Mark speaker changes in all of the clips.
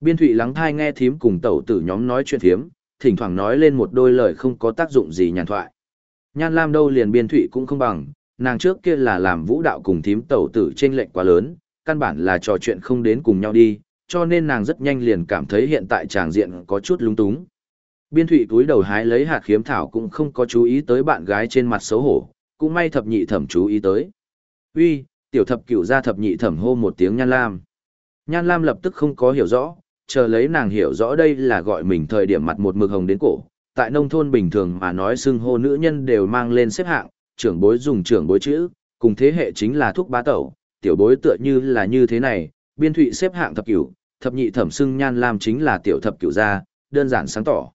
Speaker 1: Biên thụy lắng thai nghe thím cùng tẩu tử nhóm nói chuyện thiếm, thỉnh thoảng nói lên một đôi lời không có tác dụng gì nhàn thoại. Nhan Lam đâu liền biên thụy cũng không bằng, nàng trước kia là làm vũ đạo cùng thím tẩu tử trên lệnh quá lớn, căn bản là trò chuyện không đến cùng nhau đi, cho nên nàng rất nhanh liền cảm thấy hiện tại tràng diện có chút lung túng. Biên thụy túi đầu hái lấy hạt khiếm thảo cũng không có chú ý tới bạn gái trên mặt xấu hổ, cũng may thập nhị thẩm chú ý tới. Uy, tiểu thập cửu ra thập nhị thẩm hô một tiếng Nhan Lam. Nhan Lam lập tức không có hiểu rõ, chờ lấy nàng hiểu rõ đây là gọi mình thời điểm mặt một mực hồng đến cổ. Tại nông thôn bình thường mà nói xưng hô nữ nhân đều mang lên xếp hạng, trưởng bối dùng trưởng bối chữ, cùng thế hệ chính là thuốc bá tẩu, tiểu bối tựa như là như thế này, biên thụy xếp hạng thập cửu, thập nhị thẩm xưng nhan lam chính là tiểu thập cửu gia, đơn giản sáng tỏ.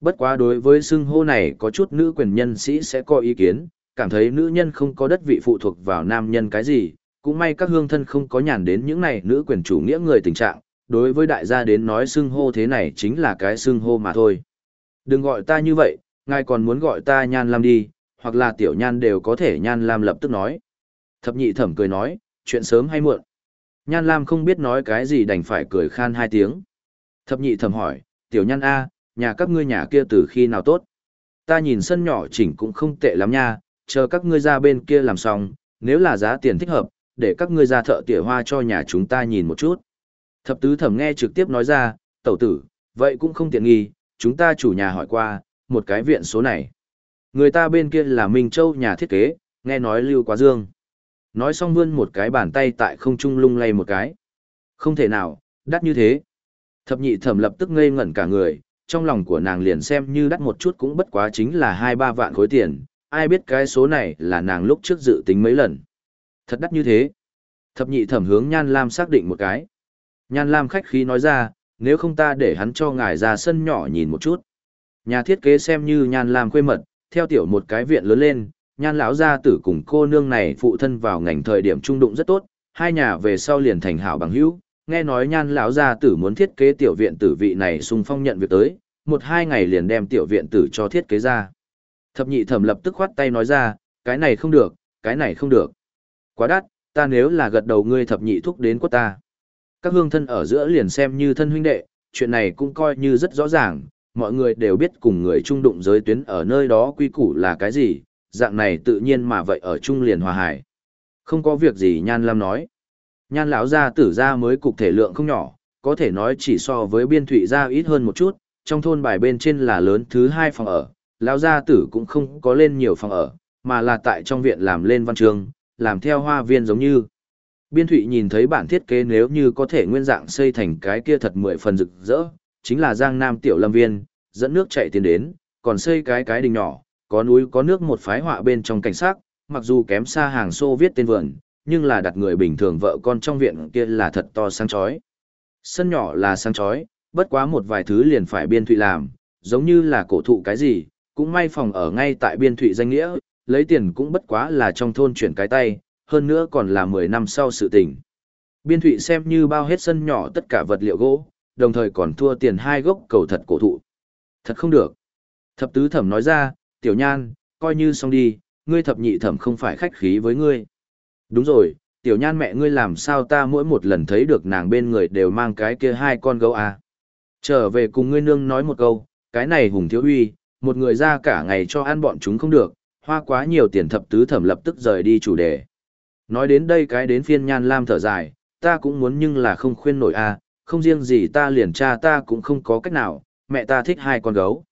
Speaker 1: Bất quá đối với xưng hô này có chút nữ quyền nhân sĩ sẽ có ý kiến, cảm thấy nữ nhân không có đất vị phụ thuộc vào nam nhân cái gì, cũng may các hương thân không có nhàn đến những này nữ quyền chủ nghĩa người tình trạng, đối với đại gia đến nói xưng hô thế này chính là cái xưng hô mà thôi. Đừng gọi ta như vậy, ngài còn muốn gọi ta nhan lam đi, hoặc là tiểu nhan đều có thể nhan lam lập tức nói. Thập nhị thẩm cười nói, chuyện sớm hay muộn. Nhan lam không biết nói cái gì đành phải cười khan hai tiếng. Thập nhị thẩm hỏi, tiểu nhan A, nhà các ngươi nhà kia từ khi nào tốt? Ta nhìn sân nhỏ chỉnh cũng không tệ lắm nha, chờ các ngươi ra bên kia làm xong, nếu là giá tiền thích hợp, để các ngươi ra thợ tỉa hoa cho nhà chúng ta nhìn một chút. Thập tứ thẩm nghe trực tiếp nói ra, tẩu tử, vậy cũng không tiện nghi, chúng ta chủ nhà hỏi qua, một cái viện số này. Người ta bên kia là Minh Châu nhà thiết kế, nghe nói lưu quá dương. Nói xong vươn một cái bàn tay tại không trung lung lay một cái. Không thể nào, đắt như thế. Thập nhị thẩm lập tức ngây ngẩn cả người, trong lòng của nàng liền xem như đắt một chút cũng bất quá chính là hai ba vạn khối tiền, ai biết cái số này là nàng lúc trước dự tính mấy lần. Thật đắt như thế. Thập nhị thẩm hướng Nhan Lam xác định một cái. Nhan Lam khách khí nói ra, nếu không ta để hắn cho ngài ra sân nhỏ nhìn một chút. Nhà thiết kế xem như Nhan Lam khuê mật, theo tiểu một cái viện lớn lên, Nhan lão gia tử cùng cô nương này phụ thân vào ngành thời điểm trung đụng rất tốt, hai nhà về sau liền thành hảo bằng hữu. Nghe nói Nhan lão gia tử muốn thiết kế tiểu viện tử vị này xung phong nhận việc tới, một hai ngày liền đem tiểu viện tử cho thiết kế ra. Thập nhị thẩm lập tức khoát tay nói ra, cái này không được, cái này không được. Quá đắt, ta nếu là gật đầu ngươi thập nhị thúc đến quất ta. Các hương thân ở giữa liền xem như thân huynh đệ, chuyện này cũng coi như rất rõ ràng, mọi người đều biết cùng người trung đụng giới tuyến ở nơi đó quy củ là cái gì, dạng này tự nhiên mà vậy ở trung liền hòa hải. Không có việc gì Nhan Lam nói. Nhan lão gia tử gia mới cục thể lượng không nhỏ, có thể nói chỉ so với biên thụy gia ít hơn một chút, trong thôn bài bên trên là lớn thứ hai phòng ở, lão gia tử cũng không có lên nhiều phòng ở, mà là tại trong viện làm lên văn trường, làm theo hoa viên giống như. Biên thụy nhìn thấy bản thiết kế nếu như có thể nguyên dạng xây thành cái kia thật mười phần rực rỡ, chính là Giang Nam Tiểu Lâm Viên, dẫn nước chạy tiến đến, còn xây cái cái đình nhỏ, có núi có nước một phái họa bên trong cảnh sát, mặc dù kém xa hàng xô viết tên vườn, nhưng là đặt người bình thường vợ con trong viện kia là thật to sáng chói. Sân nhỏ là sáng chói, bất quá một vài thứ liền phải biên thụy làm, giống như là cổ thụ cái gì, cũng may phòng ở ngay tại biên thụy danh nghĩa, lấy tiền cũng bất quá là trong thôn chuyển cái tay, hơn nữa còn là 10 năm sau sự tình. Biên thụy xem như bao hết sân nhỏ tất cả vật liệu gỗ, đồng thời còn thua tiền hai gốc cầu thật cổ thụ. Thật không được. Thập tứ thẩm nói ra, tiểu nhan, coi như xong đi, ngươi thập nhị thẩm không phải khách khí với ngươi. Đúng rồi, tiểu nhan mẹ ngươi làm sao ta mỗi một lần thấy được nàng bên người đều mang cái kia hai con gấu à. Trở về cùng ngươi nương nói một câu, cái này hùng thiếu uy, một người ra cả ngày cho ăn bọn chúng không được, hoa quá nhiều tiền thập tứ thẩm lập tức rời đi chủ đề. Nói đến đây cái đến phiên nhan lam thở dài, ta cũng muốn nhưng là không khuyên nổi a à, không riêng gì ta liền cha ta cũng không có cách nào, mẹ ta thích hai con gấu.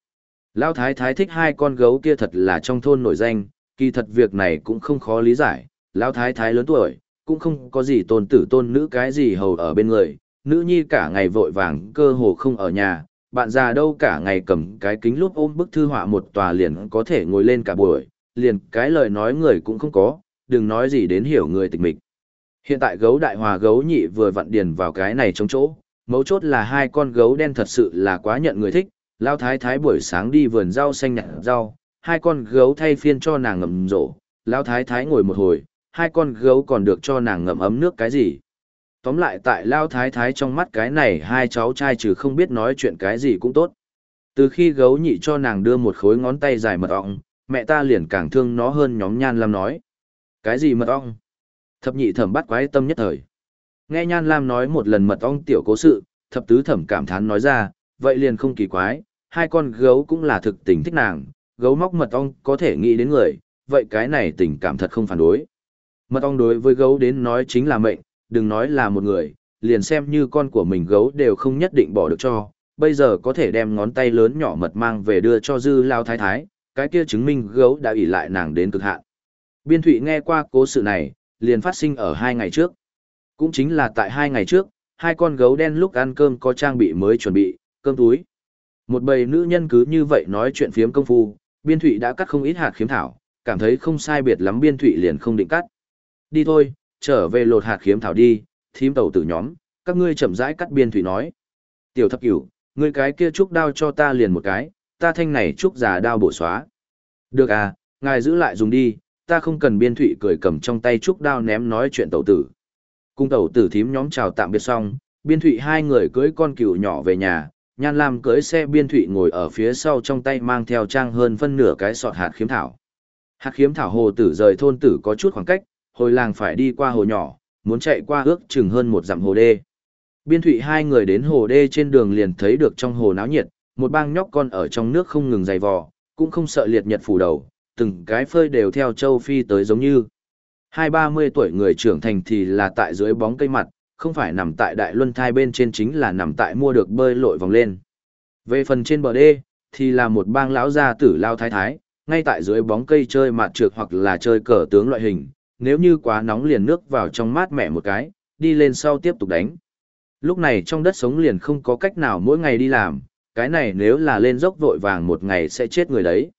Speaker 1: Lão thái thái thích hai con gấu kia thật là trong thôn nổi danh, kỳ thật việc này cũng không khó lý giải, lão thái thái lớn tuổi, cũng không có gì tôn tử tôn nữ cái gì hầu ở bên người, nữ nhi cả ngày vội vàng cơ hồ không ở nhà, bạn già đâu cả ngày cầm cái kính lúp ôm bức thư họa một tòa liền có thể ngồi lên cả buổi, liền cái lời nói người cũng không có, đừng nói gì đến hiểu người tịch mịch. Hiện tại gấu đại hòa gấu nhị vừa vặn điền vào cái này trong chỗ, mấu chốt là hai con gấu đen thật sự là quá nhận người thích, lao thái thái buổi sáng đi vườn rau xanh nhặt rau, hai con gấu thay phiên cho nàng ngậm rổ, lao thái thái ngồi một hồi, hai con gấu còn được cho nàng ngậm ấm nước cái gì. Tóm lại tại lao thái thái trong mắt cái này hai cháu trai trừ không biết nói chuyện cái gì cũng tốt. Từ khi gấu nhị cho nàng đưa một khối ngón tay dài mật ọng, mẹ ta liền càng thương nó hơn nhóm nhan lam nói. Cái gì mật ong? Thập nhị thẩm bắt quái tâm nhất thời. Nghe nhan lam nói một lần mật ong tiểu cố sự, thập tứ thẩm cảm thán nói ra, vậy liền không kỳ quái, hai con gấu cũng là thực tình thích nàng, gấu móc mật ong có thể nghĩ đến người, vậy cái này tình cảm thật không phản đối. Mật ong đối với gấu đến nói chính là mệnh, đừng nói là một người, liền xem như con của mình gấu đều không nhất định bỏ được cho, bây giờ có thể đem ngón tay lớn nhỏ mật mang về đưa cho dư lao thái thái, cái kia chứng minh gấu đã ủy lại nàng đến cực hạn. Biên thụy nghe qua cố sự này, liền phát sinh ở hai ngày trước. Cũng chính là tại hai ngày trước, hai con gấu đen lúc ăn cơm có trang bị mới chuẩn bị, cơm túi. Một bầy nữ nhân cứ như vậy nói chuyện phiếm công phu, biên thụy đã cắt không ít hạt khiếm thảo, cảm thấy không sai biệt lắm biên thụy liền không định cắt. Đi thôi, trở về lột hạt khiếm thảo đi, thím tàu tử nhóm, các ngươi chậm rãi cắt biên thụy nói. Tiểu thập cửu, ngươi cái kia trúc đao cho ta liền một cái, ta thanh này trúc giả đao bổ xóa. Được à, ngài giữ lại dùng đi, ta không cần biên thụy cười cầm trong tay trúc đao ném nói chuyện tẩu tử. Cung tẩu tử thím nhóm chào tạm biệt xong, biên thụy hai người cưới con cừu nhỏ về nhà, Nhan Lam cưới xe biên thụy ngồi ở phía sau trong tay mang theo trang hơn phân nửa cái sọt hạt khiếm thảo. Hạt khiếm thảo hồ tử rời thôn tử có chút khoảng cách, hồi làng phải đi qua hồ nhỏ, muốn chạy qua ước chừng hơn một dặm hồ đê. Biên thụy hai người đến hồ đê trên đường liền thấy được trong hồ náo nhiệt, một bang nhóc con ở trong nước không ngừng dày vò, cũng không sợ liệt nhật phủ đầu, từng cái phơi đều theo châu Phi tới giống như. Hai ba mươi tuổi người trưởng thành thì là tại dưới bóng cây mặt, không phải nằm tại đại luân thai bên trên chính là nằm tại mua được bơi lội vòng lên. Về phần trên bờ đê, thì là một bang lão gia tử lao thái thái, ngay tại dưới bóng cây chơi mạt trượt hoặc là chơi cờ tướng loại hình, nếu như quá nóng liền nước vào trong mát mẻ một cái, đi lên sau tiếp tục đánh. Lúc này trong đất sống liền không có cách nào mỗi ngày đi làm, cái này nếu là lên dốc vội vàng một ngày sẽ chết người đấy.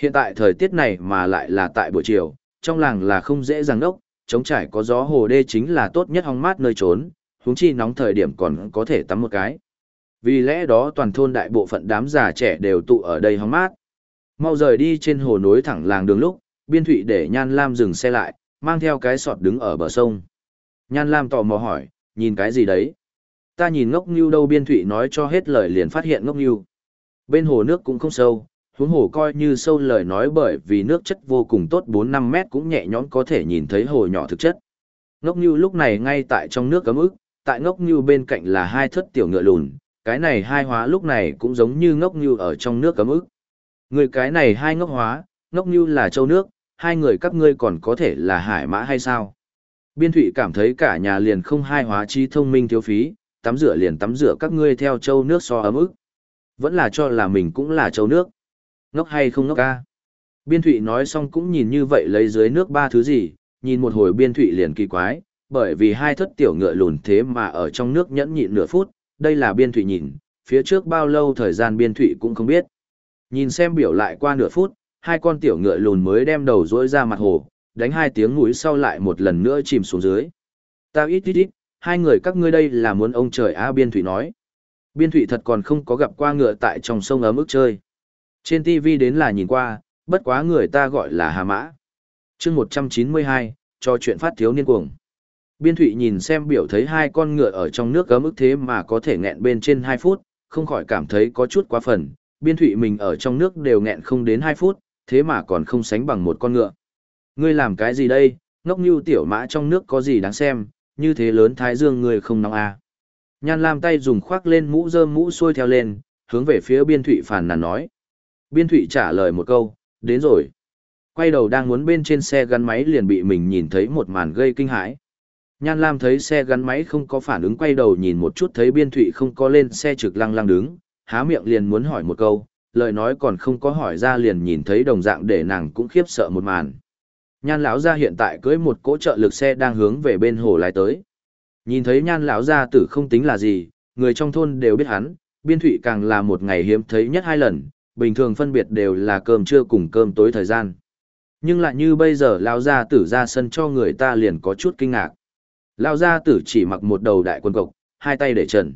Speaker 1: Hiện tại thời tiết này mà lại là tại buổi chiều, trong làng là không dễ dàng đốc, chống trải có gió hồ đê chính là tốt nhất hong mát nơi trốn, huống chi nóng thời điểm còn có thể tắm một cái. Vì lẽ đó toàn thôn đại bộ phận đám già trẻ đều tụ ở đây hóng mát. Mau rời đi trên hồ nối thẳng làng đường lúc, biên thụy để Nhan Lam dừng xe lại, mang theo cái sọt đứng ở bờ sông. Nhan Lam tò mò hỏi, nhìn cái gì đấy? Ta nhìn ngốc như đâu biên thụy nói cho hết lời liền phát hiện ngốc như. Bên hồ nước cũng không sâu, huống hồ coi như sâu lời nói bởi vì nước chất vô cùng tốt 4-5 mét cũng nhẹ nhõm có thể nhìn thấy hồ nhỏ thực chất. Ngốc như lúc này ngay tại trong nước cấm ức, tại ngốc như bên cạnh là hai thất tiểu ngựa lùn, cái này hai hóa lúc này cũng giống như ngốc như ở trong nước cấm ức. Người cái này hai ngốc hóa, ngốc như là châu nước, hai người các ngươi còn có thể là hải mã hay sao? Biên thụy cảm thấy cả nhà liền không hai hóa trí thông minh thiếu phí, tắm rửa liền tắm rửa các ngươi theo châu nước so ấm ức. Vẫn là cho là mình cũng là châu nước. Ngốc hay không ngốc ca? Biên thụy nói xong cũng nhìn như vậy lấy dưới nước ba thứ gì, nhìn một hồi biên thụy liền kỳ quái, bởi vì hai thất tiểu ngựa lùn thế mà ở trong nước nhẫn nhịn nửa phút, đây là biên thụy nhìn, phía trước bao lâu thời gian biên thụy cũng không biết. Nhìn xem biểu lại qua nửa phút, hai con tiểu ngựa lùn mới đem đầu rỗi ra mặt hồ, đánh hai tiếng mũi sau lại một lần nữa chìm xuống dưới. Tao ít ít ít, hai người các ngươi đây là muốn ông trời á biên thụy nói. Biên thụy thật còn không có gặp qua ngựa tại trong sông ấm ức chơi. Trên TV đến là nhìn qua, bất quá người ta gọi là hà mã. chương 192, cho chuyện phát thiếu niên cuồng. Biên thụy nhìn xem biểu thấy hai con ngựa ở trong nước gấm ức thế mà có thể nghẹn bên trên 2 phút, không khỏi cảm thấy có chút quá phần. Biên thụy mình ở trong nước đều nghẹn không đến 2 phút, thế mà còn không sánh bằng một con ngựa. Ngươi làm cái gì đây, ngốc như tiểu mã trong nước có gì đáng xem, như thế lớn thái dương người không nóng à. Nhan Lam tay dùng khoác lên mũ rơm mũ xuôi theo lên, hướng về phía biên thụy phản nàn nói. Biên thụy trả lời một câu, đến rồi. Quay đầu đang muốn bên trên xe gắn máy liền bị mình nhìn thấy một màn gây kinh hãi. Nhan Lam thấy xe gắn máy không có phản ứng quay đầu nhìn một chút thấy biên thụy không có lên xe trực lăng lăng đứng, há miệng liền muốn hỏi một câu, lời nói còn không có hỏi ra liền nhìn thấy đồng dạng để nàng cũng khiếp sợ một màn. Nhan lão gia hiện tại cưới một cỗ trợ lực xe đang hướng về bên hồ lái tới. Nhìn thấy nhan lão gia tử không tính là gì, người trong thôn đều biết hắn, biên thụy càng là một ngày hiếm thấy nhất hai lần, bình thường phân biệt đều là cơm trưa cùng cơm tối thời gian. Nhưng lại như bây giờ lão gia tử ra sân cho người ta liền có chút kinh ngạc. Lão gia tử chỉ mặc một đầu đại quần cộc, hai tay để trần.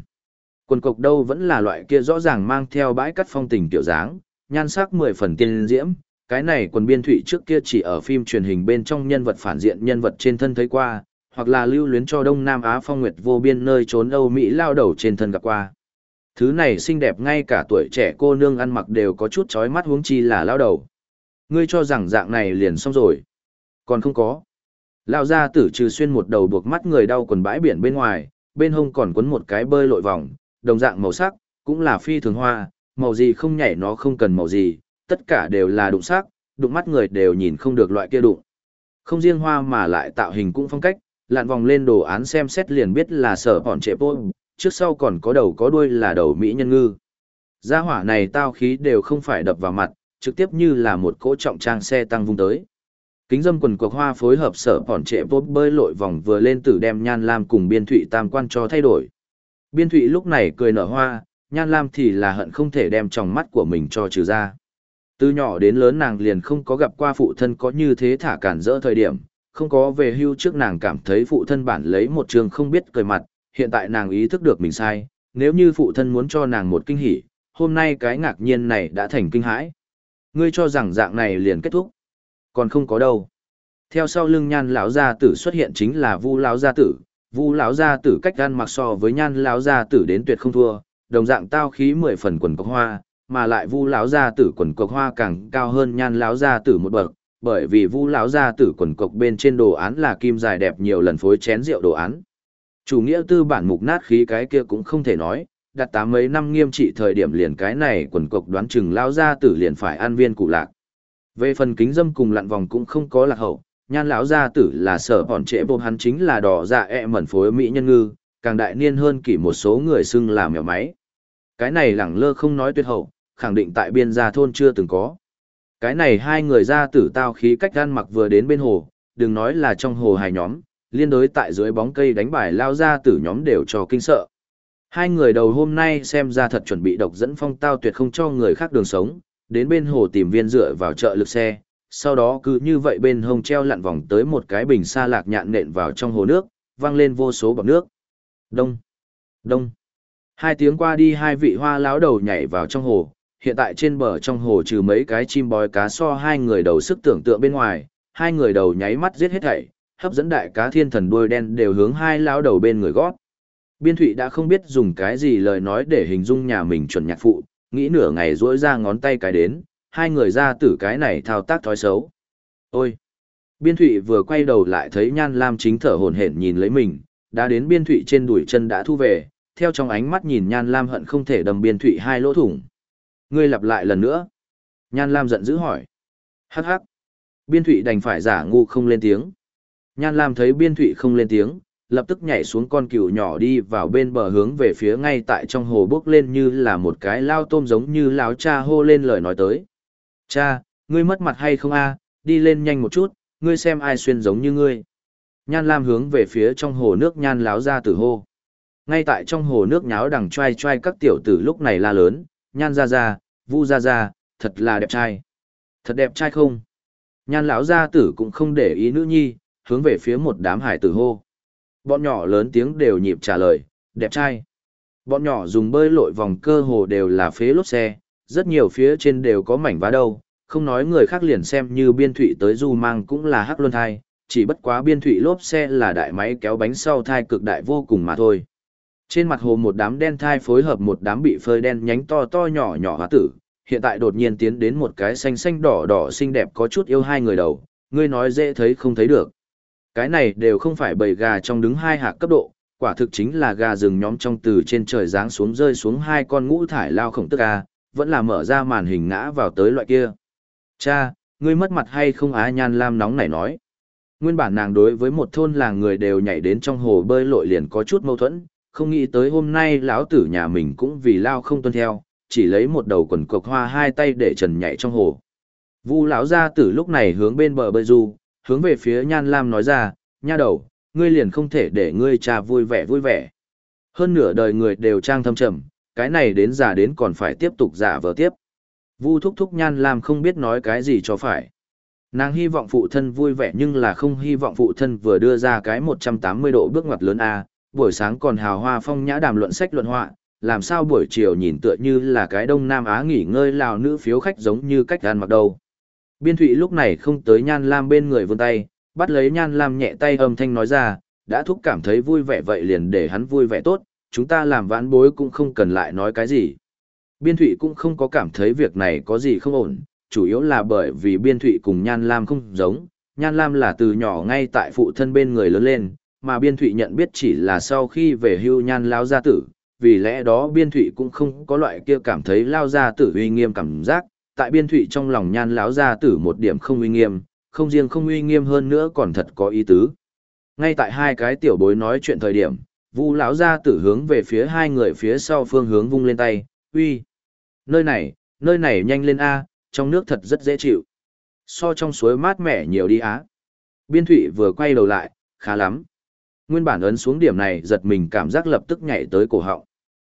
Speaker 1: Quần cộc đâu vẫn là loại kia rõ ràng mang theo bãi cắt phong tình tiểu dáng, nhan sắc mười phần tiên diễm, cái này quần biên thụy trước kia chỉ ở phim truyền hình bên trong nhân vật phản diện nhân vật trên thân thấy qua, hoặc là lưu luyến cho Đông Nam Á phong nguyệt vô biên nơi trốn Âu Mỹ lao đầu trên thân gặp qua. Thứ này xinh đẹp ngay cả tuổi trẻ cô nương ăn mặc đều có chút chói mắt huống chi là lao đầu. Ngươi cho rằng dạng này liền xong rồi. Còn không có. Lao ra tử trừ xuyên một đầu buộc mắt người đau quần bãi biển bên ngoài, bên hông còn quấn một cái bơi lội vòng, đồng dạng màu sắc, cũng là phi thường hoa, màu gì không nhảy nó không cần màu gì, tất cả đều là đụng sắc, đụng mắt người đều nhìn không được loại kia đụng. Không riêng hoa mà lại tạo hình cũng phong cách, lặn vòng lên đồ án xem xét liền biết là sở bọn trẻ bôi, trước sau còn có đầu có đuôi là đầu Mỹ nhân ngư. Gia hỏa này tao khí đều không phải đập vào mặt, trực tiếp như là một cỗ trọng trang xe tăng vung tới. Kính dâm quần cuộc hoa phối hợp sở bọn trệ vốt bơi lội vòng vừa lên tử đem nhan lam cùng biên thụy tam quan cho thay đổi. Biên thụy lúc này cười nở hoa, nhan lam thì là hận không thể đem tròng mắt của mình cho trừ ra. Từ nhỏ đến lớn nàng liền không có gặp qua phụ thân có như thế thả cản rỡ thời điểm, không có về hưu trước nàng cảm thấy phụ thân bản lấy một trường không biết cười mặt, hiện tại nàng ý thức được mình sai, nếu như phụ thân muốn cho nàng một kinh hỉ, hôm nay cái ngạc nhiên này đã thành kinh hãi. Ngươi cho rằng dạng này liền kết thúc, còn không có đâu. Theo sau lưng nhan lão gia tử xuất hiện chính là vu lão gia tử, vu lão gia tử cách gan mặc so với nhan lão gia tử đến tuyệt không thua, đồng dạng tao khí mười phần quần cọc hoa, mà lại vu lão gia tử quần cọc hoa càng cao hơn nhan lão gia tử một bậc, bởi vì vu lão gia tử quần cọc bên trên đồ án là kim dài đẹp nhiều lần phối chén rượu đồ án. Chủ nghĩa tư bản mục nát khí cái kia cũng không thể nói, đặt tám mấy năm nghiêm trị thời điểm liền cái này quần cộc đoán chừng lão gia tử liền phải ăn viên cụ lạc. Về phần kính dâm cùng lặn vòng cũng không có lạc hậu, nhan lão gia tử là sở bọn trễ bộ hắn chính là đỏ dạ e mẩn phối mỹ nhân ngư, càng đại niên hơn kỷ một số người xưng làm mèo máy. Cái này lẳng lơ không nói tuyệt hậu, khẳng định tại biên gia thôn chưa từng có. Cái này hai người gia tử tao khí cách gan mặc vừa đến bên hồ, đừng nói là trong hồ hài nhóm, liên đối tại dưới bóng cây đánh bài lao ra tử nhóm đều cho kinh sợ. Hai người đầu hôm nay xem ra thật chuẩn bị độc dẫn phong tao tuyệt không cho người khác đường sống, đến bên hồ tìm viên dựa vào chợ lực xe, sau đó cứ như vậy bên hông treo lặn vòng tới một cái bình xa lạc nhạn nện vào trong hồ nước, vang lên vô số bọt nước. Đông, đông. Hai tiếng qua đi hai vị hoa lão đầu nhảy vào trong hồ, hiện tại trên bờ trong hồ trừ mấy cái chim bói cá so hai người đầu sức tưởng tượng bên ngoài, hai người đầu nháy mắt giết hết thảy, hấp dẫn đại cá thiên thần đuôi đen đều hướng hai lão đầu bên người gót. Biên thụy đã không biết dùng cái gì lời nói để hình dung nhà mình chuẩn nhạc phụ, nghĩ nửa ngày rỗi ra ngón tay cái đến, hai người ra tử cái này thao tác thói xấu. Ôi! Biên thụy vừa quay đầu lại thấy nhan lam chính thở hồn hển nhìn lấy mình, đã đến biên thụy trên đuổi chân đã thu về, theo trong ánh mắt nhìn nhan lam hận không thể đầm biên thụy hai lỗ thủng. Ngươi lặp lại lần nữa. Nhan lam giận dữ hỏi. Hắc hắc. Biên thụy đành phải giả ngu không lên tiếng. Nhan lam thấy biên thụy không lên tiếng, lập tức nhảy xuống con cừu nhỏ đi vào bên bờ hướng về phía ngay tại trong hồ bước lên như là một cái lao tôm giống như láo cha hô lên lời nói tới. Cha, ngươi mất mặt hay không a? đi lên nhanh một chút, ngươi xem ai xuyên giống như ngươi. Nhan Lam hướng về phía trong hồ nước nhan láo ra tử hô. Ngay tại trong hồ nước nháo đằng trai trai các tiểu tử lúc này la lớn, nhan ra ra, vu ra ra, thật là đẹp trai. Thật đẹp trai không? Nhan lão gia tử cũng không để ý nữ nhi, hướng về phía một đám hải tử hô. Bọn nhỏ lớn tiếng đều nhịp trả lời, đẹp trai. Bọn nhỏ dùng bơi lội vòng cơ hồ đều là phế lốt xe, rất nhiều phía trên đều có mảnh vá đâu, không nói người khác liền xem như biên thụy tới du mang cũng là hắc luân thai, chỉ bất quá biên thụy lốp xe là đại máy kéo bánh sau thai cực đại vô cùng mà thôi. Trên mặt hồ một đám đen thai phối hợp một đám bị phơi đen nhánh to to nhỏ nhỏ hóa tử, hiện tại đột nhiên tiến đến một cái xanh xanh đỏ đỏ xinh đẹp có chút yêu hai người đầu, ngươi nói dễ thấy không thấy được. Cái này đều không phải bầy gà trong đứng hai hạc cấp độ, quả thực chính là gà rừng nhóm trong từ trên trời giáng xuống rơi xuống hai con ngũ thải lao khổng tức gà, vẫn là mở ra màn hình ngã vào tới loại kia. Cha, ngươi mất mặt hay không á nhan lam nóng này nói. Nguyên bản nàng đối với một thôn làng người đều nhảy đến trong hồ bơi lội liền có chút mâu thuẫn, không nghĩ tới hôm nay lão tử nhà mình cũng vì lao không tuân theo, chỉ lấy một đầu quần cộc hoa hai tay để trần nhảy trong hồ. Vu lão gia tử lúc này hướng bên bờ bơi du, hướng về phía Nhan Lam nói ra, nha đầu, ngươi liền không thể để ngươi cha vui vẻ vui vẻ. Hơn nửa đời người đều trang thâm trầm, cái này đến già đến còn phải tiếp tục giả vờ tiếp. Vu thúc thúc Nhan Lam không biết nói cái gì cho phải. Nàng hy vọng phụ thân vui vẻ nhưng là không hy vọng phụ thân vừa đưa ra cái 180 độ bước ngoặt lớn A, buổi sáng còn hào hoa phong nhã đàm luận sách luận họa, làm sao buổi chiều nhìn tựa như là cái Đông Nam Á nghỉ ngơi lào nữ phiếu khách giống như cách ăn mặc đầu. Biên Thụy lúc này không tới Nhan Lam bên người vươn tay, bắt lấy Nhan Lam nhẹ tay âm thanh nói ra, đã thúc cảm thấy vui vẻ vậy liền để hắn vui vẻ tốt, chúng ta làm vãn bối cũng không cần lại nói cái gì. Biên Thụy cũng không có cảm thấy việc này có gì không ổn, chủ yếu là bởi vì Biên Thụy cùng Nhan Lam không giống, Nhan Lam là từ nhỏ ngay tại phụ thân bên người lớn lên, mà Biên Thụy nhận biết chỉ là sau khi về hưu Nhan Lao gia tử, vì lẽ đó biên thụy cũng không có loại kia cảm thấy lao gia tử uy nghiêm cảm giác, tại biên thụy trong lòng nhan láo ra tử một điểm không uy nghiêm, không riêng không uy nghiêm hơn nữa còn thật có ý tứ. Ngay tại hai cái tiểu bối nói chuyện thời điểm, Vu lão ra tử hướng về phía hai người phía sau phương hướng vung lên tay, uy. Nơi này, nơi này nhanh lên A, trong nước thật rất dễ chịu. So trong suối mát mẻ nhiều đi á. Biên thụy vừa quay đầu lại, khá lắm. Nguyên bản ấn xuống điểm này giật mình cảm giác lập tức nhảy tới cổ họng.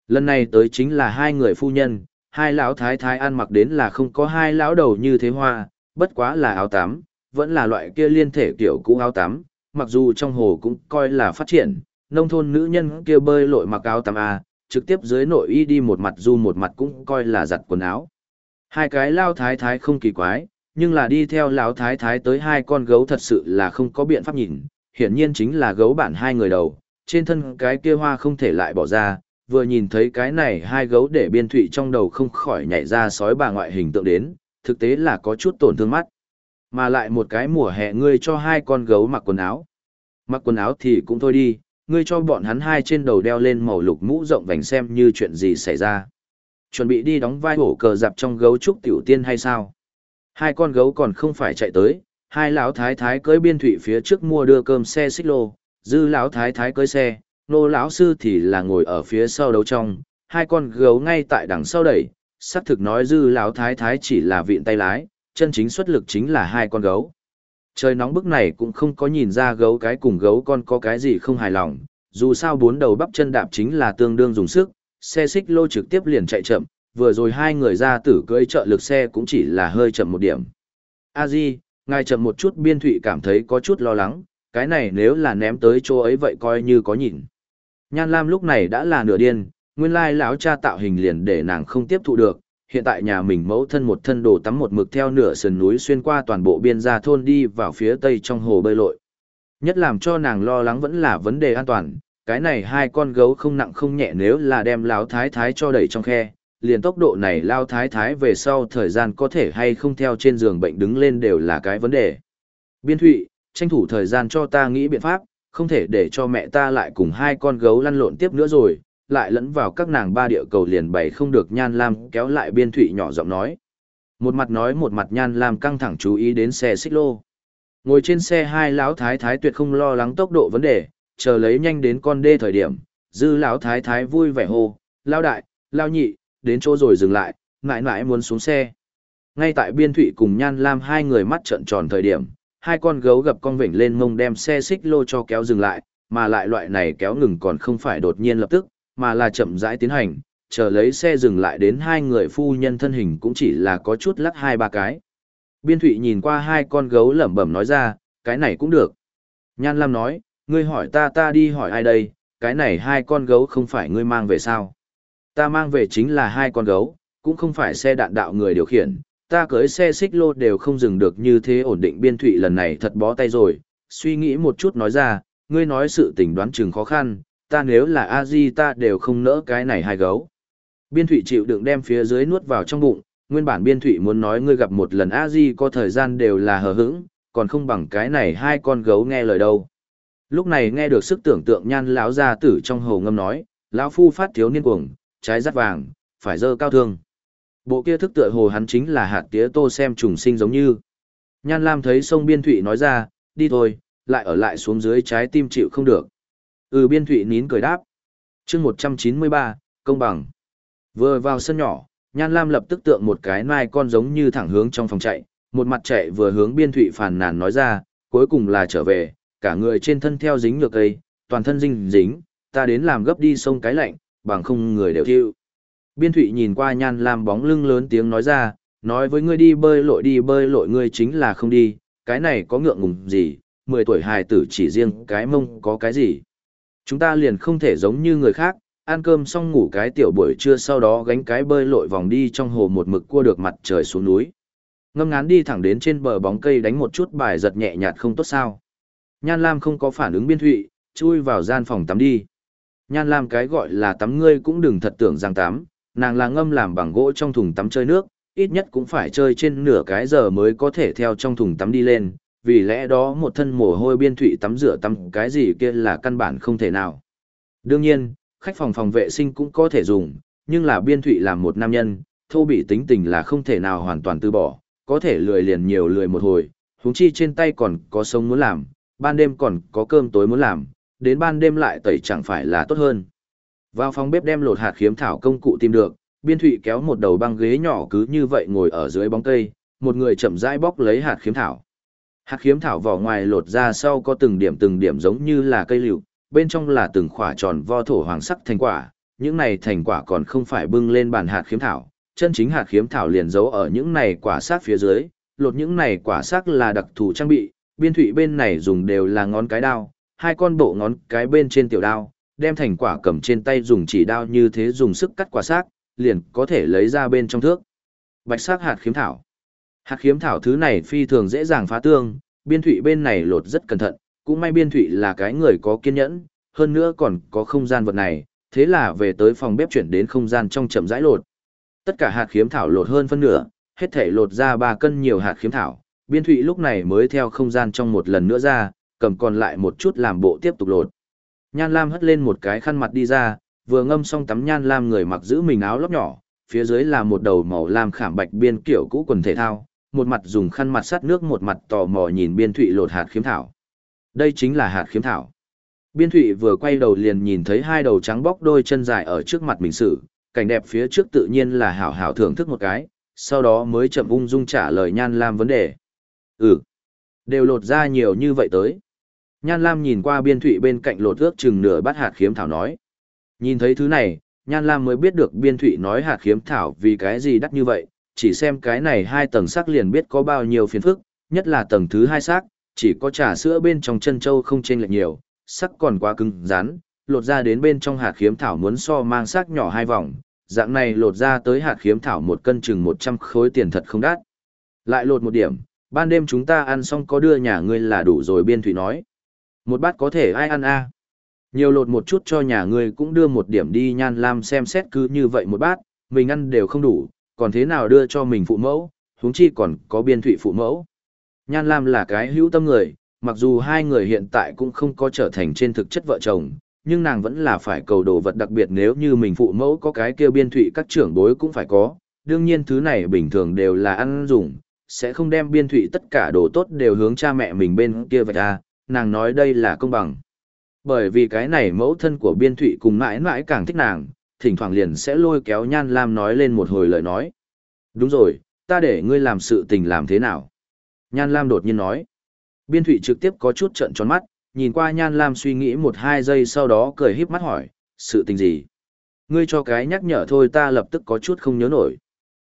Speaker 1: Lần này tới chính là hai người phu nhân, hai lão thái thái ăn mặc đến là không có hai lão đầu như thế hoa, bất quá là áo tắm, vẫn là loại kia liên thể kiểu cũ áo tắm, mặc dù trong hồ cũng coi là phát triển, nông thôn nữ nhân kia bơi lội mặc áo tắm A, trực tiếp dưới nội y đi một mặt du một mặt cũng coi là giặt quần áo. Hai cái lao thái thái không kỳ quái, nhưng là đi theo lão thái thái tới hai con gấu thật sự là không có biện pháp nhìn, hiển nhiên chính là gấu bản hai người đầu, trên thân cái kia hoa không thể lại bỏ ra, vừa nhìn thấy cái này hai gấu để biên thụy trong đầu không khỏi nhảy ra sói bà ngoại hình tượng đến, thực tế là có chút tổn thương mắt. Mà lại một cái mùa hè ngươi cho hai con gấu mặc quần áo. Mặc quần áo thì cũng thôi đi, ngươi cho bọn hắn hai trên đầu đeo lên màu lục mũ rộng vành xem như chuyện gì xảy ra. Chuẩn bị đi đóng vai hổ cờ dạp trong gấu trúc tiểu tiên hay sao? Hai con gấu còn không phải chạy tới, hai lão thái thái cưới biên thủy phía trước mua đưa cơm xe xích lô, dư lão thái thái cưới xe, nô lão sư thì là ngồi ở phía sau đấu trong, hai con gấu ngay tại đằng sau đẩy, xác thực nói dư lão thái thái chỉ là vịn tay lái, chân chính xuất lực chính là hai con gấu. Trời nóng bức này cũng không có nhìn ra gấu cái cùng gấu con có cái gì không hài lòng, dù sao bốn đầu bắp chân đạp chính là tương đương dùng sức, xe xích lô trực tiếp liền chạy chậm, vừa rồi hai người ra tử cưỡi trợ lực xe cũng chỉ là hơi chậm một điểm. A Di, ngài chậm một chút biên thụy cảm thấy có chút lo lắng, cái này nếu là ném tới chỗ ấy vậy coi như có nhìn. Nhan Lam lúc này đã là nửa điên, nguyên lai lão cha tạo hình liền để nàng không tiếp thụ được, hiện tại nhà mình mẫu thân một thân đồ tắm một mực theo nửa sườn núi xuyên qua toàn bộ biên gia thôn đi vào phía tây trong hồ bơi lội. Nhất làm cho nàng lo lắng vẫn là vấn đề an toàn, cái này hai con gấu không nặng không nhẹ nếu là đem lão thái thái cho đẩy trong khe, liền tốc độ này lao thái thái về sau thời gian có thể hay không theo trên giường bệnh đứng lên đều là cái vấn đề. Biên thụy, tranh thủ thời gian cho ta nghĩ biện pháp, không thể để cho mẹ ta lại cùng hai con gấu lăn lộn tiếp nữa rồi, lại lẫn vào các nàng ba địa cầu liền bày không được nhan lam kéo lại biên thụy nhỏ giọng nói. Một mặt nói một mặt nhan lam căng thẳng chú ý đến xe xích lô. Ngồi trên xe hai lão thái thái tuyệt không lo lắng tốc độ vấn đề, chờ lấy nhanh đến con đê thời điểm, dư lão thái thái vui vẻ hô, lao đại, lao nhị, đến chỗ rồi dừng lại, ngại ngại muốn xuống xe. Ngay tại biên thụy cùng nhan lam hai người mắt trợn tròn thời điểm, hai con gấu gặp con vểnh lên mông đem xe xích lô cho kéo dừng lại, mà lại loại này kéo ngừng còn không phải đột nhiên lập tức, mà là chậm rãi tiến hành, chờ lấy xe dừng lại đến hai người phu nhân thân hình cũng chỉ là có chút lắc hai ba cái. Biên thụy nhìn qua hai con gấu lẩm bẩm nói ra, cái này cũng được. Nhan Lam nói, ngươi hỏi ta ta đi hỏi ai đây, cái này hai con gấu không phải ngươi mang về sao. Ta mang về chính là hai con gấu, cũng không phải xe đạn đạo người điều khiển, ta cưới xe xích lô đều không dừng được như thế ổn định biên thụy lần này thật bó tay rồi, suy nghĩ một chút nói ra, ngươi nói sự tình đoán chừng khó khăn, ta nếu là a di ta đều không nỡ cái này hai gấu. Biên thụy chịu đựng đem phía dưới nuốt vào trong bụng, nguyên bản biên thụy muốn nói ngươi gặp một lần a di có thời gian đều là hờ hững, còn không bằng cái này hai con gấu nghe lời đâu. Lúc này nghe được sức tưởng tượng nhan lão gia tử trong hồ ngâm nói, lão phu phát thiếu niên cuồng, trái rắt vàng, phải dơ cao thương. Bộ kia thức tựa hồ hắn chính là hạt tía tô xem trùng sinh giống như. Nhan Lam thấy sông Biên Thụy nói ra, đi thôi, lại ở lại xuống dưới trái tim chịu không được. Ừ Biên Thụy nín cười đáp. chương 193, công bằng. Vừa vào sân nhỏ, Nhan Lam lập tức tượng một cái nai con giống như thẳng hướng trong phòng chạy, một mặt chạy vừa hướng Biên Thụy phàn nàn nói ra, cuối cùng là trở về, cả người trên thân theo dính nhược cây, toàn thân dinh dính, ta đến làm gấp đi sông cái lạnh, bằng không người đều thiêu. Biên Thụy nhìn qua Nhan Lam bóng lưng lớn tiếng nói ra, nói với ngươi đi bơi lội đi bơi lội ngươi chính là không đi, cái này có ngượng ngùng gì, 10 tuổi hài tử chỉ riêng cái mông có cái gì. Chúng ta liền không thể giống như người khác, ăn cơm xong ngủ cái tiểu buổi trưa sau đó gánh cái bơi lội vòng đi trong hồ một mực cua được mặt trời xuống núi. Ngâm ngán đi thẳng đến trên bờ bóng cây đánh một chút bài giật nhẹ nhạt không tốt sao. Nhan Lam không có phản ứng biên thụy, chui vào gian phòng tắm đi. Nhan Lam cái gọi là tắm ngươi cũng đừng thật tưởng rằng tắm, nàng là ngâm làm bằng gỗ trong thùng tắm chơi nước, ít nhất cũng phải chơi trên nửa cái giờ mới có thể theo trong thùng tắm đi lên, vì lẽ đó một thân mồ hôi biên thụy tắm rửa tắm cái gì kia là căn bản không thể nào. Đương nhiên, khách phòng phòng vệ sinh cũng có thể dùng, nhưng là biên thụy làm một nam nhân, thô bị tính tình là không thể nào hoàn toàn từ bỏ, có thể lười liền nhiều lười một hồi, huống chi trên tay còn có sống muốn làm, ban đêm còn có cơm tối muốn làm, đến ban đêm lại tẩy chẳng phải là tốt hơn. Vào phòng bếp đem lột hạt khiếm thảo công cụ tìm được, biên thụy kéo một đầu băng ghế nhỏ cứ như vậy ngồi ở dưới bóng cây, một người chậm rãi bóc lấy hạt khiếm thảo. Hạt khiếm thảo vỏ ngoài lột ra sau có từng điểm từng điểm giống như là cây liễu bên trong là từng khỏa tròn vo thổ hoàng sắc thành quả, những này thành quả còn không phải bưng lên bàn hạt khiếm thảo, chân chính hạt khiếm thảo liền giấu ở những này quả xác phía dưới, lột những này quả xác là đặc thù trang bị, biên thụy bên này dùng đều là ngón cái đao, hai con bộ ngón cái bên trên tiểu đao, đem thành quả cầm trên tay dùng chỉ đao như thế dùng sức cắt quả xác, liền có thể lấy ra bên trong thước. Bạch sắc hạt khiếm thảo. Hạt khiếm thảo thứ này phi thường dễ dàng phá tương, biên thụy bên này lột rất cẩn thận, cũng may biên thụy là cái người có kiên nhẫn, hơn nữa còn có không gian vật này, thế là về tới phòng bếp chuyển đến không gian trong chậm rãi lột. Tất cả hạt khiếm thảo lột hơn phân nửa, hết thể lột ra 3 cân nhiều hạt khiếm thảo, biên thụy lúc này mới theo không gian trong một lần nữa ra, cầm còn lại một chút làm bộ tiếp tục lột. Nhan Lam hất lên một cái khăn mặt đi ra, vừa ngâm xong tắm Nhan Lam người mặc giữ mình áo lót nhỏ, phía dưới là một đầu màu lam khảm bạch biên kiểu cũ quần thể thao, một mặt dùng khăn mặt sát nước một mặt tò mò nhìn biên thụy lột hạt khiếm thảo. Đây chính là hạt khiếm thảo. Biên thụy vừa quay đầu liền nhìn thấy hai đầu trắng bóc đôi chân dài ở trước mặt mình xử, cảnh đẹp phía trước tự nhiên là hảo hảo thưởng thức một cái, sau đó mới chậm ung dung trả lời Nhan Lam vấn đề. Ừ, đều lột ra nhiều như vậy tới. Nhan Lam nhìn qua biên thụy bên cạnh lột ước chừng nửa bát hạt khiếm thảo nói. Nhìn thấy thứ này, Nhan Lam mới biết được biên thụy nói hạt khiếm thảo vì cái gì đắt như vậy, chỉ xem cái này hai tầng sắc liền biết có bao nhiêu phiền phức, nhất là tầng thứ hai sắc, chỉ có trà sữa bên trong chân châu không chênh lệch nhiều, sắc còn quá cứng rắn, lột ra đến bên trong hạt khiếm thảo muốn so mang sắc nhỏ hai vòng, dạng này lột ra tới hạt khiếm thảo một cân chừng 100 khối tiền thật không đắt. Lại lột một điểm, ban đêm chúng ta ăn xong có đưa nhà ngươi là đủ rồi biên thủy nói. Một bát có thể ai ăn a Nhiều lột một chút cho nhà ngươi cũng đưa một điểm đi nhan lam xem xét cứ như vậy một bát, mình ăn đều không đủ, còn thế nào đưa cho mình phụ mẫu, huống chi còn có biên thụy phụ mẫu. Nhan Lam là cái hữu tâm người, mặc dù hai người hiện tại cũng không có trở thành trên thực chất vợ chồng, nhưng nàng vẫn là phải cầu đồ vật đặc biệt nếu như mình phụ mẫu có cái kia biên thụy các trưởng bối cũng phải có, đương nhiên thứ này bình thường đều là ăn dùng, sẽ không đem biên thụy tất cả đồ tốt đều hướng cha mẹ mình bên kia vậy ra, nàng nói đây là công bằng. Bởi vì cái này mẫu thân của biên thụy cùng mãi mãi càng thích nàng, thỉnh thoảng liền sẽ lôi kéo Nhan Lam nói lên một hồi lời nói. Đúng rồi, ta để ngươi làm sự tình làm thế nào? Nhan Lam đột nhiên nói. Biên Thụy trực tiếp có chút trận tròn mắt, nhìn qua Nhan Lam suy nghĩ một hai giây sau đó cười híp mắt hỏi, sự tình gì? Ngươi cho cái nhắc nhở thôi ta lập tức có chút không nhớ nổi.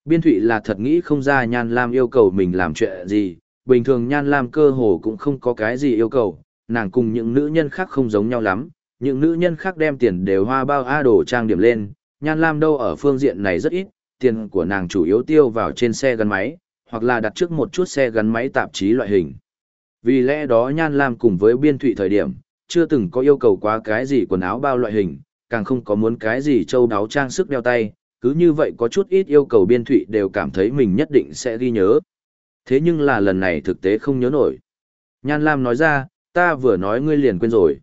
Speaker 1: Biên Thụy là thật nghĩ không ra Nhan Lam yêu cầu mình làm chuyện gì, bình thường Nhan Lam cơ hồ cũng không có cái gì yêu cầu, nàng cùng những nữ nhân khác không giống nhau lắm, những nữ nhân khác đem tiền đều hoa bao A đồ trang điểm lên, Nhan Lam đâu ở phương diện này rất ít, tiền của nàng chủ yếu tiêu vào trên xe gắn máy, hoặc là đặt trước một chút xe gắn máy tạp chí loại hình. Vì lẽ đó Nhan Lam cùng với biên thụy thời điểm, chưa từng có yêu cầu quá cái gì quần áo bao loại hình, càng không có muốn cái gì châu đáo trang sức đeo tay, cứ như vậy có chút ít yêu cầu biên thụy đều cảm thấy mình nhất định sẽ ghi nhớ. Thế nhưng là lần này thực tế không nhớ nổi. Nhan Lam nói ra, ta vừa nói ngươi liền quên rồi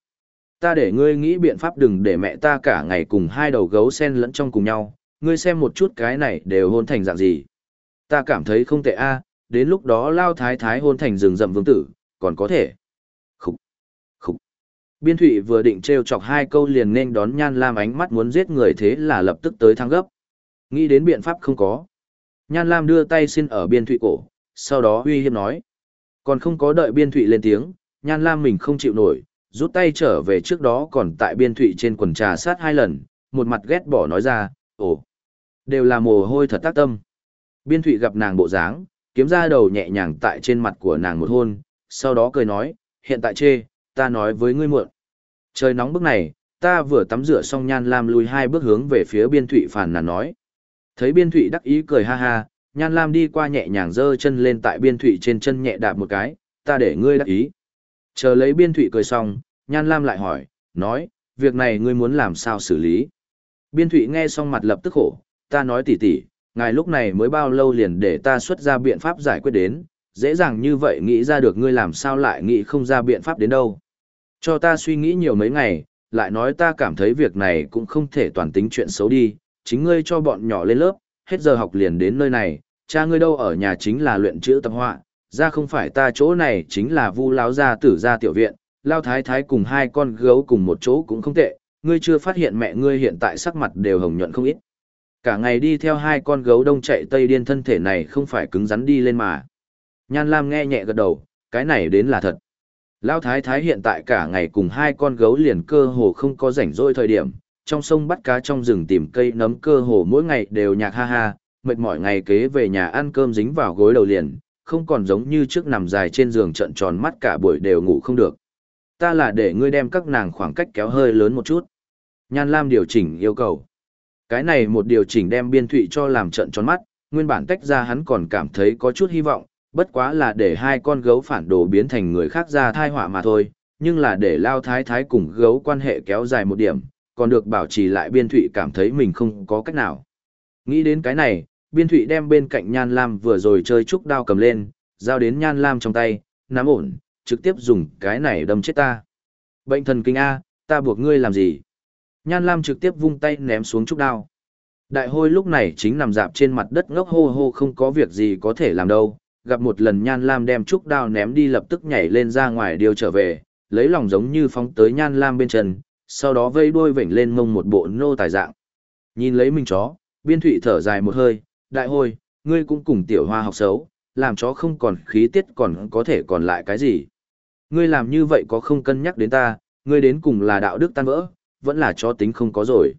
Speaker 1: ta để ngươi nghĩ biện pháp đừng để mẹ ta cả ngày cùng hai đầu gấu sen lẫn trong cùng nhau, ngươi xem một chút cái này đều hôn thành dạng gì. Ta cảm thấy không tệ a, đến lúc đó lao thái thái hôn thành rừng rậm vương tử, còn có thể. Khúc, khúc. Biên thụy vừa định trêu chọc hai câu liền nên đón nhan lam ánh mắt muốn giết người thế là lập tức tới thang gấp. Nghĩ đến biện pháp không có. Nhan lam đưa tay xin ở biên thụy cổ, sau đó uy hiếp nói. Còn không có đợi biên thụy lên tiếng, nhan lam mình không chịu nổi, rút tay trở về trước đó còn tại biên thụy trên quần trà sát hai lần, một mặt ghét bỏ nói ra, ồ, đều là mồ hôi thật tác tâm. Biên thụy gặp nàng bộ dáng, kiếm ra đầu nhẹ nhàng tại trên mặt của nàng một hôn, sau đó cười nói, hiện tại chê, ta nói với ngươi muộn. Trời nóng bức này, ta vừa tắm rửa xong nhan lam lùi hai bước hướng về phía biên thụy phản nàn nói. Thấy biên thụy đắc ý cười ha ha, nhan lam đi qua nhẹ nhàng giơ chân lên tại biên thụy trên chân nhẹ đạp một cái, ta để ngươi đắc ý. Chờ lấy biên thụy cười xong, Nhan Lam lại hỏi, nói, việc này ngươi muốn làm sao xử lý? Biên thụy nghe xong mặt lập tức khổ, ta nói tỉ tỉ, ngài lúc này mới bao lâu liền để ta xuất ra biện pháp giải quyết đến, dễ dàng như vậy nghĩ ra được ngươi làm sao lại nghĩ không ra biện pháp đến đâu. Cho ta suy nghĩ nhiều mấy ngày, lại nói ta cảm thấy việc này cũng không thể toàn tính chuyện xấu đi, chính ngươi cho bọn nhỏ lên lớp, hết giờ học liền đến nơi này, cha ngươi đâu ở nhà chính là luyện chữ tập họa, ra không phải ta chỗ này chính là vu láo gia tử gia tiểu viện, lao thái thái cùng hai con gấu cùng một chỗ cũng không tệ, ngươi chưa phát hiện mẹ ngươi hiện tại sắc mặt đều hồng nhuận không ít. Cả ngày đi theo hai con gấu đông chạy tây điên thân thể này không phải cứng rắn đi lên mà. Nhan Lam nghe nhẹ gật đầu, cái này đến là thật. Lão thái thái hiện tại cả ngày cùng hai con gấu liền cơ hồ không có rảnh rỗi thời điểm, trong sông bắt cá trong rừng tìm cây nấm cơ hồ mỗi ngày đều nhạc ha ha, mệt mỏi ngày kế về nhà ăn cơm dính vào gối đầu liền, không còn giống như trước nằm dài trên giường trận tròn mắt cả buổi đều ngủ không được. Ta là để ngươi đem các nàng khoảng cách kéo hơi lớn một chút. Nhan Lam điều chỉnh yêu cầu. Cái này một điều chỉnh đem biên thụy cho làm trận tròn mắt, nguyên bản tách ra hắn còn cảm thấy có chút hy vọng, bất quá là để hai con gấu phản đồ biến thành người khác ra thai họa mà thôi, nhưng là để lao thái thái cùng gấu quan hệ kéo dài một điểm, còn được bảo trì lại biên thụy cảm thấy mình không có cách nào. Nghĩ đến cái này, biên thụy đem bên cạnh nhan lam vừa rồi chơi trúc đao cầm lên, giao đến nhan lam trong tay, nắm ổn, trực tiếp dùng cái này đâm chết ta. Bệnh thần kinh A, ta buộc ngươi làm gì? Nhan lam trực tiếp vung tay ném xuống trúc đao. Đại hôi lúc này chính nằm dạp trên mặt đất ngốc hô hô không có việc gì có thể làm đâu, gặp một lần Nhan Lam đem trúc đao ném đi lập tức nhảy lên ra ngoài điều trở về, lấy lòng giống như phóng tới Nhan Lam bên chân, sau đó vây đuôi vểnh lên mông một bộ nô tài dạng. Nhìn lấy mình chó, biên thụy thở dài một hơi, đại hôi, ngươi cũng cùng tiểu hoa học xấu, làm chó không còn khí tiết còn có thể còn lại cái gì. Ngươi làm như vậy có không cân nhắc đến ta, ngươi đến cùng là đạo đức tan vỡ, vẫn là chó tính không có rồi.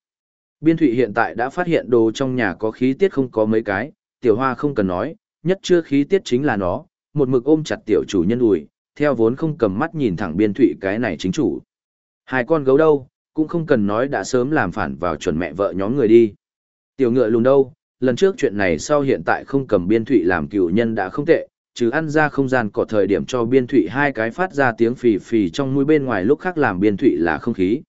Speaker 1: Biên thụy hiện tại đã phát hiện đồ trong nhà có khí tiết không có mấy cái, tiểu hoa không cần nói, nhất chưa khí tiết chính là nó, một mực ôm chặt tiểu chủ nhân ủi, theo vốn không cầm mắt nhìn thẳng biên thụy cái này chính chủ. Hai con gấu đâu, cũng không cần nói đã sớm làm phản vào chuẩn mẹ vợ nhóm người đi. Tiểu ngựa lùn đâu, lần trước chuyện này sau hiện tại không cầm biên thụy làm cựu nhân đã không tệ, chứ ăn ra không gian có thời điểm cho biên thụy hai cái phát ra tiếng phì phì trong mũi bên ngoài lúc khác làm biên thụy là không khí.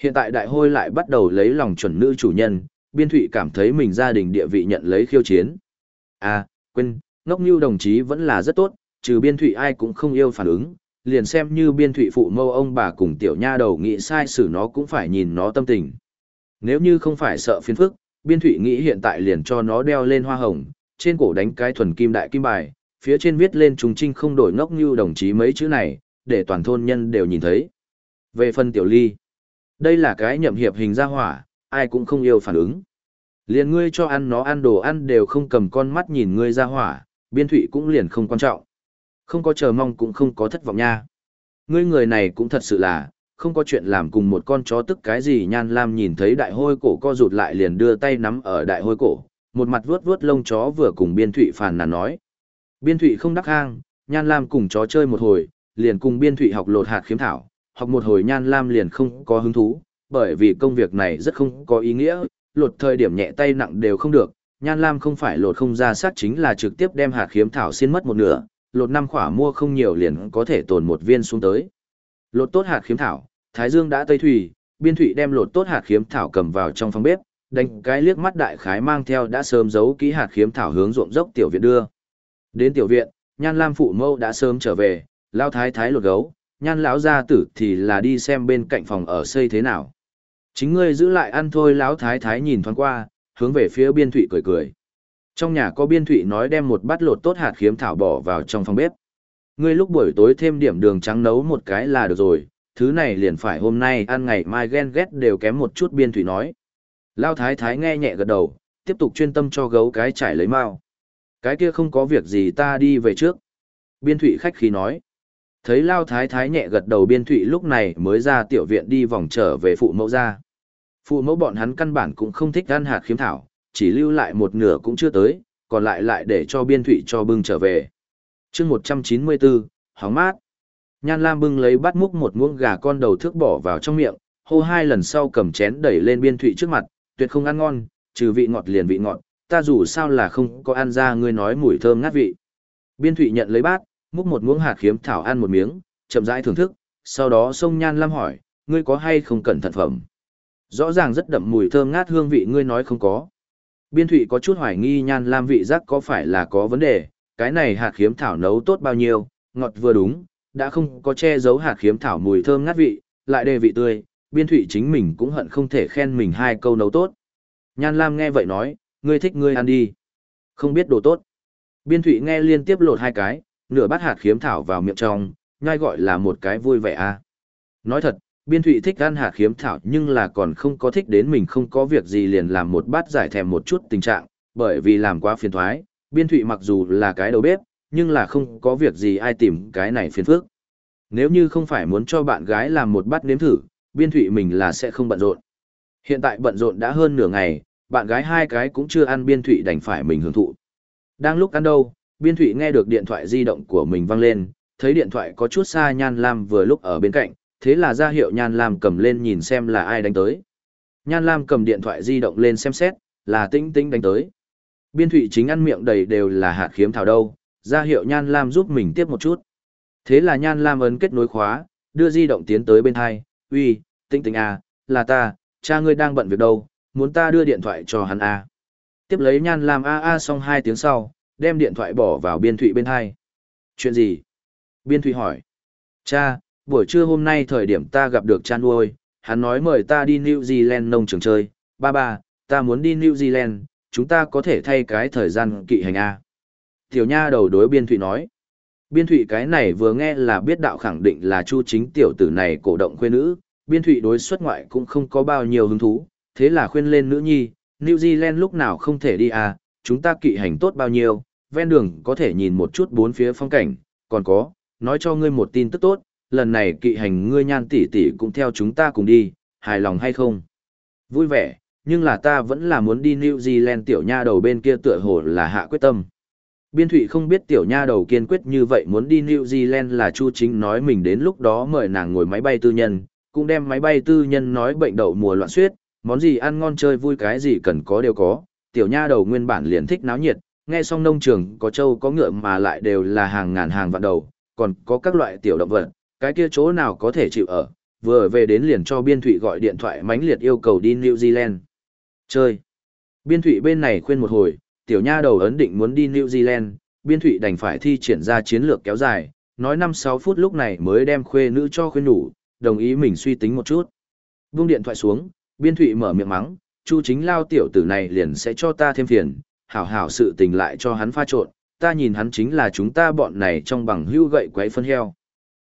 Speaker 1: Hiện tại đại hôi lại bắt đầu lấy lòng chuẩn nữ chủ nhân, biên thụy cảm thấy mình gia đình địa vị nhận lấy khiêu chiến. À, quên, ngốc như đồng chí vẫn là rất tốt, trừ biên thụy ai cũng không yêu phản ứng, liền xem như biên thụy phụ mâu ông bà cùng tiểu nha đầu nghĩ sai xử nó cũng phải nhìn nó tâm tình. Nếu như không phải sợ phiền phức, biên thụy nghĩ hiện tại liền cho nó đeo lên hoa hồng, trên cổ đánh cái thuần kim đại kim bài, phía trên viết lên trùng trinh không đổi ngốc như đồng chí mấy chữ này, để toàn thôn nhân đều nhìn thấy. Về phần tiểu ly, đây là cái nhậm hiệp hình ra hỏa, ai cũng không yêu phản ứng. Liền ngươi cho ăn nó ăn đồ ăn đều không cầm con mắt nhìn ngươi ra hỏa, biên thụy cũng liền không quan trọng. Không có chờ mong cũng không có thất vọng nha. Ngươi người này cũng thật sự là, không có chuyện làm cùng một con chó tức cái gì nhan lam nhìn thấy đại hôi cổ co rụt lại liền đưa tay nắm ở đại hôi cổ, một mặt vuốt vuốt lông chó vừa cùng biên thụy phàn nàn nói. Biên thụy không đắc hang, nhan lam cùng chó chơi một hồi, liền cùng biên thụy học lột hạt khiếm thảo, học một hồi nhan lam liền không có hứng thú, bởi vì công việc này rất không có ý nghĩa, lột thời điểm nhẹ tay nặng đều không được, Nhan Lam không phải lột không ra sát chính là trực tiếp đem hạt khiếm thảo xin mất một nửa, lột năm khỏa mua không nhiều liền có thể tồn một viên xuống tới. Lột tốt hạt khiếm thảo, Thái Dương đã tây thủy, biên thủy đem lột tốt hạt khiếm thảo cầm vào trong phòng bếp, đánh cái liếc mắt đại khái mang theo đã sớm giấu kỹ hạt khiếm thảo hướng ruộng dốc tiểu viện đưa. Đến tiểu viện, Nhan Lam phụ mâu đã sớm trở về, lao thái thái lột gấu, Nhan lão gia tử thì là đi xem bên cạnh phòng ở xây thế nào. Chính ngươi giữ lại ăn thôi lão thái thái nhìn thoáng qua, hướng về phía biên thụy cười cười. Trong nhà có biên thụy nói đem một bát lột tốt hạt khiếm thảo bỏ vào trong phòng bếp. Ngươi lúc buổi tối thêm điểm đường trắng nấu một cái là được rồi, thứ này liền phải hôm nay ăn ngày mai ghen ghét đều kém một chút biên thụy nói. Lao thái thái nghe nhẹ gật đầu, tiếp tục chuyên tâm cho gấu cái trải lấy mau. Cái kia không có việc gì ta đi về trước. Biên thụy khách khí nói. Thấy Lao Thái Thái nhẹ gật đầu biên thụy lúc này mới ra tiểu viện đi vòng trở về phụ mẫu ra. Phụ mẫu bọn hắn căn bản cũng không thích ăn hạt khiếm thảo, chỉ lưu lại một nửa cũng chưa tới, còn lại lại để cho biên thụy cho bưng trở về. chương 194, hóng mát. Nhan Lam bưng lấy bát múc một muỗng gà con đầu thước bỏ vào trong miệng, hô hai lần sau cầm chén đẩy lên biên thụy trước mặt, tuyệt không ăn ngon, trừ vị ngọt liền vị ngọt, ta dù sao là không có ăn ra ngươi nói mùi thơm ngát vị. Biên thụy nhận lấy bát, múc một muỗng hạt khiếm thảo ăn một miếng, chậm rãi thưởng thức, sau đó xông Nhan Lam hỏi, ngươi có hay không cẩn thận phẩm? Rõ ràng rất đậm mùi thơm ngát hương vị ngươi nói không có. Biên Thụy có chút hoài nghi Nhan Lam vị giác có phải là có vấn đề, cái này hạt khiếm thảo nấu tốt bao nhiêu, ngọt vừa đúng, đã không có che giấu hạt khiếm thảo mùi thơm ngát vị, lại đề vị tươi, biên thụy chính mình cũng hận không thể khen mình hai câu nấu tốt. Nhan Lam nghe vậy nói, ngươi thích ngươi ăn đi. Không biết đồ tốt. Biên thụy nghe liên tiếp lột hai cái, nửa bát hạt khiếm thảo vào miệng trong, nhai gọi là một cái vui vẻ à. Nói thật, biên thụy thích ăn hạt khiếm thảo nhưng là còn không có thích đến mình không có việc gì liền làm một bát giải thèm một chút tình trạng, bởi vì làm quá phiền thoái, biên thụy mặc dù là cái đầu bếp, nhưng là không có việc gì ai tìm cái này phiền phức. Nếu như không phải muốn cho bạn gái làm một bát nếm thử, biên thụy mình là sẽ không bận rộn. Hiện tại bận rộn đã hơn nửa ngày, bạn gái hai cái cũng chưa ăn biên thụy đành phải mình hưởng thụ. Đang lúc ăn đâu, biên thụy nghe được điện thoại di động của mình vang lên, thấy điện thoại có chút xa Nhan Lam vừa lúc ở bên cạnh, thế là ra hiệu Nhan Lam cầm lên nhìn xem là ai đánh tới. Nhan Lam cầm điện thoại di động lên xem xét, là tinh tinh đánh tới. Biên thụy chính ăn miệng đầy đều là hạt khiếm thảo đâu, ra hiệu Nhan Lam giúp mình tiếp một chút. Thế là Nhan Lam ấn kết nối khóa, đưa di động tiến tới bên hai, uy, tinh tinh à, là ta, cha ngươi đang bận việc đâu, muốn ta đưa điện thoại cho hắn à. Tiếp lấy Nhan Lam a a xong hai tiếng sau, đem điện thoại bỏ vào biên thụy bên hai. Chuyện gì? Biên thụy hỏi. Cha, buổi trưa hôm nay thời điểm ta gặp được cha nuôi, hắn nói mời ta đi New Zealand nông trường chơi, ba ba, ta muốn đi New Zealand, chúng ta có thể thay cái thời gian kỵ hành A. Tiểu nha đầu đối biên thụy nói. Biên thụy cái này vừa nghe là biết đạo khẳng định là chu chính tiểu tử này cổ động quê nữ, biên thụy đối xuất ngoại cũng không có bao nhiêu hứng thú, thế là khuyên lên nữ nhi, New Zealand lúc nào không thể đi à, chúng ta kỵ hành tốt bao nhiêu, ven đường có thể nhìn một chút bốn phía phong cảnh, còn có, nói cho ngươi một tin tức tốt, lần này kỵ hành ngươi nhan tỷ tỷ cũng theo chúng ta cùng đi, hài lòng hay không? Vui vẻ, nhưng là ta vẫn là muốn đi New Zealand tiểu nha đầu bên kia tựa hồ là hạ quyết tâm. Biên Thụy không biết tiểu nha đầu kiên quyết như vậy muốn đi New Zealand là Chu Chính nói mình đến lúc đó mời nàng ngồi máy bay tư nhân, cũng đem máy bay tư nhân nói bệnh đậu mùa loạn suyết món gì ăn ngon chơi vui cái gì cần có đều có. Tiểu nha đầu nguyên bản liền thích náo nhiệt, nghe xong nông trường có trâu có ngựa mà lại đều là hàng ngàn hàng vạn đầu, còn có các loại tiểu động vật, cái kia chỗ nào có thể chịu ở, vừa về đến liền cho Biên Thụy gọi điện thoại mãnh liệt yêu cầu đi New Zealand. Chơi. Biên Thụy bên này khuyên một hồi, tiểu nha đầu ấn định muốn đi New Zealand, Biên Thụy đành phải thi triển ra chiến lược kéo dài, nói 5-6 phút lúc này mới đem khuê nữ cho khuyên đủ, đồng ý mình suy tính một chút. Vung điện thoại xuống, Biên Thụy mở miệng mắng, Chu chính lao tiểu tử này liền sẽ cho ta thêm phiền, hảo hảo sự tình lại cho hắn pha trộn, ta nhìn hắn chính là chúng ta bọn này trong bằng hưu gậy quấy phân heo.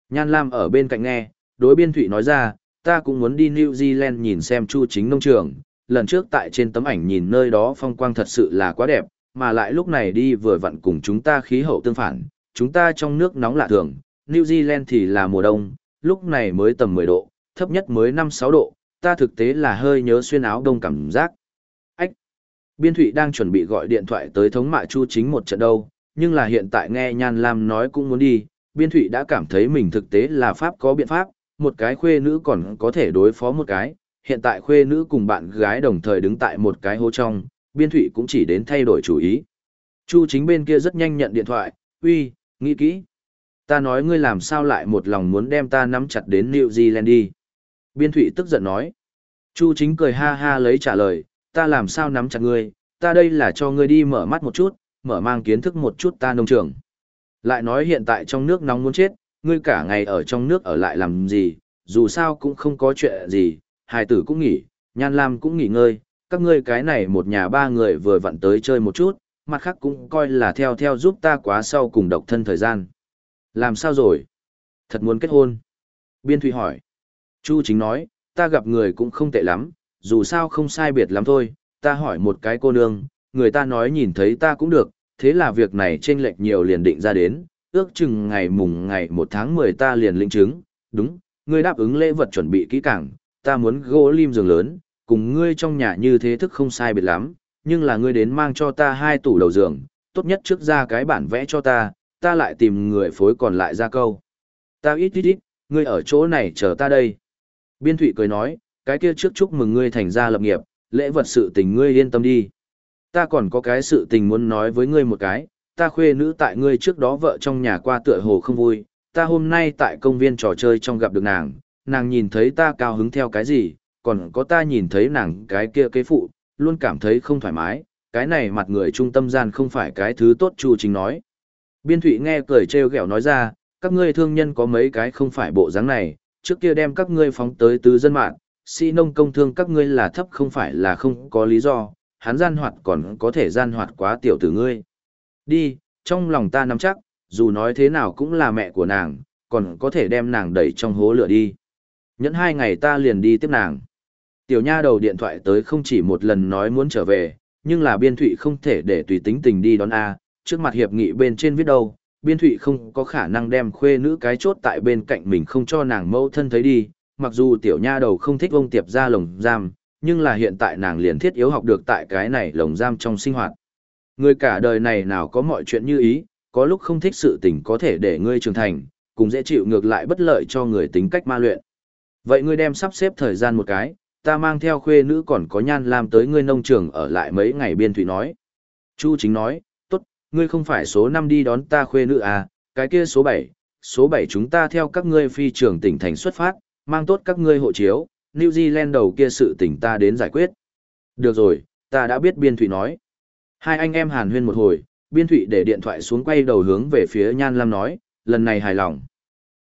Speaker 1: Nhan Lam ở bên cạnh nghe, đối biên thụy nói ra, ta cũng muốn đi New Zealand nhìn xem chu chính nông trường, lần trước tại trên tấm ảnh nhìn nơi đó phong quang thật sự là quá đẹp, mà lại lúc này đi vừa vặn cùng chúng ta khí hậu tương phản, chúng ta trong nước nóng lạ thường, New Zealand thì là mùa đông, lúc này mới tầm 10 độ, thấp nhất mới 5-6 độ, ta thực tế là hơi nhớ xuyên áo đông cảm giác. Ách! Biên Thụy đang chuẩn bị gọi điện thoại tới thống mạ chu chính một trận đâu, nhưng là hiện tại nghe Nhan Lam nói cũng muốn đi, Biên Thụy đã cảm thấy mình thực tế là Pháp có biện pháp, một cái khuê nữ còn có thể đối phó một cái, hiện tại khuê nữ cùng bạn gái đồng thời đứng tại một cái hố trong, Biên Thụy cũng chỉ đến thay đổi chủ ý. Chu chính bên kia rất nhanh nhận điện thoại, uy, nghĩ kỹ. Ta nói ngươi làm sao lại một lòng muốn đem ta nắm chặt đến New Zealand đi. Biên Thụy tức giận nói. Chu chính cười ha ha lấy trả lời, ta làm sao nắm chặt ngươi, ta đây là cho ngươi đi mở mắt một chút, mở mang kiến thức một chút ta nông trường. Lại nói hiện tại trong nước nóng muốn chết, ngươi cả ngày ở trong nước ở lại làm gì, dù sao cũng không có chuyện gì, hài tử cũng nghỉ, nhan lam cũng nghỉ ngơi, các ngươi cái này một nhà ba người vừa vặn tới chơi một chút, mặt khác cũng coi là theo theo giúp ta quá sau cùng độc thân thời gian. Làm sao rồi? Thật muốn kết hôn? Biên Thụy hỏi. Chu chính nói, ta gặp người cũng không tệ lắm, dù sao không sai biệt lắm thôi, ta hỏi một cái cô nương, người ta nói nhìn thấy ta cũng được, thế là việc này chênh lệch nhiều liền định ra đến, ước chừng ngày mùng ngày 1 tháng 10 ta liền lĩnh chứng, đúng, ngươi đáp ứng lễ vật chuẩn bị kỹ càng, ta muốn gỗ lim giường lớn, cùng ngươi trong nhà như thế thức không sai biệt lắm, nhưng là ngươi đến mang cho ta hai tủ đầu giường, tốt nhất trước ra cái bản vẽ cho ta, ta lại tìm người phối còn lại ra câu. Ta ít ít ít, ngươi ở chỗ này chờ ta đây. Biên Thụy cười nói, cái kia trước chúc mừng ngươi thành ra lập nghiệp, lễ vật sự tình ngươi yên tâm đi. Ta còn có cái sự tình muốn nói với ngươi một cái, ta khuê nữ tại ngươi trước đó vợ trong nhà qua tựa hồ không vui, ta hôm nay tại công viên trò chơi trong gặp được nàng, nàng nhìn thấy ta cao hứng theo cái gì, còn có ta nhìn thấy nàng cái kia kế phụ, luôn cảm thấy không thoải mái, cái này mặt người trung tâm gian không phải cái thứ tốt Chu Chính nói. Biên Thụy nghe cười trêu ghẹo nói ra, các ngươi thương nhân có mấy cái không phải bộ dáng này, trước kia đem các ngươi phóng tới tứ dân mạng, sĩ nông công thương các ngươi là thấp không phải là không có lý do, hắn gian hoạt còn có thể gian hoạt quá tiểu tử ngươi. Đi, trong lòng ta nắm chắc, dù nói thế nào cũng là mẹ của nàng, còn có thể đem nàng đẩy trong hố lửa đi. Nhẫn hai ngày ta liền đi tiếp nàng. Tiểu nha đầu điện thoại tới không chỉ một lần nói muốn trở về, nhưng là biên thụy không thể để tùy tính tình đi đón A, trước mặt hiệp nghị bên trên viết đâu, biên thụy không có khả năng đem khuê nữ cái chốt tại bên cạnh mình không cho nàng mâu thân thấy đi, mặc dù tiểu nha đầu không thích vông tiệp ra lồng giam, nhưng là hiện tại nàng liền thiết yếu học được tại cái này lồng giam trong sinh hoạt. Người cả đời này nào có mọi chuyện như ý, có lúc không thích sự tình có thể để ngươi trưởng thành, cùng dễ chịu ngược lại bất lợi cho người tính cách ma luyện. Vậy ngươi đem sắp xếp thời gian một cái, ta mang theo khuê nữ còn có nhan lam tới ngươi nông trường ở lại mấy ngày biên thủy nói. Chu chính nói, tốt, ngươi không phải số 5 đi đón ta khuê nữ à, cái kia số 7, số 7 chúng ta theo các ngươi phi trường tỉnh thành xuất phát, mang tốt các ngươi hộ chiếu, New Zealand đầu kia sự tình ta đến giải quyết. Được rồi, ta đã biết biên Thụy nói. Hai anh em hàn huyên một hồi, biên Thụy để điện thoại xuống quay đầu hướng về phía nhan lam nói, lần này hài lòng.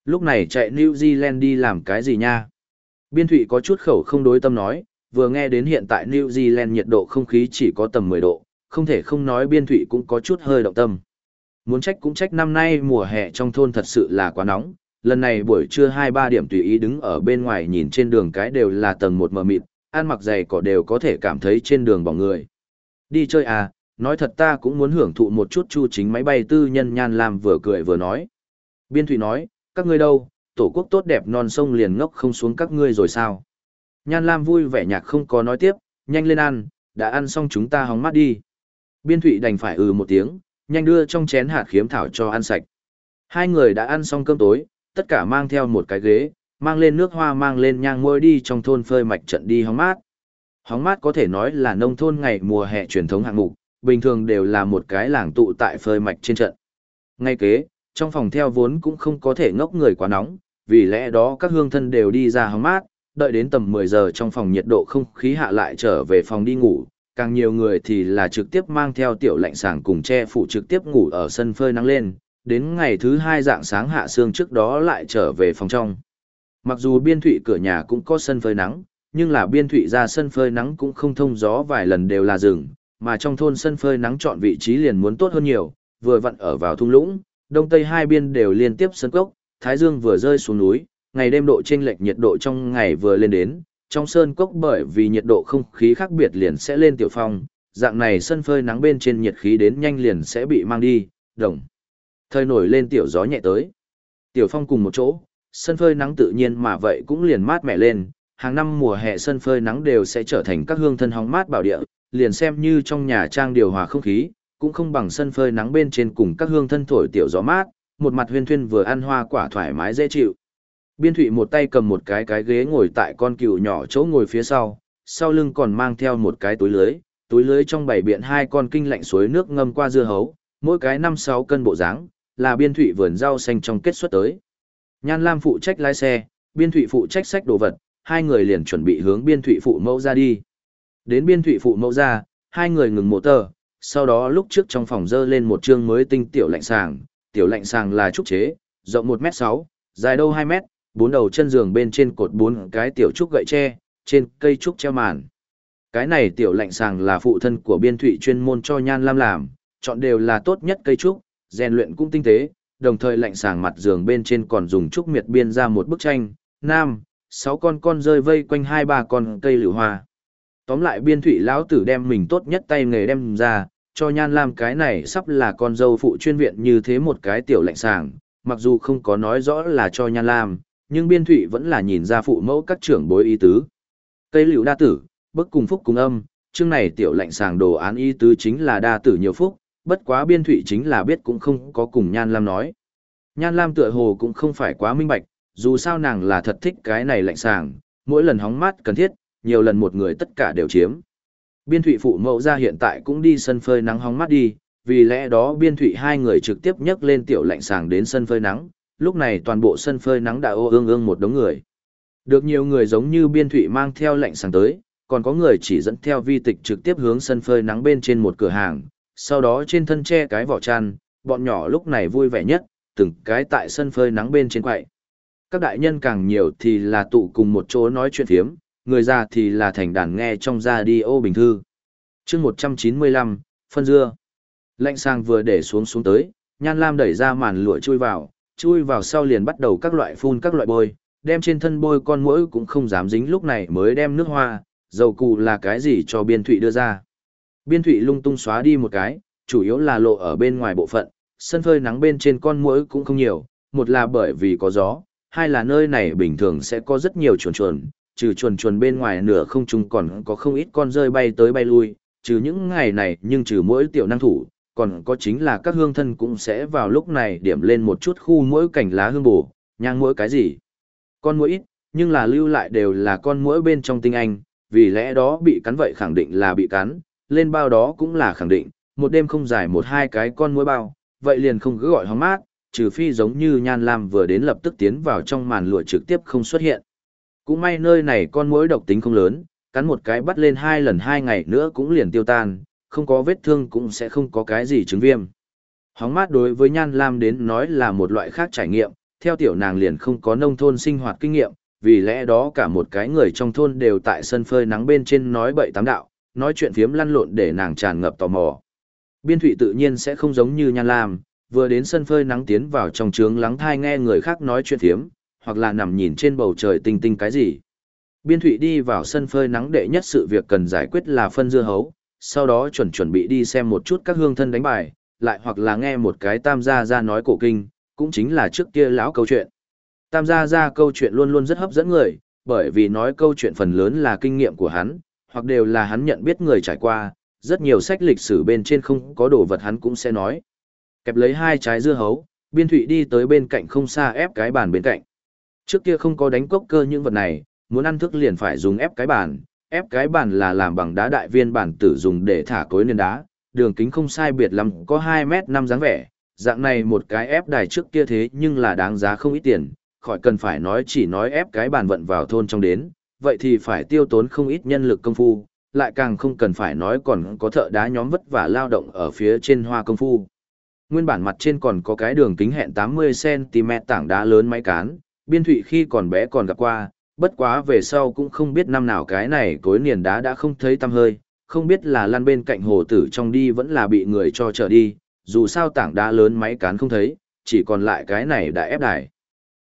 Speaker 1: Lúc này chạy New Zealand đi làm cái gì nha? Biên thụy có chút khẩu không đối tâm nói, vừa nghe đến hiện tại New Zealand nhiệt độ không khí chỉ có tầm 10 độ, không thể không nói biên thụy cũng có chút hơi động tâm. Muốn trách cũng trách năm nay mùa hè trong thôn thật sự là quá nóng, lần này buổi trưa 2-3 điểm tùy ý đứng ở bên ngoài nhìn trên đường cái đều là tầng một mờ mịt, ăn mặc dày cỏ đều có thể cảm thấy trên đường bỏng người. Đi chơi à, nói thật ta cũng muốn hưởng thụ một chút chu chính máy bay tư nhân nhan làm vừa cười vừa nói. Biên thụy nói, các ngươi đâu, tổ quốc tốt đẹp non sông liền ngốc không xuống các ngươi rồi sao. Nhan Lam vui vẻ nhạc không có nói tiếp, nhanh lên ăn, đã ăn xong chúng ta hóng mắt đi. Biên Thụy đành phải ừ một tiếng, nhanh đưa trong chén hạt khiếm thảo cho ăn sạch. Hai người đã ăn xong cơm tối, tất cả mang theo một cái ghế, mang lên nước hoa mang lên nhang môi đi trong thôn phơi mạch trận đi hóng mát. Hóng mát có thể nói là nông thôn ngày mùa hè truyền thống hạng mục, bình thường đều là một cái làng tụ tại phơi mạch trên trận. Ngay kế, trong phòng theo vốn cũng không có thể ngốc người quá nóng, vì lẽ đó các hương thân đều đi ra hóng mát, đợi đến tầm 10 giờ trong phòng nhiệt độ không khí hạ lại trở về phòng đi ngủ, càng nhiều người thì là trực tiếp mang theo tiểu lạnh sàng cùng che phủ trực tiếp ngủ ở sân phơi nắng lên, đến ngày thứ hai dạng sáng hạ sương trước đó lại trở về phòng trong. Mặc dù biên thụy cửa nhà cũng có sân phơi nắng, nhưng là biên thụy ra sân phơi nắng cũng không thông gió vài lần đều là rừng, mà trong thôn sân phơi nắng chọn vị trí liền muốn tốt hơn nhiều, vừa vặn ở vào thung lũng, đông tây hai biên đều liên tiếp sân cốc, thái dương vừa rơi xuống núi, ngày đêm độ chênh lệch nhiệt độ trong ngày vừa lên đến, trong sơn cốc bởi vì nhiệt độ không khí khác biệt liền sẽ lên tiểu phong, dạng này sân phơi nắng bên trên nhiệt khí đến nhanh liền sẽ bị mang đi, đồng. Thời nổi lên tiểu gió nhẹ tới. Tiểu phong cùng một chỗ, sân phơi nắng tự nhiên mà vậy cũng liền mát mẻ lên, hàng năm mùa hè sân phơi nắng đều sẽ trở thành các hương thân hóng mát bảo địa, liền xem như trong nhà trang điều hòa không khí, cũng không bằng sân phơi nắng bên trên cùng các hương thân thổi tiểu gió mát, một mặt huyên thuyên vừa ăn hoa quả thoải mái dễ chịu. Biên thụy một tay cầm một cái cái ghế ngồi tại con cừu nhỏ chỗ ngồi phía sau, sau lưng còn mang theo một cái túi lưới, túi lưới trong bảy biện hai con kinh lạnh suối nước ngâm qua dưa hấu, mỗi cái 5-6 cân bộ dáng là biên thụy vườn rau xanh trong kết xuất tới. Nhan Lam phụ trách lái xe, biên thụy phụ trách sách đồ vật, hai người liền chuẩn bị hướng biên thụy phụ mẫu ra đi. Đến biên thụy phụ mẫu ra, hai người ngừng mộ tờ, sau đó lúc trước trong phòng dơ lên một chương mới tinh tiểu lạnh sàng, tiểu lạnh sàng là trúc chế, rộng 1m6, dài đâu 2m, bốn đầu chân giường bên trên cột bốn cái tiểu trúc gậy tre, trên cây trúc treo màn. Cái này tiểu lạnh sàng là phụ thân của biên thụy chuyên môn cho Nhan Lam làm, chọn đều là tốt nhất cây trúc, rèn luyện cũng tinh tế, đồng thời lạnh sàng mặt giường bên trên còn dùng trúc miệt biên ra một bức tranh, nam, sáu con con rơi vây quanh hai ba con cây lửa hoa. Tóm lại biên thụy lão tử đem mình tốt nhất tay nghề đem ra, cho Nhan Lam cái này sắp là con dâu phụ chuyên viện như thế một cái tiểu lạnh sàng, mặc dù không có nói rõ là cho Nhan Lam, nhưng biên thụy vẫn là nhìn ra phụ mẫu các trưởng bối ý tứ. Cây liễu đa tử, bức cùng phúc cùng âm, chương này tiểu lạnh sàng đồ án ý tứ chính là đa tử nhiều phúc, bất quá biên thụy chính là biết cũng không có cùng Nhan Lam nói. Nhan Lam tựa hồ cũng không phải quá minh bạch, dù sao nàng là thật thích cái này lạnh sàng, mỗi lần hóng mát cần thiết, nhiều lần một người tất cả đều chiếm. Biên thụy phụ mẫu ra hiện tại cũng đi sân phơi nắng hóng mát đi, vì lẽ đó biên thụy hai người trực tiếp nhấc lên tiểu lạnh sàng đến sân phơi nắng, lúc này toàn bộ sân phơi nắng đã ô ương ương một đống người. Được nhiều người giống như biên thụy mang theo lạnh sàng tới, còn có người chỉ dẫn theo vi tịch trực tiếp hướng sân phơi nắng bên trên một cửa hàng, sau đó trên thân che cái vỏ chăn, bọn nhỏ lúc này vui vẻ nhất, từng cái tại sân phơi nắng bên trên quậy. Các đại nhân càng nhiều thì là tụ cùng một chỗ nói chuyện thiếm, người già thì là thành đàn nghe trong ra đi ô bình thư. chương 195, phân dưa. Lạnh sang vừa để xuống xuống tới, Nhan Lam đẩy ra màn lụa chui vào, chui vào sau liền bắt đầu các loại phun các loại bôi, đem trên thân bôi con mũi cũng không dám dính lúc này mới đem nước hoa, dầu cụ là cái gì cho biên thụy đưa ra. Biên thủy lung tung xóa đi một cái, chủ yếu là lộ ở bên ngoài bộ phận, sân phơi nắng bên trên con mũi cũng không nhiều, một là bởi vì có gió, hai là nơi này bình thường sẽ có rất nhiều chuồn chuồn, trừ chuồn chuồn bên ngoài nửa không trung còn có không ít con rơi bay tới bay lui, trừ những ngày này nhưng trừ mỗi tiểu năng thủ, còn có chính là các hương thân cũng sẽ vào lúc này điểm lên một chút khu mỗi cảnh lá hương bổ, nhang mỗi cái gì. Con mũi ít, nhưng là lưu lại đều là con mũi bên trong tinh anh, vì lẽ đó bị cắn vậy khẳng định là bị cắn, lên bao đó cũng là khẳng định, một đêm không dài một hai cái con muỗi bao, vậy liền không cứ gọi hóng mát, trừ phi giống như Nhan Lam vừa đến lập tức tiến vào trong màn lụa trực tiếp không xuất hiện. Cũng may nơi này con muỗi độc tính không lớn, cắn một cái bắt lên hai lần hai ngày nữa cũng liền tiêu tan, không có vết thương cũng sẽ không có cái gì chứng viêm. Hóng mát đối với Nhan Lam đến nói là một loại khác trải nghiệm, theo tiểu nàng liền không có nông thôn sinh hoạt kinh nghiệm, vì lẽ đó cả một cái người trong thôn đều tại sân phơi nắng bên trên nói bậy tám đạo, nói chuyện phiếm lăn lộn để nàng tràn ngập tò mò. Biên thụy tự nhiên sẽ không giống như Nhan Lam, vừa đến sân phơi nắng tiến vào trong trướng lắng thai nghe người khác nói chuyện phiếm, hoặc là nằm nhìn trên bầu trời tinh tinh cái gì. Biên thụy đi vào sân phơi nắng đệ nhất sự việc cần giải quyết là phân dưa hấu, sau đó chuẩn chuẩn bị đi xem một chút các hương thân đánh bài, lại hoặc là nghe một cái tam gia ra nói cổ kinh, cũng chính là trước kia lão câu chuyện. Tam gia ra câu chuyện luôn luôn rất hấp dẫn người, bởi vì nói câu chuyện phần lớn là kinh nghiệm của hắn, hoặc đều là hắn nhận biết người trải qua, rất nhiều sách lịch sử bên trên không có đồ vật hắn cũng sẽ nói. Kẹp lấy hai trái dưa hấu, biên thụy đi tới bên cạnh không xa ép cái bàn bên cạnh. Trước kia không có đánh cốc cơ những vật này, muốn ăn thức liền phải dùng ép cái bàn, ép cái bàn là làm bằng đá đại viên bản tử dùng để thả cối nền đá, đường kính không sai biệt lắm có 2 mét 5 dáng vẻ, dạng này một cái ép đài trước kia thế nhưng là đáng giá không ít tiền, khỏi cần phải nói chỉ nói ép cái bàn vận vào thôn trong đến, vậy thì phải tiêu tốn không ít nhân lực công phu, lại càng không cần phải nói còn có thợ đá nhóm vất vả lao động ở phía trên hoa công phu. Nguyên bản mặt trên còn có cái đường kính hẹn 80cm tảng đá lớn máy cán, biên thụy khi còn bé còn gặp qua, bất quá về sau cũng không biết năm nào cái này cối niền đá đã không thấy tăm hơi, không biết là lăn bên cạnh hồ tử trong đi vẫn là bị người cho trở đi, dù sao tảng đá lớn máy cán không thấy, chỉ còn lại cái này đã ép đài.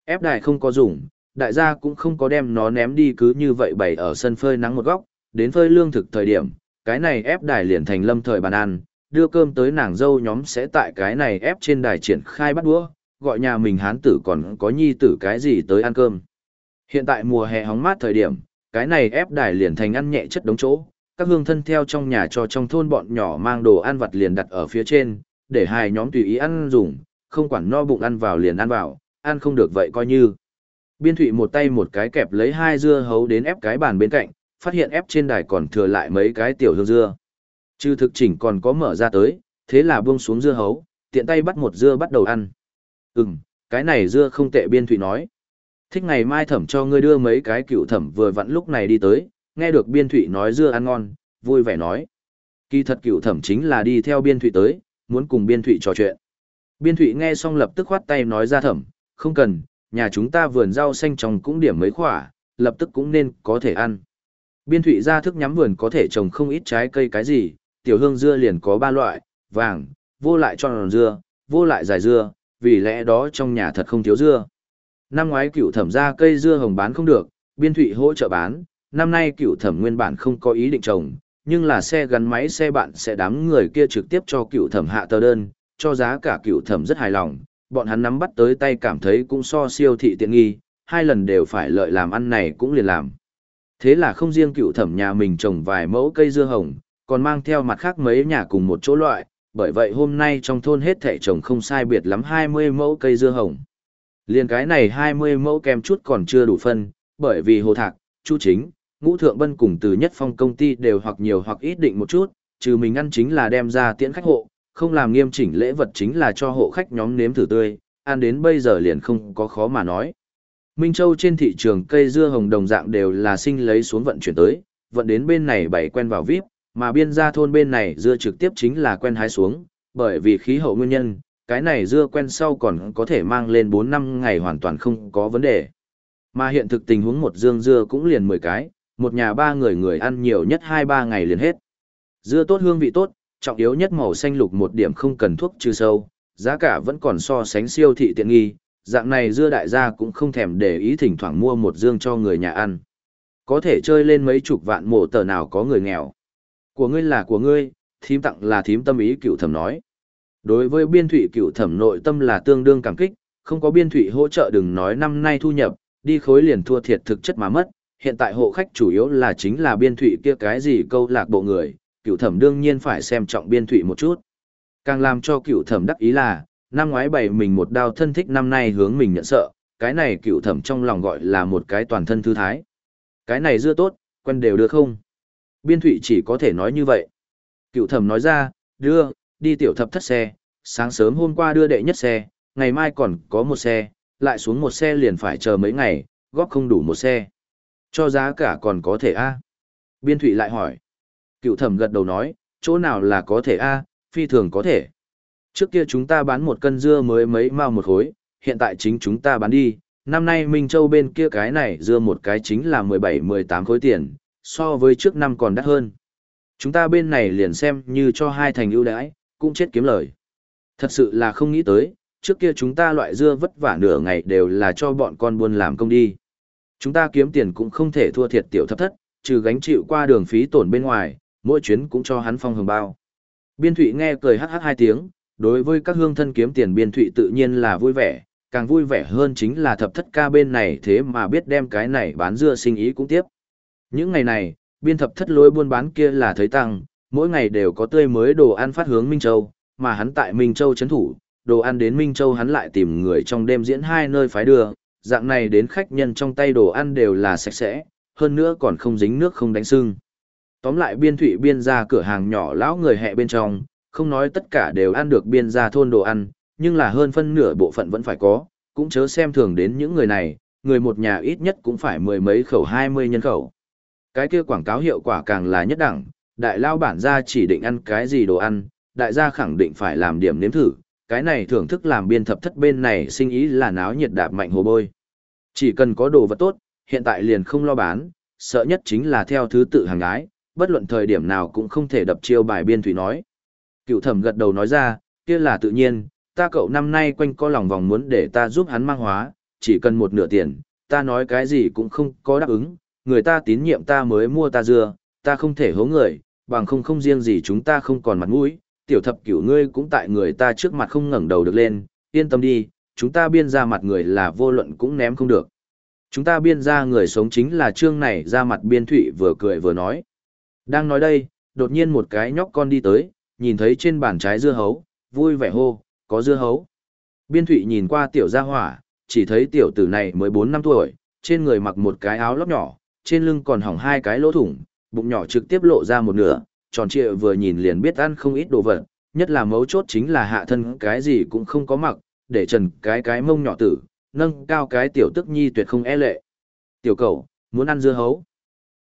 Speaker 1: Ép đài không có dùng, đại gia cũng không có đem nó ném đi cứ như vậy bày ở sân phơi nắng một góc, đến phơi lương thực thời điểm, cái này ép đài liền thành lâm thời bàn ăn, đưa cơm tới nàng dâu nhóm sẽ tại cái này ép trên đài triển khai bắt đũa, gọi nhà mình hán tử còn có nhi tử cái gì tới ăn cơm. Hiện tại mùa hè hóng mát thời điểm, cái này ép đài liền thành ăn nhẹ chất đống chỗ, các hương thân theo trong nhà cho trong thôn bọn nhỏ mang đồ ăn vặt liền đặt ở phía trên, để hai nhóm tùy ý ăn dùng, không quản no bụng ăn vào liền ăn vào, ăn không được vậy coi như. Biên thụy một tay một cái kẹp lấy hai dưa hấu đến ép cái bàn bên cạnh, phát hiện ép trên đài còn thừa lại mấy cái tiểu hương dưa. Trừ thực chỉnh còn có mở ra tới, thế là buông xuống dưa hấu, tiện tay bắt một dưa bắt đầu ăn. Ừm, cái này dưa không tệ biên thụy nói. Thích ngày mai thẩm cho ngươi đưa mấy cái cựu thẩm vừa vặn lúc này đi tới, nghe được biên thụy nói dưa ăn ngon, vui vẻ nói. Kỳ thật cựu thẩm chính là đi theo biên thụy tới, muốn cùng biên thụy trò chuyện. Biên thụy nghe xong lập tức khoát tay nói ra thẩm, không cần, nhà chúng ta vườn rau xanh trồng cũng điểm mấy khỏa, lập tức cũng nên có thể ăn. Biên thụy ra thức nhắm vườn có thể trồng không ít trái cây cái gì, tiểu hương dưa liền có ba loại, vàng, vô lại tròn dưa, vô lại dài dưa, vì lẽ đó trong nhà thật không thiếu dưa. Năm ngoái cựu thẩm ra cây dưa hồng bán không được, biên thụy hỗ trợ bán, năm nay cựu thẩm nguyên bản không có ý định trồng, nhưng là xe gắn máy xe bạn sẽ đám người kia trực tiếp cho cựu thẩm hạ tờ đơn, cho giá cả cựu thẩm rất hài lòng, bọn hắn nắm bắt tới tay cảm thấy cũng so siêu thị tiện nghi, hai lần đều phải lợi làm ăn này cũng liền làm. Thế là không riêng cựu thẩm nhà mình trồng vài mẫu cây dưa hồng, còn mang theo mặt khác mấy nhà cùng một chỗ loại, bởi vậy hôm nay trong thôn hết thảy trồng không sai biệt lắm 20 mẫu cây dưa hồng. Liên cái này 20 mẫu kem chút còn chưa đủ phân, bởi vì hồ thạc, chu chính, ngũ thượng bân cùng từ nhất phong công ty đều hoặc nhiều hoặc ít định một chút, trừ mình ăn chính là đem ra tiễn khách hộ, không làm nghiêm chỉnh lễ vật chính là cho hộ khách nhóm nếm thử tươi, ăn đến bây giờ liền không có khó mà nói. Minh Châu trên thị trường cây dưa hồng đồng dạng đều là sinh lấy xuống vận chuyển tới, vận đến bên này bày quen vào VIP, mà biên gia thôn bên này dưa trực tiếp chính là quen hái xuống, bởi vì khí hậu nguyên nhân, cái này dưa quen sau còn có thể mang lên 4 năm ngày hoàn toàn không có vấn đề. Mà hiện thực tình huống một dương dưa cũng liền 10 cái, một nhà ba người người ăn nhiều nhất hai ba ngày liền hết. Dưa tốt hương vị tốt, trọng yếu nhất màu xanh lục một điểm không cần thuốc trừ sâu, giá cả vẫn còn so sánh siêu thị tiện nghi, dạng này dưa đại gia cũng không thèm để ý thỉnh thoảng mua một dương cho người nhà ăn. Có thể chơi lên mấy chục vạn mộ tờ nào có người nghèo. Của ngươi là của ngươi, thím tặng là thím tâm ý cựu thẩm nói. Đối với biên thụy cựu thẩm nội tâm là tương đương cảm kích, không có biên thụy hỗ trợ đừng nói năm nay thu nhập, đi khối liền thua thiệt thực chất mà mất. Hiện tại hộ khách chủ yếu là chính là biên thụy kia cái gì câu lạc bộ người, cựu thẩm đương nhiên phải xem trọng biên thụy một chút. Càng làm cho cựu thẩm đắc ý là, năm ngoái bày mình một đao thân thích năm nay hướng mình nhận sợ, cái này cựu thẩm trong lòng gọi là một cái toàn thân thư thái. Cái này dưa tốt, quen đều được không? Biên thụy chỉ có thể nói như vậy. Cựu thẩm nói ra, đưa, đi tiểu thập thất xe, sáng sớm hôm qua đưa đệ nhất xe, ngày mai còn có một xe, lại xuống một xe liền phải chờ mấy ngày, góp không đủ một xe. Cho giá cả còn có thể A. Biên thụy lại hỏi. Cựu thẩm gật đầu nói, chỗ nào là có thể A, phi thường có thể. Trước kia chúng ta bán một cân dưa mới mấy mao một khối, hiện tại chính chúng ta bán đi, năm nay Minh Châu bên kia cái này dưa một cái chính là 17-18 khối tiền, so với trước năm còn đắt hơn. Chúng ta bên này liền xem như cho hai thành ưu đãi, cũng chết kiếm lời. Thật sự là không nghĩ tới, trước kia chúng ta loại dưa vất vả nửa ngày đều là cho bọn con buôn làm công đi. Chúng ta kiếm tiền cũng không thể thua thiệt tiểu thấp thất, trừ gánh chịu qua đường phí tổn bên ngoài, mỗi chuyến cũng cho hắn phong hồng bao. Biên thụy nghe cười hắc hắc hai tiếng, đối với các hương thân kiếm tiền biên thụy tự nhiên là vui vẻ, càng vui vẻ hơn chính là thập thất ca bên này thế mà biết đem cái này bán dưa sinh ý cũng tiếp. Những ngày này, biên thập thất lối buôn bán kia là thấy tăng, mỗi ngày đều có tươi mới đồ ăn phát hướng Minh Châu, mà hắn tại Minh Châu chấn thủ, đồ ăn đến Minh Châu hắn lại tìm người trong đêm diễn hai nơi phái đưa, dạng này đến khách nhân trong tay đồ ăn đều là sạch sẽ, hơn nữa còn không dính nước không đánh sưng. Tóm lại biên thụy biên ra cửa hàng nhỏ lão người hẹ bên trong, không nói tất cả đều ăn được biên ra thôn đồ ăn, nhưng là hơn phân nửa bộ phận vẫn phải có, cũng chớ xem thường đến những người này, người một nhà ít nhất cũng phải mười mấy khẩu hai mươi nhân khẩu. Cái kia quảng cáo hiệu quả càng là nhất đẳng, đại lao bản gia chỉ định ăn cái gì đồ ăn, đại gia khẳng định phải làm điểm nếm thử, cái này thưởng thức làm biên thập thất bên này sinh ý là náo nhiệt đạp mạnh hồ bôi. Chỉ cần có đồ vật tốt, hiện tại liền không lo bán, sợ nhất chính là theo thứ tự hàng ái, bất luận thời điểm nào cũng không thể đập chiêu bài biên thủy nói. Cựu thẩm gật đầu nói ra, kia là tự nhiên, ta cậu năm nay quanh co lòng vòng muốn để ta giúp hắn mang hóa, chỉ cần một nửa tiền, ta nói cái gì cũng không có đáp ứng, người ta tín nhiệm ta mới mua ta dưa, ta không thể hố người, bằng không không riêng gì chúng ta không còn mặt mũi, tiểu thập cửu ngươi cũng tại người ta trước mặt không ngẩng đầu được lên, yên tâm đi, chúng ta biên ra mặt người là vô luận cũng ném không được. Chúng ta biên ra người sống chính là trương này ra mặt biên thủy vừa cười vừa nói. Đang nói đây, đột nhiên một cái nhóc con đi tới, nhìn thấy trên bàn trái dưa hấu, vui vẻ hô, có dưa hấu. Biên thụy nhìn qua tiểu gia hỏa, chỉ thấy tiểu tử này mới 4 năm tuổi, trên người mặc một cái áo lóc nhỏ, trên lưng còn hỏng hai cái lỗ thủng, bụng nhỏ trực tiếp lộ ra một nửa, tròn trịa vừa nhìn liền biết ăn không ít đồ vật, nhất là mấu chốt chính là hạ thân cái gì cũng không có mặc, để trần cái cái mông nhỏ tử, nâng cao cái tiểu tức nhi tuyệt không e lệ. Tiểu cầu, muốn ăn dưa hấu.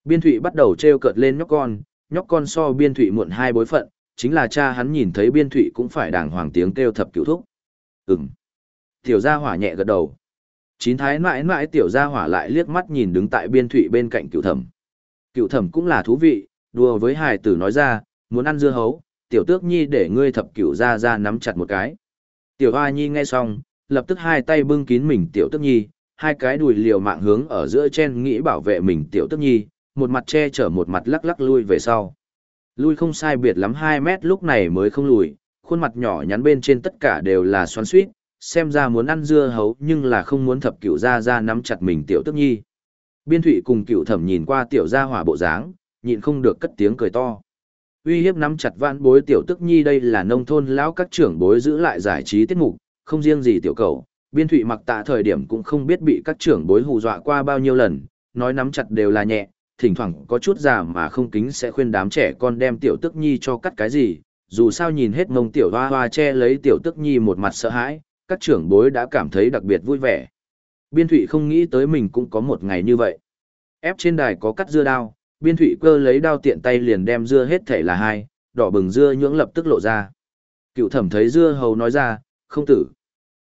Speaker 1: Biên thụy bắt đầu treo cợt lên nhóc con, nhóc con so biên thụy muộn hai bối phận, chính là cha hắn nhìn thấy biên thụy cũng phải đàng hoàng tiếng kêu thập cửu thúc. Ừm. Tiểu gia hỏa nhẹ gật đầu. Chín thái mãi mãi tiểu gia hỏa lại liếc mắt nhìn đứng tại biên thụy bên cạnh cựu thẩm. Cựu thẩm cũng là thú vị, đùa với hài tử nói ra, muốn ăn dưa hấu, tiểu tước nhi để ngươi thập cửu ra ra nắm chặt một cái. Tiểu hoa nhi nghe xong, lập tức hai tay bưng kín mình tiểu tước nhi, hai cái đùi liều mạng hướng ở giữa chen nghĩ bảo vệ mình tiểu tước nhi, một mặt che chở một mặt lắc lắc lui về sau. Lui không sai biệt lắm 2 mét lúc này mới không lùi, khuôn mặt nhỏ nhắn bên trên tất cả đều là xoắn suýt, xem ra muốn ăn dưa hấu nhưng là không muốn thập cửu ra ra nắm chặt mình tiểu tức nhi. Biên thụy cùng cửu thẩm nhìn qua tiểu gia hỏa bộ dáng, nhịn không được cất tiếng cười to. Uy hiếp nắm chặt vãn bối tiểu tức nhi đây là nông thôn lão các trưởng bối giữ lại giải trí tiết mục, không riêng gì tiểu cầu. Biên thụy mặc tạ thời điểm cũng không biết bị các trưởng bối hù dọa qua bao nhiêu lần, nói nắm chặt đều là nhẹ, thỉnh thoảng có chút già mà không kính sẽ khuyên đám trẻ con đem tiểu tức nhi cho cắt cái gì, dù sao nhìn hết mông tiểu hoa hoa che lấy tiểu tức nhi một mặt sợ hãi, các trưởng bối đã cảm thấy đặc biệt vui vẻ. Biên thụy không nghĩ tới mình cũng có một ngày như vậy. Ép trên đài có cắt dưa đao, biên thụy cơ lấy đao tiện tay liền đem dưa hết thể là hai, đỏ bừng dưa nhưỡng lập tức lộ ra. Cựu thẩm thấy dưa hầu nói ra, không tử.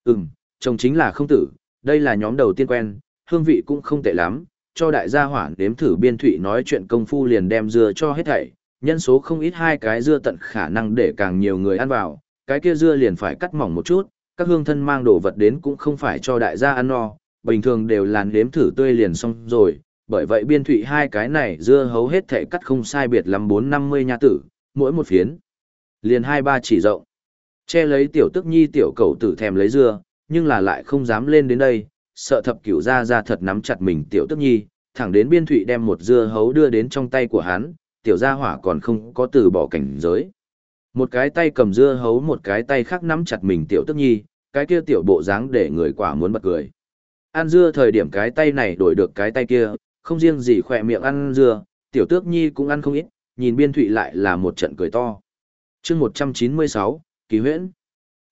Speaker 1: Ừm, chồng chính là không tử, đây là nhóm đầu tiên quen, hương vị cũng không tệ lắm, cho đại gia hỏa đếm thử biên thụy nói chuyện công phu liền đem dưa cho hết thảy, nhân số không ít hai cái dưa tận khả năng để càng nhiều người ăn vào, cái kia dưa liền phải cắt mỏng một chút, các hương thân mang đồ vật đến cũng không phải cho đại gia ăn no, bình thường đều làn đếm thử tươi liền xong rồi, bởi vậy biên thụy hai cái này dưa hấu hết thể cắt không sai biệt lắm 4-50 nha tử, mỗi một phiến, liền hai ba chỉ rộng. Che lấy tiểu tức nhi tiểu cầu tử thèm lấy dưa, nhưng là lại không dám lên đến đây, sợ thập cửu ra ra thật nắm chặt mình tiểu tức nhi, thẳng đến biên thụy đem một dưa hấu đưa đến trong tay của hắn, tiểu gia hỏa còn không có từ bỏ cảnh giới. Một cái tay cầm dưa hấu một cái tay khác nắm chặt mình tiểu tức nhi, cái kia tiểu bộ dáng để người quả muốn bật cười. Ăn dưa thời điểm cái tay này đổi được cái tay kia, không riêng gì khỏe miệng ăn dưa, tiểu tước nhi cũng ăn không ít, nhìn biên thụy lại là một trận cười to. chương 196, Kỳ huyễn.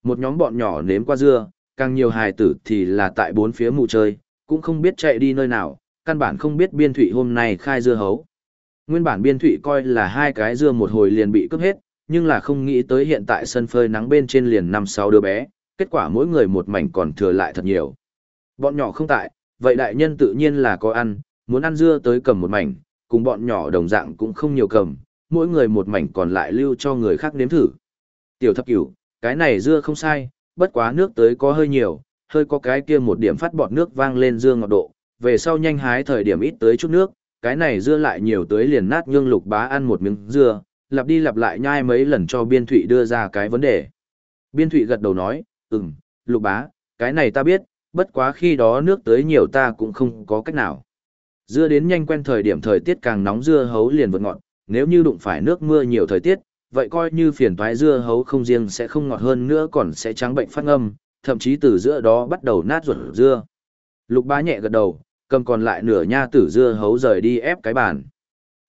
Speaker 1: Một nhóm bọn nhỏ nếm qua dưa, càng nhiều hài tử thì là tại bốn phía mù chơi, cũng không biết chạy đi nơi nào, căn bản không biết biên thủy hôm nay khai dưa hấu. Nguyên bản biên thủy coi là hai cái dưa một hồi liền bị cướp hết, nhưng là không nghĩ tới hiện tại sân phơi nắng bên trên liền năm sáu đứa bé, kết quả mỗi người một mảnh còn thừa lại thật nhiều. Bọn nhỏ không tại, vậy đại nhân tự nhiên là có ăn, muốn ăn dưa tới cầm một mảnh, cùng bọn nhỏ đồng dạng cũng không nhiều cầm, mỗi người một mảnh còn lại lưu cho người khác nếm thử. Tiểu thập cửu, cái này dưa không sai, bất quá nước tới có hơi nhiều, hơi có cái kia một điểm phát bọt nước vang lên dương ngọt độ, về sau nhanh hái thời điểm ít tới chút nước, cái này dưa lại nhiều tới liền nát nhương lục bá ăn một miếng dưa, lặp đi lặp lại nhai mấy lần cho biên thụy đưa ra cái vấn đề. Biên thụy gật đầu nói, ừm, lục bá, cái này ta biết, bất quá khi đó nước tới nhiều ta cũng không có cách nào. Dưa đến nhanh quen thời điểm thời tiết càng nóng dưa hấu liền vượt ngọt, nếu như đụng phải nước mưa nhiều thời tiết, vậy coi như phiền toái dưa hấu không riêng sẽ không ngọt hơn nữa còn sẽ trắng bệnh phát ngâm, thậm chí từ giữa đó bắt đầu nát ruột dưa. Lục bá nhẹ gật đầu, cầm còn lại nửa nha tử dưa hấu rời đi ép cái bàn.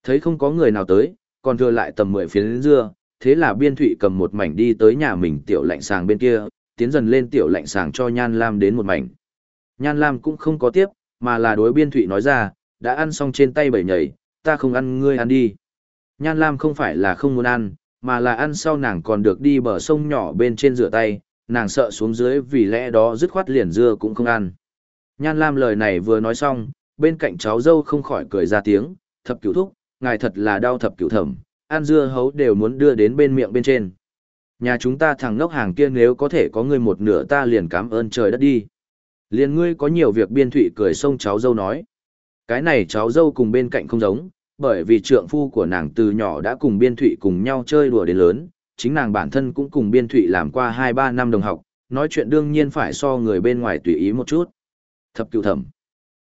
Speaker 1: Thấy không có người nào tới, còn thừa lại tầm 10 phiến dưa, thế là biên thụy cầm một mảnh đi tới nhà mình tiểu lạnh sàng bên kia, tiến dần lên tiểu lạnh sàng cho Nhan Lam đến một mảnh. Nhan Lam cũng không có tiếp, mà là đối biên thụy nói ra, đã ăn xong trên tay bảy nhảy, ta không ăn ngươi ăn đi. Nhan Lam không phải là không muốn ăn, mà là ăn sau nàng còn được đi bờ sông nhỏ bên trên rửa tay, nàng sợ xuống dưới vì lẽ đó dứt khoát liền dưa cũng không ăn. Nhan Lam lời này vừa nói xong, bên cạnh cháu dâu không khỏi cười ra tiếng, thập cửu thúc, ngài thật là đau thập cửu thẩm, ăn dưa hấu đều muốn đưa đến bên miệng bên trên. Nhà chúng ta thằng ngốc hàng kia nếu có thể có ngươi một nửa ta liền cảm ơn trời đất đi. Liền ngươi có nhiều việc biên thụy cười xông cháu dâu nói. Cái này cháu dâu cùng bên cạnh không giống, bởi vì trượng phu của nàng từ nhỏ đã cùng biên thụy cùng nhau chơi đùa đến lớn, chính nàng bản thân cũng cùng biên thụy làm qua 2-3 năm đồng học, nói chuyện đương nhiên phải so người bên ngoài tùy ý một chút. Thập cựu thẩm.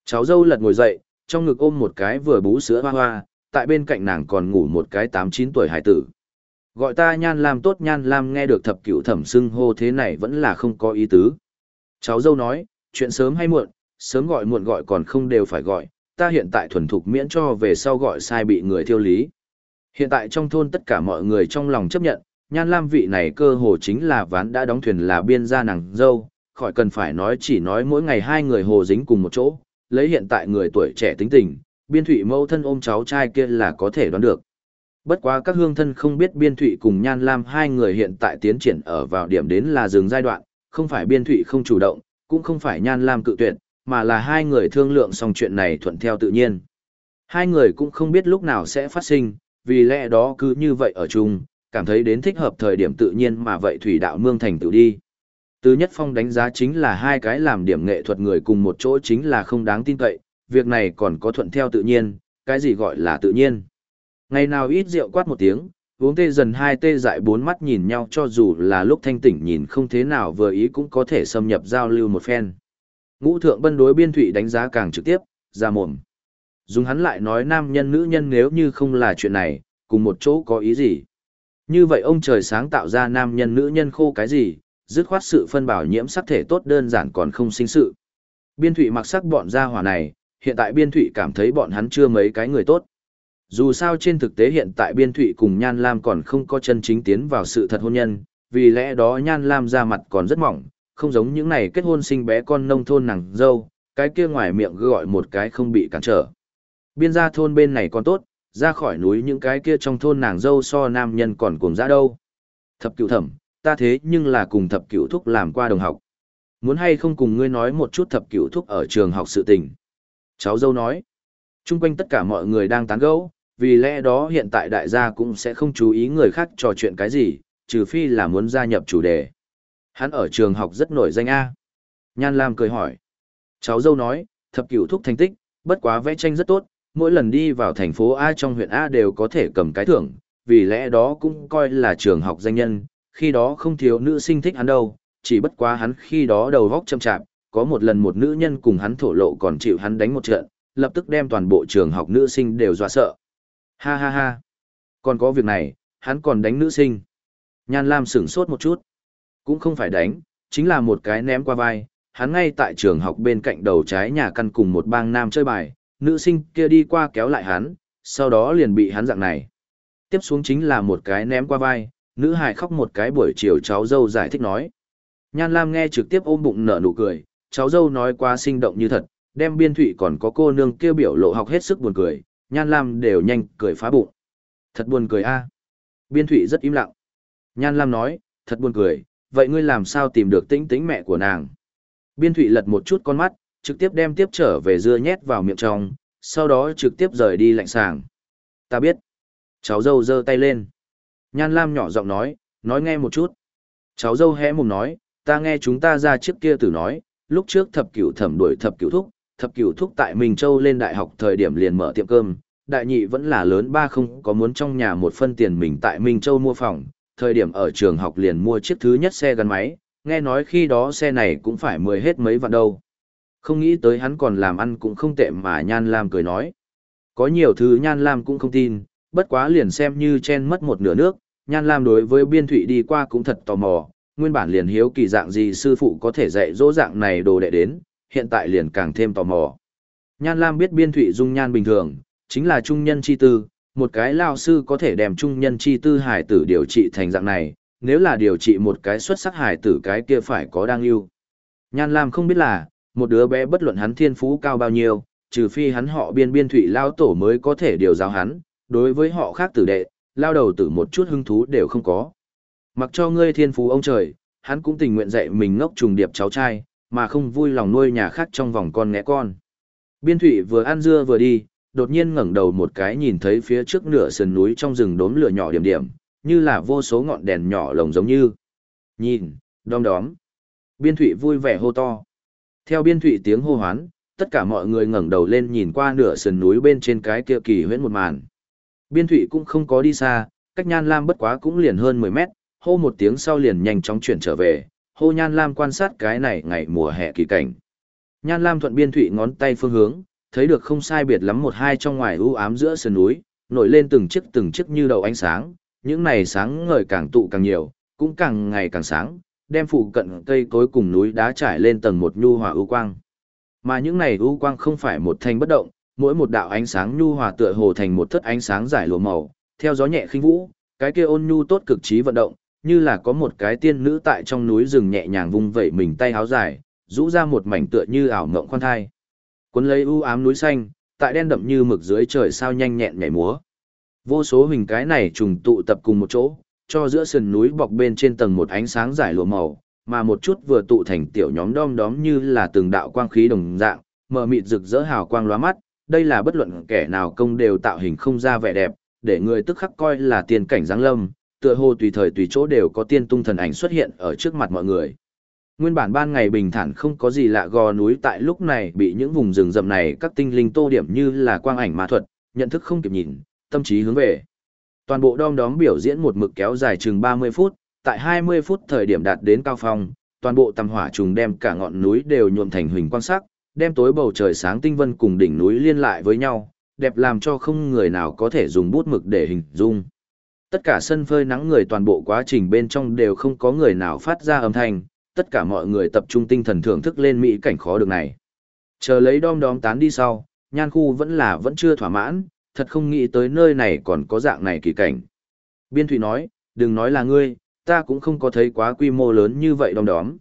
Speaker 1: Cháu dâu lật ngồi dậy, trong ngực ôm một cái vừa bú sữa hoa hoa, tại bên cạnh nàng còn ngủ một cái 8-9 tuổi hải tử. Gọi ta nhan lam tốt nhan lam nghe được thập cựu thẩm xưng hô thế này vẫn là không có ý tứ. Cháu dâu nói, chuyện sớm hay muộn, sớm gọi muộn gọi còn không đều phải gọi, ta hiện tại thuần thục miễn cho về sau gọi sai bị người thiêu lý. Hiện tại trong thôn tất cả mọi người trong lòng chấp nhận, nhan lam vị này cơ hồ chính là ván đã đóng thuyền là biên gia nàng dâu, khỏi cần phải nói chỉ nói mỗi ngày hai người hồ dính cùng một chỗ, lấy hiện tại người tuổi trẻ tính tình, biên thụy mâu thân ôm cháu trai kia là có thể đoán được. Bất quá các hương thân không biết biên thụy cùng nhan lam hai người hiện tại tiến triển ở vào điểm đến là dừng giai đoạn, không phải biên thụy không chủ động, cũng không phải nhan lam cự tuyệt, mà là hai người thương lượng xong chuyện này thuận theo tự nhiên. Hai người cũng không biết lúc nào sẽ phát sinh, vì lẽ đó cứ như vậy ở chung, cảm thấy đến thích hợp thời điểm tự nhiên mà vậy thủy đạo mương thành tự đi. Từ nhất phong đánh giá chính là hai cái làm điểm nghệ thuật người cùng một chỗ chính là không đáng tin cậy, việc này còn có thuận theo tự nhiên, cái gì gọi là tự nhiên. Ngày nào ít rượu quát một tiếng, uống tê dần hai tê dại bốn mắt nhìn nhau cho dù là lúc thanh tỉnh nhìn không thế nào vừa ý cũng có thể xâm nhập giao lưu một phen. Ngũ thượng bân đối biên thủy đánh giá càng trực tiếp, ra mồm. Dùng hắn lại nói nam nhân nữ nhân nếu như không là chuyện này, cùng một chỗ có ý gì. Như vậy ông trời sáng tạo ra nam nhân nữ nhân khô cái gì, dứt khoát sự phân bảo nhiễm sắc thể tốt đơn giản còn không sinh sự. Biên thủy mặc sắc bọn gia hỏa này, hiện tại biên thủy cảm thấy bọn hắn chưa mấy cái người tốt. Dù sao trên thực tế hiện tại biên thủy cùng Nhan Lam còn không có chân chính tiến vào sự thật hôn nhân, vì lẽ đó Nhan Lam ra mặt còn rất mỏng, không giống những này kết hôn sinh bé con nông thôn nàng dâu, cái kia ngoài miệng gọi một cái không bị cản trở. Biên gia thôn bên này còn tốt, ra khỏi núi những cái kia trong thôn nàng dâu so nam nhân còn cuồng ra đâu. Thập cựu thẩm, ta thế nhưng là cùng thập cựu thúc làm qua đồng học. Muốn hay không cùng ngươi nói một chút thập cựu thúc ở trường học sự tình. Cháu dâu nói. Trung quanh tất cả mọi người đang tán gẫu, vì lẽ đó hiện tại đại gia cũng sẽ không chú ý người khác trò chuyện cái gì, trừ phi là muốn gia nhập chủ đề. Hắn ở trường học rất nổi danh A. Nhan Lam cười hỏi. Cháu dâu nói, thập cửu thúc thành tích, bất quá vẽ tranh rất tốt, mỗi lần đi vào thành phố A trong huyện A đều có thể cầm cái thưởng, vì lẽ đó cũng coi là trường học danh nhân, khi đó không thiếu nữ sinh thích hắn đâu, chỉ bất quá hắn khi đó đầu vóc chậm chạp, có một lần một nữ nhân cùng hắn thổ lộ còn chịu hắn đánh một trận, lập tức đem toàn bộ trường học nữ sinh đều dọa sợ. Ha ha ha. Còn có việc này, hắn còn đánh nữ sinh. Nhan Lam sửng sốt một chút. Cũng không phải đánh, chính là một cái ném qua vai. Hắn ngay tại trường học bên cạnh đầu trái nhà căn cùng một bang nam chơi bài, nữ sinh kia đi qua kéo lại hắn, sau đó liền bị hắn dạng này. Tiếp xuống chính là một cái ném qua vai, nữ hài khóc một cái buổi chiều cháu dâu giải thích nói. Nhan Lam nghe trực tiếp ôm bụng nở nụ cười, cháu dâu nói quá sinh động như thật, đem biên thụy còn có cô nương kêu biểu lộ học hết sức buồn cười, Nhan Lam đều nhanh cười phá bụng. Thật buồn cười a Biên thụy rất im lặng. Nhan Lam nói, thật buồn cười, vậy ngươi làm sao tìm được tĩnh tĩnh mẹ của nàng? Biên thụy lật một chút con mắt, trực tiếp đem tiếp trở về dưa nhét vào miệng trong, sau đó trực tiếp rời đi lạnh sàng. Ta biết. Cháu dâu giơ tay lên. Nhan Lam nhỏ giọng nói, nói nghe một chút. Cháu dâu hé mồm nói, ta nghe chúng ta ra trước kia tử nói, lúc trước thập cửu thẩm đuổi thập cửu thúc, thập cửu thúc tại Minh Châu lên đại học thời điểm liền mở tiệm cơm, đại nhị vẫn là lớn ba không có muốn trong nhà một phân tiền mình tại Minh Châu mua phòng, thời điểm ở trường học liền mua chiếc thứ nhất xe gắn máy, nghe nói khi đó xe này cũng phải mười hết mấy vạn đâu. Không nghĩ tới hắn còn làm ăn cũng không tệ mà Nhan Lam cười nói. Có nhiều thứ Nhan Lam cũng không tin, bất quá liền xem như chen mất một nửa nước, Nhan Lam đối với biên thụy đi qua cũng thật tò mò, nguyên bản liền hiếu kỳ dạng gì sư phụ có thể dạy dỗ dạng này đồ đệ đến, hiện tại liền càng thêm tò mò. Nhan Lam biết biên thụy dung nhan bình thường, chính là trung nhân chi tư, một cái lao sư có thể đem trung nhân chi tư hải tử điều trị thành dạng này, nếu là điều trị một cái xuất sắc hải tử cái kia phải có đang yêu. Nhan Lam không biết là, một đứa bé bất luận hắn thiên phú cao bao nhiêu, trừ phi hắn họ biên biên thủy lao tổ mới có thể điều giáo hắn, đối với họ khác tử đệ, lao đầu tử một chút hứng thú đều không có. Mặc cho ngươi thiên phú ông trời, hắn cũng tình nguyện dạy mình ngốc trùng điệp cháu trai, mà không vui lòng nuôi nhà khác trong vòng con nghẽ con. Biên thủy vừa ăn dưa vừa đi, đột nhiên ngẩng đầu một cái nhìn thấy phía trước nửa sườn núi trong rừng đốm lửa nhỏ điểm điểm, như là vô số ngọn đèn nhỏ lồng giống như. Nhìn, đom đóm. Biên thủy vui vẻ hô to. Theo biên thủy tiếng hô hoán, tất cả mọi người ngẩng đầu lên nhìn qua nửa sườn núi bên trên cái kia kỳ huyễn một màn. Biên thủy cũng không có đi xa, cách nhan lam bất quá cũng liền hơn 10 mét, hô một tiếng sau liền nhanh chóng chuyển trở về, hô Nhan Lam quan sát cái này ngày mùa hè kỳ cảnh. Nhan Lam thuận biên thụy ngón tay phương hướng, thấy được không sai biệt lắm một hai trong ngoài u ám giữa sườn núi, nổi lên từng chiếc từng chiếc như đầu ánh sáng, những này sáng ngời càng tụ càng nhiều, cũng càng ngày càng sáng, đem phụ cận cây cối cùng núi đá trải lên tầng một nhu hòa ưu quang. Mà những này ưu quang không phải một thanh bất động, mỗi một đạo ánh sáng nhu hòa tựa hồ thành một thất ánh sáng giải lụa màu, theo gió nhẹ khinh vũ, cái kia ôn nhu tốt cực trí vận động, như là có một cái tiên nữ tại trong núi rừng nhẹ nhàng vung vẩy mình tay háo dài, rũ ra một mảnh tựa như ảo mộng khoan thai. Cuốn lấy u ám núi xanh, tại đen đậm như mực dưới trời sao nhanh nhẹn nhảy múa. Vô số hình cái này trùng tụ tập cùng một chỗ, cho giữa sườn núi bọc bên trên tầng một ánh sáng giải lụa màu, mà một chút vừa tụ thành tiểu nhóm đom đóm như là từng đạo quang khí đồng dạng, mờ mịt rực rỡ hào quang lóa mắt, đây là bất luận kẻ nào công đều tạo hình không ra vẻ đẹp, để người tức khắc coi là tiền cảnh giáng lâm, tựa hồ tùy thời tùy chỗ đều có tiên tung thần ảnh xuất hiện ở trước mặt mọi người. Nguyên bản ban ngày bình thản không có gì lạ gò núi tại lúc này bị những vùng rừng rậm này các tinh linh tô điểm như là quang ảnh ma thuật, nhận thức không kịp nhìn, tâm trí hướng về. Toàn bộ đom đóm biểu diễn một mực kéo dài chừng 30 phút, tại 20 phút thời điểm đạt đến cao phong, toàn bộ tầm hỏa trùng đem cả ngọn núi đều nhuộm thành huỳnh quang sắc, đem tối bầu trời sáng tinh vân cùng đỉnh núi liên lại với nhau, đẹp làm cho không người nào có thể dùng bút mực để hình dung. Tất cả sân phơi nắng người toàn bộ quá trình bên trong đều không có người nào phát ra âm thanh, tất cả mọi người tập trung tinh thần thưởng thức lên mỹ cảnh khó được này. Chờ lấy đom đóm tán đi sau, nhan khu vẫn là vẫn chưa thỏa mãn, thật không nghĩ tới nơi này còn có dạng này kỳ cảnh. Biên Thụy nói, đừng nói là ngươi, ta cũng không có thấy quá quy mô lớn như vậy đom đóm.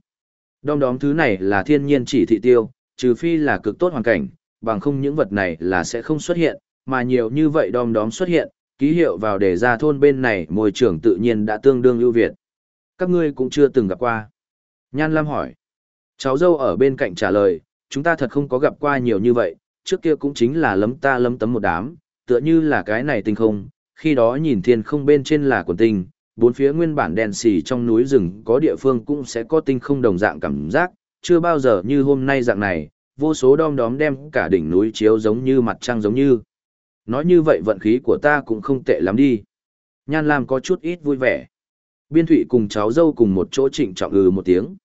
Speaker 1: Đom đóm thứ này là thiên nhiên chỉ thị tiêu, trừ phi là cực tốt hoàn cảnh, bằng không những vật này là sẽ không xuất hiện, mà nhiều như vậy đom đóm xuất hiện, ký hiệu vào để ra thôn bên này môi trường tự nhiên đã tương đương ưu việt. Các ngươi cũng chưa từng gặp qua. Nhan Lam hỏi. Cháu dâu ở bên cạnh trả lời, chúng ta thật không có gặp qua nhiều như vậy, trước kia cũng chính là lấm ta lấm tấm một đám, tựa như là cái này tinh không, khi đó nhìn thiên không bên trên là quần tinh, bốn phía nguyên bản đèn xì trong núi rừng có địa phương cũng sẽ có tinh không đồng dạng cảm giác, chưa bao giờ như hôm nay dạng này, vô số đom đóm đem cả đỉnh núi chiếu giống như mặt trăng giống như. Nói như vậy vận khí của ta cũng không tệ lắm đi. Nhan Lam có chút ít vui vẻ. Biên Thụy cùng cháu dâu cùng một chỗ trịnh trọng ừ một tiếng.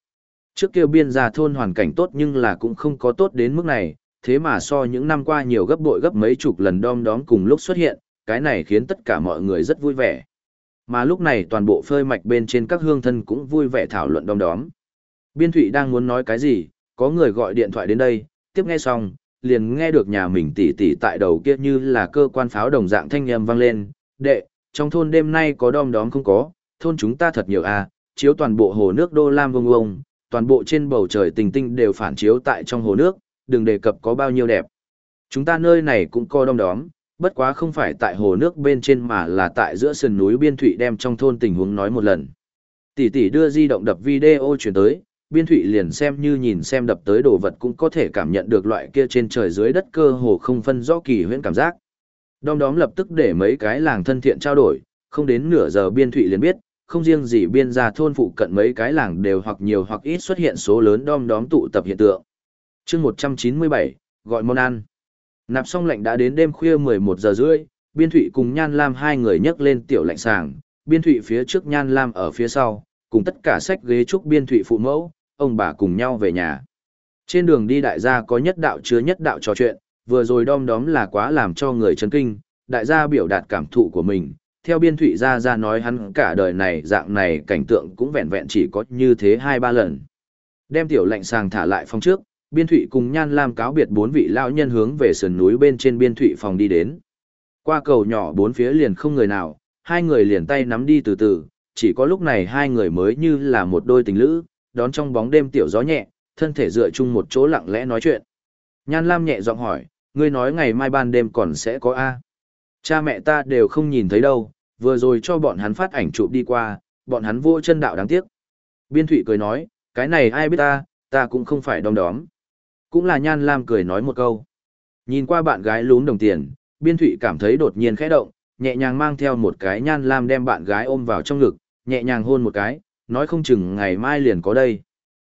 Speaker 1: Trước kia biên gia thôn hoàn cảnh tốt nhưng là cũng không có tốt đến mức này, thế mà so những năm qua nhiều gấp bội gấp mấy chục lần đom đóm cùng lúc xuất hiện, cái này khiến tất cả mọi người rất vui vẻ. Mà lúc này toàn bộ phơi mạch bên trên các hương thân cũng vui vẻ thảo luận đom đóm. Biên Thụy đang muốn nói cái gì, có người gọi điện thoại đến đây, tiếp nghe xong, liền nghe được nhà mình tỉ tỉ tại đầu kia như là cơ quan pháo đồng dạng thanh âm vang lên, đệ, trong thôn đêm nay có đom đóm không có, thôn chúng ta thật nhiều à, chiếu toàn bộ hồ nước đô lam vông vông, toàn bộ trên bầu trời tình tinh đều phản chiếu tại trong hồ nước, đừng đề cập có bao nhiêu đẹp. Chúng ta nơi này cũng co đom đóm, bất quá không phải tại hồ nước bên trên mà là tại giữa sườn núi biên thụy đem trong thôn tình huống nói một lần. Tỷ tỷ đưa di động đập video chuyển tới, biên thụy liền xem như nhìn xem đập tới đồ vật cũng có thể cảm nhận được loại kia trên trời dưới đất cơ hồ không phân rõ kỳ huyễn cảm giác. Đom đóm lập tức để mấy cái làng thân thiện trao đổi, không đến nửa giờ biên thụy liền biết, không riêng gì biên gia thôn phụ cận mấy cái làng đều hoặc nhiều hoặc ít xuất hiện số lớn đom đóm tụ tập hiện tượng. chương 197, gọi món ăn. Nạp xong lệnh đã đến đêm khuya 11 giờ rưỡi, biên thụy cùng Nhan Lam hai người nhấc lên tiểu lạnh sàng, biên thụy phía trước Nhan Lam ở phía sau, cùng tất cả sách ghế trúc biên thụy phụ mẫu, ông bà cùng nhau về nhà. Trên đường đi đại gia có nhất đạo chứa nhất đạo trò chuyện, vừa rồi đom đóm là quá làm cho người chấn kinh, đại gia biểu đạt cảm thụ của mình, theo biên thụy ra ra nói hắn cả đời này dạng này cảnh tượng cũng vẹn vẹn chỉ có như thế hai ba lần. Đem tiểu lệnh sàng thả lại phòng trước, biên thụy cùng nhan lam cáo biệt bốn vị lao nhân hướng về sườn núi bên trên biên thụy phòng đi đến. Qua cầu nhỏ bốn phía liền không người nào, hai người liền tay nắm đi từ từ, chỉ có lúc này hai người mới như là một đôi tình lữ, đón trong bóng đêm tiểu gió nhẹ, thân thể dựa chung một chỗ lặng lẽ nói chuyện. Nhan Lam nhẹ giọng hỏi, ngươi nói ngày mai ban đêm còn sẽ có A. Cha mẹ ta đều không nhìn thấy đâu, vừa rồi cho bọn hắn phát ảnh chụp đi qua, bọn hắn vô chân đạo đáng tiếc. Biên Thụy cười nói, cái này ai biết ta, ta cũng không phải đom đóm. Cũng là Nhan Lam cười nói một câu. Nhìn qua bạn gái lún đồng tiền, Biên Thụy cảm thấy đột nhiên khẽ động, nhẹ nhàng mang theo một cái Nhan Lam đem bạn gái ôm vào trong ngực, nhẹ nhàng hôn một cái, nói không chừng ngày mai liền có đây.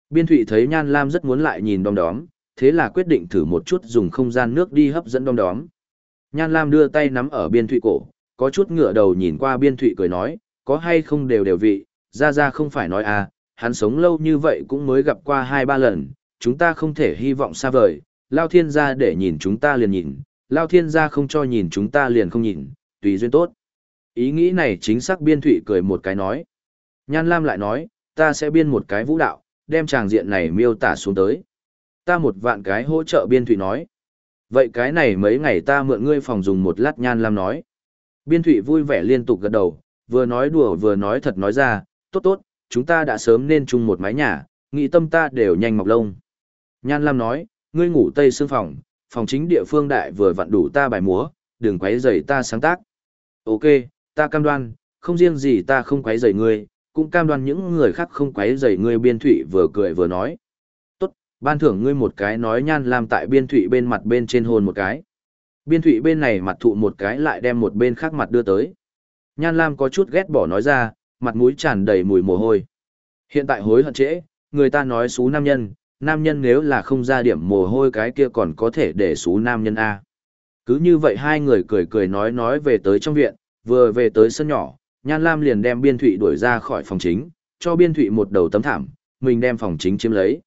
Speaker 1: Biên Thụy thấy Nhan Lam rất muốn lại nhìn đom đóm, thế là quyết định thử một chút dùng không gian nước đi hấp dẫn đom đóm. Nhan Lam đưa tay nắm ở Biên Thụy cổ, có chút ngựa đầu nhìn qua Biên Thụy cười nói, có hay không đều đều vị, ra ra không phải nói à, hắn sống lâu như vậy cũng mới gặp qua hai ba lần, chúng ta không thể hy vọng xa vời, Lao Thiên gia để nhìn chúng ta liền nhìn, Lao Thiên gia không cho nhìn chúng ta liền không nhìn, tùy duyên tốt. Ý nghĩ này chính xác Biên Thụy cười một cái nói. Nhan Lam lại nói, ta sẽ biên một cái vũ đạo, đem tràng diện này miêu tả xuống tới. Ta một vạn cái hỗ trợ Biên Thụy nói. Vậy cái này mấy ngày ta mượn ngươi phòng dùng một lát Nhan Lam nói. Biên Thụy vui vẻ liên tục gật đầu, vừa nói đùa vừa nói thật nói ra, tốt tốt, chúng ta đã sớm nên chung một mái nhà, nghĩ tâm ta đều nhanh mọc lông. Nhan Lam nói, ngươi ngủ tây xương phòng, phòng chính địa phương đại vừa vặn đủ ta bài múa, đừng quấy rầy ta sáng tác. Ok, ta cam đoan, không riêng gì ta không quấy rầy ngươi, cũng cam đoan những người khác không quấy rầy ngươi biên thụy vừa cười vừa nói. Ban thưởng ngươi một cái nói nhan lam tại biên thụy bên mặt bên trên hôn một cái. Biên thụy bên này mặt thụ một cái lại đem một bên khác mặt đưa tới. Nhan lam có chút ghét bỏ nói ra, mặt mũi tràn đầy mùi mồ hôi. Hiện tại hối hận trễ, người ta nói xú nam nhân, nam nhân nếu là không ra điểm mồ hôi cái kia còn có thể để xú nam nhân A. Cứ như vậy hai người cười cười nói nói về tới trong viện, vừa về tới sân nhỏ, Nhan Lam liền đem Biên Thụy đuổi ra khỏi phòng chính, cho Biên Thụy một đầu tấm thảm, mình đem phòng chính chiếm lấy.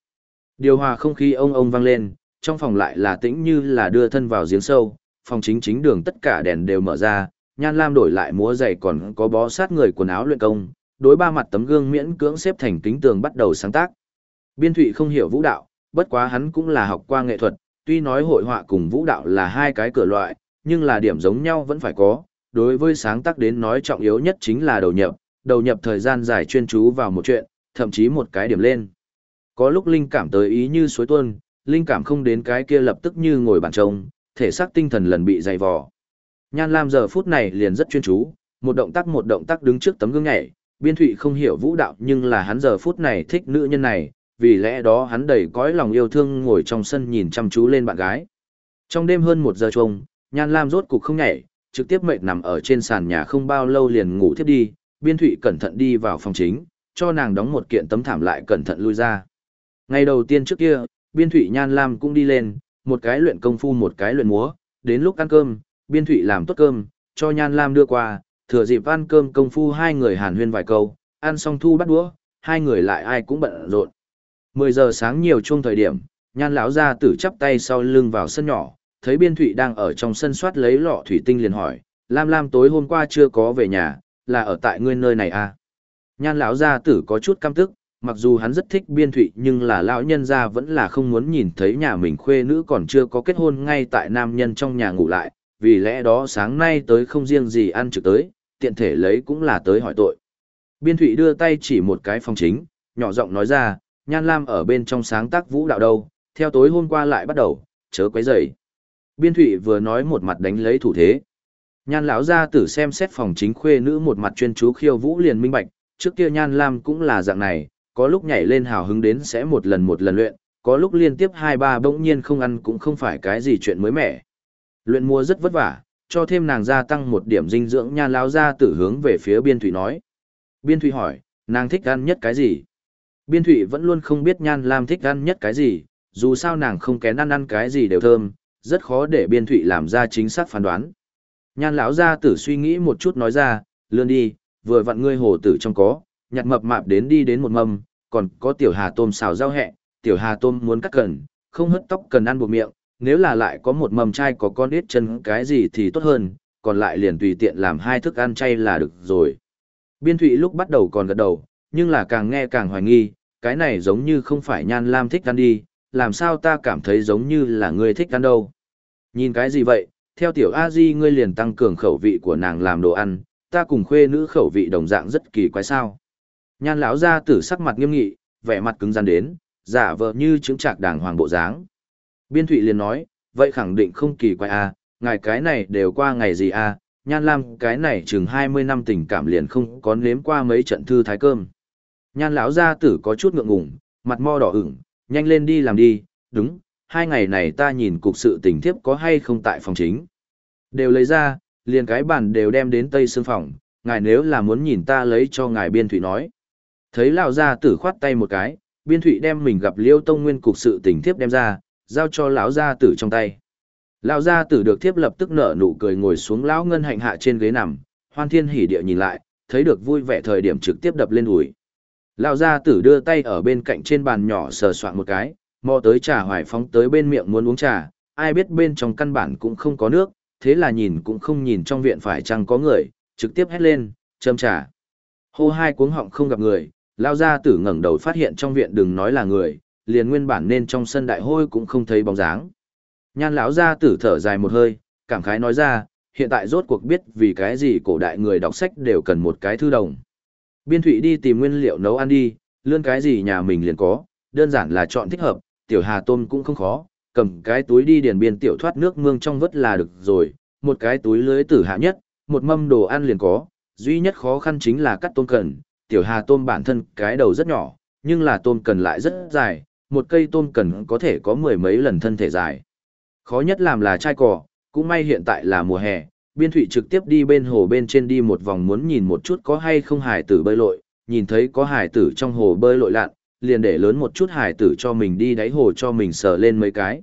Speaker 1: Điều hòa không khí ông ông vang lên, trong phòng lại là tĩnh như là đưa thân vào giếng sâu, phòng chính chính đường tất cả đèn đều mở ra, Nhan Lam đổi lại múa giày còn có bó sát người quần áo luyện công, đối ba mặt tấm gương miễn cưỡng xếp thành kính tường bắt đầu sáng tác. Biên Thụy không hiểu vũ đạo, bất quá hắn cũng là học qua nghệ thuật, tuy nói hội họa cùng vũ đạo là hai cái cửa loại, nhưng là điểm giống nhau vẫn phải có, đối với sáng tác đến nói trọng yếu nhất chính là đầu nhập, đầu nhập thời gian dài chuyên chú vào một chuyện, thậm chí một cái điểm lên. Có lúc linh cảm tới ý như suối tuôn, linh cảm không đến cái kia lập tức như ngồi bàn trông, thể xác tinh thần lần bị dày vò. Nhan Lam giờ phút này liền rất chuyên chú, một động tác một động tác đứng trước tấm gương nhảy, biên thụy không hiểu vũ đạo nhưng là hắn giờ phút này thích nữ nhân này, vì lẽ đó hắn đầy cõi lòng yêu thương ngồi trong sân nhìn chăm chú lên bạn gái. Trong đêm hơn một giờ trông, Nhan Lam rốt cục không nhảy, trực tiếp mệt nằm ở trên sàn nhà không bao lâu liền ngủ thiếp đi, Biên Thụy cẩn thận đi vào phòng chính, cho nàng đóng một kiện tấm thảm lại cẩn thận lui ra. Ngày đầu tiên trước kia, Biên Thụy Nhan Lam cũng đi lên, một cái luyện công phu một cái luyện múa, đến lúc ăn cơm, Biên Thụy làm tốt cơm, cho Nhan Lam đưa qua, thừa dịp ăn cơm công phu hai người hàn huyên vài câu, ăn xong thu bắt đũa, hai người lại ai cũng bận rộn. 10 giờ sáng nhiều chung thời điểm, Nhan lão ra tử chắp tay sau lưng vào sân nhỏ, thấy Biên Thụy đang ở trong sân soát lấy lọ thủy tinh liền hỏi, Lam Lam tối hôm qua chưa có về nhà, là ở tại ngươi nơi này à? Nhan lão gia tử có chút căm tức, mặc dù hắn rất thích biên thụy nhưng là lão nhân gia vẫn là không muốn nhìn thấy nhà mình khuê nữ còn chưa có kết hôn ngay tại nam nhân trong nhà ngủ lại, vì lẽ đó sáng nay tới không riêng gì ăn trực tới, tiện thể lấy cũng là tới hỏi tội. Biên thụy đưa tay chỉ một cái phòng chính, nhỏ giọng nói ra, Nhan Lam ở bên trong sáng tác vũ đạo đâu, theo tối hôm qua lại bắt đầu, chớ quấy rầy. Biên thụy vừa nói một mặt đánh lấy thủ thế. Nhan lão gia tử xem xét phòng chính khuê nữ một mặt chuyên chú khiêu vũ liền minh bạch, trước kia Nhan Lam cũng là dạng này, có lúc nhảy lên hào hứng đến sẽ một lần một lần luyện, có lúc liên tiếp hai ba bỗng nhiên không ăn cũng không phải cái gì chuyện mới mẻ. Luyện mua rất vất vả, cho thêm nàng gia tăng một điểm dinh dưỡng Nhan lão gia tử hướng về phía Biên Thụy nói. Biên Thụy hỏi, nàng thích ăn nhất cái gì? Biên Thụy vẫn luôn không biết Nhan Lam thích ăn nhất cái gì, dù sao nàng không kén ăn ăn cái gì đều thơm, rất khó để Biên Thụy làm ra chính xác phán đoán. Nhan lão gia tử suy nghĩ một chút nói ra, lươn đi, vừa vặn ngươi hồ tử trong có, nhặt mập mạp đến đi đến một mâm, còn có tiểu hà tôm xào rau hẹ, tiểu hà tôm muốn cắt cần, không hất tóc cần ăn buộc miệng, nếu là lại có một mầm chay có con ít chân cái gì thì tốt hơn, còn lại liền tùy tiện làm hai thức ăn chay là được rồi. Biên thụy lúc bắt đầu còn gật đầu, nhưng là càng nghe càng hoài nghi, cái này giống như không phải nhan lam thích ăn đi, làm sao ta cảm thấy giống như là ngươi thích ăn đâu. Nhìn cái gì vậy, theo tiểu a di ngươi liền tăng cường khẩu vị của nàng làm đồ ăn ta cùng khuê nữ khẩu vị đồng dạng rất kỳ quái sao nhan lão gia tử sắc mặt nghiêm nghị vẻ mặt cứng rắn đến giả vờ như chứng trạc đàng hoàng bộ dáng biên thụy liền nói vậy khẳng định không kỳ quái a à, ngài cái này đều qua ngày gì a à, nhan lam cái này chừng hai mươi năm tình cảm liền không có nếm qua mấy trận thư thái cơm nhan lão gia tử có chút ngượng ngùng, mặt mo đỏ ửng nhanh lên đi làm đi đúng hai ngày này ta nhìn cục sự tình thiếp có hay không tại phòng chính. Đều lấy ra, liền cái bàn đều đem đến tây xương phòng, ngài nếu là muốn nhìn ta lấy cho ngài biên thủy nói. Thấy lão gia tử khoát tay một cái, biên thụy đem mình gặp liêu tông nguyên cục sự tình thiếp đem ra, giao cho lão gia tử trong tay. Lão gia tử được thiếp lập tức nở nụ cười ngồi xuống lão ngân hạnh hạ trên ghế nằm, hoan thiên hỉ địa nhìn lại, thấy được vui vẻ thời điểm trực tiếp đập lên ủi. Lão gia tử đưa tay ở bên cạnh trên bàn nhỏ sờ soạn một cái, mò tới trà hoài phóng tới bên miệng muốn uống trà, ai biết bên trong căn bản cũng không có nước, thế là nhìn cũng không nhìn trong viện phải chăng có người, trực tiếp hét lên, châm trà. Hô hai cuống họng không gặp người, lao gia tử ngẩng đầu phát hiện trong viện đừng nói là người, liền nguyên bản nên trong sân đại hôi cũng không thấy bóng dáng. Nhan lão gia tử thở dài một hơi, cảm khái nói ra, hiện tại rốt cuộc biết vì cái gì cổ đại người đọc sách đều cần một cái thư đồng. Biên thụy đi tìm nguyên liệu nấu ăn đi, lươn cái gì nhà mình liền có, đơn giản là chọn thích hợp, tiểu hà tôm cũng không khó, cầm cái túi đi điền biên tiểu thoát nước mương trong vớt là được rồi, một cái túi lưới tử hạ nhất, một mâm đồ ăn liền có, duy nhất khó khăn chính là cắt tôm cần, tiểu hà tôm bản thân cái đầu rất nhỏ, nhưng là tôm cần lại rất dài, một cây tôm cần có thể có mười mấy lần thân thể dài. Khó nhất làm là chai cỏ, cũng may hiện tại là mùa hè, biên thủy trực tiếp đi bên hồ bên trên đi một vòng muốn nhìn một chút có hay không hải tử bơi lội, nhìn thấy có hải tử trong hồ bơi lội lặn, liền để lớn một chút hải tử cho mình đi đáy hồ cho mình sờ lên mấy cái.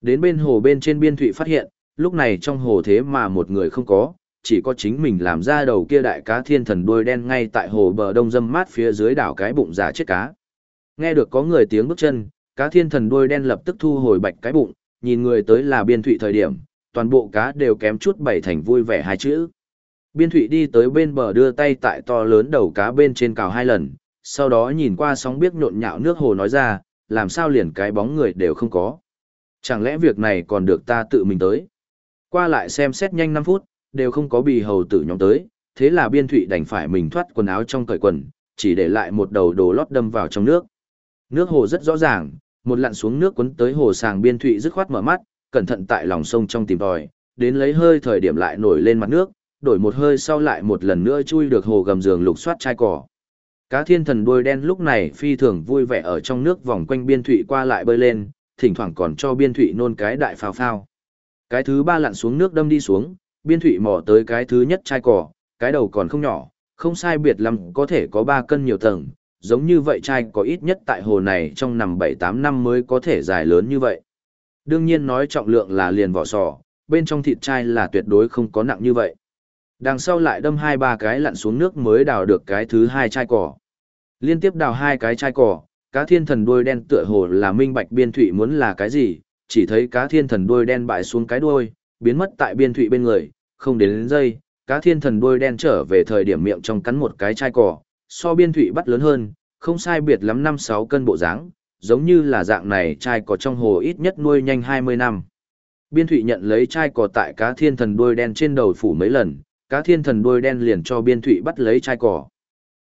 Speaker 1: Đến bên hồ bên trên biên thụy phát hiện, lúc này trong hồ thế mà một người không có, chỉ có chính mình làm ra đầu kia đại cá thiên thần đuôi đen ngay tại hồ bờ đông dâm mát phía dưới đảo cái bụng giả chết cá. Nghe được có người tiếng bước chân, cá thiên thần đuôi đen lập tức thu hồi bạch cái bụng, nhìn người tới là biên thụy thời điểm, toàn bộ cá đều kém chút bảy thành vui vẻ hai chữ. Biên thụy đi tới bên bờ đưa tay tại to lớn đầu cá bên trên cào hai lần, sau đó nhìn qua sóng biết nhộn nhạo nước hồ nói ra, làm sao liền cái bóng người đều không có. Chẳng lẽ việc này còn được ta tự mình tới. Qua lại xem xét nhanh 5 phút, đều không có bì hầu tử nhóm tới, thế là biên thụy đành phải mình thoát quần áo trong cởi quần, chỉ để lại một đầu đồ lót đâm vào trong nước. Nước hồ rất rõ ràng, một lặn xuống nước quấn tới hồ sàng biên thụy dứt khoát mở mắt, cẩn thận tại lòng sông trong tìm tòi, đến lấy hơi thời điểm lại nổi lên mặt nước, đổi một hơi sau lại một lần nữa chui được hồ gầm giường lục soát chai cỏ. Cá thiên thần đuôi đen lúc này phi thường vui vẻ ở trong nước vòng quanh biên thụy qua lại bơi lên, thỉnh thoảng còn cho biên thụy nôn cái đại phao phao. Cái thứ ba lặn xuống nước đâm đi xuống, biên thụy mò tới cái thứ nhất chai cỏ, cái đầu còn không nhỏ, không sai biệt lắm có thể có 3 cân nhiều tầng, giống như vậy chai có ít nhất tại hồ này trong nằm 7-8 năm mới có thể dài lớn như vậy. Đương nhiên nói trọng lượng là liền vỏ sò, bên trong thịt chai là tuyệt đối không có nặng như vậy. Đằng sau lại đâm hai ba cái lặn xuống nước mới đào được cái thứ hai chai cỏ. Liên tiếp đào hai cái chai cỏ, cá thiên thần đuôi đen tựa hồ là minh bạch biên thụy muốn là cái gì, chỉ thấy cá thiên thần đuôi đen bại xuống cái đuôi, biến mất tại biên thụy bên người, không đến đến giây, cá thiên thần đuôi đen trở về thời điểm miệng trong cắn một cái chai cỏ, so biên thụy bắt lớn hơn, không sai biệt lắm 5-6 cân bộ dáng giống như là dạng này chai cỏ trong hồ ít nhất nuôi nhanh 20 năm. Biên thụy nhận lấy chai cỏ tại cá thiên thần đuôi đen trên đầu phủ mấy lần, cá thiên thần đuôi đen liền cho biên thụy bắt lấy chai cỏ.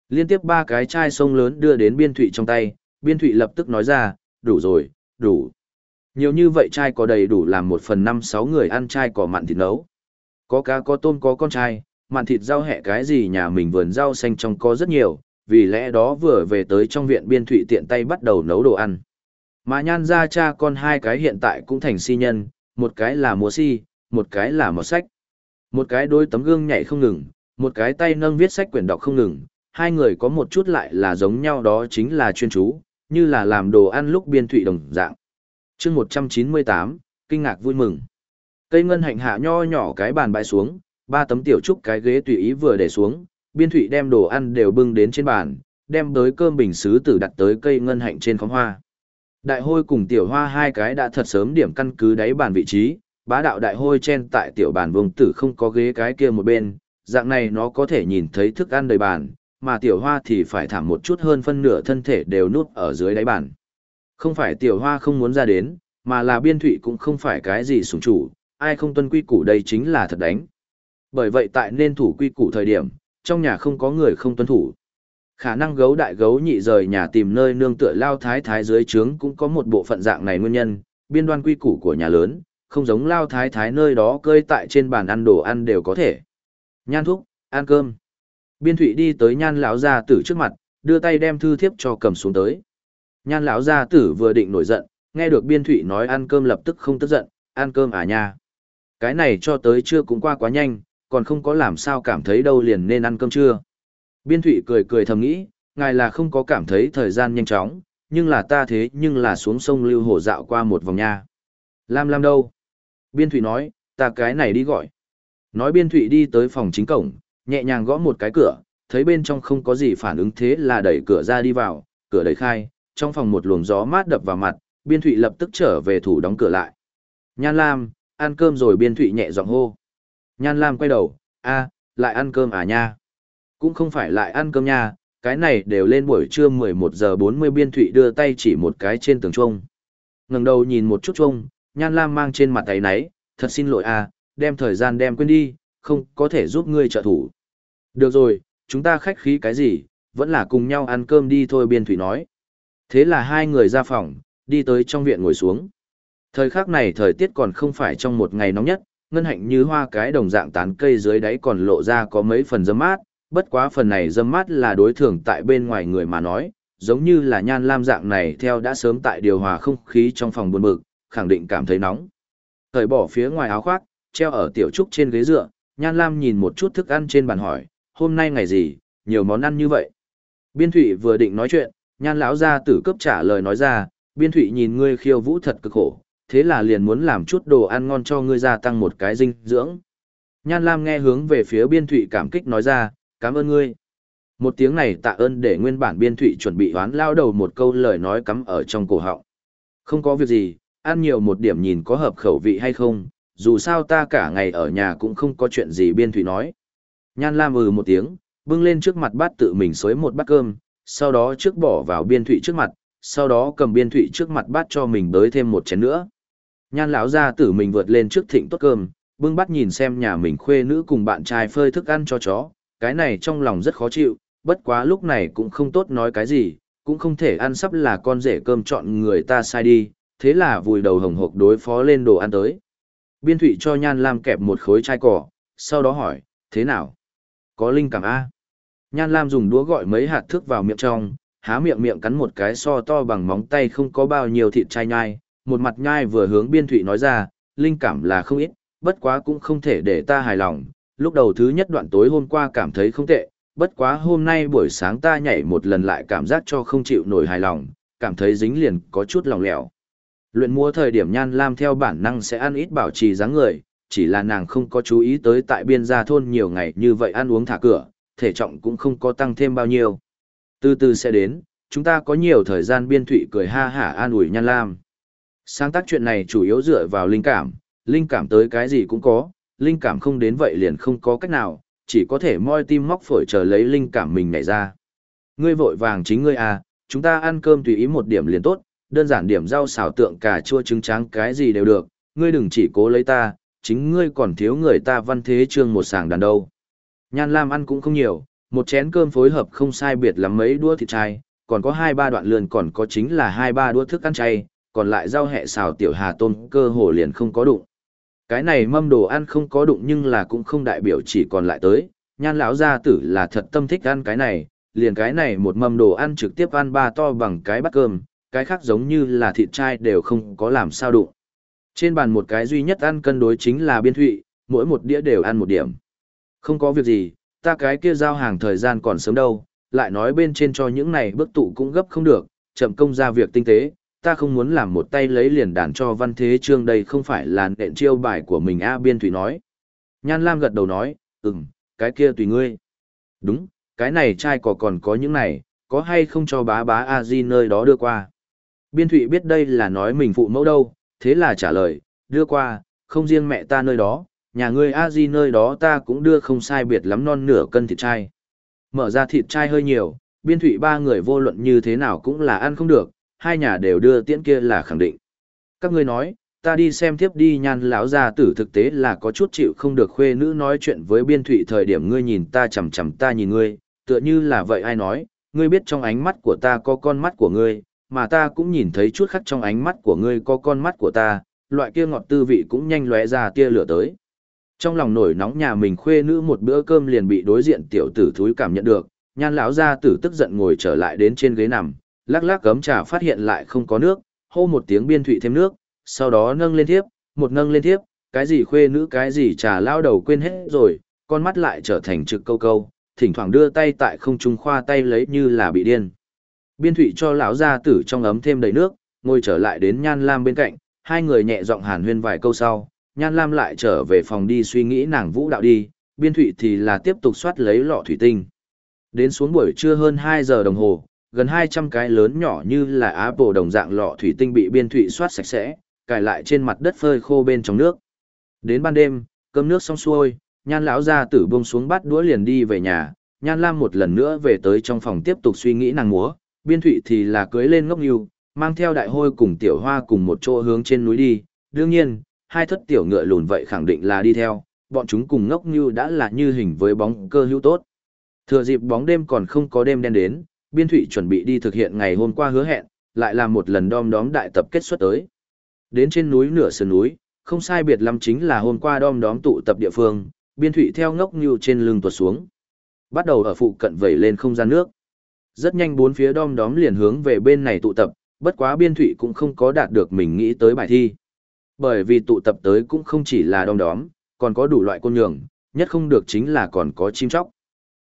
Speaker 1: Liên tiếp ba cái chai sông lớn đưa đến biên thụy trong tay, biên thụy lập tức nói ra, đủ rồi, đủ. Nhiều như vậy trai có đầy đủ làm một phần năm sáu người ăn trai cỏ mặn thịt nấu. Có cá có tôm có con trai, mặn thịt rau hẹ cái gì nhà mình vườn rau xanh trong có rất nhiều, vì lẽ đó vừa về tới trong viện biên thụy tiện tay bắt đầu nấu đồ ăn. Mà nhan ra cha con hai cái hiện tại cũng thành si nhân, một cái là múa si, một cái là một sách. Một cái đôi tấm gương nhảy không ngừng, một cái tay nâng viết sách quyển đọc không ngừng, hai người có một chút lại là giống nhau đó chính là chuyên chú, như là làm đồ ăn lúc biên thụy đồng dạng chương 198, kinh ngạc vui mừng. Cây ngân hạnh hạ nho nhỏ cái bàn bãi xuống, ba tấm tiểu trúc cái ghế tùy ý vừa để xuống, biên thụy đem đồ ăn đều bưng đến trên bàn, đem tới cơm bình xứ tử đặt tới cây ngân hạnh trên khóm hoa. Đại hôi cùng tiểu hoa hai cái đã thật sớm điểm căn cứ đáy bàn vị trí, bá đạo đại hôi chen tại tiểu bàn vùng tử không có ghế cái kia một bên, dạng này nó có thể nhìn thấy thức ăn đầy bàn, mà tiểu hoa thì phải thảm một chút hơn phân nửa thân thể đều nút ở dưới đáy bàn. Không phải tiểu hoa không muốn ra đến, mà là biên thụy cũng không phải cái gì sủng chủ, ai không tuân quy củ đây chính là thật đánh. Bởi vậy tại nên thủ quy củ thời điểm, trong nhà không có người không tuân thủ. Khả năng gấu đại gấu nhị rời nhà tìm nơi nương tựa lao thái thái dưới trướng cũng có một bộ phận dạng này nguyên nhân, biên đoan quy củ của nhà lớn, không giống lao thái thái nơi đó cơi tại trên bàn ăn đồ ăn đều có thể. Nhan thúc, ăn cơm. Biên thụy đi tới nhan lão gia tử trước mặt, đưa tay đem thư thiếp cho cầm xuống tới. Nhan lão gia tử vừa định nổi giận, nghe được biên thụy nói ăn cơm lập tức không tức giận, ăn cơm à nha. Cái này cho tới chưa cũng qua quá nhanh, còn không có làm sao cảm thấy đâu liền nên ăn cơm chưa. Biên thụy cười cười thầm nghĩ, ngài là không có cảm thấy thời gian nhanh chóng, nhưng là ta thế nhưng là xuống sông lưu hồ dạo qua một vòng nha. Lam Lam đâu? Biên thụy nói, ta cái này đi gọi. Nói biên thụy đi tới phòng chính cổng, nhẹ nhàng gõ một cái cửa, thấy bên trong không có gì phản ứng thế là đẩy cửa ra đi vào, cửa đẩy khai, trong phòng một luồng gió mát đập vào mặt, biên thụy lập tức trở về thủ đóng cửa lại. Nhan Lam, ăn cơm rồi biên thụy nhẹ giọng hô. Nhan Lam quay đầu, a lại ăn cơm à nha. Cũng không phải lại ăn cơm nha, cái này đều lên buổi trưa 11 giờ 40 biên thụy đưa tay chỉ một cái trên tường trung. ngẩng đầu nhìn một chút trung, Nhan Lam mang trên mặt tay náy, thật xin lỗi à, đem thời gian đem quên đi, không có thể giúp ngươi trợ thủ. Được rồi, chúng ta khách khí cái gì, vẫn là cùng nhau ăn cơm đi thôi biên thụy nói. Thế là hai người ra phòng, đi tới trong viện ngồi xuống. Thời khắc này thời tiết còn không phải trong một ngày nóng nhất, ngân hạnh như hoa cái đồng dạng tán cây dưới đáy còn lộ ra có mấy phần dâm mát, bất quá phần này dâm mát là đối thường tại bên ngoài người mà nói, giống như là nhan lam dạng này theo đã sớm tại điều hòa không khí trong phòng buồn bực, khẳng định cảm thấy nóng. Thời bỏ phía ngoài áo khoác, treo ở tiểu trúc trên ghế dựa, Nhan Lam nhìn một chút thức ăn trên bàn hỏi, hôm nay ngày gì, nhiều món ăn như vậy. Biên Thụy vừa định nói chuyện, Nhan lão ra tử cấp trả lời nói ra, Biên Thụy nhìn ngươi khiêu vũ thật cực khổ, thế là liền muốn làm chút đồ ăn ngon cho ngươi gia tăng một cái dinh dưỡng. Nhan Lam nghe hướng về phía Biên Thụy cảm kích nói ra, cảm ơn ngươi. Một tiếng này tạ ơn để nguyên bản Biên Thụy chuẩn bị oán lao đầu một câu lời nói cắm ở trong cổ họng. Không có việc gì, ăn nhiều một điểm nhìn có hợp khẩu vị hay không, dù sao ta cả ngày ở nhà cũng không có chuyện gì biên Thụy nói. Nhan Lam ừ một tiếng, bưng lên trước mặt bát tự mình xới một bát cơm, sau đó trước bỏ vào biên thụy trước mặt, sau đó cầm biên thụy trước mặt bát cho mình đới thêm một chén nữa. Nhan lão ra tử mình vượt lên trước thịnh tốt cơm, bưng bát nhìn xem nhà mình khuê nữ cùng bạn trai phơi thức ăn cho chó, cái này trong lòng rất khó chịu, bất quá lúc này cũng không tốt nói cái gì, cũng không thể ăn sắp là con rể cơm chọn người ta sai đi, thế là vùi đầu hồng hộc đối phó lên đồ ăn tới. Biên Thụy cho Nhan Lam kẹp một khối chai cỏ, sau đó hỏi, thế nào? Có linh cảm A. Nhan Lam dùng đũa gọi mấy hạt thước vào miệng trong, há miệng miệng cắn một cái so to bằng móng tay không có bao nhiêu thịt chai nhai, một mặt nhai vừa hướng Biên Thụy nói ra, linh cảm là không ít, bất quá cũng không thể để ta hài lòng, lúc đầu thứ nhất đoạn tối hôm qua cảm thấy không tệ, bất quá hôm nay buổi sáng ta nhảy một lần lại cảm giác cho không chịu nổi hài lòng, cảm thấy dính liền có chút lòng lẻo. Luyện múa thời điểm Nhan Lam theo bản năng sẽ ăn ít bảo trì dáng người, chỉ là nàng không có chú ý tới tại biên gia thôn nhiều ngày như vậy ăn uống thả cửa, thể trọng cũng không có tăng thêm bao nhiêu. Từ từ sẽ đến, chúng ta có nhiều thời gian biên thụy cười ha hả an ủi Nhan Lam. Sáng tác chuyện này chủ yếu dựa vào linh cảm, linh cảm tới cái gì cũng có, linh cảm không đến vậy liền không có cách nào, chỉ có thể moi tim móc phổi chờ lấy linh cảm mình nhảy ra. Ngươi vội vàng chính ngươi à, chúng ta ăn cơm tùy ý một điểm liền tốt, đơn giản điểm rau xào tượng cà chua trứng trắng cái gì đều được, ngươi đừng chỉ cố lấy ta, chính ngươi còn thiếu người ta văn thế trương một sàng đàn đâu. Nhan Lam ăn cũng không nhiều, một chén cơm phối hợp không sai biệt lắm mấy đũa thịt chay, còn có hai ba đoạn lườn còn có chính là hai ba đũa thức ăn chay, còn lại rau hẹ xào tiểu hà tôm cơ hồ liền không có đụng. Cái này mâm đồ ăn không có đụng nhưng là cũng không đại biểu chỉ còn lại tới, nhan lão gia tử là thật tâm thích ăn cái này, liền cái này một mâm đồ ăn trực tiếp ăn ba to bằng cái bát cơm, cái khác giống như là thịt chay đều không có làm sao đụng. Trên bàn một cái duy nhất ăn cân đối chính là biên thụy, mỗi một đĩa đều ăn một điểm. Không có việc gì, ta cái kia giao hàng thời gian còn sớm đâu, lại nói bên trên cho những này bước tụ cũng gấp không được, chậm công ra việc tinh tế, ta không muốn làm một tay lấy liền đàn cho văn thế trương đây không phải là nện chiêu bài của mình A biên thủy nói. Nhan Lam gật đầu nói, ừm, cái kia tùy ngươi. Đúng, cái này trai có còn có những này, có hay không cho bá bá a di nơi đó đưa qua. Biên thụy biết đây là nói mình phụ mẫu đâu, thế là trả lời, đưa qua, không riêng mẹ ta nơi đó, nhà ngươi a di nơi đó ta cũng đưa không sai biệt lắm non nửa cân thịt chai Mở ra thịt chai hơi nhiều, biên thụy ba người vô luận như thế nào cũng là ăn không được, hai nhà đều đưa tiễn kia là khẳng định. Các ngươi nói, ta đi xem tiếp đi nhan lão gia tử thực tế là có chút chịu không được khuê nữ nói chuyện với biên thụy thời điểm ngươi nhìn ta chằm chằm ta nhìn ngươi, tựa như là vậy ai nói, ngươi biết trong ánh mắt của ta có con mắt của ngươi, mà ta cũng nhìn thấy chút khắc trong ánh mắt của ngươi có con mắt của ta, loại kia ngọt tư vị cũng nhanh lóe ra tia lửa tới. Trong lòng nổi nóng nhà mình khuê nữ một bữa cơm liền bị đối diện tiểu tử thúi cảm nhận được, nhan lão gia tử tức giận ngồi trở lại đến trên ghế nằm, lắc lắc cấm trà phát hiện lại không có nước, hô một tiếng biên thụy thêm nước, sau đó nâng lên thiếp, một nâng lên thiếp, cái gì khuê nữ cái gì trà lao đầu quên hết rồi, con mắt lại trở thành trực câu câu, thỉnh thoảng đưa tay tại không trung khoa tay lấy như là bị điên. Biên thụy cho lão gia tử trong ấm thêm đầy nước, ngồi trở lại đến Nhan Lam bên cạnh, hai người nhẹ giọng hàn huyên vài câu sau, Nhan Lam lại trở về phòng đi suy nghĩ nàng vũ đạo đi, biên thụy thì là tiếp tục soát lấy lọ thủy tinh. Đến xuống buổi trưa hơn 2 giờ đồng hồ, gần 200 cái lớn nhỏ như là Apple đồng dạng lọ thủy tinh bị biên thụy soát sạch sẽ, cài lại trên mặt đất phơi khô bên trong nước. Đến ban đêm, cơm nước xong xuôi, Nhan lão ra tử buông xuống bắt đũa liền đi về nhà, Nhan Lam một lần nữa về tới trong phòng tiếp tục suy nghĩ nàng múa, biên thụy thì là cưới lên ngốc nhu, mang theo đại hôi cùng tiểu hoa cùng một chỗ hướng trên núi đi. Đương nhiên, hai thất tiểu ngựa lùn vậy khẳng định là đi theo, bọn chúng cùng ngốc như đã là như hình với bóng cơ hữu tốt. Thừa dịp bóng đêm còn không có đêm đen đến, biên thụy chuẩn bị đi thực hiện ngày hôm qua hứa hẹn, lại làm một lần đom đóm đại tập kết xuất tới. Đến trên núi nửa sườn núi, không sai biệt lắm chính là hôm qua đom đóm tụ tập địa phương, biên thụy theo ngốc như trên lưng tuột xuống. Bắt đầu ở phụ cận vẩy lên không gian nước. Rất nhanh bốn phía đom đóm liền hướng về bên này tụ tập, bất quá biên thụy cũng không có đạt được mình nghĩ tới bài thi. Bởi vì tụ tập tới cũng không chỉ là đom đóm, còn có đủ loại côn nhường, nhất không được chính là còn có chim chóc.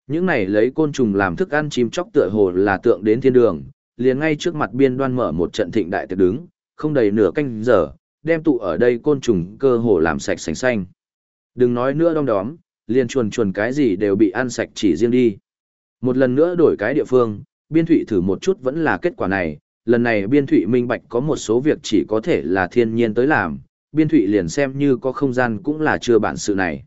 Speaker 1: Những này lấy côn trùng làm thức ăn chim chóc tựa hồ là tượng đến thiên đường, liền ngay trước mặt biên đoan mở một trận thịnh đại tiệc đứng, không đầy nửa canh giờ, đem tụ ở đây côn trùng cơ hồ làm sạch sành xanh. Đừng nói nữa đom đóm, liền chuồn chuồn cái gì đều bị ăn sạch chỉ riêng đi. Một lần nữa đổi cái địa phương, biên thụy thử một chút vẫn là kết quả này, lần này biên thụy minh bạch có một số việc chỉ có thể là thiên nhiên tới làm, biên thụy liền xem như có không gian cũng là chưa bản sự này.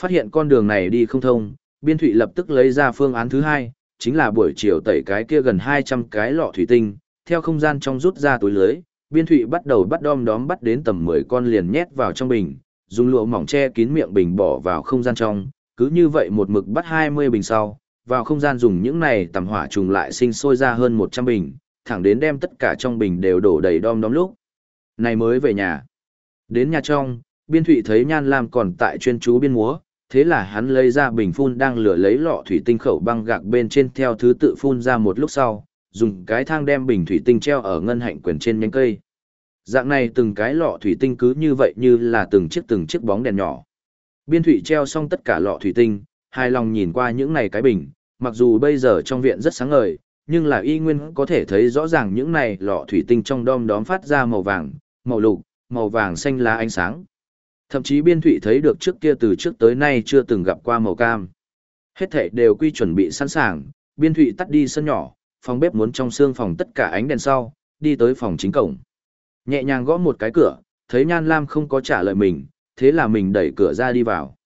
Speaker 1: Phát hiện con đường này đi không thông, biên thụy lập tức lấy ra phương án thứ hai, chính là buổi chiều tẩy cái kia gần 200 cái lọ thủy tinh, theo không gian trong rút ra túi lưới, biên thụy bắt đầu bắt đom đóm bắt đến tầm 10 con liền nhét vào trong bình, dùng lụa mỏng che kín miệng bình bỏ vào không gian trong, cứ như vậy một mực bắt 20 bình sau, vào không gian dùng những này tầm hỏa trùng lại sinh sôi ra hơn 100 bình, thẳng đến đem tất cả trong bình đều đổ đầy đom đóm lúc. Này mới về nhà. Đến nhà trong, biên thụy thấy Nhan Lam còn tại chuyên chú biên múa, thế là hắn lấy ra bình phun đang lửa lấy lọ thủy tinh khẩu băng gạc bên trên theo thứ tự phun ra một lúc sau, dùng cái thang đem bình thủy tinh treo ở ngân hạnh quyền trên nhánh cây. Dạng này từng cái lọ thủy tinh cứ như vậy như là từng chiếc từng chiếc bóng đèn nhỏ. Biên thủy treo xong tất cả lọ thủy tinh, hài lòng nhìn qua những này cái bình, mặc dù bây giờ trong viện rất sáng ngời, nhưng là y nguyên có thể thấy rõ ràng những này lọ thủy tinh trong đom đóm phát ra màu vàng, màu lục, màu vàng xanh lá ánh sáng. Thậm chí biên thủy thấy được trước kia từ trước tới nay chưa từng gặp qua màu cam. Hết thể đều quy chuẩn bị sẵn sàng, biên thủy tắt đi sân nhỏ, phòng bếp muốn trong xương phòng tất cả ánh đèn sau, đi tới phòng chính cổng. Nhẹ nhàng gõ một cái cửa, thấy Nhan Lam không có trả lời mình, thế là mình đẩy cửa ra đi vào.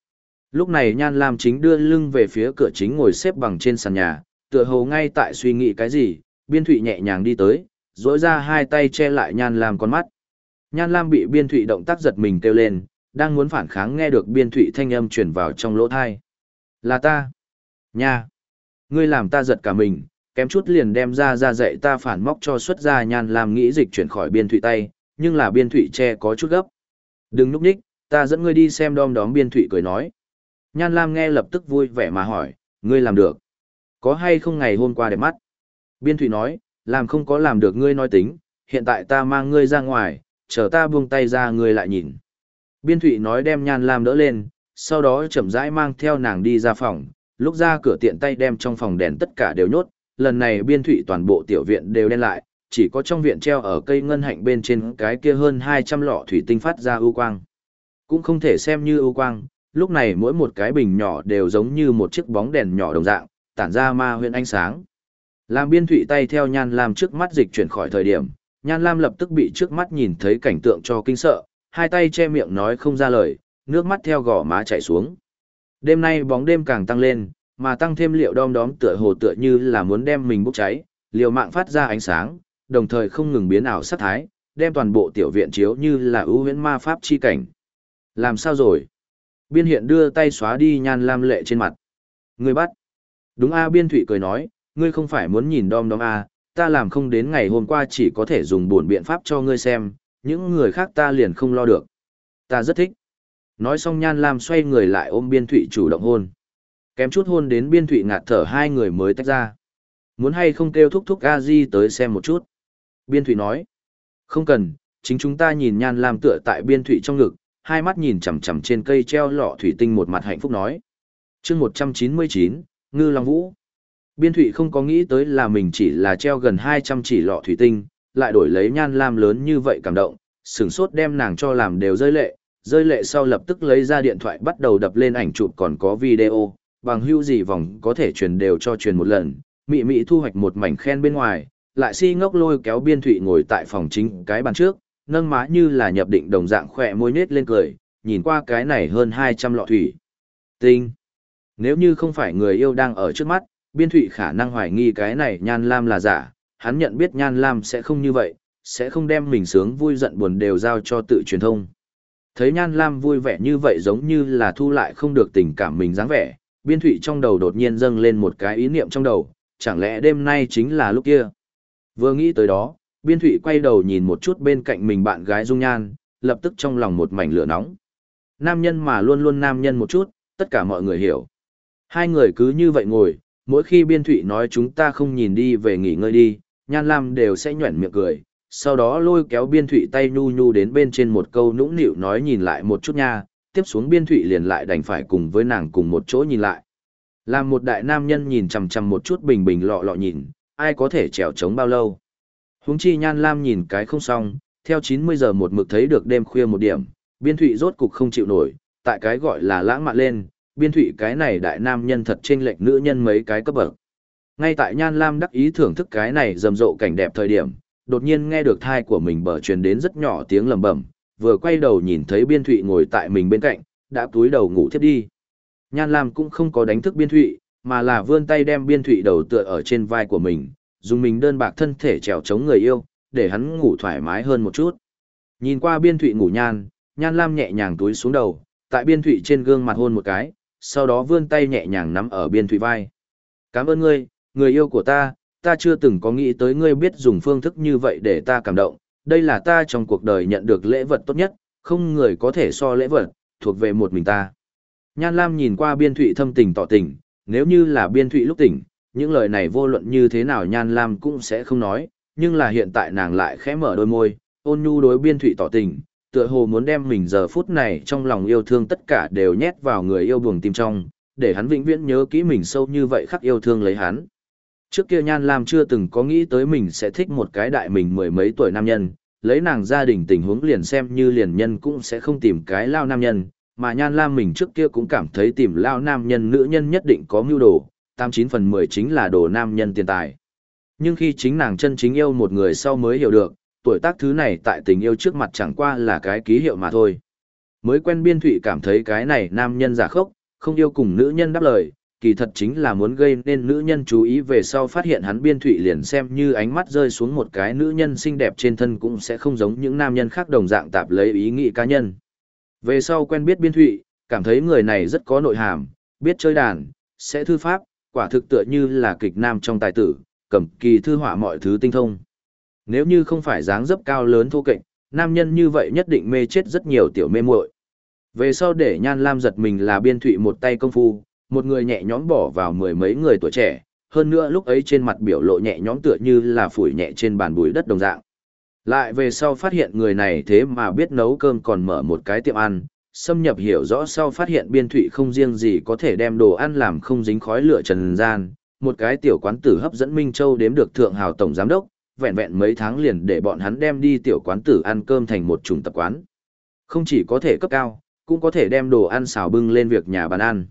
Speaker 1: Lúc này Nhan Lam chính đưa lưng về phía cửa chính ngồi xếp bằng trên sàn nhà, tựa hồ ngay tại suy nghĩ cái gì, biên thụy nhẹ nhàng đi tới, dối ra hai tay che lại Nhan Lam con mắt. Nhan Lam bị biên thụy động tác giật mình kêu lên, đang muốn phản kháng nghe được biên thụy thanh âm chuyển vào trong lỗ thai. Là ta. Nha. Ngươi làm ta giật cả mình, kém chút liền đem ra ra dạy ta phản móc cho xuất ra Nhan Lam nghĩ dịch chuyển khỏi biên thụy tay, nhưng là biên thụy che có chút gấp. Đừng núp đích, ta dẫn ngươi đi xem đom đóm biên thụy cười nói. Nhan Lam nghe lập tức vui vẻ mà hỏi, ngươi làm được. Có hay không ngày hôm qua đẹp mắt? Biên thụy nói, làm không có làm được ngươi nói tính, hiện tại ta mang ngươi ra ngoài, chờ ta buông tay ra ngươi lại nhìn. Biên thụy nói đem Nhan Lam đỡ lên, sau đó chậm rãi mang theo nàng đi ra phòng, lúc ra cửa tiện tay đem trong phòng đèn tất cả đều nhốt, lần này biên thụy toàn bộ tiểu viện đều đen lại, chỉ có trong viện treo ở cây ngân hạnh bên trên cái kia hơn 200 lọ thủy tinh phát ra ưu quang. Cũng không thể xem như ưu quang, lúc này mỗi một cái bình nhỏ đều giống như một chiếc bóng đèn nhỏ đồng dạng, tản ra ma huyện ánh sáng. Làm biên thụy tay theo Nhan Lam trước mắt dịch chuyển khỏi thời điểm, Nhan Lam lập tức bị trước mắt nhìn thấy cảnh tượng cho kinh sợ, hai tay che miệng nói không ra lời, nước mắt theo gò má chảy xuống. Đêm nay bóng đêm càng tăng lên, mà tăng thêm liệu đom đóm tựa hồ tựa như là muốn đem mình bốc cháy, liều mạng phát ra ánh sáng, đồng thời không ngừng biến ảo sát thái, đem toàn bộ tiểu viện chiếu như là ưu huyễn ma pháp chi cảnh. Làm sao rồi? Biên hiện đưa tay xóa đi nhan lam lệ trên mặt. Người bắt. Đúng A biên thủy cười nói, ngươi không phải muốn nhìn đom đóm A, ta làm không đến ngày hôm qua chỉ có thể dùng buồn biện pháp cho ngươi xem, những người khác ta liền không lo được. Ta rất thích. Nói xong nhan lam xoay người lại ôm biên thụy chủ động hôn. Kém chút hôn đến biên thụy ngạt thở hai người mới tách ra. Muốn hay không kêu thúc thúc a di tới xem một chút. Biên thụy nói. Không cần, chính chúng ta nhìn nhan lam tựa tại biên thụy trong ngực, hai mắt nhìn chằm chằm trên cây treo lọ thủy tinh một mặt hạnh phúc nói. chương một trăm chín mươi chín Ngư Long Vũ. Biên thủy không có nghĩ tới là mình chỉ là treo gần hai trăm chỉ lọ thủy tinh, lại đổi lấy nhan lam lớn như vậy cảm động, sửng sốt đem nàng cho làm đều rơi lệ, rơi lệ sau lập tức lấy ra điện thoại bắt đầu đập lên ảnh chụp còn có video, bằng hưu gì vòng có thể truyền đều cho truyền một lần, mị mị thu hoạch một mảnh khen bên ngoài, lại si ngốc lôi kéo biên thụy ngồi tại phòng chính cái bàn trước, nâng má như là nhập định đồng dạng khỏe môi nết lên cười, nhìn qua cái này hơn 200 lọ thủy. Tinh! Nếu như không phải người yêu đang ở trước mắt, biên thụy khả năng hoài nghi cái này nhan lam là giả, hắn nhận biết nhan lam sẽ không như vậy, sẽ không đem mình sướng vui giận buồn đều giao cho tự truyền thông. Thấy nhan lam vui vẻ như vậy giống như là thu lại không được tình cảm mình dáng vẻ, biên thụy trong đầu đột nhiên dâng lên một cái ý niệm trong đầu, chẳng lẽ đêm nay chính là lúc kia. Vừa nghĩ tới đó, biên thụy quay đầu nhìn một chút bên cạnh mình bạn gái dung nhan, lập tức trong lòng một mảnh lửa nóng. Nam nhân mà luôn luôn nam nhân một chút, tất cả mọi người hiểu. Hai người cứ như vậy ngồi, mỗi khi biên thụy nói chúng ta không nhìn đi về nghỉ ngơi đi, nhan lam đều sẽ nhuẩn miệng cười, sau đó lôi kéo biên thụy tay nhu nhu đến bên trên một câu nũng nịu nói nhìn lại một chút nha, tiếp xuống biên thụy liền lại đành phải cùng với nàng cùng một chỗ nhìn lại. Làm một đại nam nhân nhìn chằm chằm một chút bình bình lọ lọ nhìn, ai có thể trèo trống bao lâu. Huống chi nhan lam nhìn cái không xong, theo 90 giờ một mực thấy được đêm khuya một điểm, biên thụy rốt cục không chịu nổi, tại cái gọi là lãng mạn lên, biên thụy cái này đại nam nhân thật chênh lệch nữ nhân mấy cái cấp bậc. Ngay tại nhan lam đắc ý thưởng thức cái này rầm rộ cảnh đẹp thời điểm, đột nhiên nghe được thai của mình bở truyền đến rất nhỏ tiếng lầm bẩm vừa quay đầu nhìn thấy biên thụy ngồi tại mình bên cạnh, đã túi đầu ngủ thiếp đi. Nhan Lam cũng không có đánh thức biên thụy, mà là vươn tay đem biên thụy đầu tựa ở trên vai của mình, dùng mình đơn bạc thân thể trèo chống người yêu, để hắn ngủ thoải mái hơn một chút. Nhìn qua biên thụy ngủ nhan, nhan lam nhẹ nhàng túi xuống đầu, tại biên thụy trên gương mặt hôn một cái, sau đó vươn tay nhẹ nhàng nắm ở biên thụy vai. Cảm ơn ngươi, người yêu của ta, ta chưa từng có nghĩ tới ngươi biết dùng phương thức như vậy để ta cảm động, đây là ta trong cuộc đời nhận được lễ vật tốt nhất, không người có thể so lễ vật, thuộc về một mình ta. Nhan Lam nhìn qua biên thụy thâm tình tỏ tình, nếu như là biên thụy lúc tỉnh, những lời này vô luận như thế nào Nhan Lam cũng sẽ không nói, nhưng là hiện tại nàng lại khẽ mở đôi môi, ôn nhu đối biên thụy tỏ tình, tựa hồ muốn đem mình giờ phút này trong lòng yêu thương tất cả đều nhét vào người yêu buồng tim trong, để hắn vĩnh viễn nhớ kỹ mình sâu như vậy khắc yêu thương lấy hắn. Trước kia Nhan Lam chưa từng có nghĩ tới mình sẽ thích một cái đại mình mười mấy tuổi nam nhân, lấy nàng gia đình tình huống liền xem như liền nhân cũng sẽ không tìm cái lao nam nhân, mà Nhan Lam mình trước kia cũng cảm thấy tìm lao nam nhân nữ nhân nhất định có mưu đồ, 89 phần 10 chính là đồ nam nhân tiền tài. Nhưng khi chính nàng chân chính yêu một người sau mới hiểu được, tuổi tác thứ này tại tình yêu trước mặt chẳng qua là cái ký hiệu mà thôi. Mới quen biên thụy cảm thấy cái này nam nhân giả khốc, không yêu cùng nữ nhân đáp lời, kỳ thật chính là muốn gây nên nữ nhân chú ý về sau phát hiện hắn biên thụy liền xem như ánh mắt rơi xuống một cái nữ nhân xinh đẹp trên thân cũng sẽ không giống những nam nhân khác đồng dạng tạp lấy ý nghĩ cá nhân. Về sau quen biết biên thụy, cảm thấy người này rất có nội hàm, biết chơi đàn, sẽ thư pháp, quả thực tựa như là kịch nam trong tài tử, cầm kỳ thư họa mọi thứ tinh thông. Nếu như không phải dáng dấp cao lớn thô kệch, nam nhân như vậy nhất định mê chết rất nhiều tiểu mê muội. Về sau để Nhan Lam giật mình là biên thụy một tay công phu, một người nhẹ nhõm bỏ vào mười mấy người tuổi trẻ, hơn nữa lúc ấy trên mặt biểu lộ nhẹ nhõm tựa như là phủi nhẹ trên bàn bùi đất đồng dạng. Lại về sau phát hiện người này thế mà biết nấu cơm còn mở một cái tiệm ăn, xâm nhập hiểu rõ sau phát hiện biên thụy không riêng gì có thể đem đồ ăn làm không dính khói lửa trần gian, một cái tiểu quán tử hấp dẫn Minh Châu đếm được thượng hào tổng giám đốc, vẹn vẹn mấy tháng liền để bọn hắn đem đi tiểu quán tử ăn cơm thành một chủng tập quán. Không chỉ có thể cấp cao, cũng có thể đem đồ ăn xào bưng lên việc nhà bàn ăn.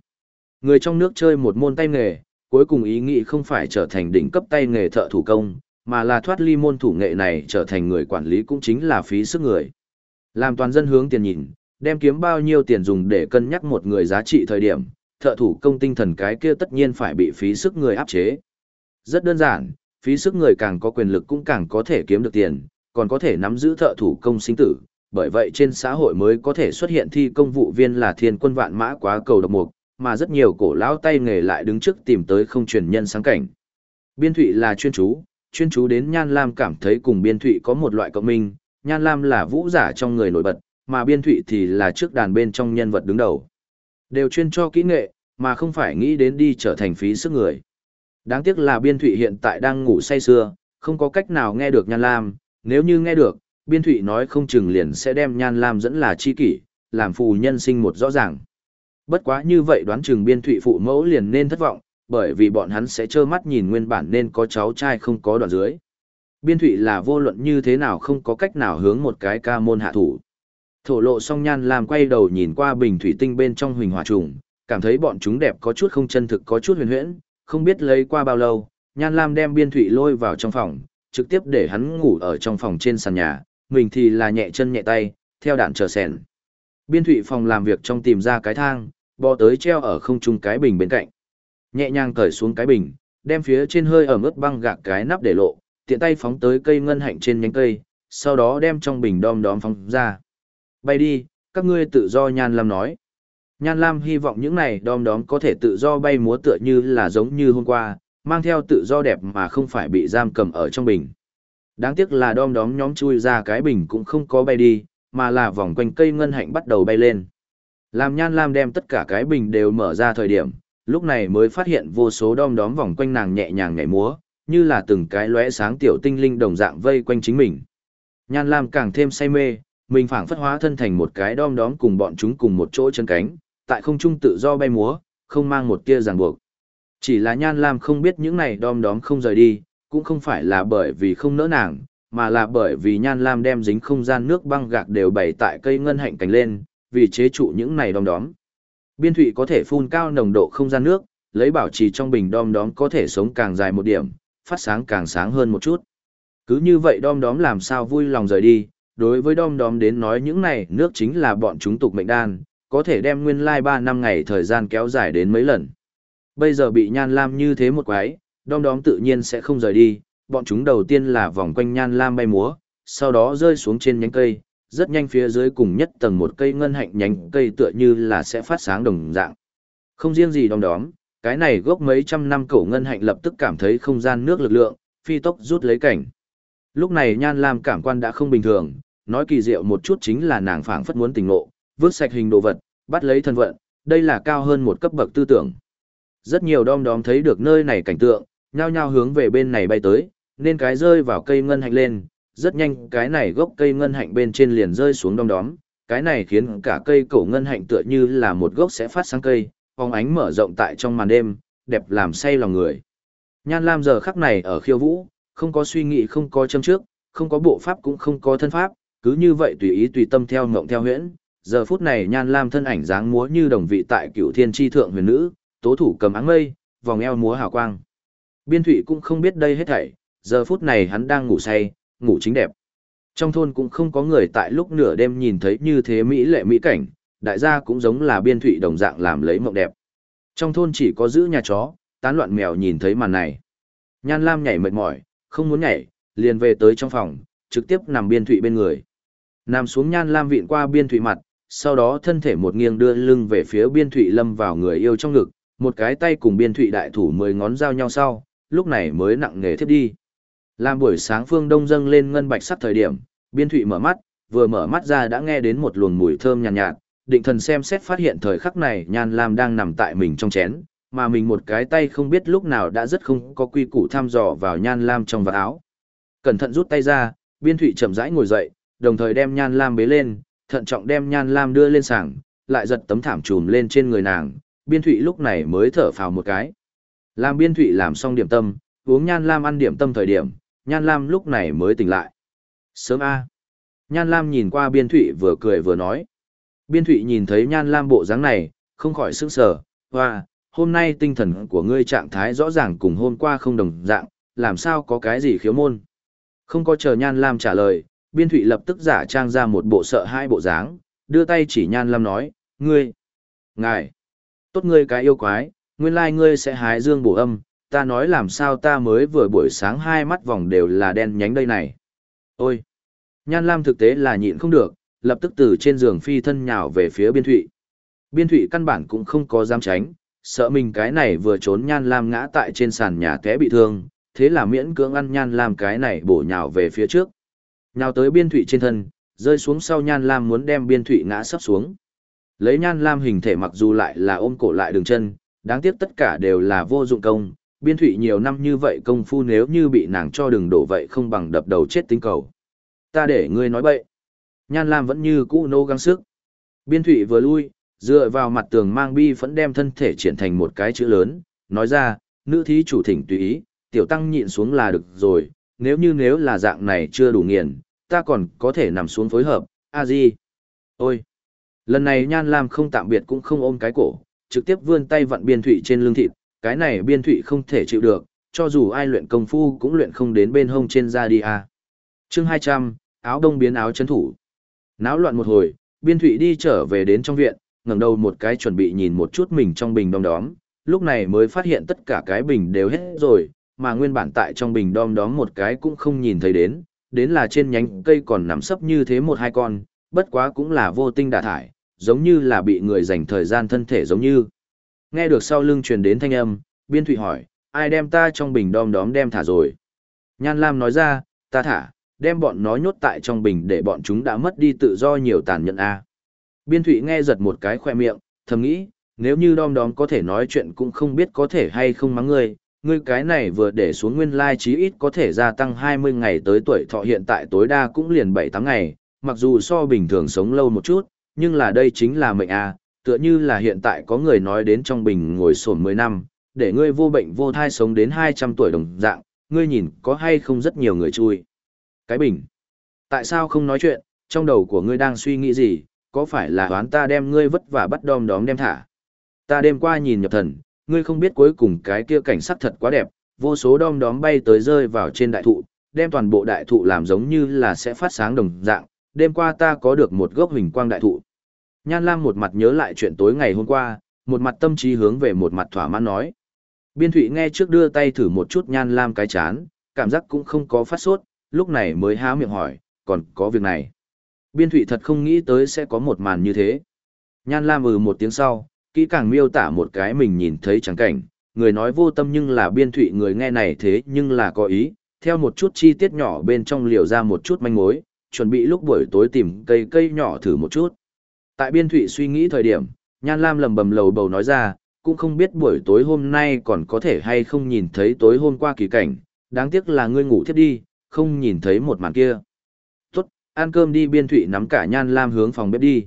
Speaker 1: Người trong nước chơi một môn tay nghề, cuối cùng ý nghĩ không phải trở thành đỉnh cấp tay nghề thợ thủ công, mà là thoát ly môn thủ nghệ này trở thành người quản lý cũng chính là phí sức người. Làm toàn dân hướng tiền nhìn, đem kiếm bao nhiêu tiền dùng để cân nhắc một người giá trị thời điểm, thợ thủ công tinh thần cái kia tất nhiên phải bị phí sức người áp chế. Rất đơn giản, phí sức người càng có quyền lực cũng càng có thể kiếm được tiền, còn có thể nắm giữ thợ thủ công sinh tử, bởi vậy trên xã hội mới có thể xuất hiện thi công vụ viên là thiên quân vạn mã quá cầu độc mục, mà rất nhiều cổ lão tay nghề lại đứng trước tìm tới không truyền nhân sáng cảnh. Biên thụy là chuyên chú, chuyên chú đến Nhan Lam cảm thấy cùng biên thụy có một loại cộng minh, Nhan Lam là vũ giả trong người nổi bật, mà biên thụy thì là trước đàn bên trong nhân vật đứng đầu. Đều chuyên cho kỹ nghệ, mà không phải nghĩ đến đi trở thành phí sức người. Đáng tiếc là biên thụy hiện tại đang ngủ say sưa, không có cách nào nghe được Nhan Lam, nếu như nghe được, biên thụy nói không chừng liền sẽ đem Nhan Lam dẫn là chi kỷ, làm phù nhân sinh một rõ ràng. Bất quá như vậy đoán chừng biên thụy phụ mẫu liền nên thất vọng, bởi vì bọn hắn sẽ trơ mắt nhìn nguyên bản nên có cháu trai không có đoạn dưới. Biên thụy là vô luận như thế nào không có cách nào hướng một cái ca môn hạ thủ. Thổ lộ song nhan lam quay đầu nhìn qua bình thủy tinh bên trong huỳnh hỏa trùng, cảm thấy bọn chúng đẹp có chút không chân thực có chút huyền huyễn, không biết lấy qua bao lâu, nhan lam đem biên thụy lôi vào trong phòng, trực tiếp để hắn ngủ ở trong phòng trên sàn nhà, mình thì là nhẹ chân nhẹ tay, theo đạn chờ sèn. Biên thụy phòng làm việc trong tìm ra cái thang, bò tới treo ở không trung cái bình bên cạnh. Nhẹ nhàng cởi xuống cái bình, đem phía trên hơi ở ướt băng gạc cái nắp để lộ, tiện tay phóng tới cây ngân hạnh trên nhánh cây, sau đó đem trong bình đom đóm phóng ra. Bay đi, các ngươi tự do Nhan Lam nói. Nhan Lam hy vọng những này đom đóm có thể tự do bay múa tựa như là giống như hôm qua, mang theo tự do đẹp mà không phải bị giam cầm ở trong bình. Đáng tiếc là đom đóm nhóm chui ra cái bình cũng không có bay đi, mà là vòng quanh cây ngân hạnh bắt đầu bay lên. Làm Nhan Lam đem tất cả cái bình đều mở ra thời điểm, lúc này mới phát hiện vô số đom đóm vòng quanh nàng nhẹ nhàng nhảy múa, như là từng cái lóe sáng tiểu tinh linh đồng dạng vây quanh chính mình. Nhan Lam càng thêm say mê, mình phảng phất hóa thân thành một cái đom đóm cùng bọn chúng cùng một chỗ chân cánh, tại không trung tự do bay múa, không mang một tia ràng buộc. Chỉ là Nhan Lam không biết những này đom đóm không rời đi, cũng không phải là bởi vì không nỡ nàng, mà là bởi vì Nhan Lam đem dính không gian nước băng gạc đều bày tại cây ngân hạnh cánh lên, vì chế trụ những này đom đóm. Biên thủy có thể phun cao nồng độ không gian nước, lấy bảo trì trong bình đom đóm có thể sống càng dài một điểm, phát sáng càng sáng hơn một chút. Cứ như vậy đom đóm làm sao vui lòng rời đi, đối với đom đóm đến nói những này nước chính là bọn chúng tục mệnh đan, có thể đem nguyên lai 3 năm ngày thời gian kéo dài đến mấy lần. Bây giờ bị nhan lam như thế một quái, đom đóm tự nhiên sẽ không rời đi, bọn chúng đầu tiên là vòng quanh nhan lam bay múa, sau đó rơi xuống trên nhánh cây, rất nhanh phía dưới cùng nhất tầng một cây ngân hạnh nhánh cây tựa như là sẽ phát sáng đồng dạng. Không riêng gì đom đóm, cái này gốc mấy trăm năm cổ ngân hạnh lập tức cảm thấy không gian nước lực lượng, phi tốc rút lấy cảnh. Lúc này Nhan Lam cảm quan đã không bình thường, nói kỳ diệu một chút chính là nàng phảng phất muốn tình ngộ, vứt sạch hình đồ vật, bắt lấy thân vận, đây là cao hơn một cấp bậc tư tưởng. Rất nhiều đom đóm thấy được nơi này cảnh tượng, nhao nhao hướng về bên này bay tới, nên cái rơi vào cây ngân hạnh lên, rất nhanh cái này gốc cây ngân hạnh bên trên liền rơi xuống đom đóm, cái này khiến cả cây cổ ngân hạnh tựa như là một gốc sẽ phát sáng cây, phóng ánh mở rộng tại trong màn đêm, đẹp làm say lòng người. Nhan Lam giờ khắc này ở khiêu vũ, không có suy nghĩ không có châm trước, không có bộ pháp cũng không có thân pháp, cứ như vậy tùy ý tùy tâm theo ngộng theo huyễn. Giờ phút này Nhan Lam thân ảnh dáng múa như đồng vị tại cựu thiên tri thượng huyền nữ, tố thủ cầm áng mây, vòng eo múa hào quang. Biên thụy cũng không biết đây hết thảy, giờ phút này hắn đang ngủ say, ngủ chính đẹp. Trong thôn cũng không có người tại lúc nửa đêm nhìn thấy như thế mỹ lệ mỹ cảnh, đại gia cũng giống là biên thụy đồng dạng làm lấy mộng đẹp. Trong thôn chỉ có giữ nhà chó, tán loạn mèo nhìn thấy màn này. Nhan Lam nhảy mệt mỏi, không muốn nhảy, liền về tới trong phòng, trực tiếp nằm biên thụy bên người. Nằm xuống Nhan Lam vịn qua biên thụy mặt, sau đó thân thể một nghiêng đưa lưng về phía biên thụy lâm vào người yêu trong ngực, một cái tay cùng biên thụy đại thủ mười ngón giao nhau sau, lúc này mới nặng nghề thiếp đi. Làm buổi sáng phương đông dâng lên ngân bạch sắc thời điểm, biên thụy mở mắt, vừa mở mắt ra đã nghe đến một luồng mùi thơm nhàn nhạt, nhạt, định thần xem xét phát hiện thời khắc này nhan lam đang nằm tại mình trong chén, mà mình một cái tay không biết lúc nào đã rất không có quy củ thăm dò vào nhan lam trong vạt áo. Cẩn thận rút tay ra, biên thụy chậm rãi ngồi dậy, đồng thời đem nhan lam bế lên, thận trọng đem nhan lam đưa lên sàng lại giật tấm thảm trùm lên trên người nàng, biên thụy lúc này mới thở phào một cái. Làm biên thụy làm xong điểm tâm, uống nhan lam ăn điểm tâm thời điểm, nhan lam lúc này mới tỉnh lại. Sớm A. Nhan lam nhìn qua biên thụy vừa cười vừa nói. Biên thụy nhìn thấy nhan lam bộ dáng này, không khỏi sững sờ hoa, hôm nay tinh thần của ngươi trạng thái rõ ràng cùng hôm qua không đồng dạng, làm sao có cái gì khiếu môn. Không có chờ nhan lam trả lời, biên thụy lập tức giả trang ra một bộ sợ hai bộ dáng, đưa tay chỉ nhan lam nói, ngươi, ngài, tốt ngươi cái yêu quái, nguyên lai ngươi sẽ hái dương bổ âm, ta nói làm sao ta mới vừa buổi sáng hai mắt vòng đều là đen nhánh đây này. Ôi! Nhan Lam thực tế là nhịn không được, lập tức từ trên giường phi thân nhào về phía biên thụy. Biên thụy căn bản cũng không có dám tránh, sợ mình cái này vừa trốn Nhan Lam ngã tại trên sàn nhà té bị thương, thế là miễn cưỡng ăn Nhan Lam cái này bổ nhào về phía trước. Nhào tới biên thụy trên thân, rơi xuống sau Nhan Lam muốn đem biên thụy ngã sắp xuống. Lấy Nhan Lam hình thể mặc dù lại là ôm cổ lại đường chân, đáng tiếc tất cả đều là vô dụng công, biên thụy nhiều năm như vậy công phu nếu như bị nàng cho đường đổ vậy không bằng đập đầu chết tinh cầu. Ta để ngươi nói bậy. Nhan Lam vẫn như cũ nô gắng sức. Biên thụy vừa lui, dựa vào mặt tường mang bi vẫn đem thân thể triển thành một cái chữ lớn, nói ra, nữ thí chủ thỉnh tùy ý, tiểu tăng nhịn xuống là được rồi, nếu như nếu là dạng này chưa đủ nghiền, ta còn có thể nằm xuống phối hợp, a di. Ôi! Lần này Nhan Lam không tạm biệt cũng không ôm cái cổ, trực tiếp vươn tay vặn biên thụy trên lưng thịt, cái này biên thụy không thể chịu được, cho dù ai luyện công phu cũng luyện không đến bên hông trên da đi à. chương 200, áo đông biến áo chấn thủ. Náo loạn một hồi, biên thụy đi trở về đến trong viện, ngẩng đầu một cái chuẩn bị nhìn một chút mình trong bình đom đóm, lúc này mới phát hiện tất cả cái bình đều hết rồi, mà nguyên bản tại trong bình đom đóm một cái cũng không nhìn thấy đến, đến là trên nhánh cây còn nằm sấp như thế một hai con, bất quá cũng là vô tinh đả thải, giống như là bị người dành thời gian thân thể giống như. Nghe được sau lưng truyền đến thanh âm, biên thụy hỏi, ai đem ta trong bình đom đóm đem thả rồi. Nhan Lam nói ra, ta thả, đem bọn nó nhốt tại trong bình để bọn chúng đã mất đi tự do nhiều tàn nhẫn a. Biên thụy nghe giật một cái khoe miệng, thầm nghĩ, nếu như đom đóm có thể nói chuyện cũng không biết có thể hay không mắng người ngươi cái này vừa để xuống nguyên lai chí ít có thể gia tăng 20 ngày tới tuổi thọ hiện tại tối đa cũng liền 7-8 ngày, mặc dù so bình thường sống lâu một chút, nhưng là đây chính là mệnh a tựa như là hiện tại có người nói đến trong bình ngồi sổn 10 năm, để ngươi vô bệnh vô thai sống đến 200 tuổi đồng dạng, ngươi nhìn có hay không rất nhiều người chui. Cái bình. Tại sao không nói chuyện, trong đầu của ngươi đang suy nghĩ gì, có phải là đoán ta đem ngươi vất vả bắt đom đóm đem thả. Ta đêm qua nhìn nhập thần, ngươi không biết cuối cùng cái kia cảnh sắc thật quá đẹp, vô số đom đóm bay tới rơi vào trên đại thụ, đem toàn bộ đại thụ làm giống như là sẽ phát sáng đồng dạng. Đêm qua ta có được một gốc hình quang đại thụ, Nhan Lam một mặt nhớ lại chuyện tối ngày hôm qua, một mặt tâm trí hướng về một mặt thỏa mãn nói. Biên Thụy nghe trước đưa tay thử một chút Nhan Lam cái chán, cảm giác cũng không có phát sốt, lúc này mới há miệng hỏi, còn có việc này. Biên Thụy thật không nghĩ tới sẽ có một màn như thế. Nhan Lam ừ một tiếng sau, kỹ càng miêu tả một cái mình nhìn thấy trắng cảnh, người nói vô tâm nhưng là Biên Thụy người nghe này thế nhưng là có ý, theo một chút chi tiết nhỏ bên trong liều ra một chút manh mối, chuẩn bị lúc buổi tối tìm cây cây nhỏ thử một chút. Tại biên thụy suy nghĩ thời điểm, Nhan Lam lầm bầm lầu bầu nói ra, cũng không biết buổi tối hôm nay còn có thể hay không nhìn thấy tối hôm qua kỳ cảnh, đáng tiếc là ngươi ngủ thiếp đi, không nhìn thấy một màn kia. ăn cơm đi biên thụy nắm cả Nhan Lam hướng phòng bếp đi.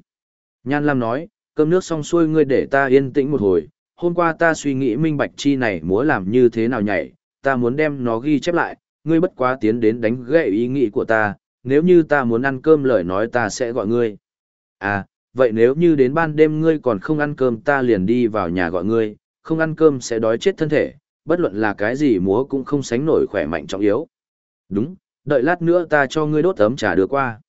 Speaker 1: Nhan Lam nói, cơm nước xong xuôi ngươi để ta yên tĩnh một hồi, hôm qua ta suy nghĩ minh bạch chi này múa làm như thế nào nhảy, ta muốn đem nó ghi chép lại, ngươi bất quá tiến đến đánh gậy ý nghĩ của ta, nếu như ta muốn ăn cơm lời nói ta sẽ gọi ngươi. À, vậy nếu như đến ban đêm ngươi còn không ăn cơm ta liền đi vào nhà gọi ngươi, không ăn cơm sẽ đói chết thân thể, bất luận là cái gì múa cũng không sánh nổi khỏe mạnh trọng yếu. Đúng, đợi lát nữa ta cho ngươi đốt ấm trà đưa qua.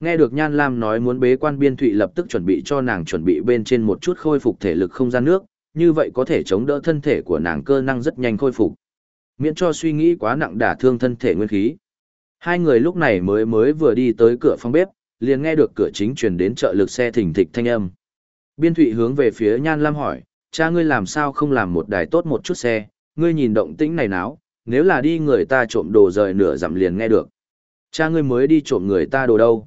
Speaker 1: Nghe được Nhan Lam nói muốn bế quan biên thụy lập tức chuẩn bị cho nàng chuẩn bị bên trên một chút khôi phục thể lực không gian nước, như vậy có thể chống đỡ thân thể của nàng cơ năng rất nhanh khôi phục. Miễn cho suy nghĩ quá nặng đả thương thân thể nguyên khí. Hai người lúc này mới mới vừa đi tới cửa phòng bếp, liền nghe được cửa chính truyền đến trợ lực xe thỉnh thịch thanh âm. Biên Thụy hướng về phía Nhan Lam hỏi, cha ngươi làm sao không làm một đài tốt một chút xe, ngươi nhìn động tĩnh này náo, nếu là đi người ta trộm đồ rời nửa dặm liền nghe được. Cha ngươi mới đi trộm người ta đồ đâu.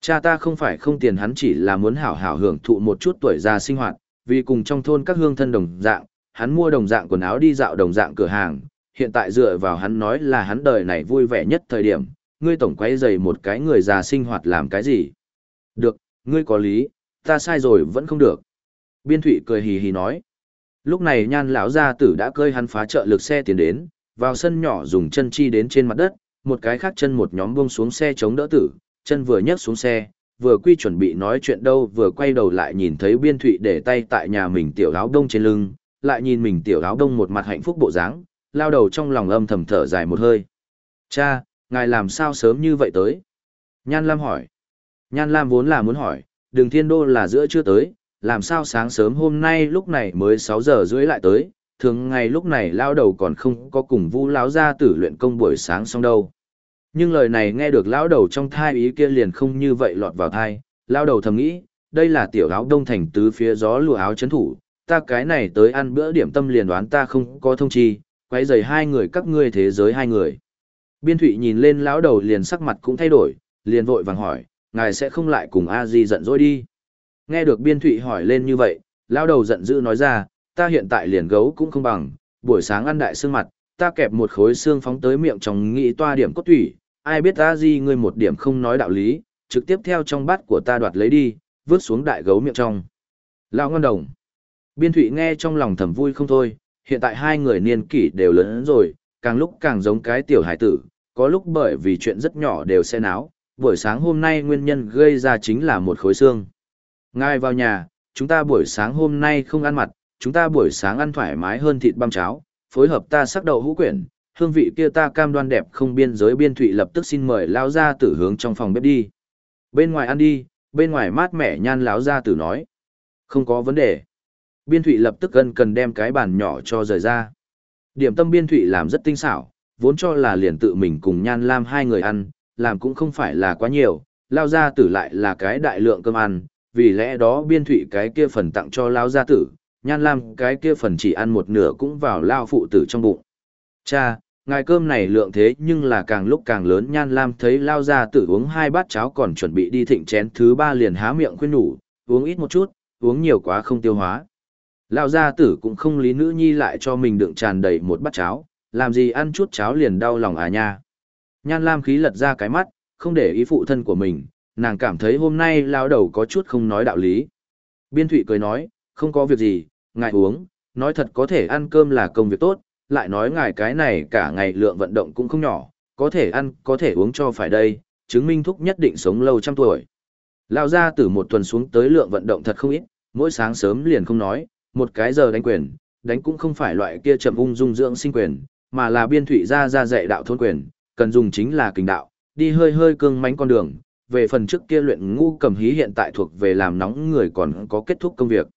Speaker 1: Cha ta không phải không tiền hắn chỉ là muốn hảo hảo hưởng thụ một chút tuổi già sinh hoạt, vì cùng trong thôn các hương thân đồng dạng, hắn mua đồng dạng quần áo đi dạo đồng dạng cửa hàng, hiện tại dựa vào hắn nói là hắn đời này vui vẻ nhất thời điểm, ngươi tổng quay dày một cái người già sinh hoạt làm cái gì? Được, ngươi có lý, ta sai rồi vẫn không được. Biên thủy cười hì hì nói. Lúc này nhan lão gia tử đã cơi hắn phá trợ lực xe tiến đến, vào sân nhỏ dùng chân chi đến trên mặt đất, một cái khác chân một nhóm buông xuống xe chống đỡ tử, chân vừa nhấc xuống xe, vừa quy chuẩn bị nói chuyện đâu vừa quay đầu lại nhìn thấy biên thụy để tay tại nhà mình tiểu áo đông trên lưng, lại nhìn mình tiểu áo đông một mặt hạnh phúc bộ dáng, lao đầu trong lòng âm thầm thở dài một hơi. Cha, ngài làm sao sớm như vậy tới? Nhan Lam hỏi. Nhan Lam vốn là muốn hỏi, đường thiên đô là giữa chưa tới, làm sao sáng sớm hôm nay lúc này mới 6 giờ rưỡi lại tới, thường ngày lúc này lao đầu còn không có cùng vu lão gia tử luyện công buổi sáng xong đâu. Nhưng lời này nghe được lão đầu trong thai ý kia liền không như vậy lọt vào thai, lão đầu thầm nghĩ, đây là tiểu áo đông thành tứ phía gió lùa áo chấn thủ, ta cái này tới ăn bữa điểm tâm liền đoán ta không có thông chi, quấy rầy hai người các ngươi thế giới hai người. Biên Thụy nhìn lên lão đầu liền sắc mặt cũng thay đổi, liền vội vàng hỏi, ngài sẽ không lại cùng A Di giận dỗi đi. Nghe được Biên Thụy hỏi lên như vậy, lão đầu giận dữ nói ra, ta hiện tại liền gấu cũng không bằng, buổi sáng ăn đại xương mặt, ta kẹp một khối xương phóng tới miệng trong nghĩ toa điểm cốt thủy, ai biết ta Di ngươi một điểm không nói đạo lý, trực tiếp theo trong bát của ta đoạt lấy đi, vứt xuống đại gấu miệng trong. Lão ngon đồng. Biên thủy nghe trong lòng thầm vui không thôi, hiện tại hai người niên kỷ đều lớn rồi, càng lúc càng giống cái tiểu hải tử, có lúc bởi vì chuyện rất nhỏ đều sẽ náo, buổi sáng hôm nay nguyên nhân gây ra chính là một khối xương. Ngài vào nhà, chúng ta buổi sáng hôm nay không ăn mặt, chúng ta buổi sáng ăn thoải mái hơn thịt băm cháo, phối hợp ta sắc đậu hũ quyển, hương vị kia ta cam đoan đẹp không biên giới biên thụy lập tức xin mời lao ra tử hướng trong phòng bếp đi. Bên ngoài ăn đi, bên ngoài mát mẻ nhan láo ra tử nói. Không có vấn đề. Biên thụy lập tức gần cần đem cái bàn nhỏ cho rời ra. Điểm tâm biên thụy làm rất tinh xảo, vốn cho là liền tự mình cùng nhan lam hai người ăn, làm cũng không phải là quá nhiều, lao gia tử lại là cái đại lượng cơm ăn, vì lẽ đó biên thụy cái kia phần tặng cho lao gia tử, nhan lam cái kia phần chỉ ăn một nửa cũng vào lao phụ tử trong bụng. Cha, ngài cơm này lượng thế nhưng là càng lúc càng lớn nhan lam thấy lao gia tử uống hai bát cháo còn chuẩn bị đi thịnh chén thứ ba liền há miệng khuyên nhủ, uống ít một chút, uống nhiều quá không tiêu hóa. Lao gia tử cũng không lý nữ nhi lại cho mình đựng tràn đầy một bát cháo, làm gì ăn chút cháo liền đau lòng à nha. Nhan Lam khí lật ra cái mắt, không để ý phụ thân của mình, nàng cảm thấy hôm nay lao đầu có chút không nói đạo lý. Biên Thụy cười nói, không có việc gì, ngài uống, nói thật có thể ăn cơm là công việc tốt, lại nói ngài cái này cả ngày lượng vận động cũng không nhỏ, có thể ăn, có thể uống cho phải đây, chứng minh thúc nhất định sống lâu trăm tuổi. Lao ra từ một tuần xuống tới lượng vận động thật không ít, mỗi sáng sớm liền không nói, một cái giờ đánh quyền, đánh cũng không phải loại kia chậm ung dung dưỡng sinh quyền, mà là biên thủy ra ra dạy đạo thôn quyền, cần dùng chính là kình đạo, đi hơi hơi cương mánh con đường. Về phần trước kia luyện ngu cầm hí hiện tại thuộc về làm nóng người còn có kết thúc công việc.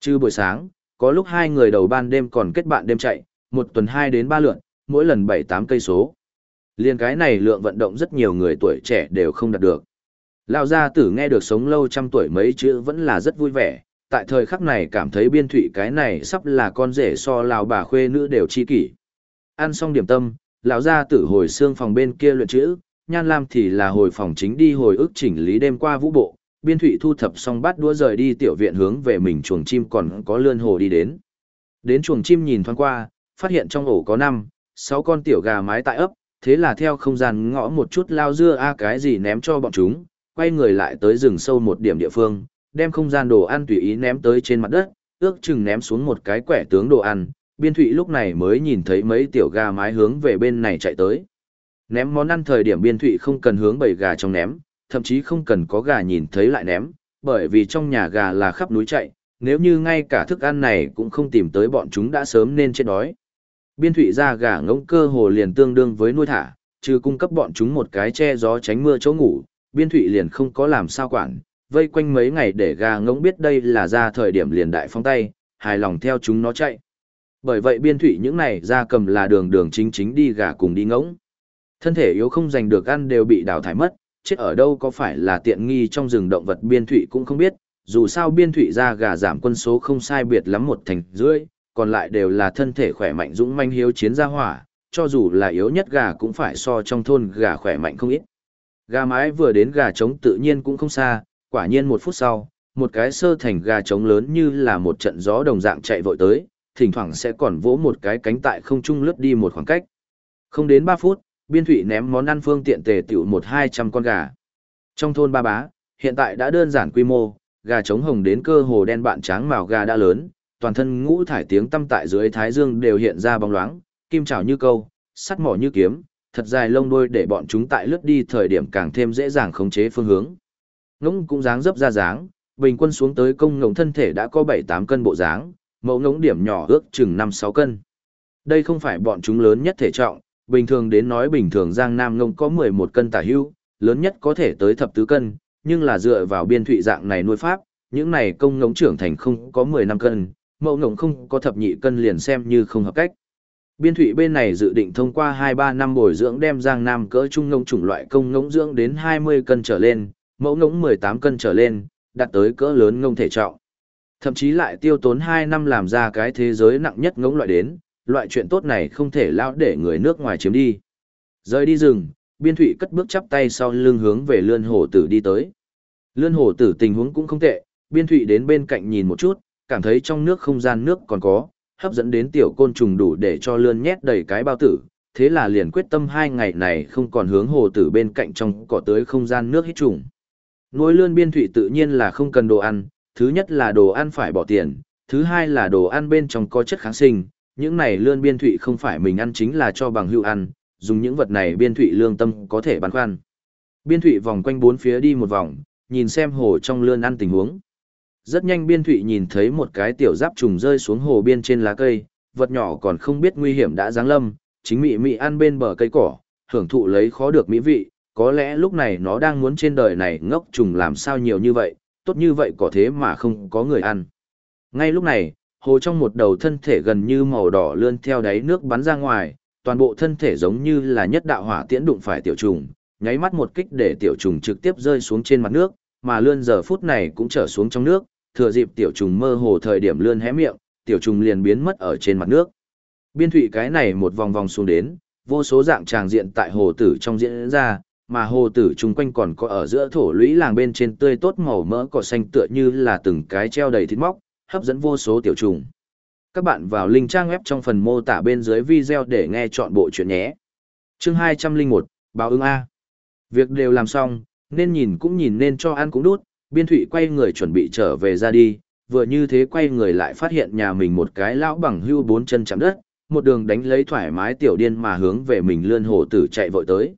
Speaker 1: Chứ buổi sáng, có lúc hai người đầu ban đêm còn kết bạn đêm chạy, một tuần hai đến ba lượn, mỗi lần bảy tám cây số. Liên cái này lượng vận động rất nhiều người tuổi trẻ đều không đạt được. Lão gia tử nghe được sống lâu trăm tuổi mấy chữ vẫn là rất vui vẻ, tại thời khắc này cảm thấy biên thụy cái này sắp là con rể so lão bà khuê nữ đều chi kỷ. Ăn xong điểm tâm, lão gia tử hồi xương phòng bên kia luyện chữ, Nhan Lam thì là hồi phòng chính đi hồi ức chỉnh lý đêm qua vũ bộ, biên thụy thu thập xong bắt đũa rời đi tiểu viện hướng về mình chuồng chim còn có lươn hồ đi đến. Đến chuồng chim nhìn thoáng qua, phát hiện trong ổ có năm, sáu con tiểu gà mái tại ấp, thế là theo không gian ngõ một chút lao dưa a cái gì ném cho bọn chúng, quay người lại tới rừng sâu một điểm địa phương, đem không gian đồ ăn tùy ý ném tới trên mặt đất, ước chừng ném xuống một cái quẻ tướng đồ ăn, biên thụy lúc này mới nhìn thấy mấy tiểu gà mái hướng về bên này chạy tới. Ném món ăn thời điểm biên thụy không cần hướng bầy gà trong ném, thậm chí không cần có gà nhìn thấy lại ném, bởi vì trong nhà gà là khắp núi chạy, nếu như ngay cả thức ăn này cũng không tìm tới bọn chúng đã sớm nên chết đói. Biên thụy ra gà ngỗng cơ hồ liền tương đương với nuôi thả, trừ cung cấp bọn chúng một cái che gió tránh mưa chỗ ngủ, biên thụy liền không có làm sao quản, vây quanh mấy ngày để gà ngỗng biết đây là ra thời điểm liền đại phong tay, hài lòng theo chúng nó chạy. Bởi vậy biên thụy những này ra cầm là đường đường chính chính đi gà cùng đi ngỗng. Thân thể yếu không giành được ăn đều bị đào thải mất, chết ở đâu có phải là tiện nghi trong rừng động vật biên thụy cũng không biết, dù sao biên thụy ra gà giảm quân số không sai biệt lắm một thành rưỡi, còn lại đều là thân thể khỏe mạnh dũng manh hiếu chiến gia hỏa, cho dù là yếu nhất gà cũng phải so trong thôn gà khỏe mạnh không ít. Gà mái vừa đến gà trống tự nhiên cũng không xa, quả nhiên một phút sau, một cái sơ thành gà trống lớn như là một trận gió đồng dạng chạy vội tới, thỉnh thoảng sẽ còn vỗ một cái cánh tại không trung lướt đi một khoảng cách. Không đến 3 phút, biên thủy ném món ăn phương tiện tề tiểu một hai trăm con gà. Trong thôn ba bá, hiện tại đã đơn giản quy mô, gà trống hồng đến cơ hồ đen bạn tráng màu gà đã lớn, toàn thân ngũ thải tiếng tâm tại dưới thái dương đều hiện ra bóng loáng, kim trảo như câu, sắt mỏ như kiếm, thật dài lông đuôi để bọn chúng tại lướt đi thời điểm càng thêm dễ dàng khống chế phương hướng. Ngỗng cũng dáng dấp ra dáng, bình quân xuống tới công ngỗng thân thể đã có 7-8 cân bộ dáng, mẫu ngỗng điểm nhỏ ước chừng 5-6 cân. Đây không phải bọn chúng lớn nhất thể trọng, bình thường đến nói bình thường Giang Nam ngỗng có 11 cân tả hưu, lớn nhất có thể tới thập tứ cân, nhưng là dựa vào biên thụy dạng này nuôi pháp, những này công ngỗng trưởng thành không có 15 cân, mẫu ngộng không có thập nhị cân liền xem như không hợp cách. Biên thụy bên này dự định thông qua 2-3 năm bồi dưỡng đem Giang Nam cỡ trung ngông chủng loại công ngỗng dưỡng đến 20 cân trở lên, mẫu ngỗng 18 cân trở lên, đạt tới cỡ lớn ngông thể trọng. Thậm chí lại tiêu tốn 2 năm làm ra cái thế giới nặng nhất ngỗng loại đến, loại chuyện tốt này không thể lao để người nước ngoài chiếm đi. Rời đi rừng, biên thụy cất bước chắp tay sau lưng hướng về lươn hồ tử đi tới. Lươn hồ tử tình huống cũng không tệ, biên thụy đến bên cạnh nhìn một chút, cảm thấy trong nước không gian nước còn có, hấp dẫn đến tiểu côn trùng đủ để cho lươn nhét đầy cái bao tử, thế là liền quyết tâm hai ngày này không còn hướng hồ tử bên cạnh trong cỏ tới không gian nước hít trùng. Nuôi lươn biên thụy tự nhiên là không cần đồ ăn, thứ nhất là đồ ăn phải bỏ tiền, thứ hai là đồ ăn bên trong có chất kháng sinh, những này lươn biên thụy không phải mình ăn chính là cho bằng hữu ăn, dùng những vật này biên thụy lương tâm có thể băn khoăn. Biên thụy vòng quanh bốn phía đi một vòng, nhìn xem hồ trong lươn ăn tình huống. Rất nhanh biên thụy nhìn thấy một cái tiểu giáp trùng rơi xuống hồ biên trên lá cây, vật nhỏ còn không biết nguy hiểm đã giáng lâm, chính mị mị ăn bên bờ cây cỏ, hưởng thụ lấy khó được mỹ vị, có lẽ lúc này nó đang muốn trên đời này ngốc trùng làm sao nhiều như vậy, tốt như vậy có thế mà không có người ăn. Ngay lúc này, hồ trong một đầu thân thể gần như màu đỏ lươn theo đáy nước bắn ra ngoài, toàn bộ thân thể giống như là nhất đạo hỏa tiễn đụng phải tiểu trùng, nháy mắt một kích để tiểu trùng trực tiếp rơi xuống trên mặt nước, mà lươn giờ phút này cũng trở xuống trong nước, thừa dịp tiểu trùng mơ hồ thời điểm lươn hé miệng, tiểu trùng liền biến mất ở trên mặt nước. Biên thủy cái này một vòng vòng xuống đến, vô số dạng tràng diện tại hồ tử trong diễn ra, mà hồ tử chung quanh còn có ở giữa thổ lũy làng bên trên tươi tốt màu mỡ cỏ xanh tựa như là từng cái treo đầy thịt móc, hấp dẫn vô số tiểu trùng. Các bạn vào link trang web trong phần mô tả bên dưới video để nghe chọn bộ chuyện nhé. Chương 201, báo ứng A. Việc đều làm xong, nên nhìn cũng nhìn nên cho ăn cũng đút, biên thụy quay người chuẩn bị trở về ra đi, vừa như thế quay người lại phát hiện nhà mình một cái lão bằng hưu bốn chân chạm đất, một đường đánh lấy thoải mái tiểu điên mà hướng về mình lươn hổ tử chạy vội tới.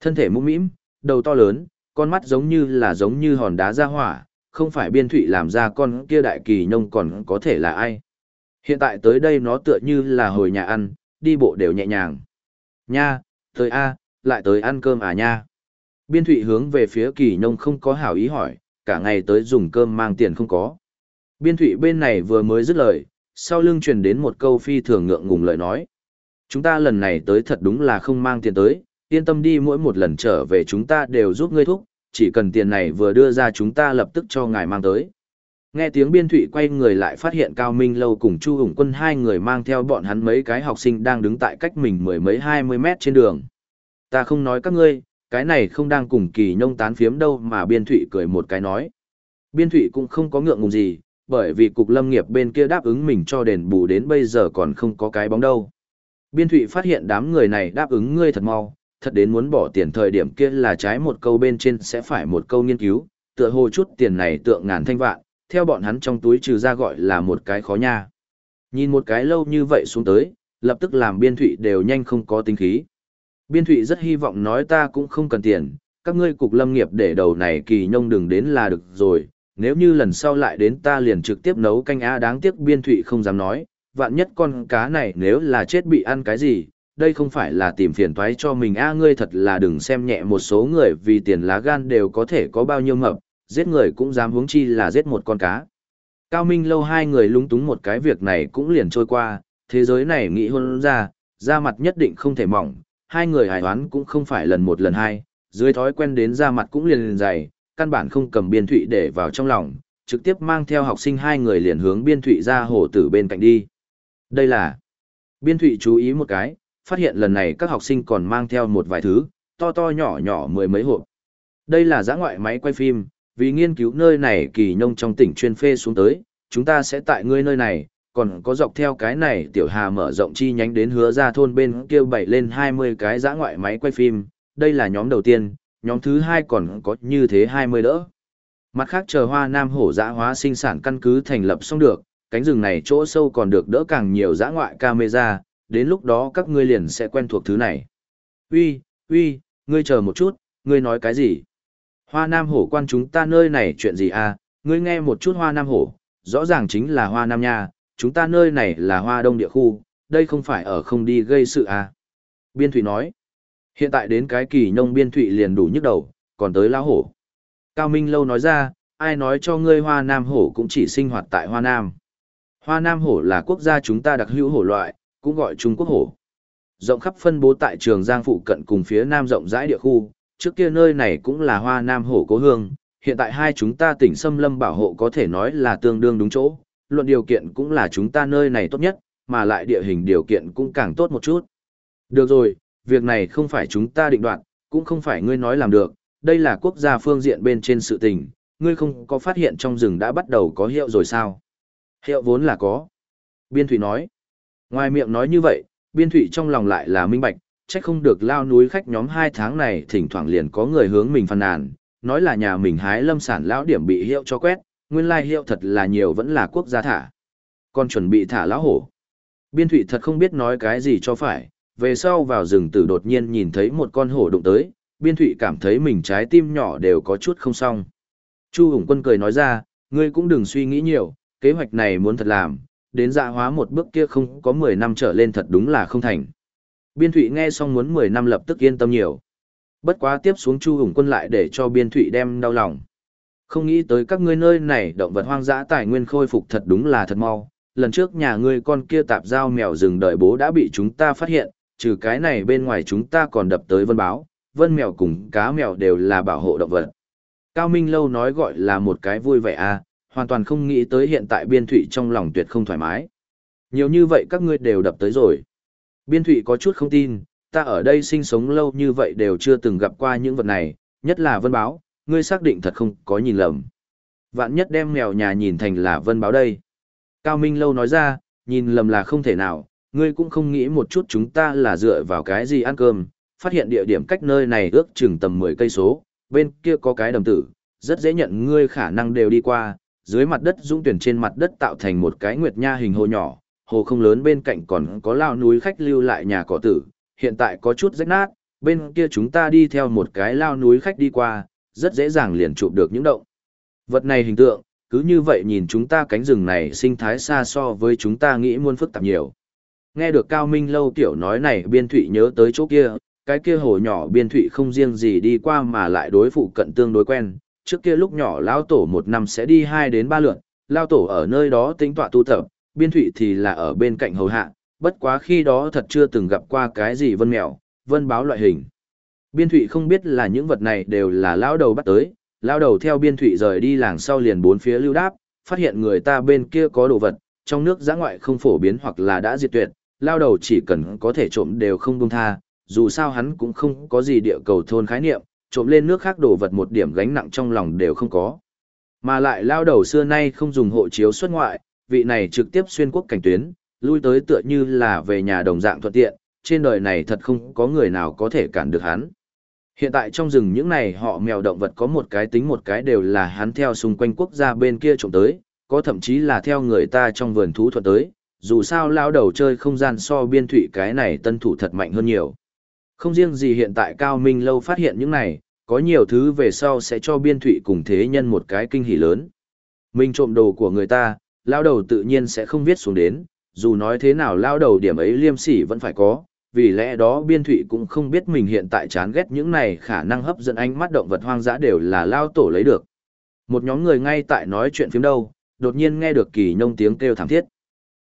Speaker 1: Thân thể mũm mĩm, đầu to lớn, con mắt giống như là giống như hòn đá ra hỏa, không phải biên thụy làm ra con kia đại kỳ nông còn có thể là ai. Hiện tại tới đây nó tựa như là hồi nhà ăn, đi bộ đều nhẹ nhàng. Nha, tới A, lại tới ăn cơm à nha. Biên thụy hướng về phía kỳ nông không có hảo ý hỏi, cả ngày tới dùng cơm mang tiền không có. Biên thụy bên này vừa mới dứt lời, sau lưng truyền đến một câu phi thường ngượng ngùng lời nói. Chúng ta lần này tới thật đúng là không mang tiền tới, yên tâm đi mỗi một lần trở về chúng ta đều giúp ngươi thúc, chỉ cần tiền này vừa đưa ra chúng ta lập tức cho ngài mang tới. Nghe tiếng biên thụy quay người lại phát hiện Cao Minh Lâu cùng Chu Hùng Quân hai người mang theo bọn hắn mấy cái học sinh đang đứng tại cách mình mười mấy hai mươi mét trên đường. Ta không nói các ngươi, cái này không đang cùng kỳ nhông tán phiếm đâu mà biên thụy cười một cái nói. Biên thụy cũng không có ngượng ngùng gì, bởi vì cục lâm nghiệp bên kia đáp ứng mình cho đền bù đến bây giờ còn không có cái bóng đâu. Biên thụy phát hiện đám người này đáp ứng ngươi thật mau, thật đến muốn bỏ tiền thời điểm kia là trái một câu bên trên sẽ phải một câu nghiên cứu, tựa hồ chút tiền này tượng ngàn thanh vạn, theo bọn hắn trong túi trừ ra gọi là một cái khó nha. Nhìn một cái lâu như vậy xuống tới, lập tức làm biên thụy đều nhanh không có tính khí. Biên thụy rất hy vọng nói ta cũng không cần tiền, các ngươi cục lâm nghiệp để đầu này kỳ nhông đừng đến là được rồi, nếu như lần sau lại đến ta liền trực tiếp nấu canh á đáng tiếc biên thụy không dám nói, vạn nhất con cá này nếu là chết bị ăn cái gì, đây không phải là tìm phiền toái cho mình a ngươi thật là đừng xem nhẹ một số người vì tiền lá gan đều có thể có bao nhiêu mập, giết người cũng dám hướng chi là giết một con cá. Cao Minh lâu hai người lúng túng một cái việc này cũng liền trôi qua, thế giới này nghĩ hôn ra, da mặt nhất định không thể mỏng, hai người hài hoán cũng không phải lần một lần hai, dưới thói quen đến ra mặt cũng liền liền dày, căn bản không cầm biên thụy để vào trong lòng, trực tiếp mang theo học sinh hai người liền hướng biên thụy ra hồ tử bên cạnh đi. Đây là... Biên thụy chú ý một cái, phát hiện lần này các học sinh còn mang theo một vài thứ, to to nhỏ nhỏ mười mấy hộp. Đây là giã ngoại máy quay phim, vì nghiên cứu nơi này kỳ nông trong tỉnh chuyên phê xuống tới, chúng ta sẽ tại ngươi nơi này, còn có dọc theo cái này tiểu hà mở rộng chi nhánh đến hứa ra thôn bên kia bảy lên 20 cái giã ngoại máy quay phim, đây là nhóm đầu tiên, nhóm thứ hai còn có như thế 20 đỡ. Mặt khác chờ hoa nam hổ giã hóa sinh sản căn cứ thành lập xong được, cánh rừng này chỗ sâu còn được đỡ càng nhiều giã ngoại camera, đến lúc đó các ngươi liền sẽ quen thuộc thứ này. Uy, uy, ngươi chờ một chút, ngươi nói cái gì? Hoa Nam Hổ quan chúng ta nơi này chuyện gì à? Ngươi nghe một chút Hoa Nam Hổ, rõ ràng chính là Hoa Nam nha, chúng ta nơi này là Hoa Đông địa khu, đây không phải ở không đi gây sự à? Biên Thụy nói, hiện tại đến cái kỳ nông Biên Thụy liền đủ nhức đầu, còn tới lão hổ. Cao Minh Lâu nói ra, ai nói cho ngươi Hoa Nam Hổ cũng chỉ sinh hoạt tại Hoa Nam. Hoa Nam Hổ là quốc gia chúng ta đặc hữu hổ loại, cũng gọi Trung Quốc hổ. Rộng khắp phân bố tại trường Giang phụ cận cùng phía nam rộng rãi địa khu, trước kia nơi này cũng là hoa nam hổ cố hương, hiện tại hai chúng ta tỉnh xâm lâm bảo hộ có thể nói là tương đương đúng chỗ, luận điều kiện cũng là chúng ta nơi này tốt nhất, mà lại địa hình điều kiện cũng càng tốt một chút. Được rồi, việc này không phải chúng ta định đoạt, cũng không phải ngươi nói làm được, đây là quốc gia phương diện bên trên sự tình, ngươi không có phát hiện trong rừng đã bắt đầu có hiệu rồi sao? Hiệu vốn là có. Biên Thủy nói. Ngoài miệng nói như vậy, biên thụy trong lòng lại là minh bạch, trách không được lao núi khách nhóm hai tháng này thỉnh thoảng liền có người hướng mình phàn nàn, nói là nhà mình hái lâm sản lão điểm bị hiệu cho quét, nguyên lai hiệu thật là nhiều vẫn là quốc gia thả. Còn chuẩn bị thả lão hổ. Biên thụy thật không biết nói cái gì cho phải, về sau vào rừng tử đột nhiên nhìn thấy một con hổ đụng tới, biên thụy cảm thấy mình trái tim nhỏ đều có chút không xong. Chu Hùng Quân cười nói ra, ngươi cũng đừng suy nghĩ nhiều, kế hoạch này muốn thật làm, đến dạ hóa một bước kia không có 10 năm trở lên thật đúng là không thành. Biên Thụy nghe xong muốn 10 năm lập tức yên tâm nhiều. Bất quá tiếp xuống Chu Hùng Quân lại để cho Biên Thụy đem đau lòng. Không nghĩ tới các ngươi nơi này động vật hoang dã tài nguyên khôi phục thật đúng là thật mau. Lần trước nhà ngươi con kia tạp giao mèo rừng đợi bố đã bị chúng ta phát hiện, trừ cái này bên ngoài chúng ta còn đập tới vân báo, vân mèo cùng cá mèo đều là bảo hộ động vật. Cao Minh Lâu nói gọi là một cái vui vẻ à, hoàn toàn không nghĩ tới hiện tại biên thụy trong lòng tuyệt không thoải mái. Nhiều như vậy các ngươi đều đập tới rồi. Biên thụy có chút không tin, ta ở đây sinh sống lâu như vậy đều chưa từng gặp qua những vật này, nhất là vân báo, ngươi xác định thật không có nhìn lầm. Vạn nhất đem mèo nhà nhìn thành là vân báo đây. Cao Minh Lâu nói ra, nhìn lầm là không thể nào, ngươi cũng không nghĩ một chút chúng ta là dựa vào cái gì ăn cơm, phát hiện địa điểm cách nơi này ước chừng tầm 10 cây số, bên kia có cái đầm tử, rất dễ nhận ngươi khả năng đều đi qua, dưới mặt đất dũng tuyển trên mặt đất tạo thành một cái nguyệt nha hình hồ nhỏ, hồ không lớn bên cạnh còn có lao núi khách lưu lại nhà cỏ tử, hiện tại có chút rách nát, bên kia chúng ta đi theo một cái lao núi khách đi qua, rất dễ dàng liền chụp được những động. Vật này hình tượng, cứ như vậy nhìn chúng ta cánh rừng này sinh thái xa so với chúng ta nghĩ muôn phức tạp nhiều. Nghe được Cao Minh Lâu tiểu nói này biên thụy nhớ tới chỗ kia, cái kia hồ nhỏ biên thụy không riêng gì đi qua mà lại đối phụ cận tương đối quen, trước kia lúc nhỏ lao tổ một năm sẽ đi hai đến ba lượt, lao tổ ở nơi đó tính tọa tu tập, biên thụy thì là ở bên cạnh hầu hạ, bất quá khi đó thật chưa từng gặp qua cái gì vân mèo, vân báo loại hình. Biên thụy không biết là những vật này đều là lao đầu bắt tới, lao đầu theo biên thụy rời đi làng sau liền bốn phía lưu đáp, phát hiện người ta bên kia có đồ vật, trong nước giã ngoại không phổ biến hoặc là đã diệt tuyệt, lao đầu chỉ cần có thể trộm đều không buông tha, dù sao hắn cũng không có gì địa cầu thôn khái niệm, trộm lên nước khác đồ vật một điểm gánh nặng trong lòng đều không có. Mà lại lao đầu xưa nay không dùng hộ chiếu xuất ngoại, vị này trực tiếp xuyên quốc cảnh tuyến, lui tới tựa như là về nhà đồng dạng thuận tiện, trên đời này thật không có người nào có thể cản được hắn. Hiện tại trong rừng những này họ mèo động vật có một cái tính một cái đều là hắn theo xung quanh quốc gia bên kia trộm tới, có thậm chí là theo người ta trong vườn thú thuật tới, dù sao lao đầu chơi không gian so biên thủy cái này tân thủ thật mạnh hơn nhiều. Không riêng gì hiện tại Cao Minh lâu phát hiện những này, có nhiều thứ về sau sẽ cho biên thủy cùng thế nhân một cái kinh hỉ lớn. Mình trộm đồ của người ta, lao đầu tự nhiên sẽ không viết xuống đến, dù nói thế nào lao đầu điểm ấy liêm sỉ vẫn phải có, vì lẽ đó biên thụy cũng không biết mình hiện tại chán ghét những này khả năng hấp dẫn ánh mắt động vật hoang dã đều là lao tổ lấy được. Một nhóm người ngay tại nói chuyện phím đâu, đột nhiên nghe được kỳ nông tiếng kêu thảm thiết.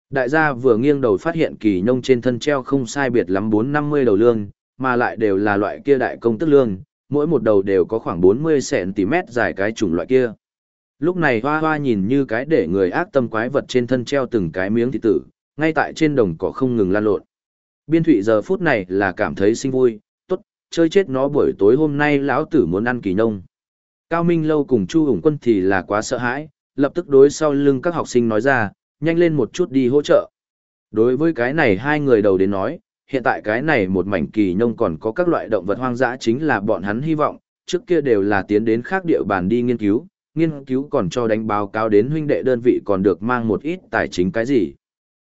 Speaker 1: Đại gia vừa nghiêng đầu phát hiện kỳ nông trên thân treo không sai biệt lắm bốn năm mươi đầu lương, mà lại đều là loại kia đại công tức lương, mỗi một đầu đều có khoảng bốn mươi cm dài cái chủng loại kia. Lúc này hoa hoa nhìn như cái để người ác tâm quái vật trên thân treo từng cái miếng thịt tử, ngay tại trên đồng cỏ không ngừng lan lộn. Biên thụy giờ phút này là cảm thấy sinh vui, tốt, chơi chết nó buổi tối hôm nay lão tử muốn ăn kỳ nông. Cao Minh Lâu cùng Chu Hùng Quân thì là quá sợ hãi, lập tức đối sau lưng các học sinh nói ra, nhanh lên một chút đi hỗ trợ. Đối với cái này hai người đầu đến nói, hiện tại cái này một mảnh kỳ nông còn có các loại động vật hoang dã chính là bọn hắn hy vọng, trước kia đều là tiến đến khác địa bàn đi nghiên cứu, nghiên cứu còn cho đánh báo cáo đến huynh đệ đơn vị còn được mang một ít tài chính cái gì.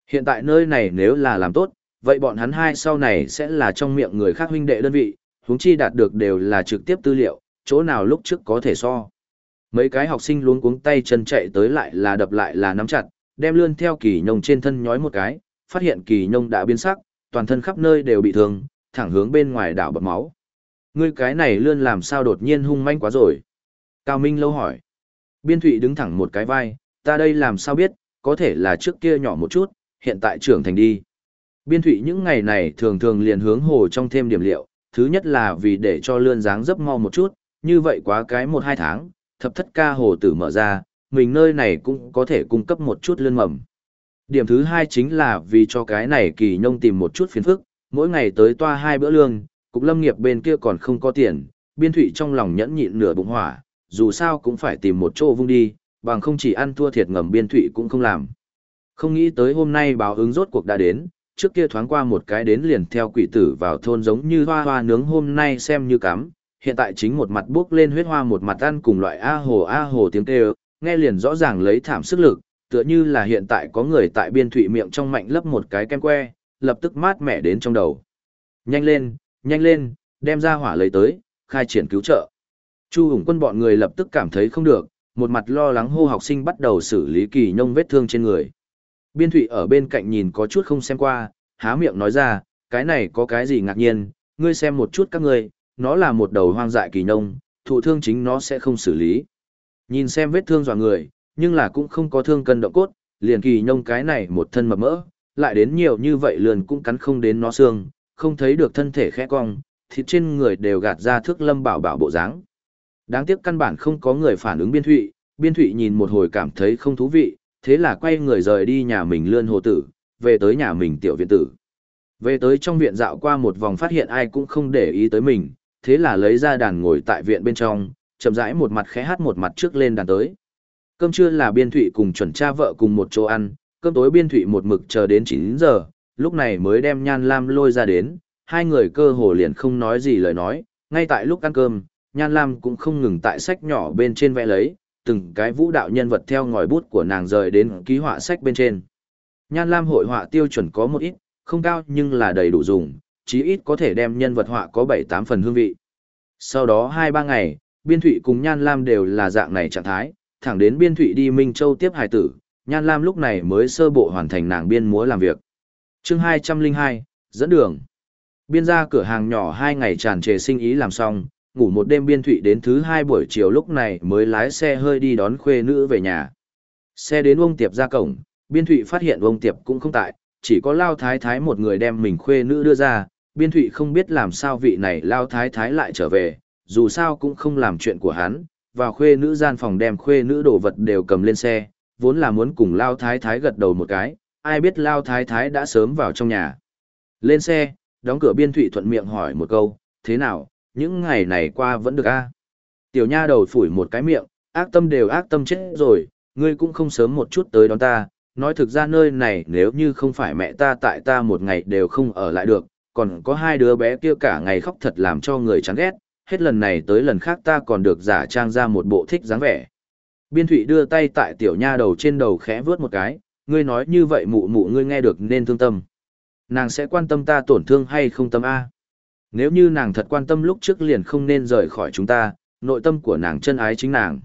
Speaker 1: Hiện tại nơi này nếu là làm tốt, vậy bọn hắn hai sau này sẽ là trong miệng người khác huynh đệ đơn vị, huống chi đạt được đều là trực tiếp tư liệu, chỗ nào lúc trước có thể so. Mấy cái học sinh luống cuống tay chân chạy tới lại là đập lại là nắm chặt, đem lươn theo kỳ nhông trên thân nhói một cái, phát hiện kỳ nhông đã biến sắc, toàn thân khắp nơi đều bị thương, thẳng hướng bên ngoài đảo bật máu. Ngươi cái này lươn làm sao đột nhiên hung manh quá rồi? Cao Minh lâu hỏi. Biên Thụy đứng thẳng một cái vai, ta đây làm sao biết, có thể là trước kia nhỏ một chút, hiện tại trưởng thành đi. Biên Thụy những ngày này thường thường liền hướng hồ trong thêm điểm liệu, thứ nhất là vì để cho lươn dáng dấp mau một chút, như vậy quá cái một hai tháng, thập thất ca hồ tử mở ra, mình nơi này cũng có thể cung cấp một chút lươn mầm. Điểm thứ hai chính là vì cho cái này kỳ nhông tìm một chút phiền phức, mỗi ngày tới toa hai bữa lương, cục lâm nghiệp bên kia còn không có tiền, biên thụy trong lòng nhẫn nhịn nửa bụng hỏa, dù sao cũng phải tìm một chỗ vung đi, bằng không chỉ ăn thua thiệt ngầm biên thụy cũng không làm. Không nghĩ tới hôm nay báo ứng rốt cuộc đã đến, trước kia thoáng qua một cái đến liền theo quỷ tử vào thôn giống như hoa hoa nướng hôm nay xem như cắm, hiện tại chính một mặt bước lên huyết hoa một mặt ăn cùng loại A hồ A hồ tiếng kêu, nghe liền rõ ràng lấy thảm sức lực, tựa như là hiện tại có người tại biên thủy miệng trong mạnh lấp một cái kem que, lập tức mát mẻ đến trong đầu. Nhanh lên, nhanh lên, đem ra hỏa lấy tới, khai triển cứu trợ. Chu hùng quân bọn người lập tức cảm thấy không được, một mặt lo lắng hô học sinh bắt đầu xử lý kỳ nhông vết thương trên người. Biên thụy ở bên cạnh nhìn có chút không xem qua, há miệng nói ra, cái này có cái gì ngạc nhiên, ngươi xem một chút các ngươi, nó là một đầu hoang dại kỳ nông, thụ thương chính nó sẽ không xử lý. Nhìn xem vết thương dò người, nhưng là cũng không có thương cân động cốt, liền kỳ nông cái này một thân mập mỡ, lại đến nhiều như vậy lườn cũng cắn không đến nó xương, không thấy được thân thể khẽ cong, thịt trên người đều gạt ra thước lâm bảo bảo bộ dáng. Đáng tiếc căn bản không có người phản ứng biên thụy, biên thụy nhìn một hồi cảm thấy không thú vị, thế là quay người rời đi nhà mình lươn hồ tử, về tới nhà mình tiểu viện tử. Về tới trong viện dạo qua một vòng phát hiện ai cũng không để ý tới mình, thế là lấy ra đàn ngồi tại viện bên trong, chậm rãi một mặt khẽ hát một mặt trước lên đàn tới. Cơm trưa là biên thụy cùng chuẩn cha vợ cùng một chỗ ăn, cơm tối biên thụy một mực chờ đến 9 giờ, lúc này mới đem nhan lam lôi ra đến, hai người cơ hồ liền không nói gì lời nói, ngay tại lúc ăn cơm, nhan lam cũng không ngừng tại sách nhỏ bên trên vẽ lấy, từng cái vũ đạo nhân vật theo ngòi bút của nàng rời đến ký họa sách bên trên. Nhan lam hội họa tiêu chuẩn có một ít, không cao nhưng là đầy đủ dùng, chí ít có thể đem nhân vật họa có 7-8 phần hương vị. Sau đó 2-3 ngày, Biên Thụy cùng Nhan Lam đều là dạng này trạng thái, thẳng đến Biên Thụy đi Minh Châu tiếp hài tử, Nhan Lam lúc này mới sơ bộ hoàn thành nàng biên múa làm việc. chương 202, dẫn đường. Biên ra cửa hàng nhỏ 2 ngày tràn trề sinh ý làm xong, ngủ một đêm Biên Thụy đến thứ hai buổi chiều lúc này mới lái xe hơi đi đón khuê nữ về nhà. Xe đến ông Tiệp ra cổng, Biên Thụy phát hiện ông Tiệp cũng không tại, chỉ có Lao Thái Thái một người đem mình khuê nữ đưa ra, biên thụy không biết làm sao vị này lao thái thái lại trở về, dù sao cũng không làm chuyện của hắn, và khuê nữ gian phòng đem khuê nữ đồ vật đều cầm lên xe, vốn là muốn cùng lao thái thái gật đầu một cái, ai biết lao thái thái đã sớm vào trong nhà. Lên xe, đóng cửa biên thụy thuận miệng hỏi một câu, thế nào, những ngày này qua vẫn được a Tiểu nha đầu phủi một cái miệng, ác tâm đều ác tâm chết rồi, ngươi cũng không sớm một chút tới đón ta, nói thực ra nơi này nếu như không phải mẹ ta tại ta một ngày đều không ở lại được, còn có hai đứa bé kia cả ngày khóc thật làm cho người chán ghét, hết lần này tới lần khác ta còn được giả trang ra một bộ thích dáng vẻ. Biên thụy đưa tay tại tiểu nha đầu trên đầu khẽ vướt một cái, ngươi nói như vậy mụ mụ ngươi nghe được nên thương tâm. Nàng sẽ quan tâm ta tổn thương hay không tâm A. Nếu như nàng thật quan tâm lúc trước liền không nên rời khỏi chúng ta, nội tâm của nàng chân ái chính nàng.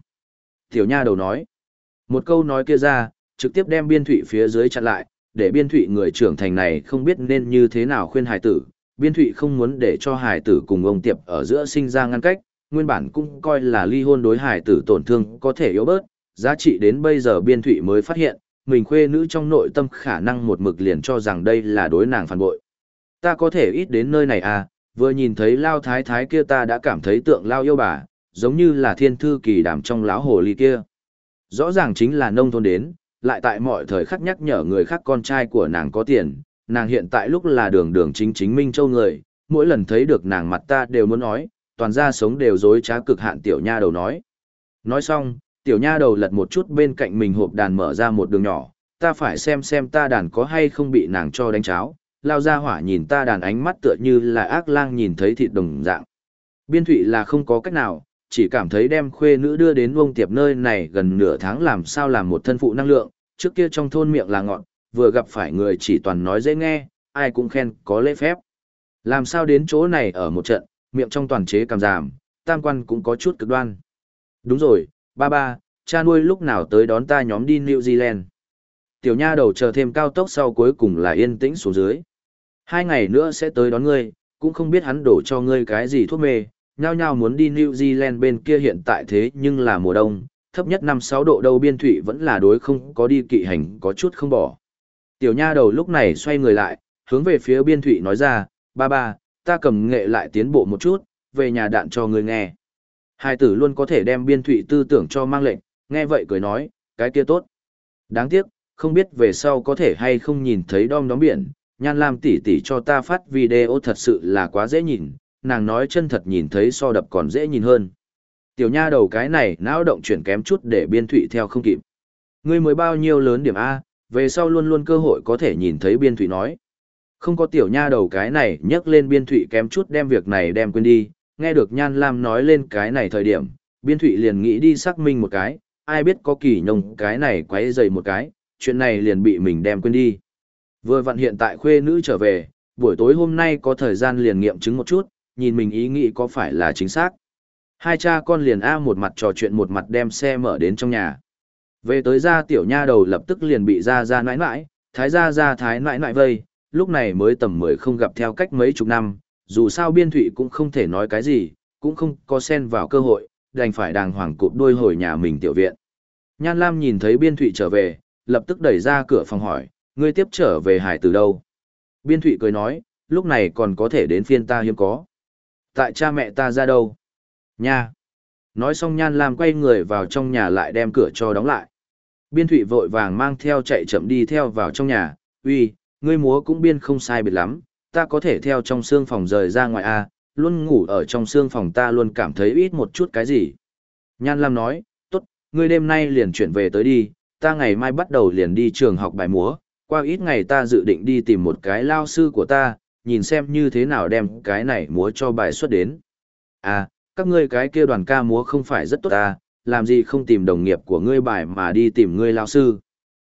Speaker 1: Tiểu nha đầu nói. Một câu nói kia ra, trực tiếp đem biên thụy phía dưới chặn lại, để biên thụy người trưởng thành này không biết nên như thế nào khuyên hải tử. Biên thụy không muốn để cho hải tử cùng ông tiệp ở giữa sinh ra ngăn cách, nguyên bản cũng coi là ly hôn đối hải tử tổn thương có thể yếu bớt, giá trị đến bây giờ biên thụy mới phát hiện, mình khuê nữ trong nội tâm khả năng một mực liền cho rằng đây là đối nàng phản bội. Ta có thể ít đến nơi này à, vừa nhìn thấy lao thái thái kia ta đã cảm thấy tượng lao yêu bà, giống như là thiên thư kỳ đảm trong lão hồ ly kia. Rõ ràng chính là nông thôn đến, lại tại mọi thời khắc nhắc nhở người khác con trai của nàng có tiền, nàng hiện tại lúc là đường đường chính chính Minh Châu người, mỗi lần thấy được nàng mặt ta đều muốn nói, toàn ra sống đều dối trá cực hạn tiểu nha đầu nói. Nói xong, tiểu nha đầu lật một chút bên cạnh mình hộp đàn mở ra một đường nhỏ, ta phải xem xem ta đàn có hay không bị nàng cho đánh cháo, lao ra hỏa nhìn ta đàn ánh mắt tựa như là ác lang nhìn thấy thịt đồng dạng. Biên thụy là không có cách nào, chỉ cảm thấy đem khuê nữ đưa đến vông tiệp nơi này gần nửa tháng làm sao làm một thân phụ năng lượng, trước kia trong thôn miệng là ngọn, vừa gặp phải người chỉ toàn nói dễ nghe, ai cũng khen có lễ phép. Làm sao đến chỗ này ở một trận, miệng trong toàn chế cảm giảm, tam quan cũng có chút cực đoan. Đúng rồi, ba ba, cha nuôi lúc nào tới đón ta nhóm đi New Zealand. Tiểu nha đầu chờ thêm cao tốc sau cuối cùng là yên tĩnh xuống dưới. Hai ngày nữa sẽ tới đón ngươi, cũng không biết hắn đổ cho ngươi cái gì thuốc mê, nhao nhao muốn đi New Zealand bên kia hiện tại thế nhưng là mùa đông, thấp nhất 5-6 độ đâu biên thủy vẫn là đối không có đi kỵ hành có chút không bỏ. Tiểu nha đầu lúc này xoay người lại, hướng về phía biên thủy nói ra, ba ba, ta cầm nghệ lại tiến bộ một chút, về nhà đạn cho ngươi nghe. Hai tử luôn có thể đem biên thủy tư tưởng cho mang lệnh, nghe vậy cười nói, cái kia tốt. Đáng tiếc, không biết về sau có thể hay không nhìn thấy đom đóm biển, nhan lam tỷ tỷ cho ta phát video thật sự là quá dễ nhìn, nàng nói chân thật nhìn thấy so đập còn dễ nhìn hơn. Tiểu nha đầu cái này não động chuyển kém chút để biên thụy theo không kịp. Ngươi mới bao nhiêu lớn điểm A, về sau luôn luôn cơ hội có thể nhìn thấy biên thụy nói. Không có tiểu nha đầu cái này nhắc lên biên thụy kém chút đem việc này đem quên đi, nghe được nhan lam nói lên cái này thời điểm, biên thụy liền nghĩ đi xác minh một cái, ai biết có kỳ nhông cái này quấy dày một cái, chuyện này liền bị mình đem quên đi. Vừa vặn hiện tại khuê nữ trở về, buổi tối hôm nay có thời gian liền nghiệm chứng một chút, nhìn mình ý nghĩ có phải là chính xác. Hai cha con liền A một mặt trò chuyện một mặt đem xe mở đến trong nhà. Về tới ra tiểu nha đầu lập tức liền bị ra ra nãi nãi, thái ra ra thái nãi nãi vây, lúc này mới tầm mười không gặp theo cách mấy chục năm, dù sao biên thụy cũng không thể nói cái gì, cũng không có xen vào cơ hội, đành phải đàng hoàng cụp đôi hồi nhà mình tiểu viện. Nhan Lam nhìn thấy biên thụy trở về, lập tức đẩy ra cửa phòng hỏi, ngươi tiếp trở về hải từ đâu? Biên thụy cười nói, lúc này còn có thể đến phiên ta hiếm có. Tại cha mẹ ta ra đâu? Nha! Nói xong Nhan Lam quay người vào trong nhà lại đem cửa cho đóng lại. Biên thụy vội vàng mang theo chạy chậm đi theo vào trong nhà, uy, ngươi múa cũng biên không sai biệt lắm, ta có thể theo trong xương phòng rời ra ngoài a luôn ngủ ở trong xương phòng ta luôn cảm thấy ít một chút cái gì. Nhan Lam nói, tốt, ngươi đêm nay liền chuyển về tới đi, ta ngày mai bắt đầu liền đi trường học bài múa, qua ít ngày ta dự định đi tìm một cái lao sư của ta, nhìn xem như thế nào đem cái này múa cho bài xuất đến. À, các ngươi cái kia đoàn ca múa không phải rất tốt ta, làm gì không tìm đồng nghiệp của ngươi bài mà đi tìm ngươi lao sư.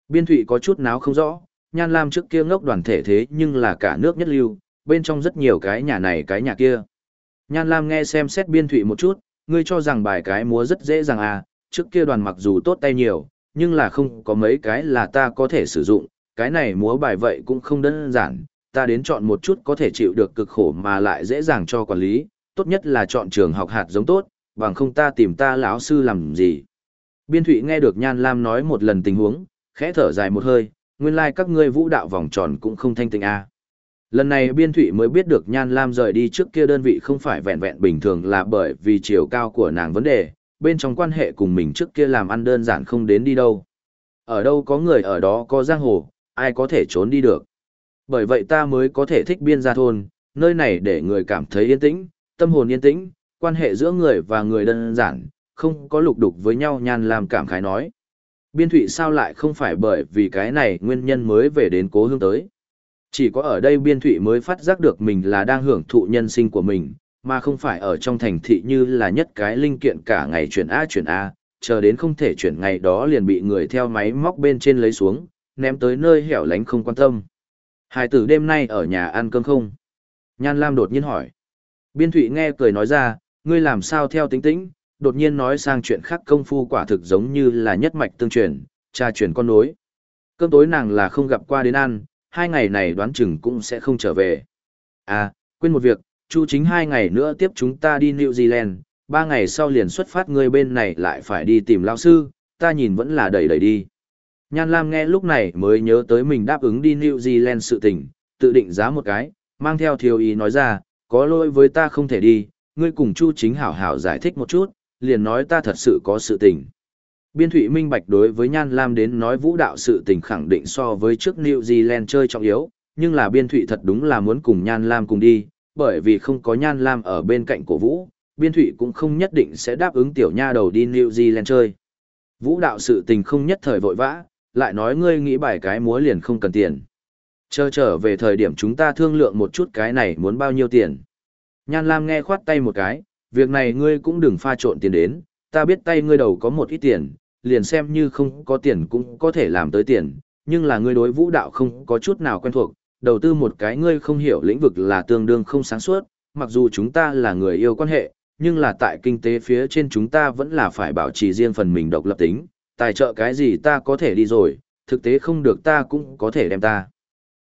Speaker 1: Biên thụy có chút náo không rõ, Nhan Lam trước kia ngốc đoàn thể thế nhưng là cả nước nhất lưu, bên trong rất nhiều cái nhà này cái nhà kia. Nhan Lam nghe xem xét biên thụy một chút, ngươi cho rằng bài cái múa rất dễ dàng à, trước kia đoàn mặc dù tốt tay nhiều, nhưng là không có mấy cái là ta có thể sử dụng, cái này múa bài vậy cũng không đơn giản, ta đến chọn một chút có thể chịu được cực khổ mà lại dễ dàng cho quản lý, tốt nhất là chọn trường học hạt giống tốt, bằng không ta tìm ta lão sư làm gì. Biên Thụy nghe được Nhan Lam nói một lần tình huống, khẽ thở dài một hơi, nguyên lai like các ngươi vũ đạo vòng tròn cũng không thanh tình a. À. Lần này Biên Thụy mới biết được Nhan Lam rời đi trước kia đơn vị không phải vẹn vẹn bình thường là bởi vì chiều cao của nàng vấn đề, bên trong quan hệ cùng mình trước kia làm ăn đơn giản không đến đi đâu. Ở đâu có người ở đó có giang hồ, ai có thể trốn đi được. Bởi vậy ta mới có thể thích biên gia thôn, nơi này để người cảm thấy yên tĩnh, tâm hồn yên tĩnh, quan hệ giữa người và người đơn giản, không có lục đục với nhau nhan làm cảm khái nói. Biên thụy sao lại không phải bởi vì cái này nguyên nhân mới về đến cố hương tới. Chỉ có ở đây biên thụy mới phát giác được mình là đang hưởng thụ nhân sinh của mình, mà không phải ở trong thành thị như là nhất cái linh kiện cả ngày chuyển A chuyển A, chờ đến không thể chuyển ngày đó liền bị người theo máy móc bên trên lấy xuống, ném tới nơi hẻo lánh không quan tâm. Hải tử đêm nay ở nhà ăn cơm không? Nhan Lam đột nhiên hỏi. Biên Thụy nghe cười nói ra, ngươi làm sao theo tính tĩnh, đột nhiên nói sang chuyện khác công phu quả thực giống như là nhất mạch tương truyền, cha truyền con nối. Cơm tối nàng là không gặp qua đến ăn, hai ngày này đoán chừng cũng sẽ không trở về. À, quên một việc, Chu chính hai ngày nữa tiếp chúng ta đi New Zealand, ba ngày sau liền xuất phát ngươi bên này lại phải đi tìm lao sư, ta nhìn vẫn là đẩy đẩy đi. Nhan Lam nghe lúc này mới nhớ tới mình đáp ứng đi New Zealand sự tình, tự định giá một cái, mang theo thiếu ý nói ra, có lỗi với ta không thể đi, ngươi cùng Chu chính hảo hảo giải thích một chút, liền nói ta thật sự có sự tình. Biên thủy minh bạch đối với Nhan Lam đến nói vũ đạo sự tình khẳng định so với trước New Zealand chơi trọng yếu, nhưng là biên thủy thật đúng là muốn cùng Nhan Lam cùng đi, bởi vì không có Nhan Lam ở bên cạnh cổ vũ, biên thủy cũng không nhất định sẽ đáp ứng tiểu nha đầu đi New Zealand chơi. Vũ đạo sự tình không nhất thời vội vã, lại nói ngươi nghĩ bài cái múa liền không cần tiền. Chờ trở về thời điểm chúng ta thương lượng một chút cái này muốn bao nhiêu tiền. Nhan Lam nghe khoát tay một cái, việc này ngươi cũng đừng pha trộn tiền đến, ta biết tay ngươi đầu có một ít tiền, liền xem như không có tiền cũng có thể làm tới tiền, nhưng là ngươi đối vũ đạo không có chút nào quen thuộc, đầu tư một cái ngươi không hiểu lĩnh vực là tương đương không sáng suốt, mặc dù chúng ta là người yêu quan hệ, nhưng là tại kinh tế phía trên chúng ta vẫn là phải bảo trì riêng phần mình độc lập tính, tài trợ cái gì ta có thể đi rồi, thực tế không được ta cũng có thể đem ta.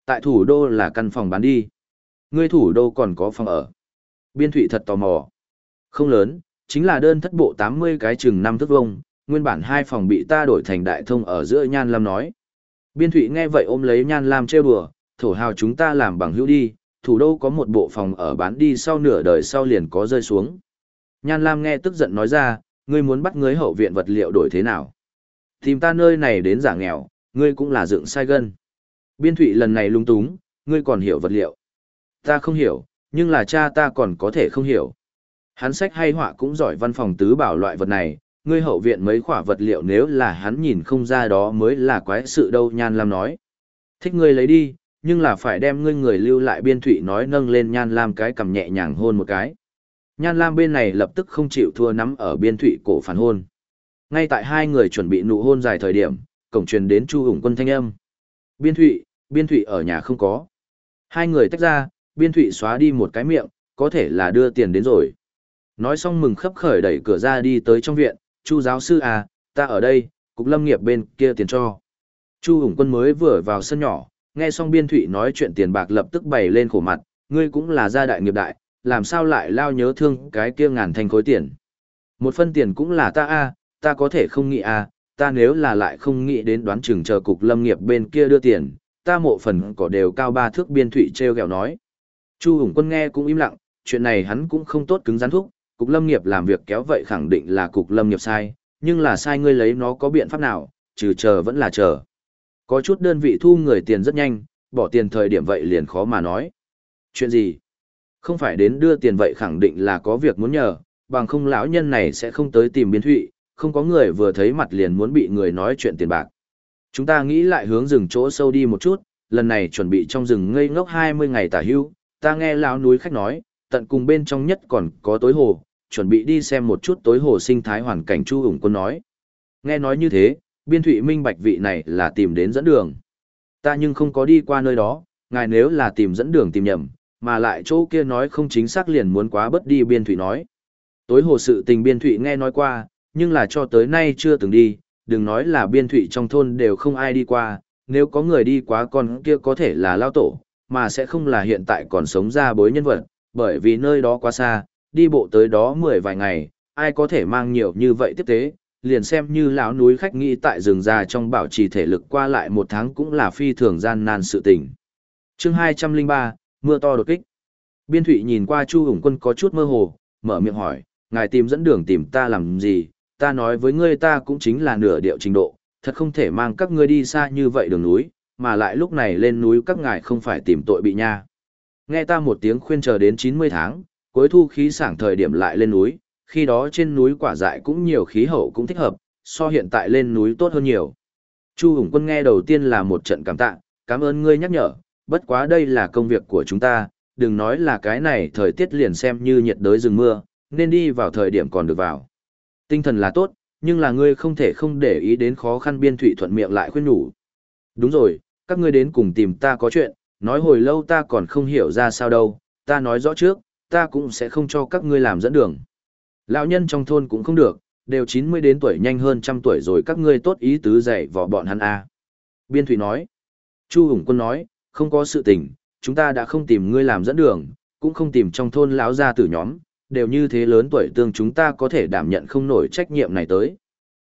Speaker 1: Tại thủ đô là căn phòng bán đi. Ngươi thủ đô còn có phòng ở. Biên thủy thật tò mò. Không lớn, chính là đơn thất bộ 80 cái chừng năm thước vông, nguyên bản hai phòng bị ta đổi thành đại thông ở giữa Nhan Lam nói. Biên thủy nghe vậy ôm lấy Nhan Lam trêu đùa, thổ hào chúng ta làm bằng hữu đi, thủ đô có một bộ phòng ở bán đi sau nửa đời sau liền có rơi xuống. Nhan Lam nghe tức giận nói ra, ngươi muốn bắt ngươi hậu viện vật liệu đổi thế nào? Tìm ta nơi này đến giả nghèo, ngươi cũng là dựng sai gân. Biên thụy lần này lung túng, ngươi còn hiểu vật liệu. Ta không hiểu, nhưng là cha ta còn có thể không hiểu. Hắn sách hay họa cũng giỏi văn phòng tứ bảo loại vật này, ngươi hậu viện mấy khỏa vật liệu nếu là hắn nhìn không ra đó mới là quái sự đâu Nhan Lam nói. Thích ngươi lấy đi, nhưng là phải đem ngươi người lưu lại biên thụy nói nâng lên Nhan Lam cái cầm nhẹ nhàng hôn một cái. Nhan Lam bên này lập tức không chịu thua nắm ở biên thụy cổ phản hôn. Ngay tại hai người chuẩn bị nụ hôn dài thời điểm, cổng truyền đến Chu Hùng Quân thanh âm. Biên Thụy, Biên Thụy ở nhà không có. Hai người tách ra, Biên Thụy xóa đi một cái miệng, có thể là đưa tiền đến rồi. Nói xong mừng khấp khởi đẩy cửa ra đi tới trong viện, Chu giáo sư à, ta ở đây, cục lâm nghiệp bên kia tiền cho. Chu Hùng Quân mới vừa vào sân nhỏ, nghe xong Biên Thụy nói chuyện tiền bạc lập tức bày lên khổ mặt, ngươi cũng là gia đại nghiệp đại, làm sao lại lao nhớ thương cái kia ngàn thanh khối tiền. Một phân tiền cũng là ta a ta có thể không nghĩ à, ta nếu là lại không nghĩ đến đoán chừng chờ cục lâm nghiệp bên kia đưa tiền, ta mộ phần cỏ đều cao ba thước biên thụy treo gẹo nói. Chu Hùng Quân nghe cũng im lặng, chuyện này hắn cũng không tốt cứng rắn thúc, cục lâm nghiệp làm việc kéo vậy khẳng định là cục lâm nghiệp sai, nhưng là sai ngươi lấy nó có biện pháp nào, trừ chờ vẫn là chờ. Có chút đơn vị thu người tiền rất nhanh, bỏ tiền thời điểm vậy liền khó mà nói. Chuyện gì? Không phải đến đưa tiền vậy khẳng định là có việc muốn nhờ, bằng không lão nhân này sẽ không tới tìm biên thụy, không có người vừa thấy mặt liền muốn bị người nói chuyện tiền bạc. Chúng ta nghĩ lại hướng rừng chỗ sâu đi một chút, lần này chuẩn bị trong rừng ngây ngốc 20 ngày tả hưu, ta nghe lão núi khách nói, tận cùng bên trong nhất còn có tối hồ, chuẩn bị đi xem một chút tối hồ sinh thái hoàn cảnh chu ủng quân nói. Nghe nói như thế, biên thụy minh bạch vị này là tìm đến dẫn đường. Ta nhưng không có đi qua nơi đó, ngài nếu là tìm dẫn đường tìm nhầm, mà lại chỗ kia nói không chính xác liền muốn quá bất đi biên thụy nói. Tối hồ sự tình biên thụy nghe nói qua, nhưng là cho tới nay chưa từng đi, đừng nói là biên thụy trong thôn đều không ai đi qua, nếu có người đi quá con kia có thể là lao tổ, mà sẽ không là hiện tại còn sống ra bối nhân vật, bởi vì nơi đó quá xa, đi bộ tới đó mười vài ngày, ai có thể mang nhiều như vậy tiếp tế, liền xem như lão núi khách nghĩ tại rừng già trong bảo trì thể lực qua lại một tháng cũng là phi thường gian nan sự tình. chương 203, mưa to đột kích. Biên thụy nhìn qua Chu Hùng Quân có chút mơ hồ, mở miệng hỏi, ngài tìm dẫn đường tìm ta làm gì, ta nói với ngươi ta cũng chính là nửa điệu trình độ, thật không thể mang các ngươi đi xa như vậy đường núi, mà lại lúc này lên núi các ngài không phải tìm tội bị nha. Nghe ta một tiếng khuyên chờ đến 90 tháng, cuối thu khí sảng thời điểm lại lên núi, khi đó trên núi quả dại cũng nhiều khí hậu cũng thích hợp, so hiện tại lên núi tốt hơn nhiều. Chu Hùng Quân nghe đầu tiên là một trận cảm tạ, cảm ơn ngươi nhắc nhở, bất quá đây là công việc của chúng ta, đừng nói là cái này thời tiết liền xem như nhiệt đới rừng mưa, nên đi vào thời điểm còn được vào. Tinh thần là tốt, nhưng là ngươi không thể không để ý đến khó khăn biên thủy thuận miệng lại khuyên nhủ. Đúng rồi, các ngươi đến cùng tìm ta có chuyện, nói hồi lâu ta còn không hiểu ra sao đâu, ta nói rõ trước, ta cũng sẽ không cho các ngươi làm dẫn đường. Lão nhân trong thôn cũng không được, đều 90 đến tuổi nhanh hơn trăm tuổi rồi các ngươi tốt ý tứ dạy vỏ bọn hắn a. Biên Thủy nói. Chu Hùng Quân nói, không có sự tình, chúng ta đã không tìm ngươi làm dẫn đường, cũng không tìm trong thôn lão gia tử nhóm, đều như thế lớn tuổi tương chúng ta có thể đảm nhận không nổi trách nhiệm này tới.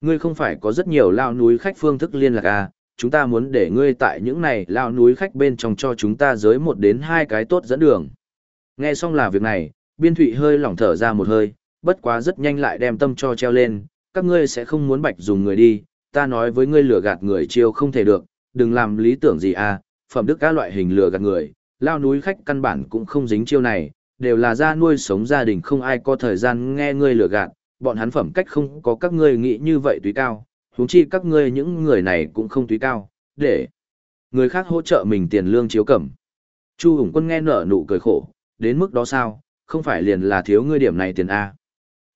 Speaker 1: Ngươi không phải có rất nhiều lao núi khách phương thức liên lạc à, chúng ta muốn để ngươi tại những này lao núi khách bên trong cho chúng ta giới một đến hai cái tốt dẫn đường. Nghe xong là việc này, biên thụy hơi lỏng thở ra một hơi, bất quá rất nhanh lại đem tâm cho treo lên, các ngươi sẽ không muốn bạch dùng người đi, ta nói với ngươi lừa gạt người chiêu không thể được, đừng làm lý tưởng gì à, phẩm đức các loại hình lừa gạt người, lao núi khách căn bản cũng không dính chiêu này, đều là ra nuôi sống gia đình không ai có thời gian nghe ngươi lừa gạt, bọn hắn phẩm cách không có các ngươi nghĩ như vậy tùy cao, huống chi các ngươi những người này cũng không tùy cao, để người khác hỗ trợ mình tiền lương chiếu cẩm. Chu Hùng Quân nghe nở nụ cười khổ, đến mức đó sao, không phải liền là thiếu ngươi điểm này tiền A.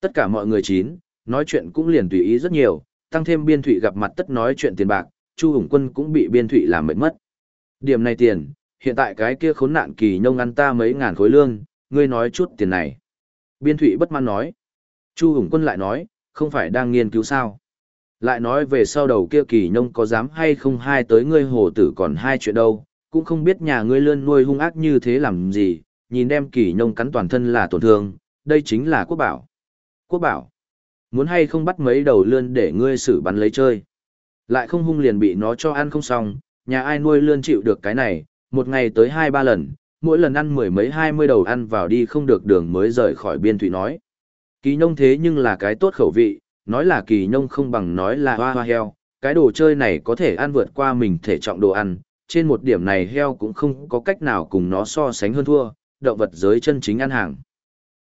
Speaker 1: Tất cả mọi người chín, nói chuyện cũng liền tùy ý rất nhiều, tăng thêm biên thụy gặp mặt tất nói chuyện tiền bạc, Chu Hùng Quân cũng bị biên thụy làm mệt mất. Điểm này tiền, hiện tại cái kia khốn nạn kỳ nông ăn ta mấy ngàn khối lương, ngươi nói chút tiền này. Biên thụy bất mãn nói. Chu Hùng Quân lại nói, không phải đang nghiên cứu sao. Lại nói về sau đầu kia kỳ nông có dám hay không hai tới ngươi hồ tử còn hai chuyện đâu, cũng không biết nhà ngươi lươn nuôi hung ác như thế làm gì, nhìn đem kỳ nông cắn toàn thân là tổn thương, đây chính là quốc bảo. Quốc bảo, muốn hay không bắt mấy đầu lươn để ngươi xử bắn lấy chơi. Lại không hung liền bị nó cho ăn không xong, nhà ai nuôi lươn chịu được cái này, một ngày tới hai ba lần, mỗi lần ăn mười mấy hai mươi đầu ăn vào đi không được đường mới rời khỏi biên thủy nói. Kỳ nông thế nhưng là cái tốt khẩu vị, nói là kỳ nông không bằng nói là hoa hoa heo, cái đồ chơi này có thể ăn vượt qua mình thể trọng đồ ăn, trên một điểm này heo cũng không có cách nào cùng nó so sánh hơn thua, động vật giới chân chính ăn hàng.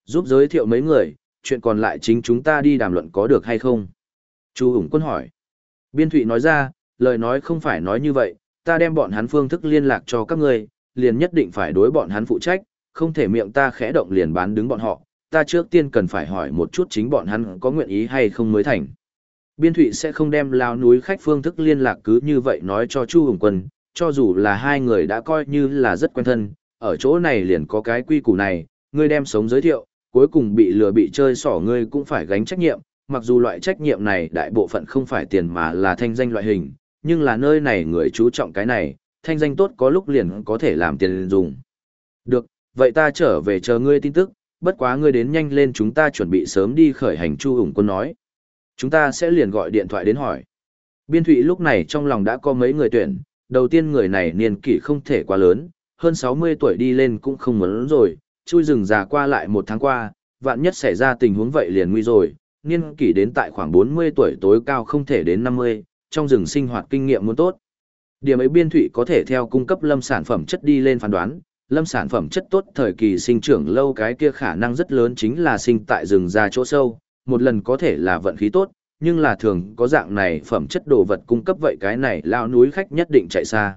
Speaker 1: Giúp giới thiệu mấy người, chuyện còn lại chính chúng ta đi đàm luận có được hay không? Chu Hùng Quân hỏi. Biên Thụy nói ra, lời nói không phải nói như vậy, ta đem bọn hắn phương thức liên lạc cho các người, liền nhất định phải đối bọn hắn phụ trách, không thể miệng ta khẽ động liền bán đứng bọn họ, ta trước tiên cần phải hỏi một chút chính bọn hắn có nguyện ý hay không mới thành. Biên Thụy sẽ không đem lao núi khách phương thức liên lạc cứ như vậy nói cho Chu Hùng Quân, cho dù là hai người đã coi như là rất quen thân, ở chỗ này liền có cái quy củ này, ngươi đem sống giới thiệu, cuối cùng bị lừa bị chơi xỏ ngươi cũng phải gánh trách nhiệm, mặc dù loại trách nhiệm này đại bộ phận không phải tiền mà là thanh danh loại hình, nhưng là nơi này người chú trọng cái này, thanh danh tốt có lúc liền có thể làm tiền dùng. Được, vậy ta trở về chờ ngươi tin tức, bất quá ngươi đến nhanh lên chúng ta chuẩn bị sớm đi khởi hành Chu Hùng Quân nói. Chúng ta sẽ liền gọi điện thoại đến hỏi. Biên Thụy lúc này trong lòng đã có mấy người tuyển, đầu tiên người này niên kỷ không thể quá lớn, hơn 60 tuổi đi lên cũng không muốn rồi, chui rừng già qua lại một tháng qua, vạn nhất xảy ra tình huống vậy liền nguy rồi, niên kỷ đến tại khoảng 40 tuổi tối cao không thể đến 50, trong rừng sinh hoạt kinh nghiệm muốn tốt. Điểm ấy biên thụy có thể theo cung cấp lâm sản phẩm chất đi lên phán đoán, lâm sản phẩm chất tốt thời kỳ sinh trưởng lâu cái kia khả năng rất lớn chính là sinh tại rừng ra chỗ sâu, một lần có thể là vận khí tốt, nhưng là thường có dạng này phẩm chất đồ vật cung cấp vậy cái này lao núi khách nhất định chạy xa.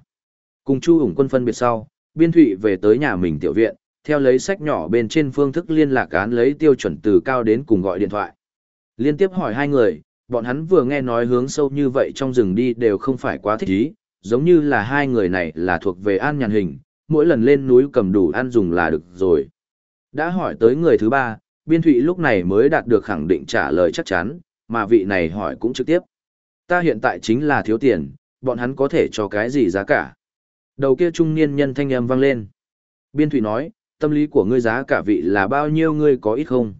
Speaker 1: Cùng Chu Hùng quân phân biệt sau, biên thụy về tới nhà mình tiểu viện, theo lấy sách nhỏ bên trên phương thức liên lạc án lấy tiêu chuẩn từ cao đến cùng gọi điện thoại. Liên tiếp hỏi hai người, bọn hắn vừa nghe nói hướng sâu như vậy trong rừng đi đều không phải quá thích ý, giống như là hai người này là thuộc về an nhàn hình, mỗi lần lên núi cầm đủ ăn dùng là được rồi. Đã hỏi tới người thứ ba, biên thụy lúc này mới đạt được khẳng định trả lời chắc chắn, mà vị này hỏi cũng trực tiếp. Ta hiện tại chính là thiếu tiền, bọn hắn có thể cho cái gì giá cả. Đầu kia trung niên nhân thanh âm vang lên. Biên thụy nói, tâm lý của ngươi giá cả vị là bao nhiêu ngươi có ít không?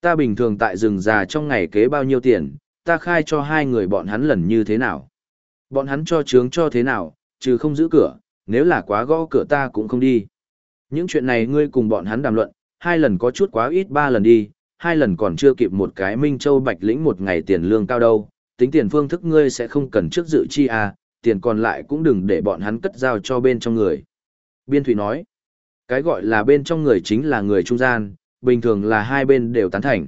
Speaker 1: Ta bình thường tại rừng già trong ngày kế bao nhiêu tiền, ta khai cho hai người bọn hắn lần như thế nào? Bọn hắn cho trướng cho thế nào, trừ không giữ cửa, nếu là quá gõ cửa ta cũng không đi. Những chuyện này ngươi cùng bọn hắn đàm luận, hai lần có chút quá ít ba lần đi, hai lần còn chưa kịp một cái Minh Châu Bạch lĩnh một ngày tiền lương cao đâu, tính tiền phương thức ngươi sẽ không cần trước dự chi à, tiền còn lại cũng đừng để bọn hắn cất giao cho bên trong người. Biên Thủy nói, cái gọi là bên trong người chính là người trung gian, bình thường là hai bên đều tán thành.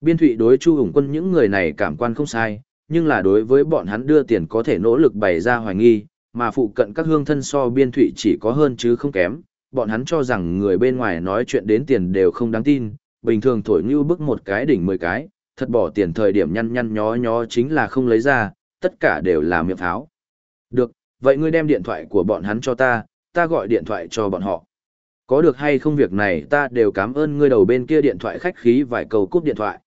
Speaker 1: Biên Thụy đối Chu Hùng Quân những người này cảm quan không sai, nhưng là đối với bọn hắn đưa tiền có thể nỗ lực bày ra hoài nghi, mà phụ cận các hương thân so biên thụy chỉ có hơn chứ không kém, bọn hắn cho rằng người bên ngoài nói chuyện đến tiền đều không đáng tin, bình thường thổi như bức một cái đỉnh mười cái, thật bỏ tiền thời điểm nhăn nhăn nhó nhó chính là không lấy ra, tất cả đều là miệng pháo. Được, vậy ngươi đem điện thoại của bọn hắn cho ta, ta gọi điện thoại cho bọn họ. Có được hay không việc này ta đều cảm ơn ngươi đầu bên kia điện thoại khách khí vài cầu cúp điện thoại.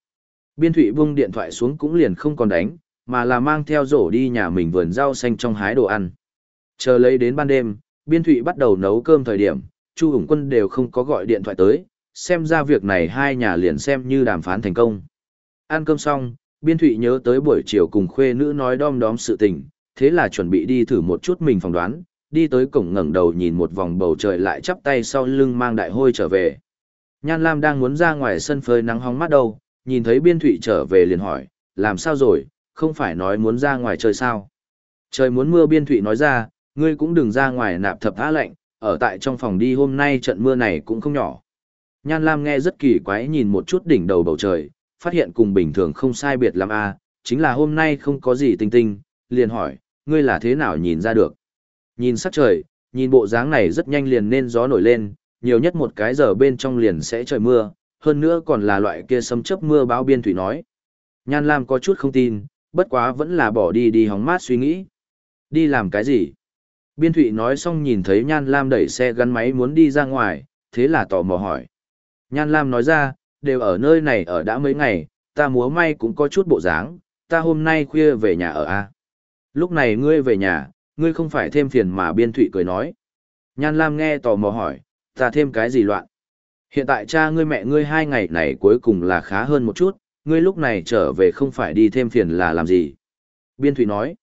Speaker 1: Biên thụy buông điện thoại xuống cũng liền không còn đánh, mà là mang theo rổ đi nhà mình vườn rau xanh trong hái đồ ăn. Chờ lấy đến ban đêm, biên thụy bắt đầu nấu cơm thời điểm, Chu Hùng Quân đều không có gọi điện thoại tới, xem ra việc này hai nhà liền xem như đàm phán thành công. Ăn cơm xong, biên thụy nhớ tới buổi chiều cùng khuê nữ nói đom đóm sự tình, thế là chuẩn bị đi thử một chút mình phỏng đoán, đi tới cổng ngẩng đầu nhìn một vòng bầu trời lại chắp tay sau lưng mang đại hôi trở về. Nhan Lam đang muốn ra ngoài sân phơi nắng hóng mát đâu, nhìn thấy biên thụy trở về liền hỏi, làm sao rồi, không phải nói muốn ra ngoài chơi sao. Trời muốn mưa biên thụy nói ra, ngươi cũng đừng ra ngoài nạp thập á lạnh, ở tại trong phòng đi hôm nay trận mưa này cũng không nhỏ. Nhan Lam nghe rất kỳ quái nhìn một chút đỉnh đầu bầu trời, phát hiện cùng bình thường không sai biệt lắm a, à, chính là hôm nay không có gì tinh tinh, liền hỏi, ngươi là thế nào nhìn ra được. Nhìn sắc trời, nhìn bộ dáng này rất nhanh liền nên gió nổi lên, nhiều nhất một cái giờ bên trong liền sẽ trời mưa, hơn nữa còn là loại kia sấm chớp mưa báo biên thủy nói. Nhan Lam có chút không tin, bất quá vẫn là bỏ đi đi hóng mát suy nghĩ. Đi làm cái gì? Biên thụy nói xong nhìn thấy Nhan Lam đẩy xe gắn máy muốn đi ra ngoài, thế là tò mò hỏi. Nhan Lam nói ra, đều ở nơi này ở đã mấy ngày, ta múa may cũng có chút bộ dáng, ta hôm nay khuya về nhà ở A. Lúc này ngươi về nhà, ngươi không phải thêm phiền mà biên thụy cười nói. Nhan Lam nghe tò mò hỏi, ta thêm cái gì loạn? Hiện tại cha ngươi mẹ ngươi hai ngày này cuối cùng là khá hơn một chút, ngươi lúc này trở về không phải đi thêm phiền là làm gì? Biên thụy nói,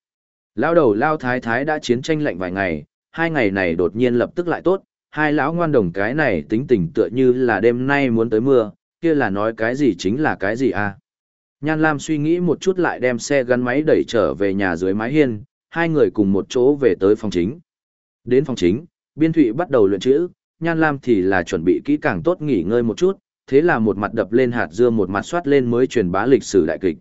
Speaker 1: lao đầu lao thái thái đã chiến tranh lạnh vài ngày, hai ngày này đột nhiên lập tức lại tốt, hai lão ngoan đồng cái này tính tình tựa như là đêm nay muốn tới mưa, kia là nói cái gì chính là cái gì à? Nhan Lam suy nghĩ một chút lại đem xe gắn máy đẩy trở về nhà dưới mái hiên, hai người cùng một chỗ về tới phòng chính. Đến phòng chính, Biên Thụy bắt đầu luyện chữ, Nhan Lam thì là chuẩn bị kỹ càng tốt nghỉ ngơi một chút, thế là một mặt đập lên hạt dưa một mặt soát lên mới truyền bá lịch sử đại kịch.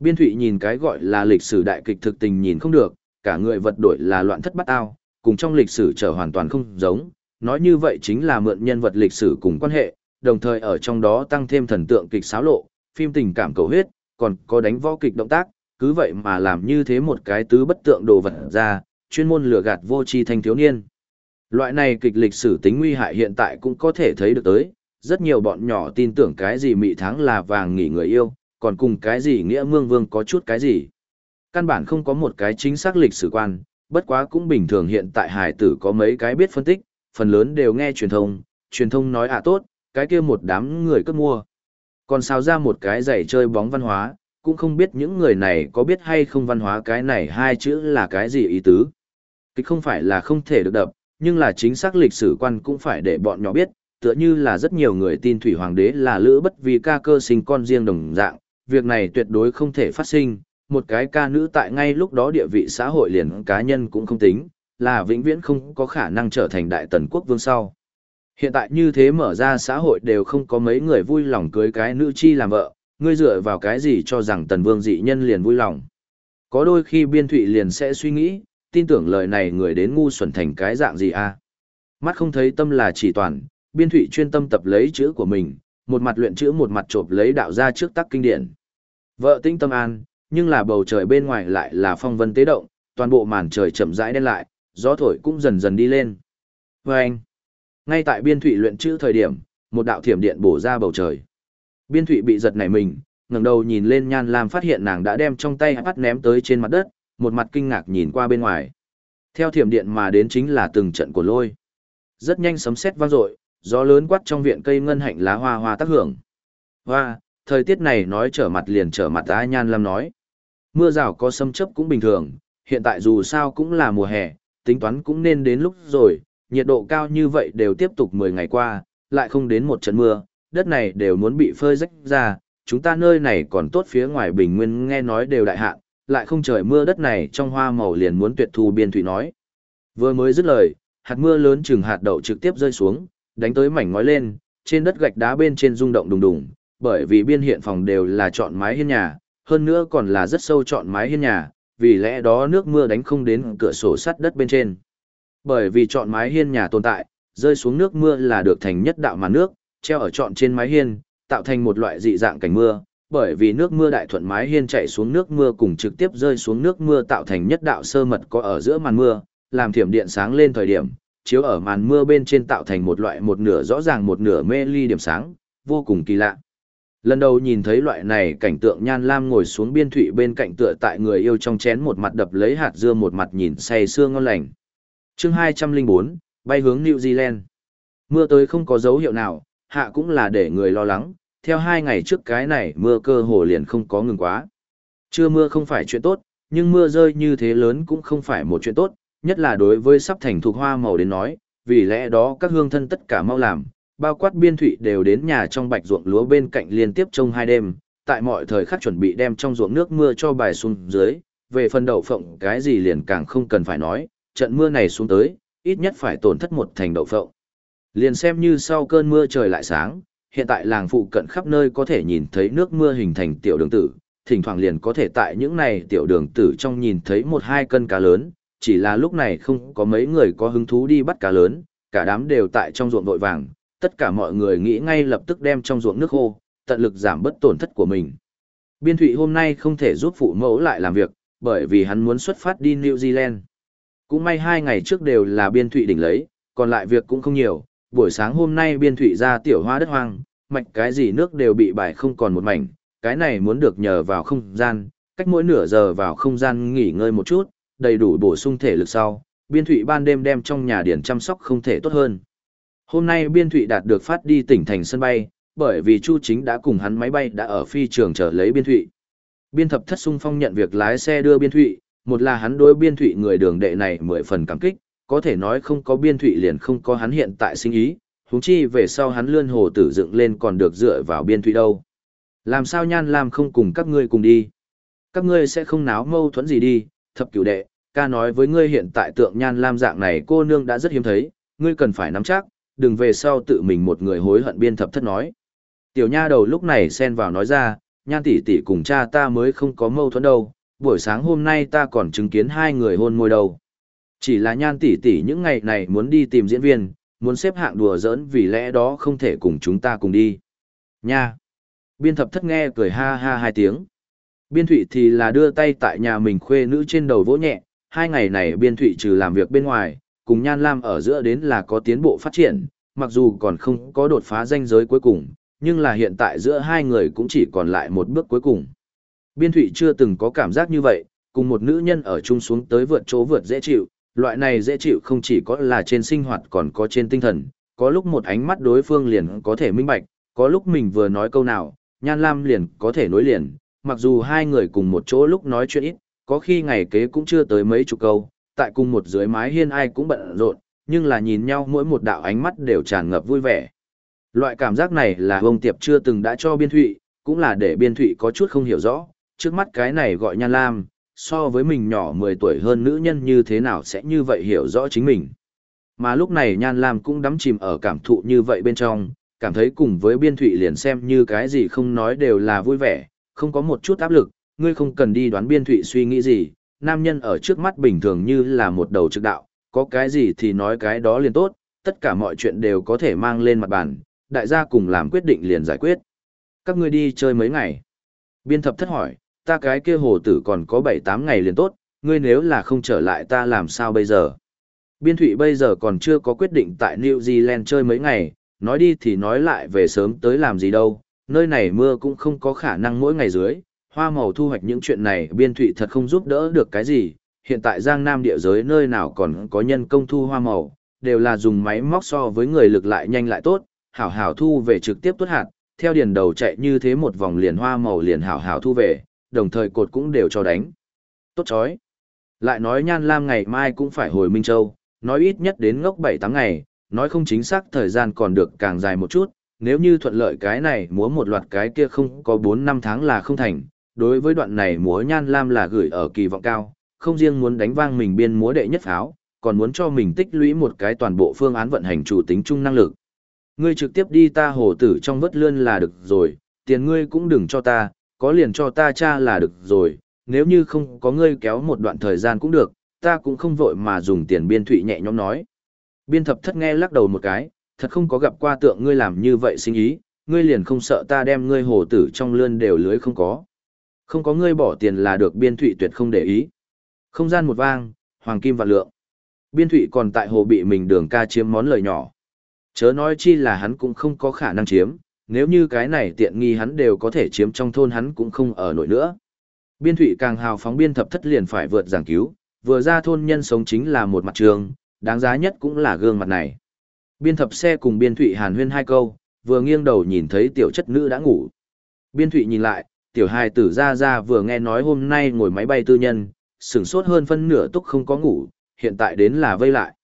Speaker 1: Biên Thụy nhìn cái gọi là lịch sử đại kịch thực tình nhìn không được, cả người vật đổi là loạn thất bắt ao, cùng trong lịch sử trở hoàn toàn không giống, nói như vậy chính là mượn nhân vật lịch sử cùng quan hệ, đồng thời ở trong đó tăng thêm thần tượng kịch xáo lộ, phim tình cảm cầu huyết, còn có đánh võ kịch động tác, cứ vậy mà làm như thế một cái tứ bất tượng đồ vật ra, chuyên môn lừa gạt vô tri thanh thiếu niên. Loại này kịch lịch sử tính nguy hại hiện tại cũng có thể thấy được tới, rất nhiều bọn nhỏ tin tưởng cái gì mị tháng là vàng nghỉ người yêu, còn cùng cái gì nghĩa mương vương có chút cái gì. Căn bản không có một cái chính xác lịch sử quan, bất quá cũng bình thường hiện tại hải tử có mấy cái biết phân tích, phần lớn đều nghe truyền thông, truyền thông nói à tốt, cái kia một đám người cất mua. Còn sao ra một cái giày chơi bóng văn hóa, cũng không biết những người này có biết hay không văn hóa cái này hai chữ là cái gì ý tứ. Kịch không phải là không thể được đập, nhưng là chính xác lịch sử quan cũng phải để bọn nhỏ biết, tựa như là rất nhiều người tin thủy hoàng đế là lữ bất vì ca cơ sinh con riêng đồng dạng, việc này tuyệt đối không thể phát sinh, một cái ca nữ tại ngay lúc đó địa vị xã hội liền cá nhân cũng không tính, là vĩnh viễn không có khả năng trở thành đại tần quốc vương sau. Hiện tại như thế mở ra xã hội đều không có mấy người vui lòng cưới cái nữ chi làm vợ, ngươi dựa vào cái gì cho rằng tần vương dị nhân liền vui lòng. Có đôi khi biên thụy liền sẽ suy nghĩ, tin tưởng lời này người đến ngu xuẩn thành cái dạng gì a Mắt không thấy tâm là chỉ toàn, biên thụy chuyên tâm tập lấy chữ của mình, một mặt luyện chữ một mặt chộp lấy đạo ra trước tắc kinh điển. Vợ tinh tâm an, nhưng là bầu trời bên ngoài lại là phong vân tế động, toàn bộ màn trời chậm rãi đen lại, gió thổi cũng dần dần đi lên. Và anh, ngay tại biên thụy luyện chữ thời điểm, một đạo thiểm điện bổ ra bầu trời. Biên thụy bị giật nảy mình, ngẩng đầu nhìn lên nhan lam phát hiện nàng đã đem trong tay bắt ném tới trên mặt đất, một mặt kinh ngạc nhìn qua bên ngoài. Theo thiểm điện mà đến chính là từng trận của lôi. Rất nhanh sấm sét vang dội, gió lớn quát trong viện cây ngân hạnh lá hoa hoa tác hưởng. Hoa, thời tiết này nói trở mặt liền trở mặt á nhan lam nói. Mưa rào có sâm chấp cũng bình thường, hiện tại dù sao cũng là mùa hè, tính toán cũng nên đến lúc rồi, nhiệt độ cao như vậy đều tiếp tục 10 ngày qua, lại không đến một trận mưa, đất này đều muốn bị phơi rách ra, chúng ta nơi này còn tốt phía ngoài bình nguyên nghe nói đều đại hạn, lại không trời mưa đất này trong hoa màu liền muốn tuyệt thu biên thủy nói. Vừa mới dứt lời, hạt mưa lớn chừng hạt đậu trực tiếp rơi xuống, đánh tới mảnh ngói lên, trên đất gạch đá bên trên rung động đùng đùng, bởi vì biên hiện phòng đều là chọn mái hiên nhà, hơn nữa còn là rất sâu chọn mái hiên nhà, vì lẽ đó nước mưa đánh không đến cửa sổ sắt đất bên trên. Bởi vì chọn mái hiên nhà tồn tại, rơi xuống nước mưa là được thành nhất đạo màn nước, treo ở trọn trên mái hiên, tạo thành một loại dị dạng cảnh mưa, bởi vì nước mưa đại thuận mái hiên chảy xuống nước mưa cùng trực tiếp rơi xuống nước mưa tạo thành nhất đạo sơ mật có ở giữa màn mưa, làm thiểm điện sáng lên thời điểm, chiếu ở màn mưa bên trên tạo thành một loại một nửa rõ ràng một nửa mê ly điểm sáng, vô cùng kỳ lạ. Lần đầu nhìn thấy loại này cảnh tượng Nhan Lam ngồi xuống biên thủy bên cạnh tựa tại người yêu trong chén một mặt đập lấy hạt dưa một mặt nhìn say sưa ngon lành. chương 204, bay hướng New Zealand. Mưa tới không có dấu hiệu nào, hạ cũng là để người lo lắng, theo hai ngày trước cái này mưa cơ hồ liền không có ngừng quá. Chưa mưa không phải chuyện tốt, nhưng mưa rơi như thế lớn cũng không phải một chuyện tốt, nhất là đối với sắp thành thuộc hoa màu đến nói, vì lẽ đó các hương thân tất cả mau làm, bao quát biên thụy đều đến nhà trong bạch ruộng lúa bên cạnh liên tiếp trong hai đêm, tại mọi thời khắc chuẩn bị đem trong ruộng nước mưa cho bài xuống dưới, về phần đậu phộng cái gì liền càng không cần phải nói, trận mưa này xuống tới, ít nhất phải tổn thất một thành đậu phộng. Liền xem như sau cơn mưa trời lại sáng, hiện tại làng phụ cận khắp nơi có thể nhìn thấy nước mưa hình thành tiểu đường tử, thỉnh thoảng liền có thể tại những này tiểu đường tử trong nhìn thấy một hai cân cá lớn, chỉ là lúc này không có mấy người có hứng thú đi bắt cá lớn, cả đám đều tại trong ruộng vội vàng, tất cả mọi người nghĩ ngay lập tức đem trong ruộng nước khô, tận lực giảm bớt tổn thất của mình. Biên Thụy hôm nay không thể giúp phụ mẫu lại làm việc, bởi vì hắn muốn xuất phát đi New Zealand. Cũng may hai ngày trước đều là Biên Thụy đỉnh lấy, còn lại việc cũng không nhiều, buổi sáng hôm nay Biên Thụy ra tiểu hoa đất hoang, mạch cái gì nước đều bị bài không còn một mảnh, cái này muốn được nhờ vào không gian, cách mỗi nửa giờ vào không gian nghỉ ngơi một chút, đầy đủ bổ sung thể lực sau, Biên Thụy ban đêm đem trong nhà điển chăm sóc không thể tốt hơn. Hôm nay Biên Thụy đạt được phát đi tỉnh thành sân bay, bởi vì Chu Chính đã cùng hắn máy bay đã ở phi trường chờ lấy Biên Thụy. Biên thập thất sung phong nhận việc lái xe đưa Biên Thụy, một là hắn đối Biên Thụy người đường đệ này mười phần cảm kích, có thể nói không có Biên Thụy liền không có hắn hiện tại sinh ý, húng chi về sau hắn lươn hồ tử dựng lên còn được dựa vào Biên Thụy đâu. Làm sao Nhan Lam không cùng các ngươi cùng đi? Các ngươi sẽ không náo mâu thuẫn gì đi, thập cửu đệ, ca nói với ngươi hiện tại tượng Nhan Lam dạng này cô nương đã rất hiếm thấy, ngươi cần phải nắm chắc, đừng về sau tự mình một người hối hận biên thập thất nói. Tiểu nha đầu lúc này xen vào nói ra, nhan tỷ tỷ cùng cha ta mới không có mâu thuẫn đâu, buổi sáng hôm nay ta còn chứng kiến hai người hôn môi đâu. Chỉ là nhan tỷ tỷ những ngày này muốn đi tìm diễn viên, muốn xếp hạng đùa giỡn vì lẽ đó không thể cùng chúng ta cùng đi. Nha! Biên thập thất nghe cười ha ha hai tiếng. Biên thụy thì là đưa tay tại nhà mình khuê nữ trên đầu vỗ nhẹ, hai ngày này biên thụy trừ làm việc bên ngoài, cùng Nhan Lam ở giữa đến là có tiến bộ phát triển, mặc dù còn không có đột phá danh giới cuối cùng, nhưng là hiện tại giữa hai người cũng chỉ còn lại một bước cuối cùng. Biên Thụy chưa từng có cảm giác như vậy, cùng một nữ nhân ở chung xuống tới vượt chỗ vượt dễ chịu, loại này dễ chịu không chỉ có là trên sinh hoạt còn có trên tinh thần, có lúc một ánh mắt đối phương liền có thể minh bạch, có lúc mình vừa nói câu nào, Nhan Lam liền có thể nối liền, mặc dù hai người cùng một chỗ lúc nói chuyện ít, có khi ngày kế cũng chưa tới mấy chục câu, tại cùng một dưới mái hiên ai cũng bận rộn, nhưng là nhìn nhau mỗi một đạo ánh mắt đều tràn ngập vui vẻ. Loại cảm giác này là ông Tiệp chưa từng đã cho Biên Thụy, cũng là để Biên Thụy có chút không hiểu rõ, trước mắt cái này gọi Nhan Lam, so với mình nhỏ 10 tuổi hơn nữ nhân như thế nào sẽ như vậy hiểu rõ chính mình. Mà lúc này Nhan Lam cũng đắm chìm ở cảm thụ như vậy bên trong, cảm thấy cùng với Biên Thụy liền xem như cái gì không nói đều là vui vẻ, không có một chút áp lực, ngươi không cần đi đoán Biên Thụy suy nghĩ gì, nam nhân ở trước mắt bình thường như là một đầu trực đạo, có cái gì thì nói cái đó liền tốt, tất cả mọi chuyện đều có thể mang lên mặt bàn, đại gia cùng làm quyết định liền giải quyết. Các ngươi đi chơi mấy ngày? Biên thập thất hỏi, ta cái kia hồ tử còn có 7-8 ngày liền tốt, ngươi nếu là không trở lại ta làm sao bây giờ? Biên thụy bây giờ còn chưa có quyết định tại New Zealand chơi mấy ngày, nói đi thì nói lại về sớm tới làm gì đâu, nơi này mưa cũng không có khả năng mỗi ngày dưới, hoa màu thu hoạch những chuyện này biên thụy thật không giúp đỡ được cái gì, hiện tại Giang Nam địa giới nơi nào còn có nhân công thu hoa màu, đều là dùng máy móc so với người lực lại nhanh lại tốt, hảo hảo thu về trực tiếp tuốt hạt, theo điền đầu chạy như thế một vòng liền hoa màu liền hảo hảo thu về, đồng thời cột cũng đều cho đánh. Tốt chói. Lại nói Nhan Lam ngày mai cũng phải hồi Minh Châu, nói ít nhất đến ngốc 7 tháng ngày, nói không chính xác thời gian còn được càng dài một chút, nếu như thuận lợi cái này múa một loạt cái kia không có 4 năm tháng là không thành, đối với đoạn này múa nhan lam là gửi ở kỳ vọng cao, không riêng muốn đánh vang mình biên múa đệ nhất pháo, còn muốn cho mình tích lũy một cái toàn bộ phương án vận hành chủ tính chung năng lực. Ngươi trực tiếp đi ta hồ tử trong vớt lươn là được rồi, tiền ngươi cũng đừng cho ta, có liền cho ta cha là được rồi, nếu như không có ngươi kéo một đoạn thời gian cũng được, ta cũng không vội mà dùng tiền biên thụy nhẹ nhõm nói. Biên thập thất nghe lắc đầu một cái, thật không có gặp qua tượng ngươi làm như vậy sinh ý, ngươi liền không sợ ta đem ngươi hồ tử trong lươn đều lưới không có. Không có ngươi bỏ tiền là được biên thụy tuyệt không để ý. Không gian một vang, hoàng kim và lượng. Biên thụy còn tại hồ bị mình đường ca chiếm món lời nhỏ. Chớ nói chi là hắn cũng không có khả năng chiếm, nếu như cái này tiện nghi hắn đều có thể chiếm trong thôn hắn cũng không ở nổi nữa. Biên thụy càng hào phóng biên thập thất liền phải vượt giảng cứu, vừa ra thôn nhân sống chính là một mặt trường, đáng giá nhất cũng là gương mặt này. Biên thập xe cùng biên thụy hàn huyên hai câu, vừa nghiêng đầu nhìn thấy tiểu chất nữ đã ngủ. Biên thụy nhìn lại, tiểu hài tử ra ra vừa nghe nói hôm nay ngồi máy bay tư nhân, sửng sốt hơn phân nửa túc không có ngủ, hiện tại đến là vây lại.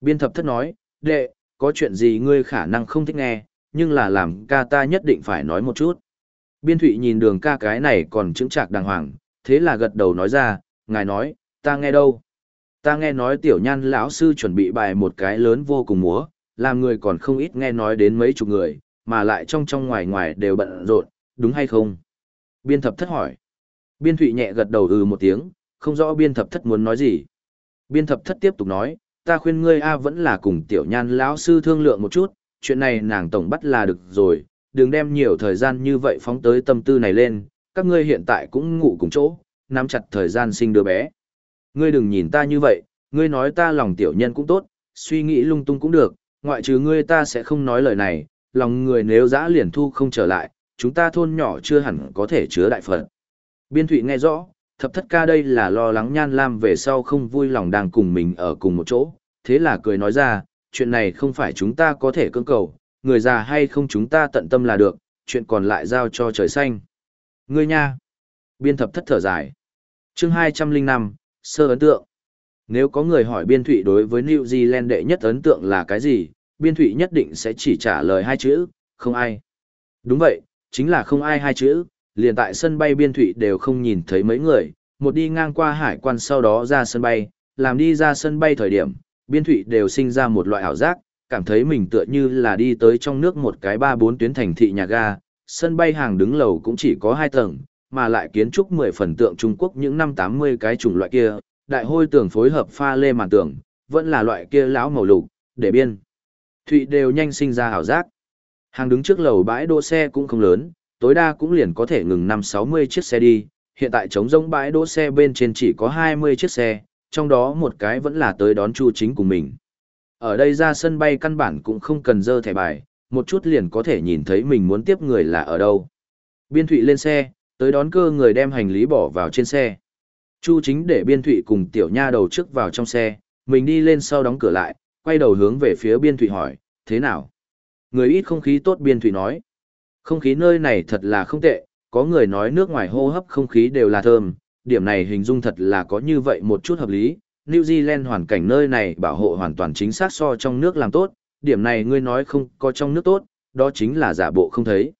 Speaker 1: Biên thập thất nói, đệ, có chuyện gì ngươi khả năng không thích nghe, nhưng là làm ca ta nhất định phải nói một chút. Biên thụy nhìn đường ca cái này còn chứng trạc đàng hoàng, thế là gật đầu nói ra, ngài nói, ta nghe đâu. Ta nghe nói tiểu nhan lão sư chuẩn bị bài một cái lớn vô cùng múa, làm người còn không ít nghe nói đến mấy chục người, mà lại trong trong ngoài ngoài đều bận rộn, đúng hay không? Biên thập thất hỏi. Biên thụy nhẹ gật đầu ừ một tiếng, không rõ biên thập thất muốn nói gì. Biên thập thất tiếp tục nói, ta khuyên ngươi A vẫn là cùng tiểu nhan lão sư thương lượng một chút, chuyện này nàng tổng bắt là được rồi, đừng đem nhiều thời gian như vậy phóng tới tâm tư này lên, các ngươi hiện tại cũng ngủ cùng chỗ, nắm chặt thời gian sinh đứa bé. Ngươi đừng nhìn ta như vậy, ngươi nói ta lòng tiểu nhân cũng tốt, suy nghĩ lung tung cũng được, ngoại trừ ngươi ta sẽ không nói lời này, lòng người nếu dã liền thu không trở lại, chúng ta thôn nhỏ chưa hẳn có thể chứa đại phật. Biên thụy nghe rõ, thập thất ca đây là lo lắng nhan lam về sau không vui lòng đang cùng mình ở cùng một chỗ, thế là cười nói ra, chuyện này không phải chúng ta có thể cưỡng cầu, người già hay không chúng ta tận tâm là được, chuyện còn lại giao cho trời xanh. Ngươi nha! Biên thập thất thở dài. chương 205, sơ ấn tượng. Nếu có người hỏi biên thụy đối với New Zealand đệ nhất ấn tượng là cái gì, biên thụy nhất định sẽ chỉ trả lời hai chữ, không ai. Đúng vậy, chính là không ai hai chữ, liền tại sân bay biên thụy đều không nhìn thấy mấy người, một đi ngang qua hải quan sau đó ra sân bay, làm đi ra sân bay thời điểm, biên thụy đều sinh ra một loại ảo giác, cảm thấy mình tựa như là đi tới trong nước một cái ba bốn tuyến thành thị nhà ga, sân bay hàng đứng lầu cũng chỉ có hai tầng, mà lại kiến trúc mười phần tượng Trung Quốc những năm 80 cái chủng loại kia, đại hôi tường phối hợp pha lê màn tường, vẫn là loại kia lão màu lục, để biên. Thụy đều nhanh sinh ra ảo giác. Hàng đứng trước lầu bãi đỗ xe cũng không lớn, tối đa cũng liền có thể ngừng 5-60 chiếc xe đi, hiện tại trống rỗng bãi đỗ xe bên trên chỉ có 20 chiếc xe, trong đó một cái vẫn là tới đón Chu Chính cùng mình. Ở đây ra sân bay căn bản cũng không cần dơ thẻ bài, một chút liền có thể nhìn thấy mình muốn tiếp người là ở đâu. Biên Thụy lên xe, tới đón cơ người đem hành lý bỏ vào trên xe. Chu Chính để Biên Thụy cùng tiểu nha đầu trước vào trong xe, mình đi lên sau đóng cửa lại, quay đầu hướng về phía Biên Thụy hỏi, thế nào? Người ít không khí tốt Biên thủy nói. Không khí nơi này thật là không tệ, có người nói nước ngoài hô hấp không khí đều là thơm, điểm này hình dung thật là có như vậy một chút hợp lý. New Zealand hoàn cảnh nơi này bảo hộ hoàn toàn chính xác so trong nước làm tốt, điểm này ngươi nói không có trong nước tốt, đó chính là giả bộ không thấy.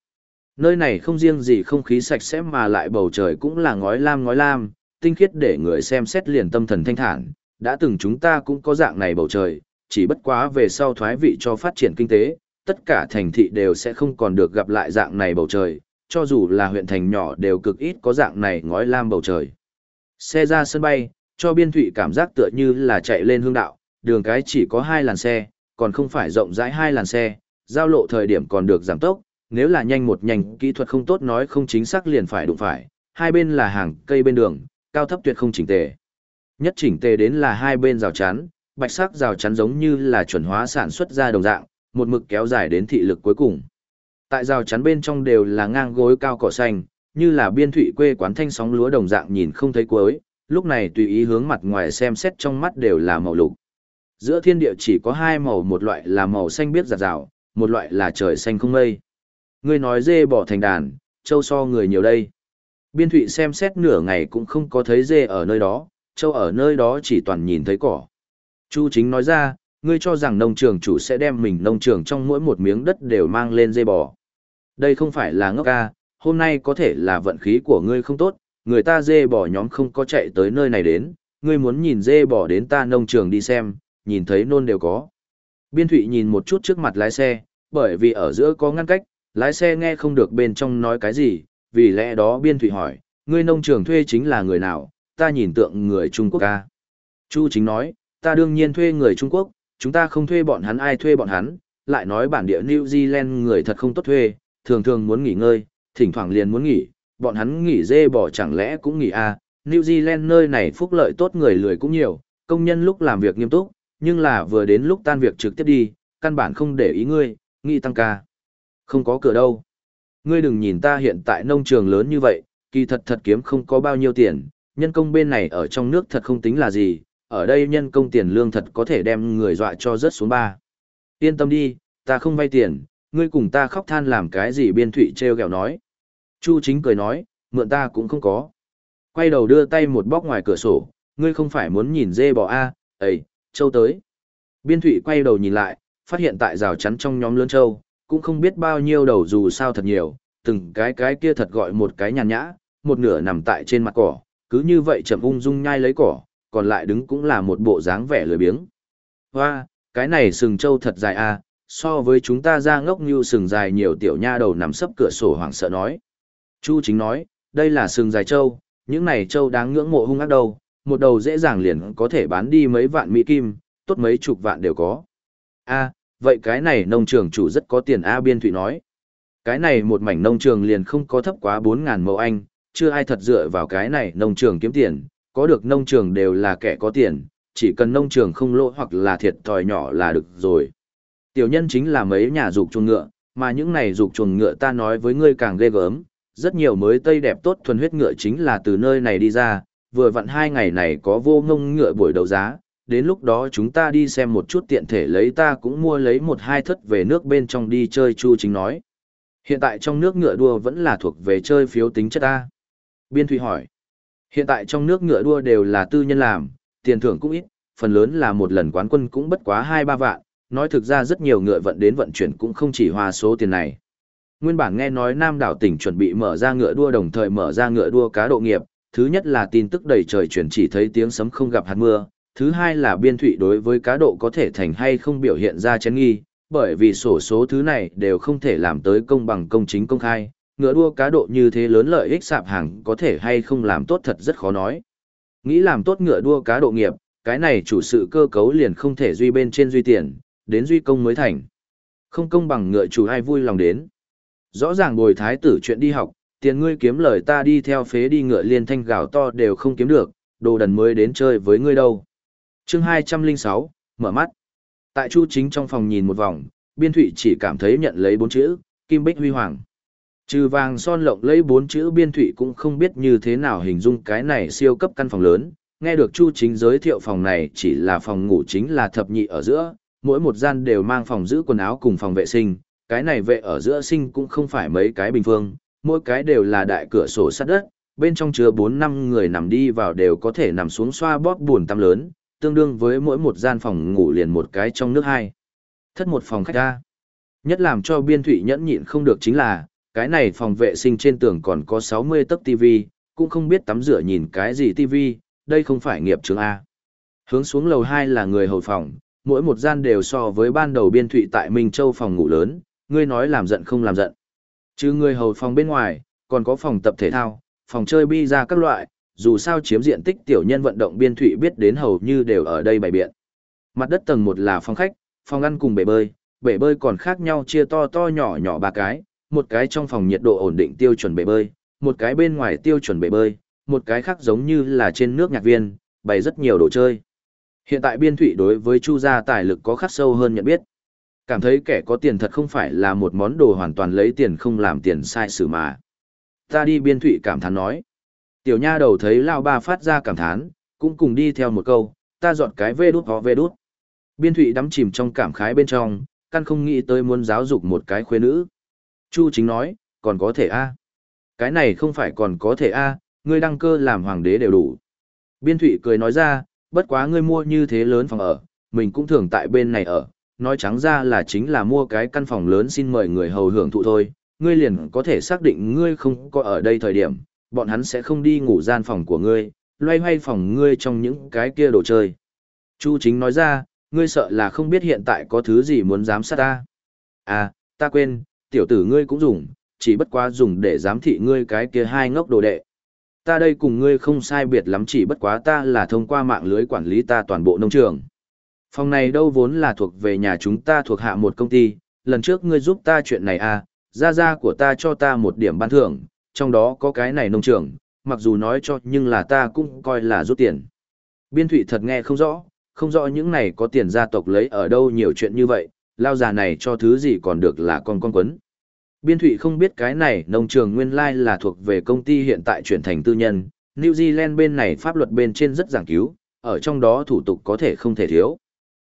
Speaker 1: Nơi này không riêng gì không khí sạch sẽ mà lại bầu trời cũng là ngói lam ngói lam, tinh khiết để người xem xét liền tâm thần thanh thản, đã từng chúng ta cũng có dạng này bầu trời, chỉ bất quá về sau thoái vị cho phát triển kinh tế, tất cả thành thị đều sẽ không còn được gặp lại dạng này bầu trời, cho dù là huyện thành nhỏ đều cực ít có dạng này ngói lam bầu trời. Xe ra sân bay, cho biên thụy cảm giác tựa như là chạy lên hương đạo, đường cái chỉ có hai làn xe, còn không phải rộng rãi hai làn xe, giao lộ thời điểm còn được giảm tốc, nếu là nhanh một nhanh kỹ thuật không tốt nói không chính xác liền phải đụng phải, hai bên là hàng cây bên đường, cao thấp tuyệt không chỉnh tề. Nhất chỉnh tề đến là hai bên rào chắn, bạch sắc rào chắn giống như là chuẩn hóa sản xuất ra đồng dạng, một mực kéo dài đến thị lực cuối cùng. Tại rào chắn bên trong đều là ngang gối cao cỏ xanh, như là biên thụy quê quán thanh sóng lúa đồng dạng nhìn không thấy cuối, lúc này tùy ý hướng mặt ngoài xem xét trong mắt đều là màu lục. Giữa thiên địa chỉ có hai màu một loại là màu xanh biết giặt rào, một loại là trời xanh không mây. Ngươi nói dê bỏ thành đàn, châu so người nhiều đây. Biên thụy xem xét nửa ngày cũng không có thấy dê ở nơi đó, châu ở nơi đó chỉ toàn nhìn thấy cỏ. Chu chính nói ra, ngươi cho rằng nông trường chủ sẽ đem mình nông trường trong mỗi một miếng đất đều mang lên dây bò. Đây không phải là ngốc ca, hôm nay có thể là vận khí của ngươi không tốt, người ta dê bò nhóm không có chạy tới nơi này đến, ngươi muốn nhìn dê bò đến ta nông trường đi xem, nhìn thấy nôn đều có. Biên thụy nhìn một chút trước mặt lái xe, bởi vì ở giữa có ngăn cách, lái xe nghe không được bên trong nói cái gì, vì lẽ đó biên thủy hỏi, ngươi nông trường thuê chính là người nào, ta nhìn tượng người Trung Quốc ca. Chu chính nói, ta đương nhiên thuê người Trung Quốc, chúng ta không thuê bọn hắn ai thuê bọn hắn, lại nói bản địa New Zealand người thật không tốt thuê, thường thường muốn nghỉ ngơi, thỉnh thoảng liền muốn nghỉ, bọn hắn nghỉ dê bỏ chẳng lẽ cũng nghỉ à, New Zealand nơi này phúc lợi tốt người lười cũng nhiều, công nhân lúc làm việc nghiêm túc, nhưng là vừa đến lúc tan việc trực tiếp đi, căn bản không để ý ngươi, nghĩ tăng ca. Không có cửa đâu. Ngươi đừng nhìn ta hiện tại nông trường lớn như vậy, kỳ thật thật kiếm không có bao nhiêu tiền, nhân công bên này ở trong nước thật không tính là gì, ở đây nhân công tiền lương thật có thể đem người dọa cho rớt xuống ba. Yên tâm đi, ta không vay tiền, ngươi cùng ta khóc than làm cái gì biên thụy treo gẹo nói. Chu chính cười nói, mượn ta cũng không có. Quay đầu đưa tay một bóc ngoài cửa sổ, ngươi không phải muốn nhìn dê bò a, à, ấy, châu tới. Biên thụy quay đầu nhìn lại, phát hiện tại rào chắn trong nhóm lớn châu, cũng không biết bao nhiêu đầu dù sao thật nhiều, từng cái cái kia thật gọi một cái nhàn nhã, một nửa nằm tại trên mặt cỏ, cứ như vậy chậm ung dung nhai lấy cỏ, còn lại đứng cũng là một bộ dáng vẻ lười biếng. Hoa, cái này sừng trâu thật dài à? so với chúng ta ra ngốc như sừng dài nhiều tiểu nha đầu nằm sấp cửa sổ hoảng sợ nói. Chu chính nói, đây là sừng dài trâu, những này trâu đáng ngưỡng mộ hung ác đâu, một đầu dễ dàng liền có thể bán đi mấy vạn mỹ kim, tốt mấy chục vạn đều có. A, vậy cái này nông trường chủ rất có tiền A Biên Thụy nói. Cái này một mảnh nông trường liền không có thấp quá 4.000 mẫu anh, chưa ai thật dựa vào cái này nông trường kiếm tiền, có được nông trường đều là kẻ có tiền, chỉ cần nông trường không lỗ hoặc là thiệt thòi nhỏ là được rồi. Tiểu nhân chính là mấy nhà dục chuồng ngựa, mà những này dục chuồng ngựa ta nói với ngươi càng ghê gớm, rất nhiều mới tây đẹp tốt thuần huyết ngựa chính là từ nơi này đi ra, vừa vặn hai ngày này có vô ngông ngựa buổi đấu giá, đến lúc đó chúng ta đi xem một chút tiện thể lấy ta cũng mua lấy một hai thất về nước bên trong đi chơi Chu Chính nói. Hiện tại trong nước ngựa đua vẫn là thuộc về chơi phiếu tính chất ta. Biên Thụy hỏi. Hiện tại trong nước ngựa đua đều là tư nhân làm, tiền thưởng cũng ít, phần lớn là một lần quán quân cũng bất quá 2-3 vạn, nói thực ra rất nhiều ngựa vận đến vận chuyển cũng không chỉ hòa số tiền này. Nguyên bản nghe nói Nam đảo tỉnh chuẩn bị mở ra ngựa đua đồng thời mở ra ngựa đua cá độ nghiệp, thứ nhất là tin tức đầy trời chuyển chỉ thấy tiếng sấm không gặp hạt mưa, thứ hai là biên thủy đối với cá độ có thể thành hay không biểu hiện ra chén nghi, bởi vì sổ số thứ này đều không thể làm tới công bằng công chính công khai, ngựa đua cá độ như thế lớn lợi ích sạp hàng có thể hay không làm tốt thật rất khó nói. Nghĩ làm tốt ngựa đua cá độ nghiệp, cái này chủ sự cơ cấu liền không thể duy bên trên duy tiền, đến duy công mới thành. Không công bằng ngựa chủ ai vui lòng đến. Rõ ràng bồi thái tử chuyện đi học, tiền ngươi kiếm lời ta đi theo phế đi ngựa liên thanh gạo to đều không kiếm được, đồ đần mới đến chơi với ngươi đâu. chương 206, mở mắt. Tại Chu Chính trong phòng nhìn một vòng, Biên Thụy chỉ cảm thấy nhận lấy bốn chữ, Kim Bích Huy Hoàng. Trừ vàng son lộng lấy bốn chữ Biên Thụy cũng không biết như thế nào hình dung cái này siêu cấp căn phòng lớn. Nghe được Chu Chính giới thiệu phòng này chỉ là phòng ngủ chính là thập nhị ở giữa, mỗi một gian đều mang phòng giữ quần áo cùng phòng vệ sinh, cái này vệ ở giữa sinh cũng không phải mấy cái bình phương, mỗi cái đều là đại cửa sổ sắt đất, bên trong chứa 4 năm người nằm đi vào đều có thể nằm xuống xoa bóp buồn tắm lớn, tương đương với mỗi một gian phòng ngủ liền một cái trong nước hai. Thất một phòng khách ra. Nhất làm cho biên thủy nhẫn nhịn không được chính là, cái này phòng vệ sinh trên tường còn có 60 tấc TV, cũng không biết tắm rửa nhìn cái gì TV, đây không phải nghiệp trường A. Hướng xuống lầu 2 là người hầu phòng, mỗi một gian đều so với ban đầu biên thụy tại Minh Châu phòng ngủ lớn, ngươi nói làm giận không làm giận. Chứ người hầu phòng bên ngoài, còn có phòng tập thể thao, phòng chơi bi ra các loại, dù sao chiếm diện tích tiểu nhân vận động biên thụy biết đến hầu như đều ở đây bày biện. Mặt đất tầng 1 là phòng khách, phòng ăn cùng bể bơi, bể bơi còn khác nhau chia to to nhỏ nhỏ ba cái, một cái trong phòng nhiệt độ ổn định tiêu chuẩn bể bơi, một cái bên ngoài tiêu chuẩn bể bơi, một cái khác giống như là trên nước nhạc viên, bày rất nhiều đồ chơi. Hiện tại biên thủy đối với chu gia tài lực có khắc sâu hơn nhận biết. Cảm thấy kẻ có tiền thật không phải là một món đồ hoàn toàn lấy tiền không làm tiền sai sự mà. Ta đi biên thủy cảm thán nói. Tiểu nha đầu thấy lao ba phát ra cảm thán, cũng cùng đi theo một câu, ta dọn cái vê đút ho vê đút. Biên thủy đắm chìm trong cảm khái bên trong, căn không nghĩ tới muốn giáo dục một cái khuê nữ. Chu chính nói, còn có thể a Cái này không phải còn có thể a ngươi đăng cơ làm hoàng đế đều đủ. Biên thụy cười nói ra, bất quá ngươi mua như thế lớn phòng ở, mình cũng thường tại bên này ở, nói trắng ra là chính là mua cái căn phòng lớn xin mời người hầu hưởng thụ thôi, ngươi liền có thể xác định ngươi không có ở đây thời điểm, bọn hắn sẽ không đi ngủ gian phòng của ngươi, loay hoay phòng ngươi trong những cái kia đồ chơi. Chu chính nói ra, ngươi sợ là không biết hiện tại có thứ gì muốn giám sát ta. À, ta quên, tiểu tử ngươi cũng dùng, chỉ bất quá dùng để giám thị ngươi cái kia hai ngốc đồ đệ. Ta đây cùng ngươi không sai biệt lắm chỉ bất quá ta là thông qua mạng lưới quản lý ta toàn bộ nông trường. Phòng này đâu vốn là thuộc về nhà chúng ta thuộc hạ một công ty, lần trước ngươi giúp ta chuyện này à, gia gia của ta cho ta một điểm ban thưởng, trong đó có cái này nông trường, mặc dù nói cho nhưng là ta cũng coi là rút tiền. Biên thụy thật nghe không rõ, không rõ những này có tiền gia tộc lấy ở đâu nhiều chuyện như vậy, lao già này cho thứ gì còn được là con con quấn. Biên thụy không biết cái này nông trường nguyên lai là thuộc về công ty hiện tại chuyển thành tư nhân, New Zealand bên này pháp luật bên trên rất giảng cứu, ở trong đó thủ tục có thể không thể thiếu.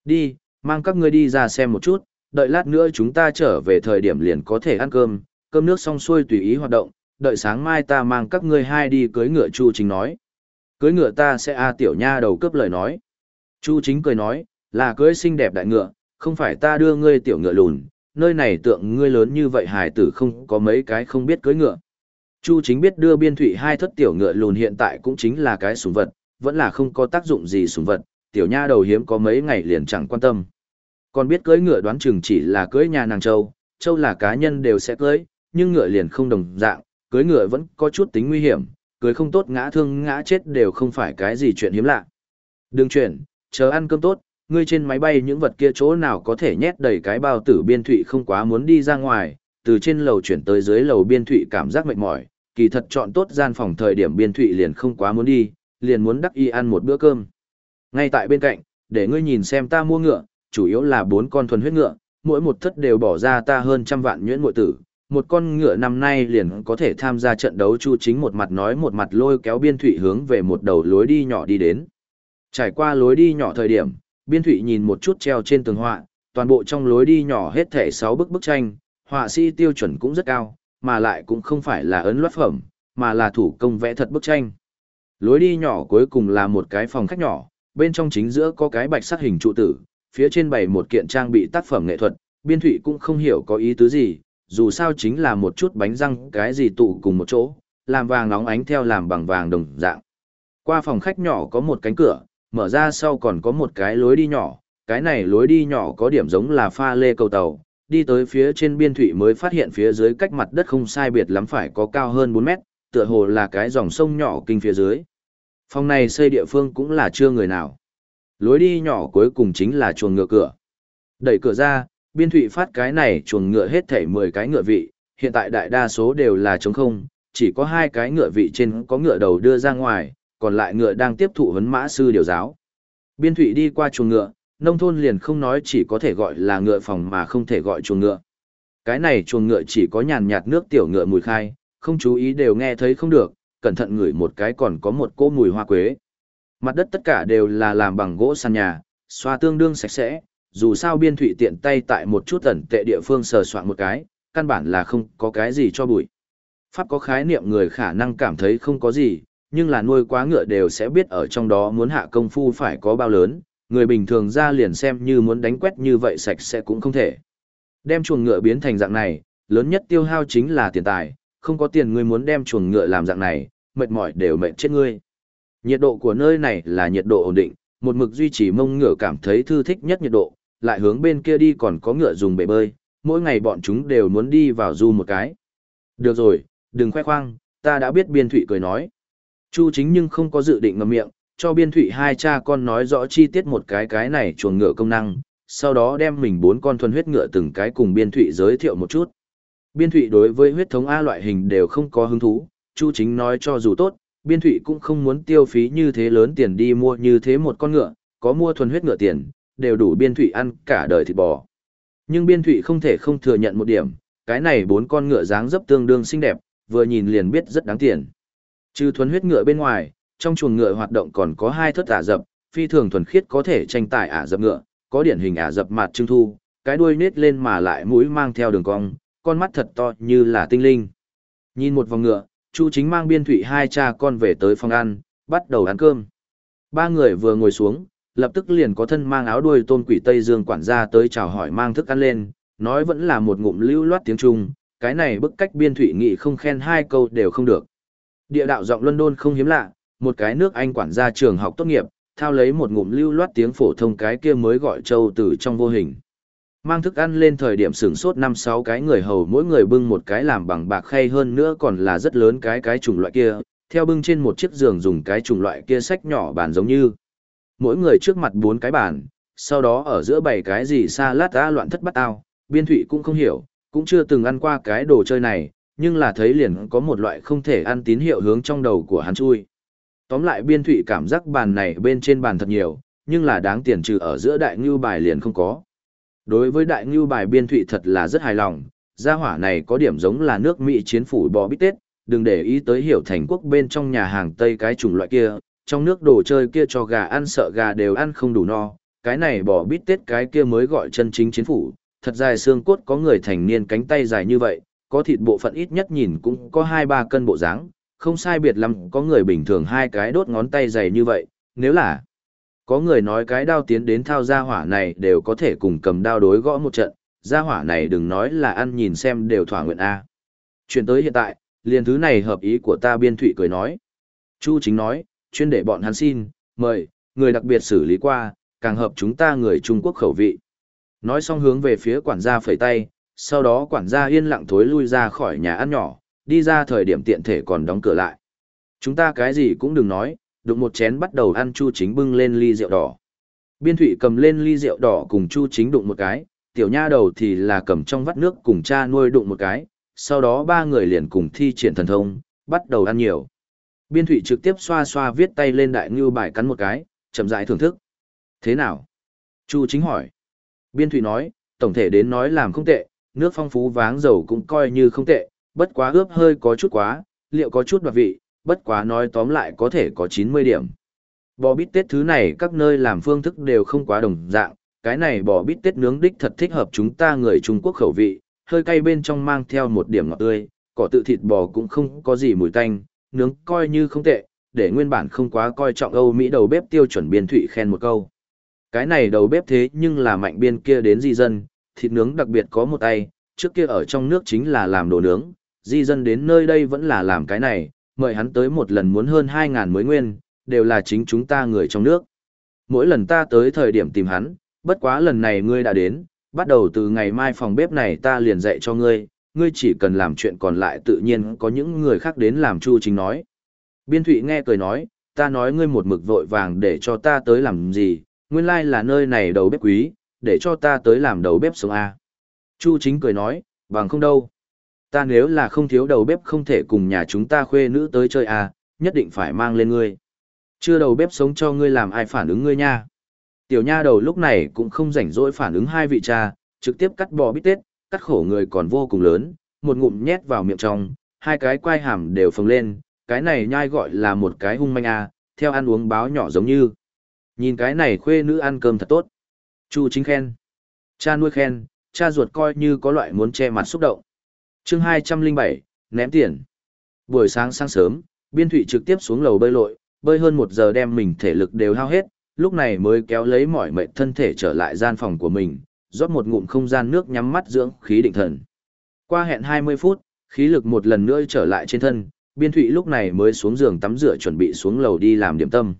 Speaker 1: Đi, mang các ngươi đi ra xem một chút, đợi lát nữa chúng ta trở về thời điểm liền có thể ăn cơm, cơm nước xong xuôi tùy ý hoạt động, đợi sáng mai ta mang các ngươi hai đi cưới ngựa Chu Chính nói. Cưới ngựa ta sẽ a tiểu nha đầu cướp lời nói. Chu Chính cười nói, là cưới xinh đẹp đại ngựa, không phải ta đưa ngươi tiểu ngựa lùn, nơi này tượng ngươi lớn như vậy hài tử không có mấy cái không biết cưới ngựa. Chu Chính biết đưa biên thụy hai thất tiểu ngựa lùn hiện tại cũng chính là cái súng vật, vẫn là không có tác dụng gì súng vật, tiểu nha đầu hiếm có mấy ngày liền chẳng quan tâm. Còn biết cưới ngựa đoán chừng chỉ là cưới nhà nàng châu, châu là cá nhân đều sẽ cưới, nhưng ngựa liền không đồng dạng, cưới ngựa vẫn có chút tính nguy hiểm, cưới không tốt ngã thương ngã chết đều không phải cái gì chuyện hiếm lạ. Đừng chuyển, chờ ăn cơm tốt, ngươi trên máy bay những vật kia chỗ nào có thể nhét đầy cái bao tử biên thụy không quá muốn đi ra ngoài, từ trên lầu chuyển tới dưới lầu biên thụy cảm giác mệt mỏi, kỳ thật chọn tốt gian phòng thời điểm biên thụy liền không quá muốn đi, liền muốn đắc y ăn một bữa cơm. Ngay tại bên cạnh, để ngươi nhìn xem ta mua ngựa, chủ yếu là bốn con thuần huyết ngựa, mỗi một thất đều bỏ ra ta hơn trăm vạn nhuyễn muội tử. Một con ngựa năm nay liền có thể tham gia trận đấu chu chính một mặt nói một mặt lôi kéo biên thụy hướng về một đầu lối đi nhỏ đi đến. Trải qua lối đi nhỏ thời điểm, biên thụy nhìn một chút treo trên tường họa, toàn bộ trong lối đi nhỏ hết thể 6 bức bức tranh, họa sĩ tiêu chuẩn cũng rất cao, mà lại cũng không phải là ấn loát phẩm, mà là thủ công vẽ thật bức tranh. Lối đi nhỏ cuối cùng là một cái phòng khách nhỏ, bên trong chính giữa có cái bạch sắc hình trụ tử, phía trên bày một kiện trang bị tác phẩm nghệ thuật, biên thụy cũng không hiểu có ý tứ gì, dù sao chính là một chút bánh răng cái gì tụ cùng một chỗ, làm vàng nóng ánh theo làm bằng vàng đồng dạng. Qua phòng khách nhỏ có một cánh cửa, mở ra sau còn có một cái lối đi nhỏ, cái này lối đi nhỏ có điểm giống là pha lê cầu tàu, đi tới phía trên biên thủy mới phát hiện phía dưới cách mặt đất không sai biệt lắm phải có cao hơn 4 mét, tựa hồ là cái dòng sông nhỏ kinh phía dưới. Phòng này xây địa phương cũng là chưa người nào. Lối đi nhỏ cuối cùng chính là chuồng ngựa cửa. Đẩy cửa ra, biên thụy phát cái này chuồng ngựa hết thảy 10 cái ngựa vị, hiện tại đại đa số đều là trống không, chỉ có hai cái ngựa vị trên có ngựa đầu đưa ra ngoài, còn lại ngựa đang tiếp thụ huấn mã sư điều giáo. Biên thụy đi qua chuồng ngựa, nông thôn liền không nói chỉ có thể gọi là ngựa phòng mà không thể gọi chuồng ngựa. Cái này chuồng ngựa chỉ có nhàn nhạt nước tiểu ngựa mùi khai, không chú ý đều nghe thấy không được, cẩn thận ngửi một cái còn có một cỗ mùi hoa quế. Mặt đất tất cả đều là làm bằng gỗ sàn nhà, xoa tương đương sạch sẽ, dù sao biên thủy tiện tay tại một chút ẩn tệ địa phương sờ soạn một cái, căn bản là không có cái gì cho bụi. Pháp có khái niệm người khả năng cảm thấy không có gì, nhưng là nuôi quá ngựa đều sẽ biết ở trong đó muốn hạ công phu phải có bao lớn, người bình thường ra liền xem như muốn đánh quét như vậy sạch sẽ cũng không thể. Đem chuồng ngựa biến thành dạng này, lớn nhất tiêu hao chính là tiền tài, không có tiền ngươi muốn đem chuồng ngựa làm dạng này, mệt mỏi đều mệt chết ngươi. Nhiệt độ của nơi này là nhiệt độ ổn định, một mực duy trì mông ngựa cảm thấy thư thích nhất nhiệt độ, lại hướng bên kia đi còn có ngựa dùng bể bơi, mỗi ngày bọn chúng đều muốn đi vào du một cái. Được rồi, đừng khoe khoang, ta đã biết biên thụy cười nói. Chu chính nhưng không có dự định ngầm miệng, cho biên thụy hai cha con nói rõ chi tiết một cái cái này chuồng ngựa công năng, sau đó đem mình bốn con thuần huyết ngựa từng cái cùng biên thụy giới thiệu một chút. Biên thụy đối với huyết thống A loại hình đều không có hứng thú, Chu chính nói cho dù tốt, biên thụy cũng không muốn tiêu phí như thế lớn tiền đi mua như thế một con ngựa, có mua thuần huyết ngựa tiền, đều đủ biên thụy ăn cả đời thịt bò. Nhưng biên thụy không thể không thừa nhận một điểm, cái này bốn con ngựa dáng dấp tương đương xinh đẹp, vừa nhìn liền biết rất đáng tiền. Trừ thuần huyết ngựa bên ngoài, trong chuồng ngựa hoạt động còn có hai thất ả dập, phi thường thuần khiết có thể tranh tài ả dập ngựa, có điển hình ả dập mặt trưng thu, cái đuôi nết lên mà lại mũi mang theo đường cong, con mắt thật to như là tinh linh. Nhìn một vòng ngựa, Chu Chính mang biên thủy hai cha con về tới phòng ăn, bắt đầu ăn cơm. Ba người vừa ngồi xuống, lập tức liền có thân mang áo đuôi tôn quỷ Tây Dương quản gia tới chào hỏi mang thức ăn lên, nói vẫn là một ngụm lưu loát tiếng Trung, cái này bức cách biên thủy nghị không khen hai câu đều không được. Địa đạo giọng London không hiếm lạ, một cái nước Anh quản gia trường học tốt nghiệp, thao lấy một ngụm lưu loát tiếng phổ thông cái kia mới gọi châu từ trong vô hình. Mang thức ăn lên thời điểm sửng sốt năm sáu cái người hầu mỗi người bưng một cái làm bằng bạc khay hơn nữa còn là rất lớn cái cái chủng loại kia, theo bưng trên một chiếc giường dùng cái chủng loại kia sách nhỏ bàn giống như. Mỗi người trước mặt bốn cái bàn, sau đó ở giữa bảy cái gì xa lát ra loạn thất bắt ao, biên thụy cũng không hiểu, cũng chưa từng ăn qua cái đồ chơi này, nhưng là thấy liền có một loại không thể ăn tín hiệu hướng trong đầu của hắn chui. Tóm lại biên thụy cảm giác bàn này bên trên bàn thật nhiều, nhưng là đáng tiền trừ ở giữa đại ngưu bài liền không có. Đối với đại ngưu bài biên thụy thật là rất hài lòng, gia hỏa này có điểm giống là nước Mỹ chiến phủ bò bít tết, đừng để ý tới hiểu thành quốc bên trong nhà hàng Tây cái chủng loại kia, trong nước đồ chơi kia cho gà ăn sợ gà đều ăn không đủ no, cái này bò bít tết cái kia mới gọi chân chính chiến phủ, thật dài xương cốt có người thành niên cánh tay dài như vậy, có thịt bộ phận ít nhất nhìn cũng có 2-3 cân bộ dáng, không sai biệt lắm có người bình thường hai cái đốt ngón tay dày như vậy, nếu là có người nói cái đao tiến đến thao gia hỏa này đều có thể cùng cầm đao đối gõ một trận, gia hỏa này đừng nói là ăn nhìn xem đều thỏa nguyện A. Chuyện tới hiện tại, liền thứ này hợp ý của ta biên thụy cười nói. Chu chính nói, chuyên để bọn hắn xin, mời, người đặc biệt xử lý qua, càng hợp chúng ta người Trung Quốc khẩu vị. Nói xong hướng về phía quản gia phẩy tay, sau đó quản gia yên lặng thối lui ra khỏi nhà ăn nhỏ, đi ra thời điểm tiện thể còn đóng cửa lại. Chúng ta cái gì cũng đừng nói, đụng một chén bắt đầu ăn Chu Chính bưng lên ly rượu đỏ. Biên Thụy cầm lên ly rượu đỏ cùng Chu Chính đụng một cái, tiểu nha đầu thì là cầm trong vắt nước cùng cha nuôi đụng một cái, sau đó ba người liền cùng thi triển thần thông, bắt đầu ăn nhiều. Biên Thụy trực tiếp xoa xoa viết tay lên đại ngưu bài cắn một cái, chậm rãi thưởng thức. Thế nào? Chu Chính hỏi. Biên Thụy nói, tổng thể đến nói làm không tệ, nước phong phú váng dầu cũng coi như không tệ, bất quá ướp hơi có chút quá, liệu có chút đoạt vị, bất quá nói tóm lại có thể có 90 điểm. Bò bít tết thứ này các nơi làm phương thức đều không quá đồng dạng, cái này bò bít tết nướng đích thật thích hợp chúng ta người Trung Quốc khẩu vị, hơi cay bên trong mang theo một điểm ngọt tươi, cỏ tự thịt bò cũng không có gì mùi tanh, nướng coi như không tệ, để nguyên bản không quá coi trọng Âu Mỹ đầu bếp tiêu chuẩn biên thụy khen một câu. Cái này đầu bếp thế nhưng là mạnh biên kia đến di dân, thịt nướng đặc biệt có một tay, trước kia ở trong nước chính là làm đồ nướng, di dân đến nơi đây vẫn là làm cái này, mời hắn tới một lần muốn hơn 2.000 mới nguyên, đều là chính chúng ta người trong nước. Mỗi lần ta tới thời điểm tìm hắn, bất quá lần này ngươi đã đến, bắt đầu từ ngày mai phòng bếp này ta liền dạy cho ngươi, ngươi chỉ cần làm chuyện còn lại tự nhiên có những người khác đến làm chu chính nói. Biên Thụy nghe cười nói, ta nói ngươi một mực vội vàng để cho ta tới làm gì, nguyên lai là nơi này đầu bếp quý, để cho ta tới làm đầu bếp sống A. Chu chính cười nói, bằng không đâu. Ta nếu là không thiếu đầu bếp không thể cùng nhà chúng ta khuê nữ tới chơi A, nhất định phải mang lên ngươi. Chưa đầu bếp sống cho ngươi làm ai phản ứng ngươi nha. Tiểu nha đầu lúc này cũng không rảnh rỗi phản ứng hai vị cha, trực tiếp cắt bò bít tết, cắt khổ người còn vô cùng lớn, một ngụm nhét vào miệng trong, hai cái quai hàm đều phồng lên, cái này nhai gọi là một cái hung manh a, theo ăn uống báo nhỏ giống như. Nhìn cái này khuê nữ ăn cơm thật tốt. Chu chính khen. Cha nuôi khen, cha ruột coi như có loại muốn che mặt xúc động. chương 207, ném tiền. Buổi sáng sáng sớm, biên thụy trực tiếp xuống lầu bơi lội, bơi hơn một giờ đem mình thể lực đều hao hết, lúc này mới kéo lấy mỏi mệt thân thể trở lại gian phòng của mình, rót một ngụm không gian nước nhắm mắt dưỡng khí định thần. Qua hẹn 20 phút, khí lực một lần nữa trở lại trên thân, biên thụy lúc này mới xuống giường tắm rửa chuẩn bị xuống lầu đi làm điểm tâm.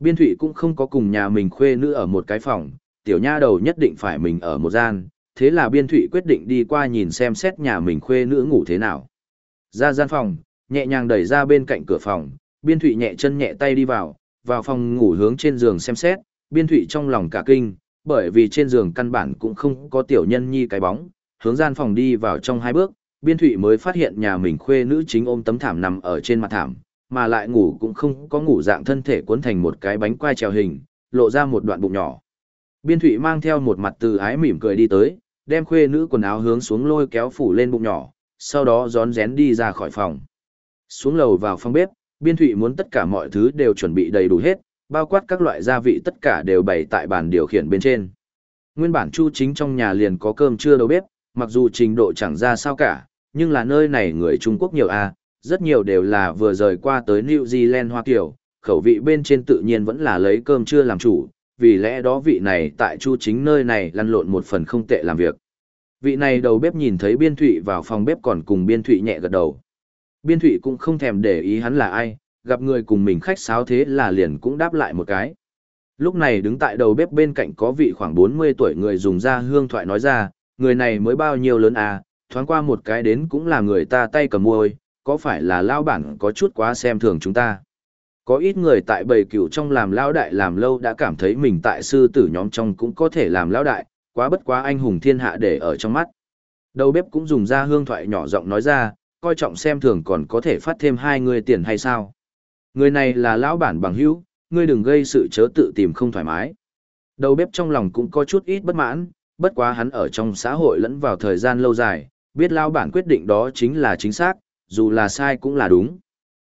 Speaker 1: Biên thụy cũng không có cùng nhà mình khuê nữ ở một cái phòng, tiểu nha đầu nhất định phải mình ở một gian, thế là biên thụy quyết định đi qua nhìn xem xét nhà mình khuê nữ ngủ thế nào. Ra gian phòng, nhẹ nhàng đẩy ra bên cạnh cửa phòng, biên thụy nhẹ chân nhẹ tay đi vào, vào phòng ngủ hướng trên giường xem xét, biên thụy trong lòng cả kinh, bởi vì trên giường căn bản cũng không có tiểu nhân nhi cái bóng, hướng gian phòng đi vào trong hai bước, biên thụy mới phát hiện nhà mình khuê nữ chính ôm tấm thảm nằm ở trên mặt thảm, mà lại ngủ cũng không có ngủ dạng thân thể cuốn thành một cái bánh quai trèo hình, lộ ra một đoạn bụng nhỏ. Biên thụy mang theo một mặt từ ái mỉm cười đi tới, đem khuê nữ quần áo hướng xuống lôi kéo phủ lên bụng nhỏ, sau đó gión rén đi ra khỏi phòng. Xuống lầu vào phòng bếp, biên thụy muốn tất cả mọi thứ đều chuẩn bị đầy đủ hết, bao quát các loại gia vị tất cả đều bày tại bàn điều khiển bên trên. Nguyên bản chu chính trong nhà liền có cơm trưa đầu bếp, mặc dù trình độ chẳng ra sao cả, nhưng là nơi này người Trung Quốc nhiều a à, rất nhiều đều là vừa rời qua tới New Zealand Hoa Kiều, khẩu vị bên trên tự nhiên vẫn là lấy cơm trưa làm chủ, vì lẽ đó vị này tại chu chính nơi này lăn lộn một phần không tệ làm việc. Vị này đầu bếp nhìn thấy biên thụy vào phòng bếp còn cùng biên thụy nhẹ gật đầu. Biên thụy cũng không thèm để ý hắn là ai, gặp người cùng mình khách sáo thế là liền cũng đáp lại một cái. Lúc này đứng tại đầu bếp bên cạnh có vị khoảng 40 tuổi người dùng ra hương thoại nói ra, người này mới bao nhiêu lớn à, thoáng qua một cái đến cũng là người ta tay cầm môi, có phải là lao bản có chút quá xem thường chúng ta. Có ít người tại bầy cửu trong làm lao đại làm lâu đã cảm thấy mình tại sư tử nhóm trong cũng có thể làm lao đại, quá bất quá anh hùng thiên hạ để ở trong mắt. Đầu bếp cũng dùng ra hương thoại nhỏ giọng nói ra, coi trọng xem thường còn có thể phát thêm hai người tiền hay sao. Người này là lão bản bằng hữu, ngươi đừng gây sự chớ tự tìm không thoải mái. Đầu bếp trong lòng cũng có chút ít bất mãn, bất quá hắn ở trong xã hội lẫn vào thời gian lâu dài, biết lão bản quyết định đó chính là chính xác, dù là sai cũng là đúng.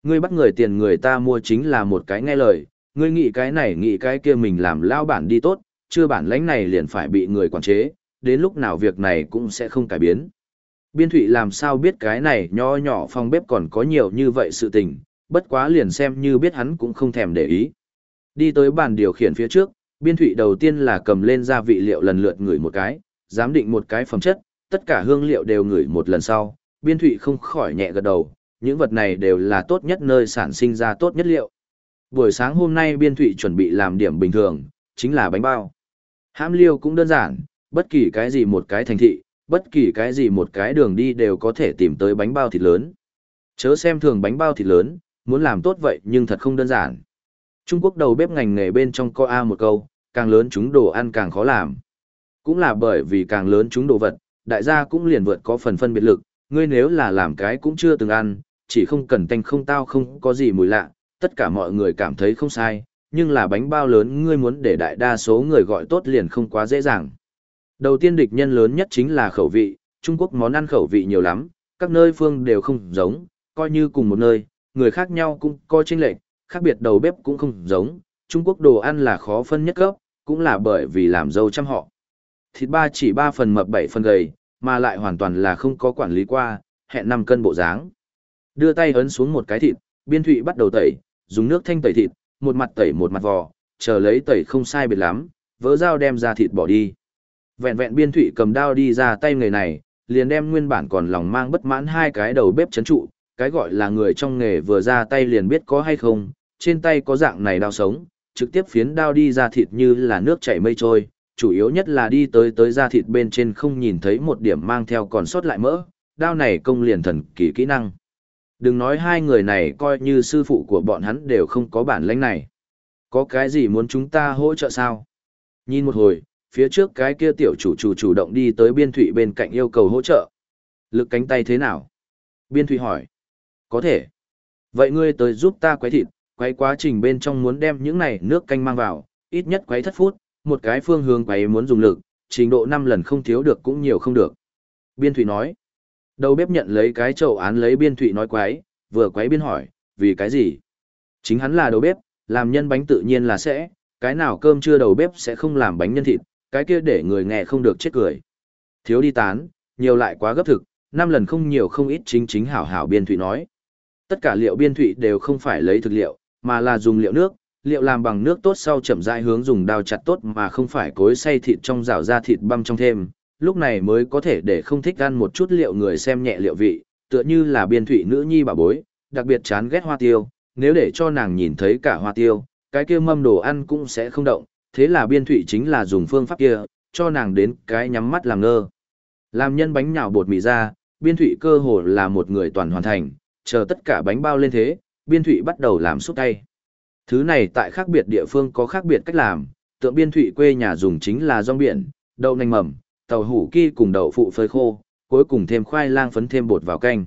Speaker 1: Ngươi bắt người tiền người ta mua chính là một cái nghe lời, ngươi nghĩ cái này nghĩ cái kia mình làm lao bản đi tốt, chưa bản lãnh này liền phải bị người quản chế, đến lúc nào việc này cũng sẽ không cải biến. Biên thụy làm sao biết cái này nho nhỏ phòng bếp còn có nhiều như vậy sự tình, bất quá liền xem như biết hắn cũng không thèm để ý. Đi tới bàn điều khiển phía trước, biên thụy đầu tiên là cầm lên gia vị liệu lần lượt ngửi một cái, giám định một cái phẩm chất, tất cả hương liệu đều ngửi một lần sau, biên thụy không khỏi nhẹ gật đầu, những vật này đều là tốt nhất nơi sản sinh ra tốt nhất liệu. Buổi sáng hôm nay biên thụy chuẩn bị làm điểm bình thường, chính là bánh bao. Hãm liêu cũng đơn giản, bất kỳ cái gì một cái thành thị, bất kỳ cái gì một cái đường đi đều có thể tìm tới bánh bao thịt lớn. Chớ xem thường bánh bao thịt lớn, muốn làm tốt vậy nhưng thật không đơn giản. Trung Quốc đầu bếp ngành nghề bên trong co A một câu, càng lớn chúng đồ ăn càng khó làm. Cũng là bởi vì càng lớn chúng đồ vật, đại gia cũng liền vượt có phần phân biệt lực, ngươi nếu là làm cái cũng chưa từng ăn, chỉ không cần tanh không tao không có gì mùi lạ, tất cả mọi người cảm thấy không sai, nhưng là bánh bao lớn ngươi muốn để đại đa số người gọi tốt liền không quá dễ dàng. Đầu tiên địch nhân lớn nhất chính là khẩu vị, Trung Quốc món ăn khẩu vị nhiều lắm, các nơi phương đều không giống, coi như cùng một nơi, người khác nhau cũng coi chênh lệch, khác biệt đầu bếp cũng không giống, Trung Quốc đồ ăn là khó phân nhất cấp, cũng là bởi vì làm dâu trăm họ. Thịt ba chỉ ba phần mập bảy phần gầy, mà lại hoàn toàn là không có quản lý qua, hẹn 5 cân bộ dáng. Đưa tay ấn xuống một cái thịt, biên thụy bắt đầu tẩy, dùng nước thanh tẩy thịt, một mặt tẩy một mặt vò, chờ lấy tẩy không sai biệt lắm, vỡ dao đem ra thịt bỏ đi. Vẹn vẹn biên thụy cầm đao đi ra tay người này, liền đem nguyên bản còn lòng mang bất mãn hai cái đầu bếp chấn trụ, cái gọi là người trong nghề vừa ra tay liền biết có hay không, trên tay có dạng này đao sống, trực tiếp phiến đao đi ra thịt như là nước chảy mây trôi, chủ yếu nhất là đi tới tới da thịt bên trên không nhìn thấy một điểm mang theo còn sót lại mỡ, đao này công liền thần kỳ kỹ năng. Đừng nói hai người này coi như sư phụ của bọn hắn đều không có bản lĩnh này. Có cái gì muốn chúng ta hỗ trợ sao? Nhìn một hồi, phía trước cái kia tiểu chủ chủ chủ động đi tới biên thụy bên cạnh yêu cầu hỗ trợ. Lực cánh tay thế nào? Biên thụy hỏi. Có thể. Vậy ngươi tới giúp ta quấy thịt, quấy quá trình bên trong muốn đem những này nước canh mang vào, ít nhất quấy thất phút, một cái phương hướng quấy muốn dùng lực, trình độ 5 lần không thiếu được cũng nhiều không được. Biên thụy nói. Đầu bếp nhận lấy cái chậu án lấy biên thụy nói quái vừa quái biên hỏi, vì cái gì? Chính hắn là đầu bếp, làm nhân bánh tự nhiên là sẽ, cái nào cơm chưa đầu bếp sẽ không làm bánh nhân thịt, cái kia để người nghe không được chết cười. Thiếu đi tán, nhiều lại quá gấp thực, năm lần không nhiều không ít chính chính hảo hảo biên thụy nói. Tất cả liệu biên thụy đều không phải lấy thực liệu, mà là dùng liệu nước, liệu làm bằng nước tốt sau chậm rãi hướng dùng đao chặt tốt mà không phải cối xay thịt trong rào ra thịt băm trong thêm, lúc này mới có thể để không thích ăn một chút liệu người xem nhẹ liệu vị, tựa như là biên thụy nữ nhi bà bối, đặc biệt chán ghét hoa tiêu, nếu để cho nàng nhìn thấy cả hoa tiêu, cái kia mâm đồ ăn cũng sẽ không động, thế là biên thụy chính là dùng phương pháp kia, cho nàng đến cái nhắm mắt làm ngơ. Làm nhân bánh nhào bột mì ra, biên thụy cơ hồ là một người toàn hoàn thành, chờ tất cả bánh bao lên thế, biên thụy bắt đầu làm xúc tay. Thứ này tại khác biệt địa phương có khác biệt cách làm, tượng biên thụy quê nhà dùng chính là rong biển, đậu nành mầm, tàu hủ ki cùng đậu phụ phơi khô, cuối cùng thêm khoai lang phấn thêm bột vào canh.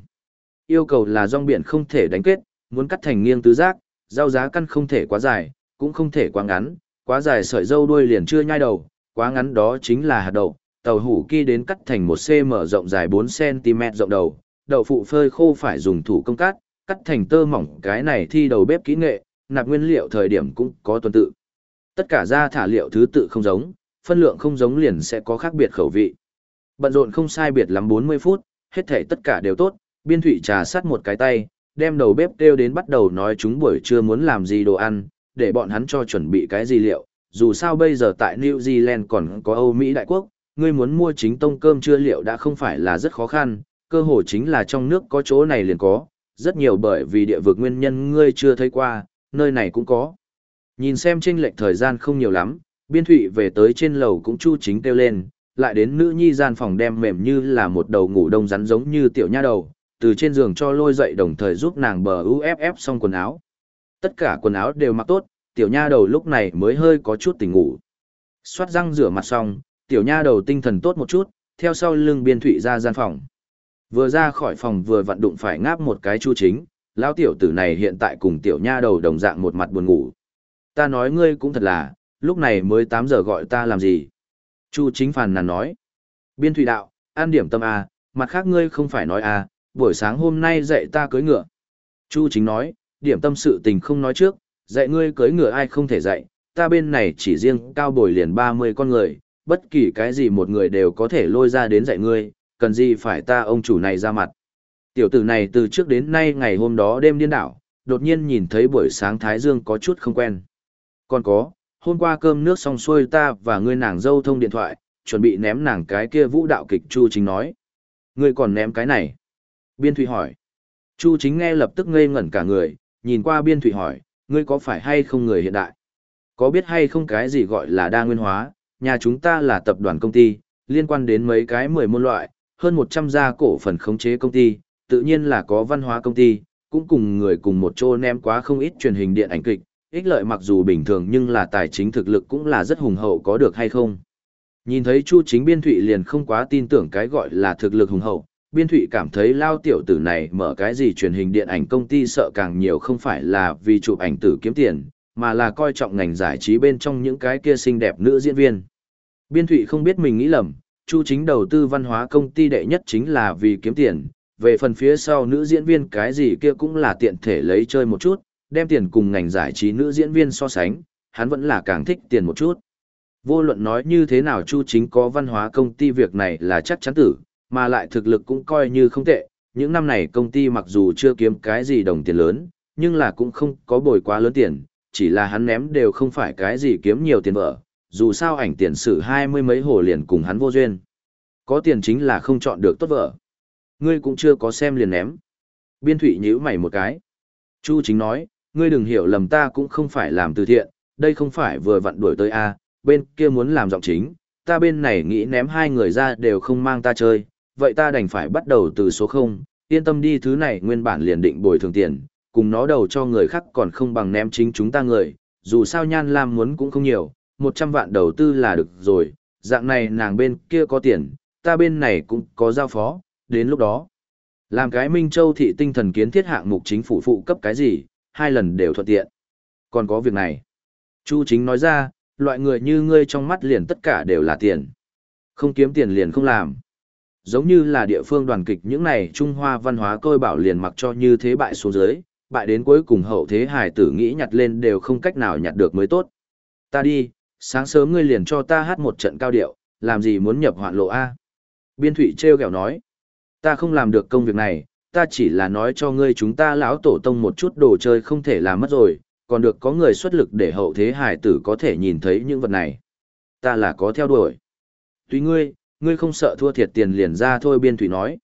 Speaker 1: Yêu cầu là rong biển không thể đánh kết, muốn cắt thành nghiêng tứ giác, rau giá căn không thể quá dài, cũng không thể quá ngắn, quá dài sợi dâu đuôi liền chưa nhai đầu, quá ngắn đó chính là hạt đậu, tàu hủ ki đến cắt thành một cm rộng dài 4cm rộng đầu, đậu phụ phơi khô phải dùng thủ công cắt, cắt thành tơ mỏng cái này thi đầu bếp kỹ nghệ, nạp nguyên liệu thời điểm cũng có tuần tự. Tất cả ra thả liệu thứ tự không giống, phân lượng không giống liền sẽ có khác biệt khẩu vị. Bận rộn không sai biệt lắm 40 phút, hết thể tất cả đều tốt, biên thủy trà sắt một cái tay, đem đầu bếp kêu đến bắt đầu nói chúng buổi trưa muốn làm gì đồ ăn, để bọn hắn cho chuẩn bị cái gì liệu. Dù sao bây giờ tại New Zealand còn có Âu Mỹ Đại Quốc, ngươi muốn mua chính tông cơm trưa liệu đã không phải là rất khó khăn, cơ hội chính là trong nước có chỗ này liền có, rất nhiều bởi vì địa vực nguyên nhân ngươi chưa thấy qua, nơi này cũng có. Nhìn xem chênh lệch thời gian không nhiều lắm, biên thụy về tới trên lầu cũng chu chính kêu lên, lại đến nữ nhi gian phòng đem mềm như là một đầu ngủ đông rắn giống như tiểu nha đầu, từ trên giường cho lôi dậy đồng thời giúp nàng bờ UFF xong quần áo. Tất cả quần áo đều mặc tốt, tiểu nha đầu lúc này mới hơi có chút tỉnh ngủ. Xoát răng rửa mặt xong, tiểu nha đầu tinh thần tốt một chút, theo sau lưng biên thụy ra gian phòng. Vừa ra khỏi phòng vừa vặn đụng phải ngáp một cái chu chính, lão tiểu tử này hiện tại cùng tiểu nha đầu đồng dạng một mặt buồn ngủ. Ta nói ngươi cũng thật là, lúc này mới 8 giờ gọi ta làm gì? Chu chính phàn nàn nói. Biên thủy đạo, an điểm tâm A, mặt khác ngươi không phải nói A, buổi sáng hôm nay dạy ta cưới ngựa. Chu chính nói, điểm tâm sự tình không nói trước, dạy ngươi cưới ngựa ai không thể dạy, ta bên này chỉ riêng cao bồi liền 30 con người, bất kỳ cái gì một người đều có thể lôi ra đến dạy ngươi, cần gì phải ta ông chủ này ra mặt. Tiểu tử này từ trước đến nay ngày hôm đó đêm điên đảo, đột nhiên nhìn thấy buổi sáng Thái Dương có chút không quen. Còn có, hôm qua cơm nước xong xuôi ta và ngươi nàng dâu thông điện thoại, chuẩn bị ném nàng cái kia vũ đạo kịch Chu Chính nói. Ngươi còn ném cái này? Biên Thụy hỏi. Chu Chính nghe lập tức ngây ngẩn cả người, nhìn qua Biên Thụy hỏi, ngươi có phải hay không người hiện đại? Có biết hay không cái gì gọi là đa nguyên hóa, nhà chúng ta là tập đoàn công ty, liên quan đến mấy cái mười môn loại, hơn 100 gia cổ phần khống chế công ty, tự nhiên là có văn hóa công ty, cũng cùng người cùng một chỗ ném quá không ít truyền hình điện ảnh kịch, ích lợi mặc dù bình thường nhưng là tài chính thực lực cũng là rất hùng hậu có được hay không. Nhìn thấy Chu Chính Biên Thụy liền không quá tin tưởng cái gọi là thực lực hùng hậu, Biên Thụy cảm thấy lao tiểu tử này mở cái gì truyền hình điện ảnh công ty sợ càng nhiều không phải là vì chụp ảnh tử kiếm tiền, mà là coi trọng ngành giải trí bên trong những cái kia xinh đẹp nữ diễn viên. Biên Thụy không biết mình nghĩ lầm, Chu Chính đầu tư văn hóa công ty đệ nhất chính là vì kiếm tiền, về phần phía sau nữ diễn viên cái gì kia cũng là tiện thể lấy chơi một chút, đem tiền cùng ngành giải trí nữ diễn viên so sánh, hắn vẫn là càng thích tiền một chút. Vô luận nói như thế nào Chu Chính có văn hóa công ty việc này là chắc chắn tử, mà lại thực lực cũng coi như không tệ. Những năm này công ty mặc dù chưa kiếm cái gì đồng tiền lớn, nhưng là cũng không có bồi quá lớn tiền, chỉ là hắn ném đều không phải cái gì kiếm nhiều tiền vợ, dù sao ảnh tiền sử hai mươi mấy hồ liền cùng hắn vô duyên. Có tiền chính là không chọn được tốt vợ. Ngươi cũng chưa có xem liền ném. Biên thủy nhíu mày một cái. Chu chính nói, ngươi đừng hiểu lầm ta cũng không phải làm từ thiện, đây không phải vừa vặn đuổi tới A, bên kia muốn làm giọng chính, ta bên này nghĩ ném hai người ra đều không mang ta chơi, vậy ta đành phải bắt đầu từ số 0, yên tâm đi thứ này nguyên bản liền định bồi thường tiền, cùng nó đầu cho người khác còn không bằng ném chính chúng ta người, dù sao nhan lam muốn cũng không nhiều, 100 vạn đầu tư là được rồi, dạng này nàng bên kia có tiền, ta bên này cũng có giao phó, đến lúc đó. Làm cái Minh Châu thị tinh thần kiến thiết hạng mục chính phủ phụ cấp cái gì, hai lần đều thuận tiện. Còn có việc này. Chu chính nói ra, loại người như ngươi trong mắt liền tất cả đều là tiền. Không kiếm tiền liền không làm. Giống như là địa phương đoàn kịch những này Trung Hoa văn hóa tôi bảo liền mặc cho như thế bại xuống dưới, bại đến cuối cùng hậu thế hài tử nghĩ nhặt lên đều không cách nào nhặt được mới tốt. Ta đi, sáng sớm ngươi liền cho ta hát một trận cao điệu, làm gì muốn nhập hoạn lộ A. Biên thủy treo kẹo nói, ta không làm được công việc này, ta chỉ là nói cho ngươi chúng ta lão tổ tông một chút đồ chơi không thể làm mất rồi, còn được có người xuất lực để hậu thế hải tử có thể nhìn thấy những vật này. Ta là có theo đuổi. Tuy ngươi, ngươi không sợ thua thiệt tiền liền ra thôi biên thủy nói.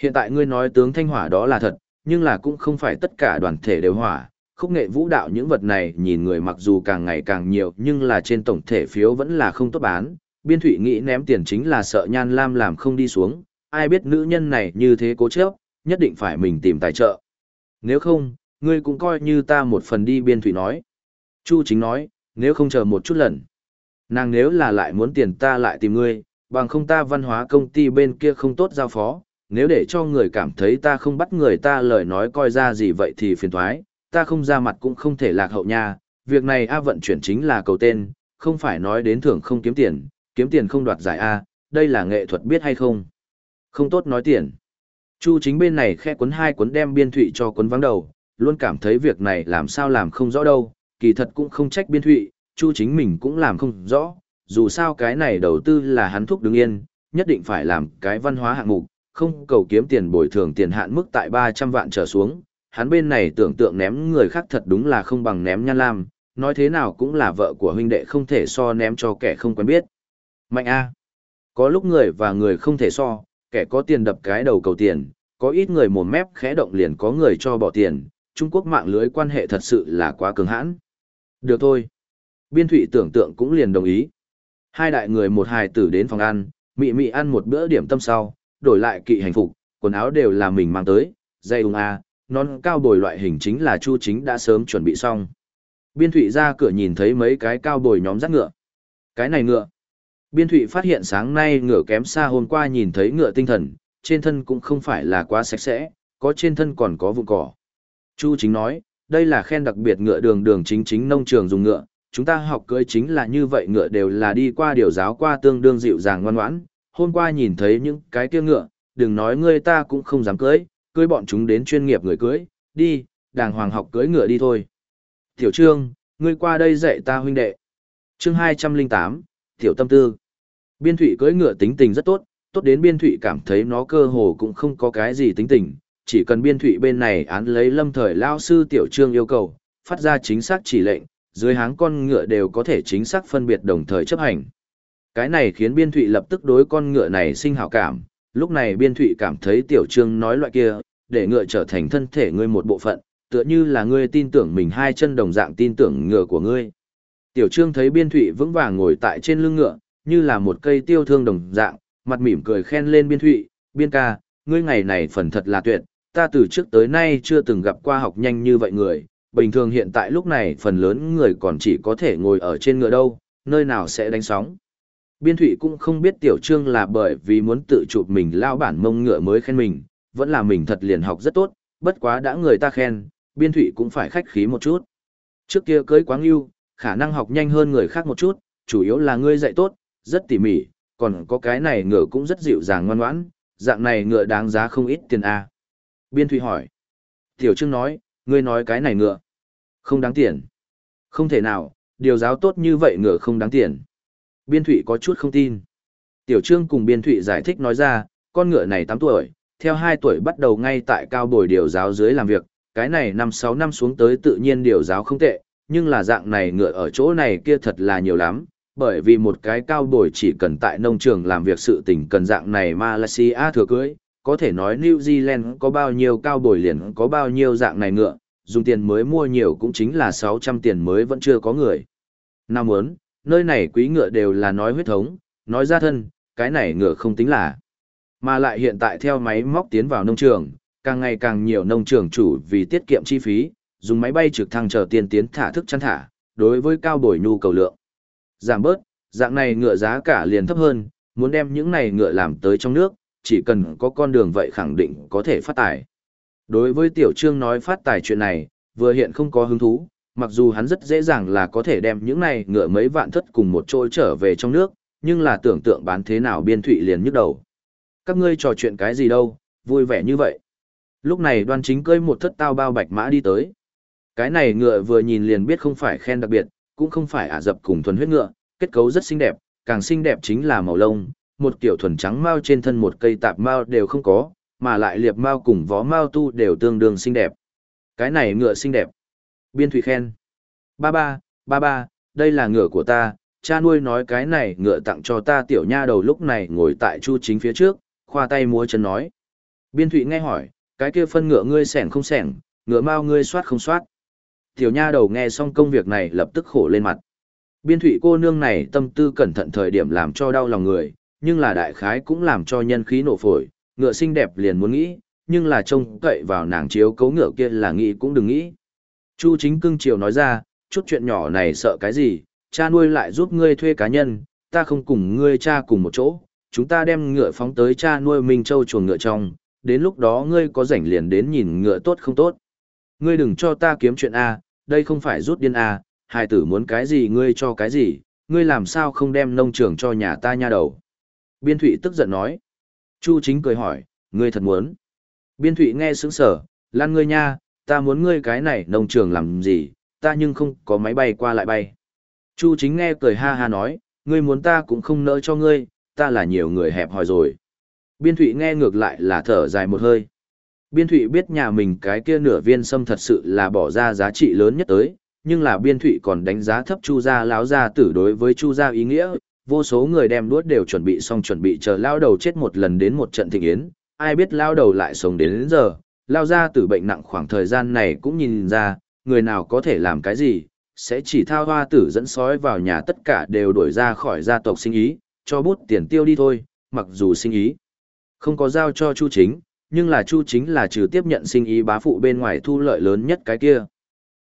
Speaker 1: Hiện tại ngươi nói tướng thanh hỏa đó là thật, nhưng là cũng không phải tất cả đoàn thể đều hỏa. Khúc nghệ vũ đạo những vật này nhìn người mặc dù càng ngày càng nhiều nhưng là trên tổng thể phiếu vẫn là không tốt bán. Biên thủy nghĩ ném tiền chính là sợ nhan lam làm không đi xuống. Ai biết nữ nhân này như thế cố chấp, nhất định phải mình tìm tài trợ. Nếu không, ngươi cũng coi như ta một phần đi biên thủy nói. Chu chính nói, nếu không chờ một chút lần. Nàng nếu là lại muốn tiền ta lại tìm ngươi, bằng không ta văn hóa công ty bên kia không tốt giao phó, nếu để cho người cảm thấy ta không bắt người ta lời nói coi ra gì vậy thì phiền thoái, ta không ra mặt cũng không thể lạc hậu nha, việc này A vận chuyển chính là cầu tên, không phải nói đến thưởng không kiếm tiền, kiếm tiền không đoạt giải A, đây là nghệ thuật biết hay không. Không tốt nói tiền. Chu chính bên này khe cuốn hai cuốn đem biên thụy cho cuốn vắng đầu, luôn cảm thấy việc này làm sao làm không rõ đâu, kỳ thật cũng không trách biên thụy, chu chính mình cũng làm không rõ, dù sao cái này đầu tư là hắn thúc đứng yên, nhất định phải làm cái văn hóa hạng mục, không cầu kiếm tiền bồi thường tiền hạn mức tại 300 vạn trở xuống, hắn bên này tưởng tượng ném người khác thật đúng là không bằng ném nhan lam, nói thế nào cũng là vợ của huynh đệ không thể so ném cho kẻ không quen biết. Mạnh A. Có lúc người và người không thể so, kẻ có tiền đập cái đầu cầu tiền, có ít người mồm mép khẽ động liền có người cho bỏ tiền, Trung Quốc mạng lưới quan hệ thật sự là quá cường hãn. Được thôi. Biên thụy tưởng tượng cũng liền đồng ý. Hai đại người một hài tử đến phòng ăn, mị mị ăn một bữa điểm tâm sau, đổi lại kỵ hành phục, quần áo đều là mình mang tới, dây ung a, non cao bồi loại hình chính là Chu Chính đã sớm chuẩn bị xong. Biên Thụy ra cửa nhìn thấy mấy cái cao bồi nhóm dắt ngựa. Cái này ngựa. Biên Thụy phát hiện sáng nay ngựa kém xa hôm qua nhìn thấy ngựa tinh thần, trên thân cũng không phải là quá sạch sẽ, có trên thân còn có vụ cỏ. Chu Chính nói, đây là khen đặc biệt ngựa đường đường chính chính nông trường dùng ngựa, chúng ta học cưỡi chính là như vậy ngựa đều là đi qua điều giáo qua tương đương dịu dàng ngoan ngoãn, hôm qua nhìn thấy những cái kia ngựa, đừng nói ngươi ta cũng không dám cưỡi, cưỡi bọn chúng đến chuyên nghiệp người cưỡi, đi, đàng hoàng học cưỡi ngựa đi thôi. Tiểu Trương, ngươi qua đây dạy ta huynh đệ. Chương 208, Tiểu Tâm Tư. Biên thủy cưỡi ngựa tính tình rất tốt, tốt đến Biên thủy cảm thấy nó cơ hồ cũng không có cái gì tính tình, chỉ cần Biên thủy bên này án lấy lâm thời lao sư Tiểu Trương yêu cầu, phát ra chính xác chỉ lệnh, dưới háng con ngựa đều có thể chính xác phân biệt đồng thời chấp hành. Cái này khiến Biên thủy lập tức đối con ngựa này sinh hảo cảm, lúc này Biên thủy cảm thấy Tiểu Trương nói loại kia, để ngựa trở thành thân thể ngươi một bộ phận, tựa như là ngươi tin tưởng mình hai chân đồng dạng tin tưởng ngựa của ngươi. Tiểu Trương thấy Biên Thụy vững vàng ngồi tại trên lưng ngựa, như là một cây tiêu thương đồng dạng, mặt mỉm cười khen lên Biên Thụy, Biên ca, ngươi ngày này phần thật là tuyệt, ta từ trước tới nay chưa từng gặp qua học nhanh như vậy người, bình thường hiện tại lúc này phần lớn người còn chỉ có thể ngồi ở trên ngựa đâu, nơi nào sẽ đánh sóng. Biên Thụy cũng không biết Tiểu Trương là bởi vì muốn tự chụp mình lao bản mông ngựa mới khen mình, vẫn là mình thật liền học rất tốt, bất quá đã người ta khen, Biên Thụy cũng phải khách khí một chút. Trước kia cưới quáng yêu, khả năng học nhanh hơn người khác một chút, chủ yếu là ngươi dạy tốt, rất tỉ mỉ, còn có cái này ngựa cũng rất dịu dàng ngoan ngoãn, dạng này ngựa đáng giá không ít tiền A. Biên Thụy hỏi. Tiểu Trương nói, ngươi nói cái này ngựa. Không đáng tiền. Không thể nào, điều giáo tốt như vậy ngựa không đáng tiền. Biên Thụy có chút không tin. Tiểu Trương cùng Biên Thụy giải thích nói ra, con ngựa này 8 tuổi, theo 2 tuổi bắt đầu ngay tại cao bồi điều giáo dưới làm việc, cái này 5-6 năm xuống tới tự nhiên điều giáo không tệ, nhưng là dạng này ngựa ở chỗ này kia thật là nhiều lắm, bởi vì một cái cao bồi chỉ cần tại nông trường làm việc sự tình cần dạng này Malaysia thừa cưới, có thể nói New Zealand có bao nhiêu cao bồi liền có bao nhiêu dạng này ngựa, dùng tiền mới mua nhiều cũng chính là 600 tiền mới vẫn chưa có người. Nào muốn, nơi này quý ngựa đều là nói huyết thống, nói ra thân, cái này ngựa không tính là. Mà lại hiện tại theo máy móc tiến vào nông trường, càng ngày càng nhiều nông trường chủ vì tiết kiệm chi phí, dùng máy bay trực thăng chờ tiền tiến thả thức chăn thả, đối với cao bồi nhu cầu lượng. Giảm bớt, dạng này ngựa giá cả liền thấp hơn, muốn đem những này ngựa làm tới trong nước, chỉ cần có con đường vậy khẳng định có thể phát tài. Đối với Tiểu Trương nói phát tài chuyện này, vừa hiện không có hứng thú, mặc dù hắn rất dễ dàng là có thể đem những này ngựa mấy vạn thất cùng một chỗ trở về trong nước, nhưng là tưởng tượng bán thế nào biên thụy liền nhức đầu. Các ngươi trò chuyện cái gì đâu, vui vẻ như vậy. Lúc này đoan chính cơi một thất tao bao bạch mã đi tới. Cái này ngựa vừa nhìn liền biết không phải khen đặc biệt, cũng không phải ả dập cùng thuần huyết ngựa, kết cấu rất xinh đẹp, càng xinh đẹp chính là màu lông, một kiểu thuần trắng mao trên thân một cây tạp mao đều không có, mà lại liệp mao cùng vó mao tu đều tương đương xinh đẹp. Cái này ngựa xinh đẹp. Biên Thủy khen. Ba ba, ba ba, đây là ngựa của ta, cha nuôi nói cái này ngựa tặng cho ta tiểu nha đầu lúc này ngồi tại chu chính phía trước, khoa tay múa chân nói. Biên Thụy nghe hỏi, cái kia phân ngựa ngươi sẻng không sẻng, ngựa mau ngươi soát không soát. Tiểu nha đầu nghe xong công việc này lập tức khổ lên mặt. Biên thủy cô nương này tâm tư cẩn thận thời điểm làm cho đau lòng người, nhưng là đại khái cũng làm cho nhân khí nổ phổi, ngựa xinh đẹp liền muốn nghĩ, nhưng là trông cậy vào nàng chiếu cấu ngựa kia là nghĩ cũng đừng nghĩ. Chu chính cưng chiều nói ra, chút chuyện nhỏ này sợ cái gì, cha nuôi lại giúp ngươi thuê cá nhân, ta không cùng ngươi cha cùng một chỗ, chúng ta đem ngựa phóng tới cha nuôi Minh Châu chuồng ngựa trong, đến lúc đó ngươi có rảnh liền đến nhìn ngựa tốt không tốt. Ngươi đừng cho ta kiếm chuyện A, đây không phải rút điên à? hài tử muốn cái gì ngươi cho cái gì, ngươi làm sao không đem nông trường cho nhà ta nha đầu. Biên Thụy tức giận nói. Chu chính cười hỏi, ngươi thật muốn. Biên Thụy nghe sững sở, lan ngươi nha, ta muốn ngươi cái này nông trường làm gì, ta nhưng không có máy bay qua lại bay. Chu chính nghe cười ha ha nói, ngươi muốn ta cũng không nỡ cho ngươi, ta là nhiều người hẹp hòi rồi. Biên Thụy nghe ngược lại là thở dài một hơi. Biên Thụy biết nhà mình cái kia nửa viên sâm thật sự là bỏ ra giá trị lớn nhất tới, nhưng là Biên Thụy còn đánh giá thấp Chu gia Lão gia tử đối với Chu gia ý nghĩa, vô số người đem đuốt đều chuẩn bị xong chuẩn bị chờ lao đầu chết một lần đến một trận thịnh yến, ai biết lao đầu lại sống đến, đến giờ, lao gia tử bệnh nặng khoảng thời gian này cũng nhìn ra, người nào có thể làm cái gì, sẽ chỉ thao hoa tử dẫn sói vào nhà tất cả đều đuổi ra khỏi gia tộc sinh ý, cho bút tiền tiêu đi thôi, mặc dù sinh ý không có giao cho Chu Chính, nhưng là Chu Chính là trừ tiếp nhận sinh ý bá phụ bên ngoài thu lợi lớn nhất cái kia.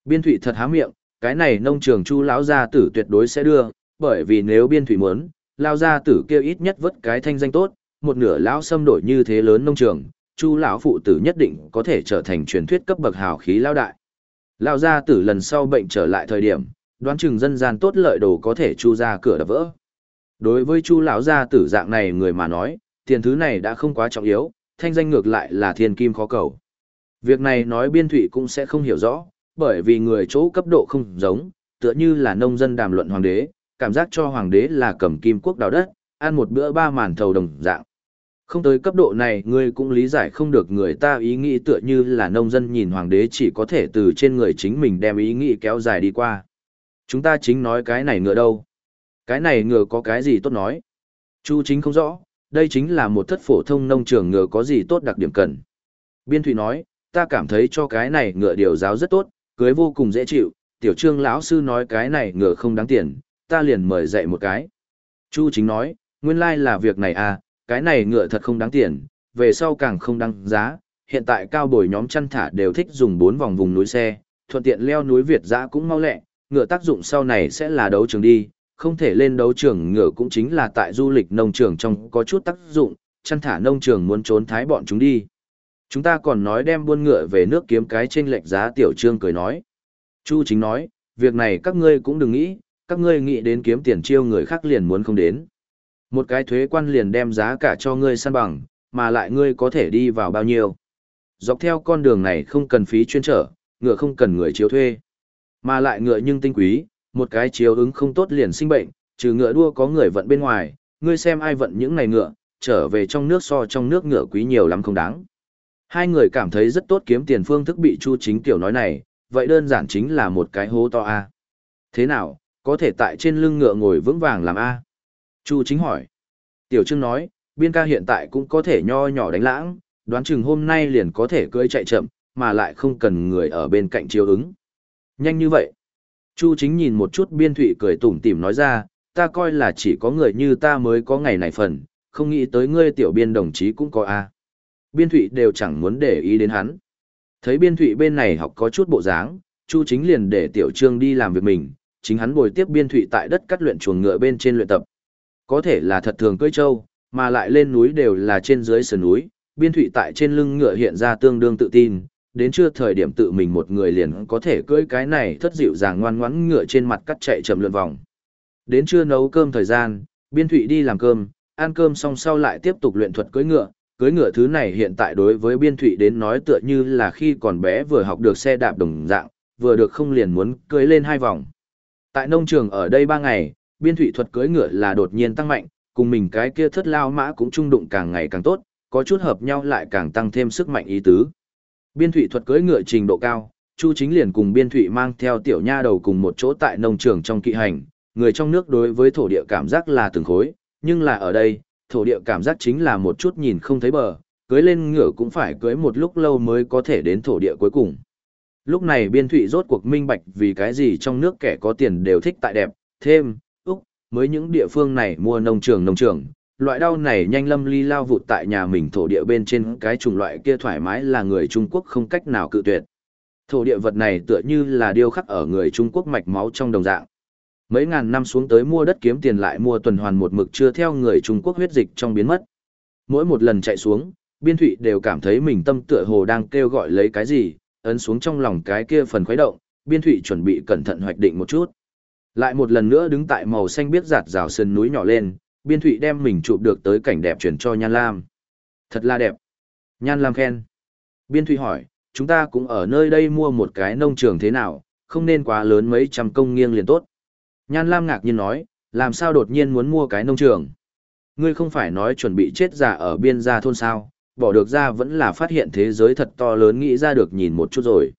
Speaker 1: Biên Thụy thật há miệng, cái này nông trường Chu lão gia tử tuyệt đối sẽ đưa, bởi vì nếu Biên Thụy muốn, lao gia tử kia ít nhất vớt cái thanh danh tốt, một nửa lão xâm đổi như thế lớn nông trường, Chu lão phụ tử nhất định có thể trở thành truyền thuyết cấp bậc hào khí lao đại. Lao gia tử lần sau bệnh trở lại thời điểm, đoán chừng dân gian tốt lợi đồ có thể chu ra cửa đập vỡ. Đối với Chu lão gia tử dạng này người mà nói, tiền thứ này đã không quá trọng yếu, thanh danh ngược lại là thiên kim khó cầu. Việc này nói biên thủy cũng sẽ không hiểu rõ, bởi vì người chỗ cấp độ không giống, tựa như là nông dân đàm luận hoàng đế, cảm giác cho hoàng đế là cầm kim quốc đào đất, ăn một bữa ba màn thầu đồng dạng. Không tới cấp độ này ngươi cũng lý giải không được người ta ý nghĩ tựa như là nông dân nhìn hoàng đế chỉ có thể từ trên người chính mình đem ý nghĩ kéo dài đi qua. Chúng ta chính nói cái này ngựa đâu. Cái này ngựa có cái gì tốt nói. Chu chính không rõ, đây chính là một thất phổ thông nông trường ngựa có gì tốt đặc điểm cần. Biên Thụy nói, ta cảm thấy cho cái này ngựa điều giáo rất tốt, cưới vô cùng dễ chịu, tiểu trương lão sư nói cái này ngựa không đáng tiền, ta liền mời dạy một cái. Chu chính nói, nguyên lai like là việc này à, cái này ngựa thật không đáng tiền, về sau càng không đáng giá, hiện tại cao bồi nhóm chăn thả đều thích dùng bốn vòng vùng núi xe, thuận tiện leo núi Việt dã cũng mau lẹ, ngựa tác dụng sau này sẽ là đấu trường đi, không thể lên đấu trường ngựa cũng chính là tại du lịch nông trường trong có chút tác dụng, chăn thả nông trường muốn trốn thái bọn chúng đi. Chúng ta còn nói đem buôn ngựa về nước kiếm cái trên lệch giá tiểu trương cười nói. Chu chính nói, việc này các ngươi cũng đừng nghĩ, các ngươi nghĩ đến kiếm tiền chiêu người khác liền muốn không đến. Một cái thuế quan liền đem giá cả cho ngươi săn bằng, mà lại ngươi có thể đi vào bao nhiêu. Dọc theo con đường này không cần phí chuyên trở, ngựa không cần người chiếu thuê. Mà lại ngựa nhưng tinh quý, một cái chiếu ứng không tốt liền sinh bệnh, trừ ngựa đua có người vận bên ngoài, ngươi xem ai vận những này ngựa, trở về trong nước so trong nước ngựa quý nhiều lắm không đáng. Hai người cảm thấy rất tốt kiếm tiền phương thức bị Chu Chính Tiểu nói này, vậy đơn giản chính là một cái hố to A. Thế nào, có thể tại trên lưng ngựa ngồi vững vàng làm A? Chu Chính hỏi. Tiểu Trương nói, biên ca hiện tại cũng có thể nho nhỏ đánh lãng, đoán chừng hôm nay liền có thể cưỡi chạy chậm, mà lại không cần người ở bên cạnh chiếu ứng. Nhanh như vậy. Chu Chính nhìn một chút biên thụy cười tủm tỉm nói ra, ta coi là chỉ có người như ta mới có ngày này phần, không nghĩ tới ngươi tiểu biên đồng chí cũng có a Biên thụy đều chẳng muốn để ý đến hắn. Thấy biên thụy bên này học có chút bộ dáng, Chu Chính liền để tiểu trương đi làm việc mình, chính hắn bồi tiếp biên thụy tại đất cắt luyện chuồng ngựa bên trên luyện tập. Có thể là thật thường cưỡi trâu, mà lại lên núi đều là trên dưới sườn núi, biên thụy tại trên lưng ngựa hiện ra tương đương tự tin, đến chưa thời điểm tự mình một người liền có thể cưỡi cái này thất dịu dàng ngoan ngoãn ngựa trên mặt cắt chạy chậm lượn vòng. Đến trưa nấu cơm thời gian, biên thụy đi làm cơm, ăn cơm xong sau lại tiếp tục luyện thuật cưỡi ngựa, cưỡi ngựa thứ này hiện tại đối với biên thụy đến nói tựa như là khi còn bé vừa học được xe đạp đồng dạng, vừa được không liền muốn cưỡi lên hai vòng. Tại nông trường ở đây ba ngày, biên thụy thuật cưỡi ngựa là đột nhiên tăng mạnh, cùng mình cái kia thất lao mã cũng trung đụng càng ngày càng tốt, có chút hợp nhau lại càng tăng thêm sức mạnh ý tứ. Biên thủy thuật cưỡi ngựa trình độ cao, Chu Chính liền cùng Biên thủy mang theo tiểu nha đầu cùng một chỗ tại nông trường trong kỵ hành, người trong nước đối với thổ địa cảm giác là từng khối, nhưng là ở đây, thổ địa cảm giác chính là một chút nhìn không thấy bờ, cưới lên ngựa cũng phải cưới một lúc lâu mới có thể đến thổ địa cuối cùng. Lúc này biên thụy rốt cuộc minh bạch vì cái gì trong nước kẻ có tiền đều thích tại đẹp, thêm, úc, mới những địa phương này mua nông trường nông trường, loại đau này nhanh lâm ly lao vụt tại nhà mình thổ địa bên trên cái chủng loại kia thoải mái là người Trung Quốc không cách nào cự tuyệt. Thổ địa vật này tựa như là điêu khắc ở người Trung Quốc mạch máu trong đồng dạng. Mấy ngàn năm xuống tới mua đất kiếm tiền lại mua tuần hoàn một mực chưa theo người Trung Quốc huyết dịch trong biến mất. Mỗi một lần chạy xuống, biên thụy đều cảm thấy mình tâm tựa hồ đang kêu gọi lấy cái gì, ấn xuống trong lòng cái kia phần khuấy động, biên thụy chuẩn bị cẩn thận hoạch định một chút. Lại một lần nữa đứng tại màu xanh biết giạt rào sân núi nhỏ lên, biên thụy đem mình chụp được tới cảnh đẹp chuyển cho Nhan Lam. Thật là đẹp. Nhan Lam khen. Biên thụy hỏi, chúng ta cũng ở nơi đây mua một cái nông trường thế nào, không nên quá lớn mấy trăm công nghiêng liền tốt. Nhan Lam ngạc nhiên nói, làm sao đột nhiên muốn mua cái nông trường? Ngươi không phải nói chuẩn bị chết giả ở biên gia thôn sao, bỏ được ra vẫn là phát hiện thế giới thật to lớn nghĩ ra được nhìn một chút rồi.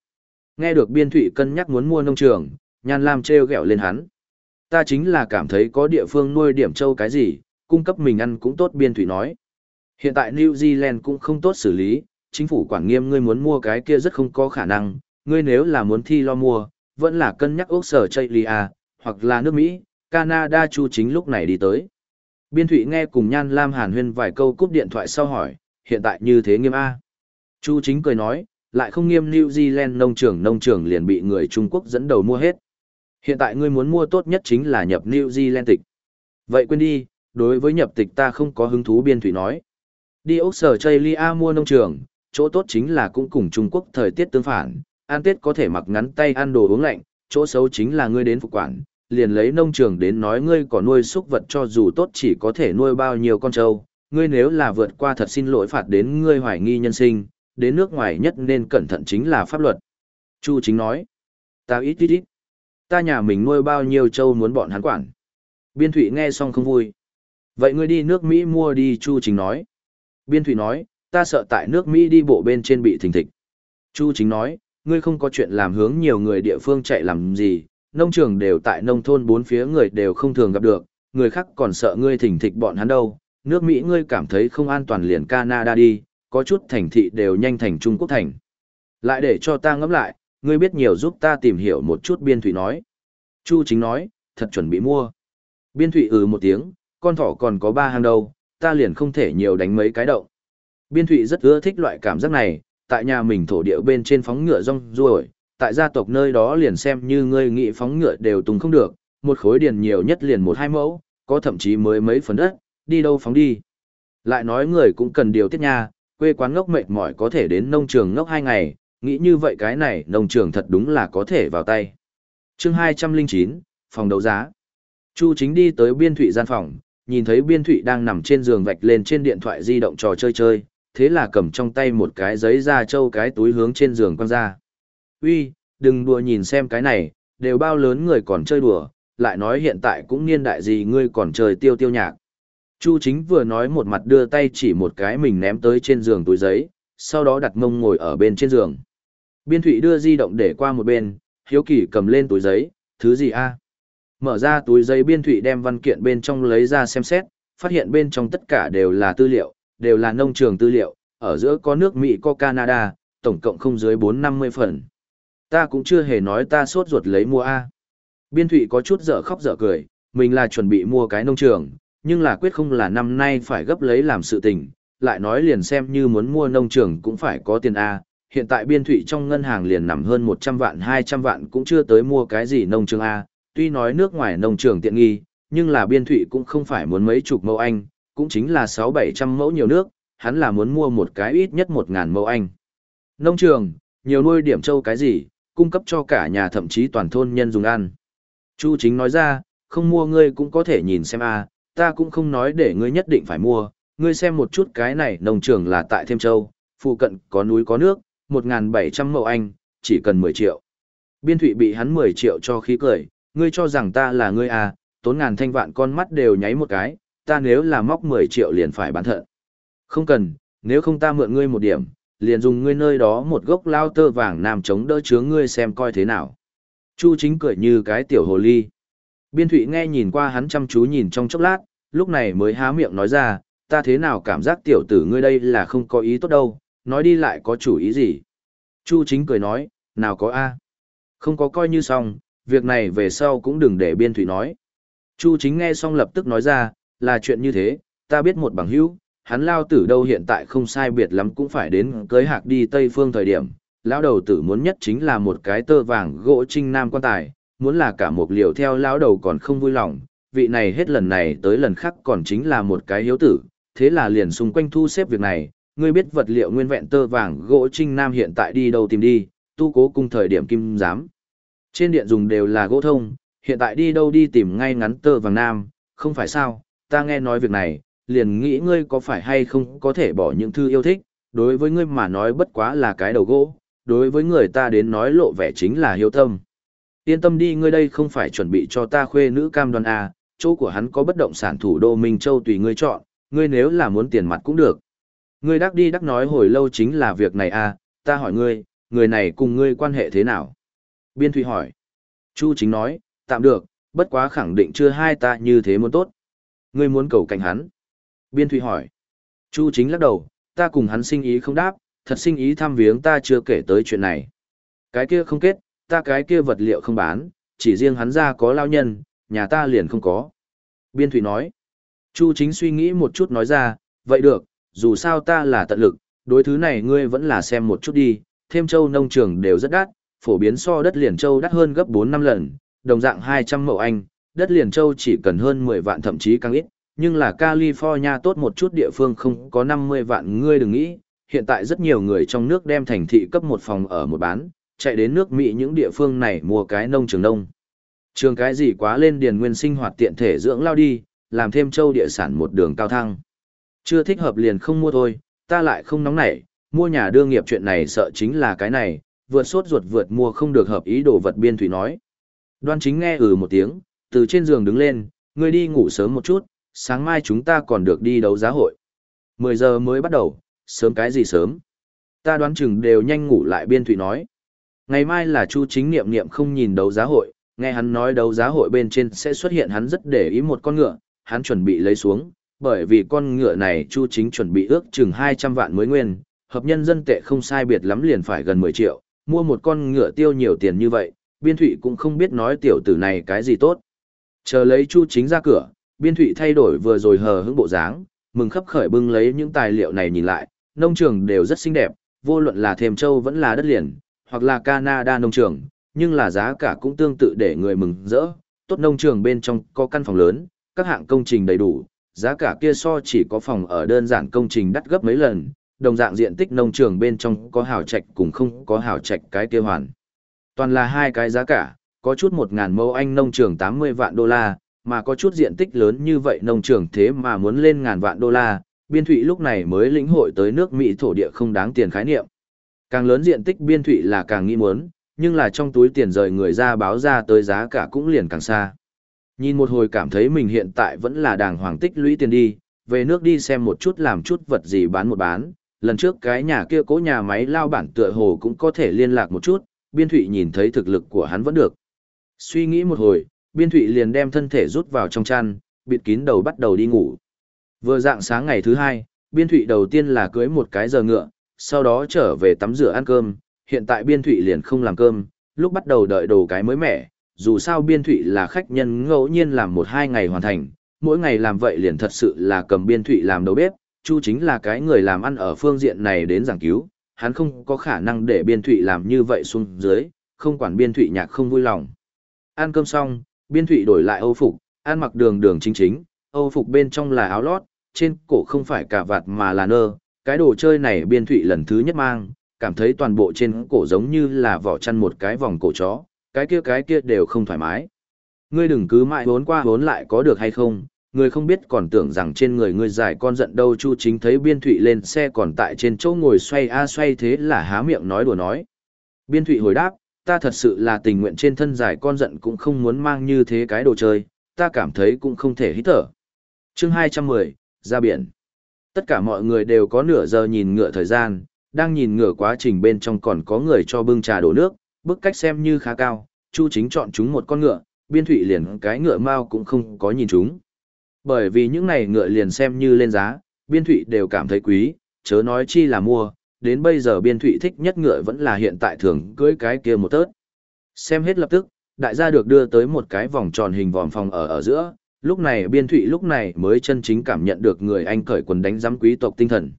Speaker 1: Nghe được biên thụy cân nhắc muốn mua nông trường, Nhan Lam treo gẹo lên hắn. Ta chính là cảm thấy có địa phương nuôi điểm châu cái gì, cung cấp mình ăn cũng tốt biên thủy nói. Hiện tại New Zealand cũng không tốt xử lý, chính phủ quản nghiêm ngươi muốn mua cái kia rất không có khả năng, ngươi nếu là muốn thi lo mua, vẫn là cân nhắc ốc sở Chaylia, hoặc là nước Mỹ, Canada Chu chính lúc này đi tới. Biên Thụy nghe cùng Nhan Lam Hàn huyên vài câu cúp điện thoại sau hỏi, hiện tại như thế nghiêm A. Chu chính cười nói, lại không nghiêm New Zealand nông trường nông trường liền bị người Trung Quốc dẫn đầu mua hết. Hiện tại ngươi muốn mua tốt nhất chính là nhập New Zealand tịch. Vậy quên đi, đối với nhập tịch ta không có hứng thú biên thủy nói. Đi Úc sở Chaylia mua nông trường, chỗ tốt chính là cũng cùng Trung Quốc thời tiết tương phản, ăn Tết có thể mặc ngắn tay ăn đồ uống lạnh, chỗ xấu chính là ngươi đến phục quản, liền lấy nông trường đến nói ngươi có nuôi súc vật cho dù tốt chỉ có thể nuôi bao nhiêu con trâu, ngươi nếu là vượt qua thật xin lỗi phạt đến ngươi hoài nghi nhân sinh, đến nước ngoài nhất nên cẩn thận chính là pháp luật. Chu chính nói, ta ít ít ít, ta nhà mình nuôi bao nhiêu trâu muốn bọn hắn quản. Biên Thụy nghe xong không vui. Vậy ngươi đi nước Mỹ mua đi Chu chính nói. Biên Thụy nói, ta sợ tại nước Mỹ đi bộ bên trên bị thình thịch. Chu chính nói, ngươi không có chuyện làm hướng nhiều người địa phương chạy làm gì, nông trường đều tại nông thôn bốn phía người đều không thường gặp được, người khác còn sợ ngươi thỉnh thịch bọn hắn đâu, nước Mỹ ngươi cảm thấy không an toàn liền Canada đi, có chút thành thị đều nhanh thành Trung Quốc thành. Lại để cho ta ngẫm lại, ngươi biết nhiều giúp ta tìm hiểu một chút biên thủy nói. Chu chính nói, thật chuẩn bị mua. Biên thủy ừ một tiếng, con thỏ còn có ba hàng đâu, ta liền không thể nhiều đánh mấy cái động. Biên thủy rất ưa thích loại cảm giác này, tại nhà mình thổ địa bên trên phóng ngựa rong ruổi, tại gia tộc nơi đó liền xem như ngươi nghị phóng ngựa đều tung không được, một khối điền nhiều nhất liền một hai mẫu, có thậm chí mới mấy phần đất, đi đâu phóng đi. Lại nói người cũng cần điều tiết nha, quê quán ngốc mệt mỏi có thể đến nông trường ngốc hai ngày, nghĩ như vậy cái này nông trường thật đúng là có thể vào tay. chương 209, phòng đấu giá. Chu chính đi tới biên thụy gian phòng, nhìn thấy biên thụy đang nằm trên giường vạch lên trên điện thoại di động trò chơi chơi, thế là cầm trong tay một cái giấy da trâu cái túi hướng trên giường quăng ra. Uy, đừng đùa nhìn xem cái này, đều bao lớn người còn chơi đùa, lại nói hiện tại cũng niên đại gì ngươi còn chơi tiêu tiêu nhạc. Chu chính vừa nói một mặt đưa tay chỉ một cái mình ném tới trên giường túi giấy, sau đó đặt mông ngồi ở bên trên giường. Biên thụy đưa di động để qua một bên, hiếu kỳ cầm lên túi giấy, thứ gì a Mở ra túi giấy biên thụy đem văn kiện bên trong lấy ra xem xét, phát hiện bên trong tất cả đều là tư liệu, đều là nông trường tư liệu, ở giữa có nước Mỹ có Canada, tổng cộng không dưới 450 phần. Ta cũng chưa hề nói ta sốt ruột lấy mua A. Biên thụy có chút dở khóc dở cười, mình là chuẩn bị mua cái nông trường, nhưng là quyết không là năm nay phải gấp lấy làm sự tình, lại nói liền xem như muốn mua nông trường cũng phải có tiền A. Hiện tại biên thụy trong ngân hàng liền nằm hơn 100 vạn 200 vạn cũng chưa tới mua cái gì nông trường A, tuy nói nước ngoài nông trường tiện nghi, nhưng là biên thụy cũng không phải muốn mấy chục mẫu anh, cũng chính là 6-700 mẫu nhiều nước, hắn là muốn mua một cái ít nhất 1.000 mẫu anh. Nông trường, nhiều nuôi điểm châu cái gì, cung cấp cho cả nhà thậm chí toàn thôn nhân dùng ăn. Chu chính nói ra, không mua ngươi cũng có thể nhìn xem a, ta cũng không nói để ngươi nhất định phải mua, ngươi xem một chút cái này nông trường là tại Thêm Châu, phụ cận có núi có nước, 1.700 mẫu anh, chỉ cần 10 triệu. Biên thụy bị hắn 10 triệu cho khí cười, ngươi cho rằng ta là ngươi à, tốn ngàn thanh vạn con mắt đều nháy một cái, ta nếu là móc 10 triệu liền phải bán thận. Không cần, nếu không ta mượn ngươi một điểm, liền dùng ngươi nơi đó một gốc lao tơ vàng nam chống đỡ chướng ngươi xem coi thế nào. Chu chính cười như cái tiểu hồ ly. Biên thụy nghe nhìn qua hắn chăm chú nhìn trong chốc lát, lúc này mới há miệng nói ra, ta thế nào cảm giác tiểu tử ngươi đây là không có ý tốt đâu, nói đi lại có chủ ý gì. Chu chính cười nói, nào có A. Không có coi như xong, việc này về sau cũng đừng để biên thụy nói. Chu chính nghe xong lập tức nói ra, là chuyện như thế, ta biết một bằng hữu, hắn lao tử đâu hiện tại không sai biệt lắm cũng phải đến cưới hạc đi Tây Phương thời điểm. Lão đầu tử muốn nhất chính là một cái tơ vàng gỗ trinh nam quan tài, muốn là cả một liều theo lão đầu còn không vui lòng, vị này hết lần này tới lần khác còn chính là một cái hiếu tử, thế là liền xung quanh thu xếp việc này, ngươi biết vật liệu nguyên vẹn tơ vàng gỗ trinh nam hiện tại đi đâu tìm đi, tu cố cung thời điểm kim giám. Trên điện dùng đều là gỗ thông, hiện tại đi đâu đi tìm ngay ngắn tơ vàng nam, không phải sao, ta nghe nói việc này, liền nghĩ ngươi có phải hay không có thể bỏ những thư yêu thích, đối với ngươi mà nói bất quá là cái đầu gỗ, đối với người ta đến nói lộ vẻ chính là hiếu tâm. Yên tâm đi ngươi đây không phải chuẩn bị cho ta khuê nữ cam đoan A, chỗ của hắn có bất động sản thủ đô Minh Châu tùy ngươi chọn, ngươi nếu là muốn tiền mặt cũng được. Ngươi đắc đi đắc nói hồi lâu chính là việc này A, ta hỏi ngươi, người này cùng ngươi quan hệ thế nào? Biên Thụy hỏi. Chu chính nói, tạm được, bất quá khẳng định chưa hai ta như thế muốn tốt. Ngươi muốn cầu cạnh hắn. Biên Thụy hỏi. Chu chính lắc đầu, ta cùng hắn sinh ý không đáp, thật sinh ý thăm viếng ta chưa kể tới chuyện này. Cái kia không kết, ta cái kia vật liệu không bán, chỉ riêng hắn ra có lao nhân, nhà ta liền không có. Biên Thụy nói, Chu chính suy nghĩ một chút nói ra, vậy được, dù sao ta là tận lực, đối thứ này ngươi vẫn là xem một chút đi, thêm châu nông trường đều rất đắt, phổ biến so đất liền châu đắt hơn gấp 4 năm lần, đồng dạng 200 mẫu anh, đất liền châu chỉ cần hơn 10 vạn thậm chí càng ít, nhưng là California tốt một chút địa phương không có 50 vạn ngươi đừng nghĩ, hiện tại rất nhiều người trong nước đem thành thị cấp một phòng ở một bán, chạy đến nước Mỹ những địa phương này mua cái nông trường nông. Trường cái gì quá lên điền nguyên sinh hoạt tiện thể dưỡng lao đi, làm thêm châu địa sản một đường cao thăng. Chưa thích hợp liền không mua thôi, ta lại không nóng nảy, mua nhà đương nghiệp chuyện này sợ chính là cái này, vượt sốt ruột vượt mua không được hợp ý đồ vật biên thủy nói. Đoan chính nghe ừ một tiếng, từ trên giường đứng lên, ngươi đi ngủ sớm một chút, sáng mai chúng ta còn được đi đấu giá hội. 10 giờ mới bắt đầu, sớm cái gì sớm. Ta đoán chừng đều nhanh ngủ lại biên thủy nói. Ngày mai là chu chính niệm niệm không nhìn đấu giá hội, nghe hắn nói đấu giá hội bên trên sẽ xuất hiện hắn rất để ý một con ngựa, hắn chuẩn bị lấy xuống, bởi vì con ngựa này chu chính chuẩn bị ước chừng 200 vạn mới nguyên, hợp nhân dân tệ không sai biệt lắm liền phải gần 10 triệu, mua một con ngựa tiêu nhiều tiền như vậy, biên thụy cũng không biết nói tiểu tử này cái gì tốt. Chờ lấy chu chính ra cửa, biên thụy thay đổi vừa rồi hờ hững bộ dáng, mừng khắp khởi bưng lấy những tài liệu này nhìn lại, nông trường đều rất xinh đẹp, vô luận là thềm châu vẫn là đất liền, hoặc là Canada nông trường, nhưng là giá cả cũng tương tự để người mừng rỡ. Tốt nông trường bên trong có căn phòng lớn, các hạng công trình đầy đủ, giá cả kia so chỉ có phòng ở đơn giản công trình đắt gấp mấy lần, đồng dạng diện tích nông trường bên trong có hào trạch cùng không có hào trạch cái kia hoàn. Toàn là hai cái giá cả, có chút 1.000 mẫu anh nông trường 80 vạn đô la, mà có chút diện tích lớn như vậy nông trường thế mà muốn lên ngàn vạn đô la, biên thụy lúc này mới lĩnh hội tới nước Mỹ thổ địa không đáng tiền khái niệm. Càng lớn diện tích biên thụy là càng nghĩ muốn, nhưng là trong túi tiền rời người ra báo ra tới giá cả cũng liền càng xa. Nhìn một hồi cảm thấy mình hiện tại vẫn là đàng hoàng tích lũy tiền đi, về nước đi xem một chút làm chút vật gì bán một bán. Lần trước cái nhà kia cố nhà máy lao bản tựa hồ cũng có thể liên lạc một chút, biên thụy nhìn thấy thực lực của hắn vẫn được. Suy nghĩ một hồi, biên thụy liền đem thân thể rút vào trong chăn, bịt kín đầu bắt đầu đi ngủ. Vừa dạng sáng ngày thứ hai, biên thụy đầu tiên là cưới một cái giờ ngựa, sau đó trở về tắm rửa ăn cơm, hiện tại biên thụy liền không làm cơm, lúc bắt đầu đợi đồ cái mới mẻ, dù sao biên thụy là khách nhân ngẫu nhiên làm một hai ngày hoàn thành, mỗi ngày làm vậy liền thật sự là cầm biên thụy làm đầu bếp, chu chính là cái người làm ăn ở phương diện này đến giảng cứu, hắn không có khả năng để biên thụy làm như vậy xuống dưới, không quản biên thụy nhạc không vui lòng. Ăn cơm xong, biên thụy đổi lại âu phục, ăn mặc đường đường chính chính, âu phục bên trong là áo lót, trên cổ không phải cả vạt mà là nơ, cái đồ chơi này biên thụy lần thứ nhất mang, cảm thấy toàn bộ trên cổ giống như là vỏ chăn một cái vòng cổ chó, cái kia cái kia đều không thoải mái. Ngươi đừng cứ mãi vốn qua vốn lại có được hay không, ngươi không biết còn tưởng rằng trên người ngươi dài con giận đâu Chu Chính thấy Biên Thụy lên xe còn tại trên chỗ ngồi xoay a xoay thế là há miệng nói đùa nói. Biên Thụy hồi đáp, ta thật sự là tình nguyện trên thân dài con giận cũng không muốn mang như thế cái đồ chơi, ta cảm thấy cũng không thể hít thở. chương 210, ra biển. Tất cả mọi người đều có nửa giờ nhìn ngựa thời gian, đang nhìn ngựa quá trình bên trong còn có người cho bưng trà đổ nước, bức cách xem như khá cao, Chu Chính chọn chúng một con ngựa, biên thụy liền cái ngựa mao cũng không có nhìn chúng. Bởi vì những này ngựa liền xem như lên giá, biên thụy đều cảm thấy quý, chớ nói chi là mua, đến bây giờ biên thụy thích nhất ngựa vẫn là hiện tại thường cưới cái kia một tớt. Xem hết lập tức, đại gia được đưa tới một cái vòng tròn hình vòm phòng ở ở giữa, lúc này biên thụy lúc này mới chân chính cảm nhận được người anh cởi quần đánh giám quý tộc tinh thần.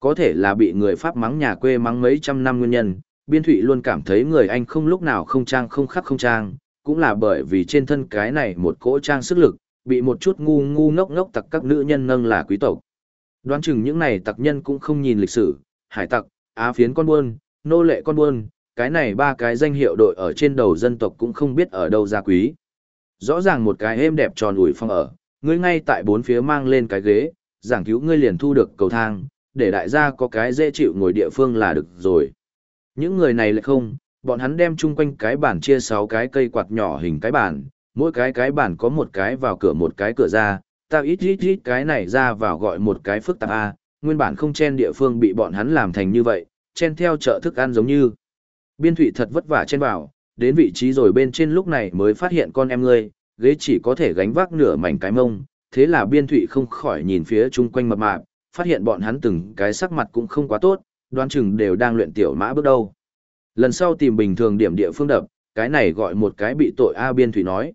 Speaker 1: Có thể là bị người Pháp mắng nhà quê mắng mấy trăm năm nguyên nhân, biên thụy luôn cảm thấy người anh không lúc nào không trang không khắc không trang, cũng là bởi vì trên thân cái này một cỗ trang sức lực, bị một chút ngu ngu ngốc ngốc tặc các nữ nhân nâng là quý tộc. Đoán chừng những này tặc nhân cũng không nhìn lịch sử, hải tặc, á phiến con buôn, nô lệ con buôn, cái này ba cái danh hiệu đội ở trên đầu dân tộc cũng không biết ở đâu ra quý. Rõ ràng một cái êm đẹp tròn ủi phong ở, ngươi ngay tại bốn phía mang lên cái ghế, giảng cứu ngươi liền thu được cầu thang, để đại gia có cái dễ chịu ngồi địa phương là được rồi. Những người này lại không, bọn hắn đem chung quanh cái bàn chia 6 cái cây quạt nhỏ hình cái bàn, mỗi cái cái bàn có một cái vào cửa một cái cửa ra, ta ít ít ít cái này ra vào gọi một cái phức tạp A, nguyên bản không chen địa phương bị bọn hắn làm thành như vậy, chen theo chợ thức ăn giống như. Biên thủy thật vất vả chen vào, đến vị trí rồi bên trên lúc này mới phát hiện con em ngươi, ghế chỉ có thể gánh vác nửa mảnh cái mông, thế là biên thủy không khỏi nhìn phía chung quanh mập mạp, phát hiện bọn hắn từng cái sắc mặt cũng không quá tốt, đoán chừng đều đang luyện tiểu mã bước đâu. Lần sau tìm bình thường điểm địa phương đập, cái này gọi một cái bị tội A biên thủy nói.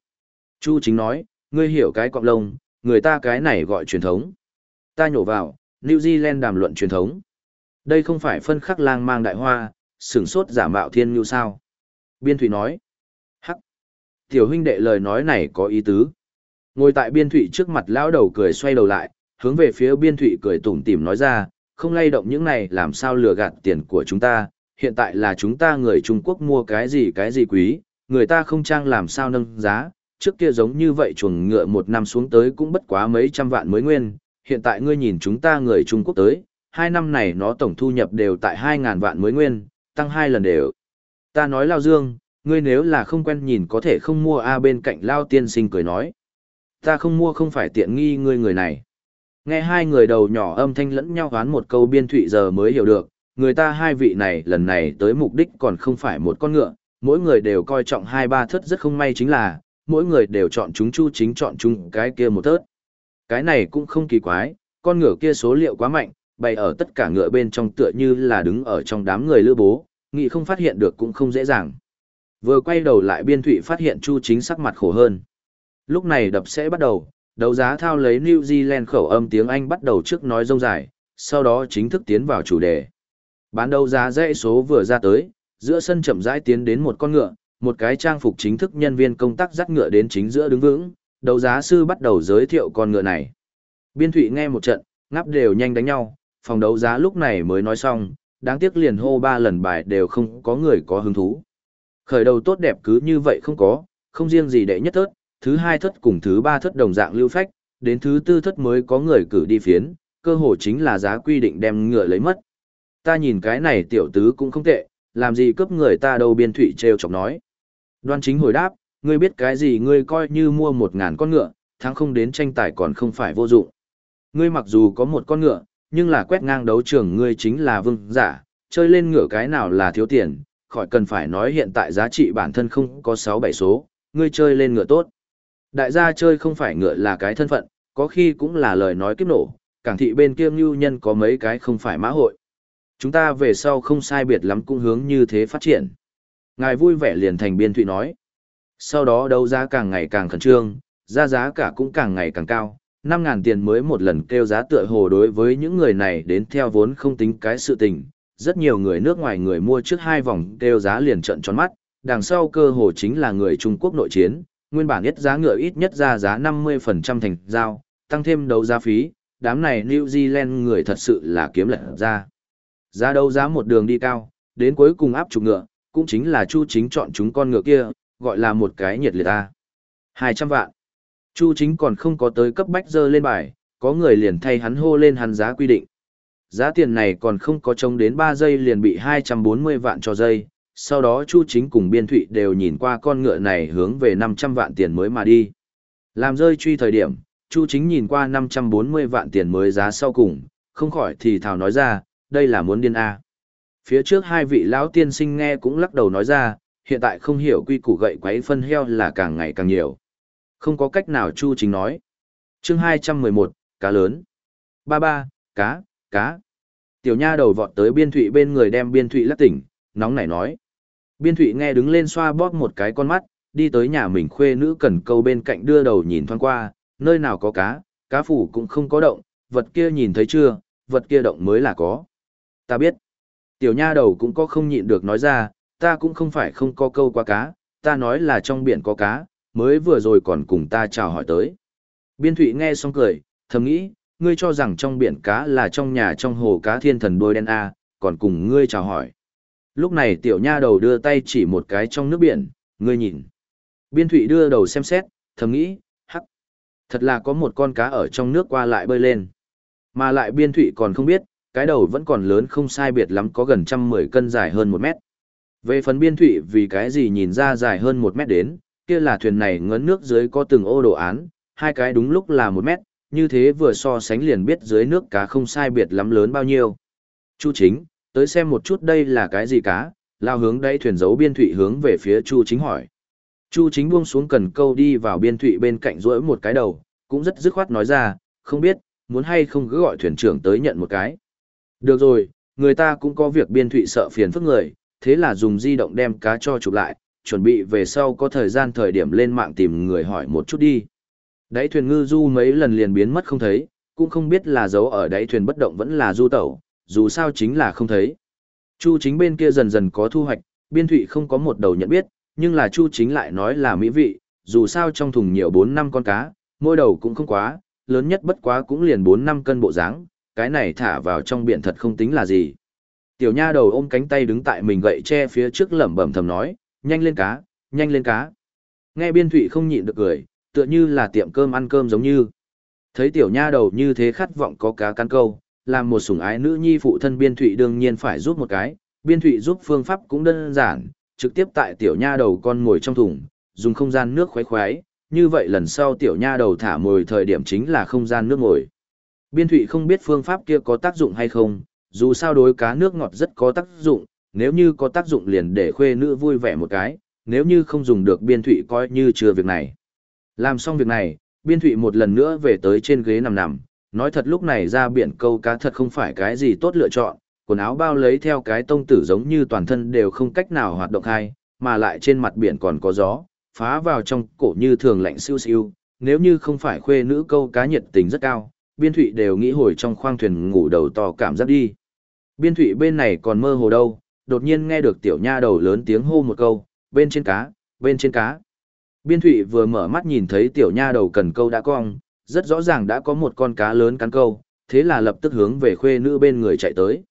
Speaker 1: Chu chính nói, ngươi hiểu cái cọng lông, người ta cái này gọi truyền thống. Ta nhổ vào, New Zealand đàm luận truyền thống. Đây không phải phân khắc lang mang đại hoa, sửng sốt giả mạo thiên như sao. Biên thủy nói, hắc, tiểu huynh đệ lời nói này có ý tứ. Ngồi tại biên thủy trước mặt lão đầu cười xoay đầu lại, hướng về phía biên thủy cười tủm tỉm nói ra, không lay động những này làm sao lừa gạt tiền của chúng ta, hiện tại là chúng ta người Trung Quốc mua cái gì cái gì quý, người ta không trang làm sao nâng giá, trước kia giống như vậy chuồng ngựa một năm xuống tới cũng bất quá mấy trăm vạn mới nguyên, hiện tại ngươi nhìn chúng ta người Trung Quốc tới, hai năm này nó tổng thu nhập đều tại hai ngàn vạn mới nguyên, tăng hai lần đều. Ta nói Lao Dương, ngươi nếu là không quen nhìn có thể không mua A bên cạnh Lao tiên sinh cười nói. Ta không mua không phải tiện nghi ngươi người này. Nghe hai người đầu nhỏ âm thanh lẫn nhau hoán một câu biên thụy giờ mới hiểu được, người ta hai vị này lần này tới mục đích còn không phải một con ngựa, mỗi người đều coi trọng hai ba thớt rất không may chính là, mỗi người đều chọn chúng chu chính chọn chúng cái kia một thớt. Cái này cũng không kỳ quái, con ngựa kia số liệu quá mạnh, bày ở tất cả ngựa bên trong tựa như là đứng ở trong đám người lữ bố, nghị không phát hiện được cũng không dễ dàng. Vừa quay đầu lại biên thụy phát hiện chu chính sắc mặt khổ hơn. Lúc này đập sẽ bắt đầu, đấu giá thao lấy New Zealand khẩu âm tiếng Anh bắt đầu trước nói rông dài, sau đó chính thức tiến vào chủ đề. Bán đấu giá dãy số vừa ra tới, giữa sân chậm rãi tiến đến một con ngựa, một cái trang phục chính thức nhân viên công tác dắt ngựa đến chính giữa đứng vững, đấu giá sư bắt đầu giới thiệu con ngựa này. Biên Thụy nghe một trận, ngáp đều nhanh đánh nhau, phòng đấu giá lúc này mới nói xong, đáng tiếc liền hô ba lần bài đều không có người có hứng thú. Khởi đầu tốt đẹp cứ như vậy không có, không riêng gì đệ nhất thất, thứ hai thất cùng thứ ba thất đồng dạng lưu phách, đến thứ tư thất mới có người cử đi phiến, cơ hội chính là giá quy định đem ngựa lấy mất. Ta nhìn cái này tiểu tứ cũng không tệ, làm gì cướp người ta đâu biên thủy treo chọc nói. Đoan chính hồi đáp, ngươi biết cái gì ngươi coi như mua một ngàn con ngựa, thắng không đến tranh tài còn không phải vô dụng. Ngươi mặc dù có một con ngựa, nhưng là quét ngang đấu trường ngươi chính là vương giả, chơi lên ngựa cái nào là thiếu tiền, khỏi cần phải nói hiện tại giá trị bản thân không có 6-7 số, ngươi chơi lên ngựa tốt. Đại gia chơi không phải ngựa là cái thân phận, có khi cũng là lời nói kiếp nổ, cảng thị bên kia ngưu nhân có mấy cái không phải mã hội. Chúng ta về sau không sai biệt lắm cũng hướng như thế phát triển. Ngài vui vẻ liền thành biên thụy nói. Sau đó đấu giá càng ngày càng khẩn trương, giá giá cả cũng càng ngày càng cao. 5.000 tiền mới một lần kêu giá tựa hồ đối với những người này đến theo vốn không tính cái sự tình. Rất nhiều người nước ngoài người mua trước hai vòng kêu giá liền trận tròn mắt, đằng sau cơ hồ chính là người Trung Quốc nội chiến, nguyên bản ít giá ngựa ít nhất ra giá 50% thành giao, tăng thêm đấu giá phí, đám này New Zealand người thật sự là kiếm lật ra. Giá đấu giá một đường đi cao, đến cuối cùng áp trục ngựa, cũng chính là Chu Chính chọn chúng con ngựa kia, gọi là một cái nhiệt liệt ta. 200 vạn. Chu Chính còn không có tới cấp bách dơ lên bài, có người liền thay hắn hô lên hắn giá quy định. Giá tiền này còn không có trông đến 3 giây liền bị 240 vạn cho giây sau đó Chu Chính cùng Biên Thụy đều nhìn qua con ngựa này hướng về 500 vạn tiền mới mà đi. Làm rơi truy thời điểm, Chu Chính nhìn qua 540 vạn tiền mới giá sau cùng, không khỏi thì thào nói ra, đây là muốn điên A. Phía trước hai vị lão tiên sinh nghe cũng lắc đầu nói ra, hiện tại không hiểu quy củ gậy quấy phân heo là càng ngày càng nhiều. Không có cách nào Chu Chính nói. chương 211, cá lớn. Ba ba, cá, cá. Tiểu nha đầu vọt tới biên thụy bên người đem biên thụy lắc tỉnh, nóng nảy nói. Biên thụy nghe đứng lên xoa bóp một cái con mắt, đi tới nhà mình khuê nữ cần câu bên cạnh đưa đầu nhìn thoáng qua, nơi nào có cá, cá phủ cũng không có động, vật kia nhìn thấy chưa, vật kia động mới là có. Ta biết. Tiểu nha đầu cũng có không nhịn được nói ra, ta cũng không phải không có câu qua cá, ta nói là trong biển có cá, mới vừa rồi còn cùng ta chào hỏi tới. Biên thụy nghe xong cười, thầm nghĩ, ngươi cho rằng trong biển cá là trong nhà trong hồ cá thiên thần đôi đen A, còn cùng ngươi chào hỏi. Lúc này tiểu nha đầu đưa tay chỉ một cái trong nước biển, ngươi nhìn. Biên thụy đưa đầu xem xét, thầm nghĩ, hắc. Thật là có một con cá ở trong nước qua lại bơi lên. Mà lại biên thụy còn không biết, cái đầu vẫn còn lớn không sai biệt lắm có gần trăm mười cân dài hơn một mét. Về phần biên thụy vì cái gì nhìn ra dài hơn một mét đến, kia là thuyền này ngấn nước dưới có từng ô đồ án, hai cái đúng lúc là một mét, như thế vừa so sánh liền biết dưới nước cá không sai biệt lắm lớn bao nhiêu. Chu chính, tới xem một chút đây là cái gì cá, lao hướng đây thuyền giấu biên thụy hướng về phía Chu chính hỏi. Chu chính buông xuống cần câu đi vào biên thụy bên cạnh rỗi một cái đầu, cũng rất dứt khoát nói ra, không biết, muốn hay không cứ gọi thuyền trưởng tới nhận một cái. Được rồi, người ta cũng có việc biên thụy sợ phiền phức người, thế là dùng di động đem cá cho chụp lại, chuẩn bị về sau có thời gian thời điểm lên mạng tìm người hỏi một chút đi. Đáy thuyền ngư du mấy lần liền biến mất không thấy, cũng không biết là giấu ở đáy thuyền bất động vẫn là du tẩu, dù sao chính là không thấy. Chu chính bên kia dần dần có thu hoạch, biên thụy không có một đầu nhận biết, nhưng là chu chính lại nói là mỹ vị, dù sao trong thùng nhiều 4 năm con cá, mỗi đầu cũng không quá, lớn nhất bất quá cũng liền 4 năm cân bộ dáng cái này thả vào trong biển thật không tính là gì. Tiểu nha đầu ôm cánh tay đứng tại mình gậy che phía trước lẩm bẩm thầm nói, nhanh lên cá, nhanh lên cá. Nghe biên thụy không nhịn được cười, tựa như là tiệm cơm ăn cơm giống như. Thấy tiểu nha đầu như thế khát vọng có cá cắn câu, làm một sủng ái nữ nhi phụ thân biên thụy đương nhiên phải giúp một cái, biên thụy giúp phương pháp cũng đơn giản, trực tiếp tại tiểu nha đầu con ngồi trong thùng, dùng không gian nước khoái khoái, như vậy lần sau tiểu nha đầu thả mồi thời điểm chính là không gian nước ngồi. Biên thụy không biết phương pháp kia có tác dụng hay không, dù sao đối cá nước ngọt rất có tác dụng, nếu như có tác dụng liền để khuê nữ vui vẻ một cái, nếu như không dùng được biên thụy coi như chưa việc này. Làm xong việc này, biên thụy một lần nữa về tới trên ghế nằm nằm, nói thật lúc này ra biển câu cá thật không phải cái gì tốt lựa chọn, quần áo bao lấy theo cái tông tử giống như toàn thân đều không cách nào hoạt động hay, mà lại trên mặt biển còn có gió, phá vào trong cổ như thường lạnh siêu siêu, nếu như không phải khuê nữ câu cá nhiệt tình rất cao, biên thụy đều nghĩ hồi trong khoang thuyền ngủ đầu to cảm giác đi. Biên thụy bên này còn mơ hồ đâu, đột nhiên nghe được tiểu nha đầu lớn tiếng hô một câu, bên trên cá, bên trên cá. Biên thụy vừa mở mắt nhìn thấy tiểu nha đầu cần câu đã cong, rất rõ ràng đã có một con cá lớn cắn câu, thế là lập tức hướng về khuê nữ bên người chạy tới.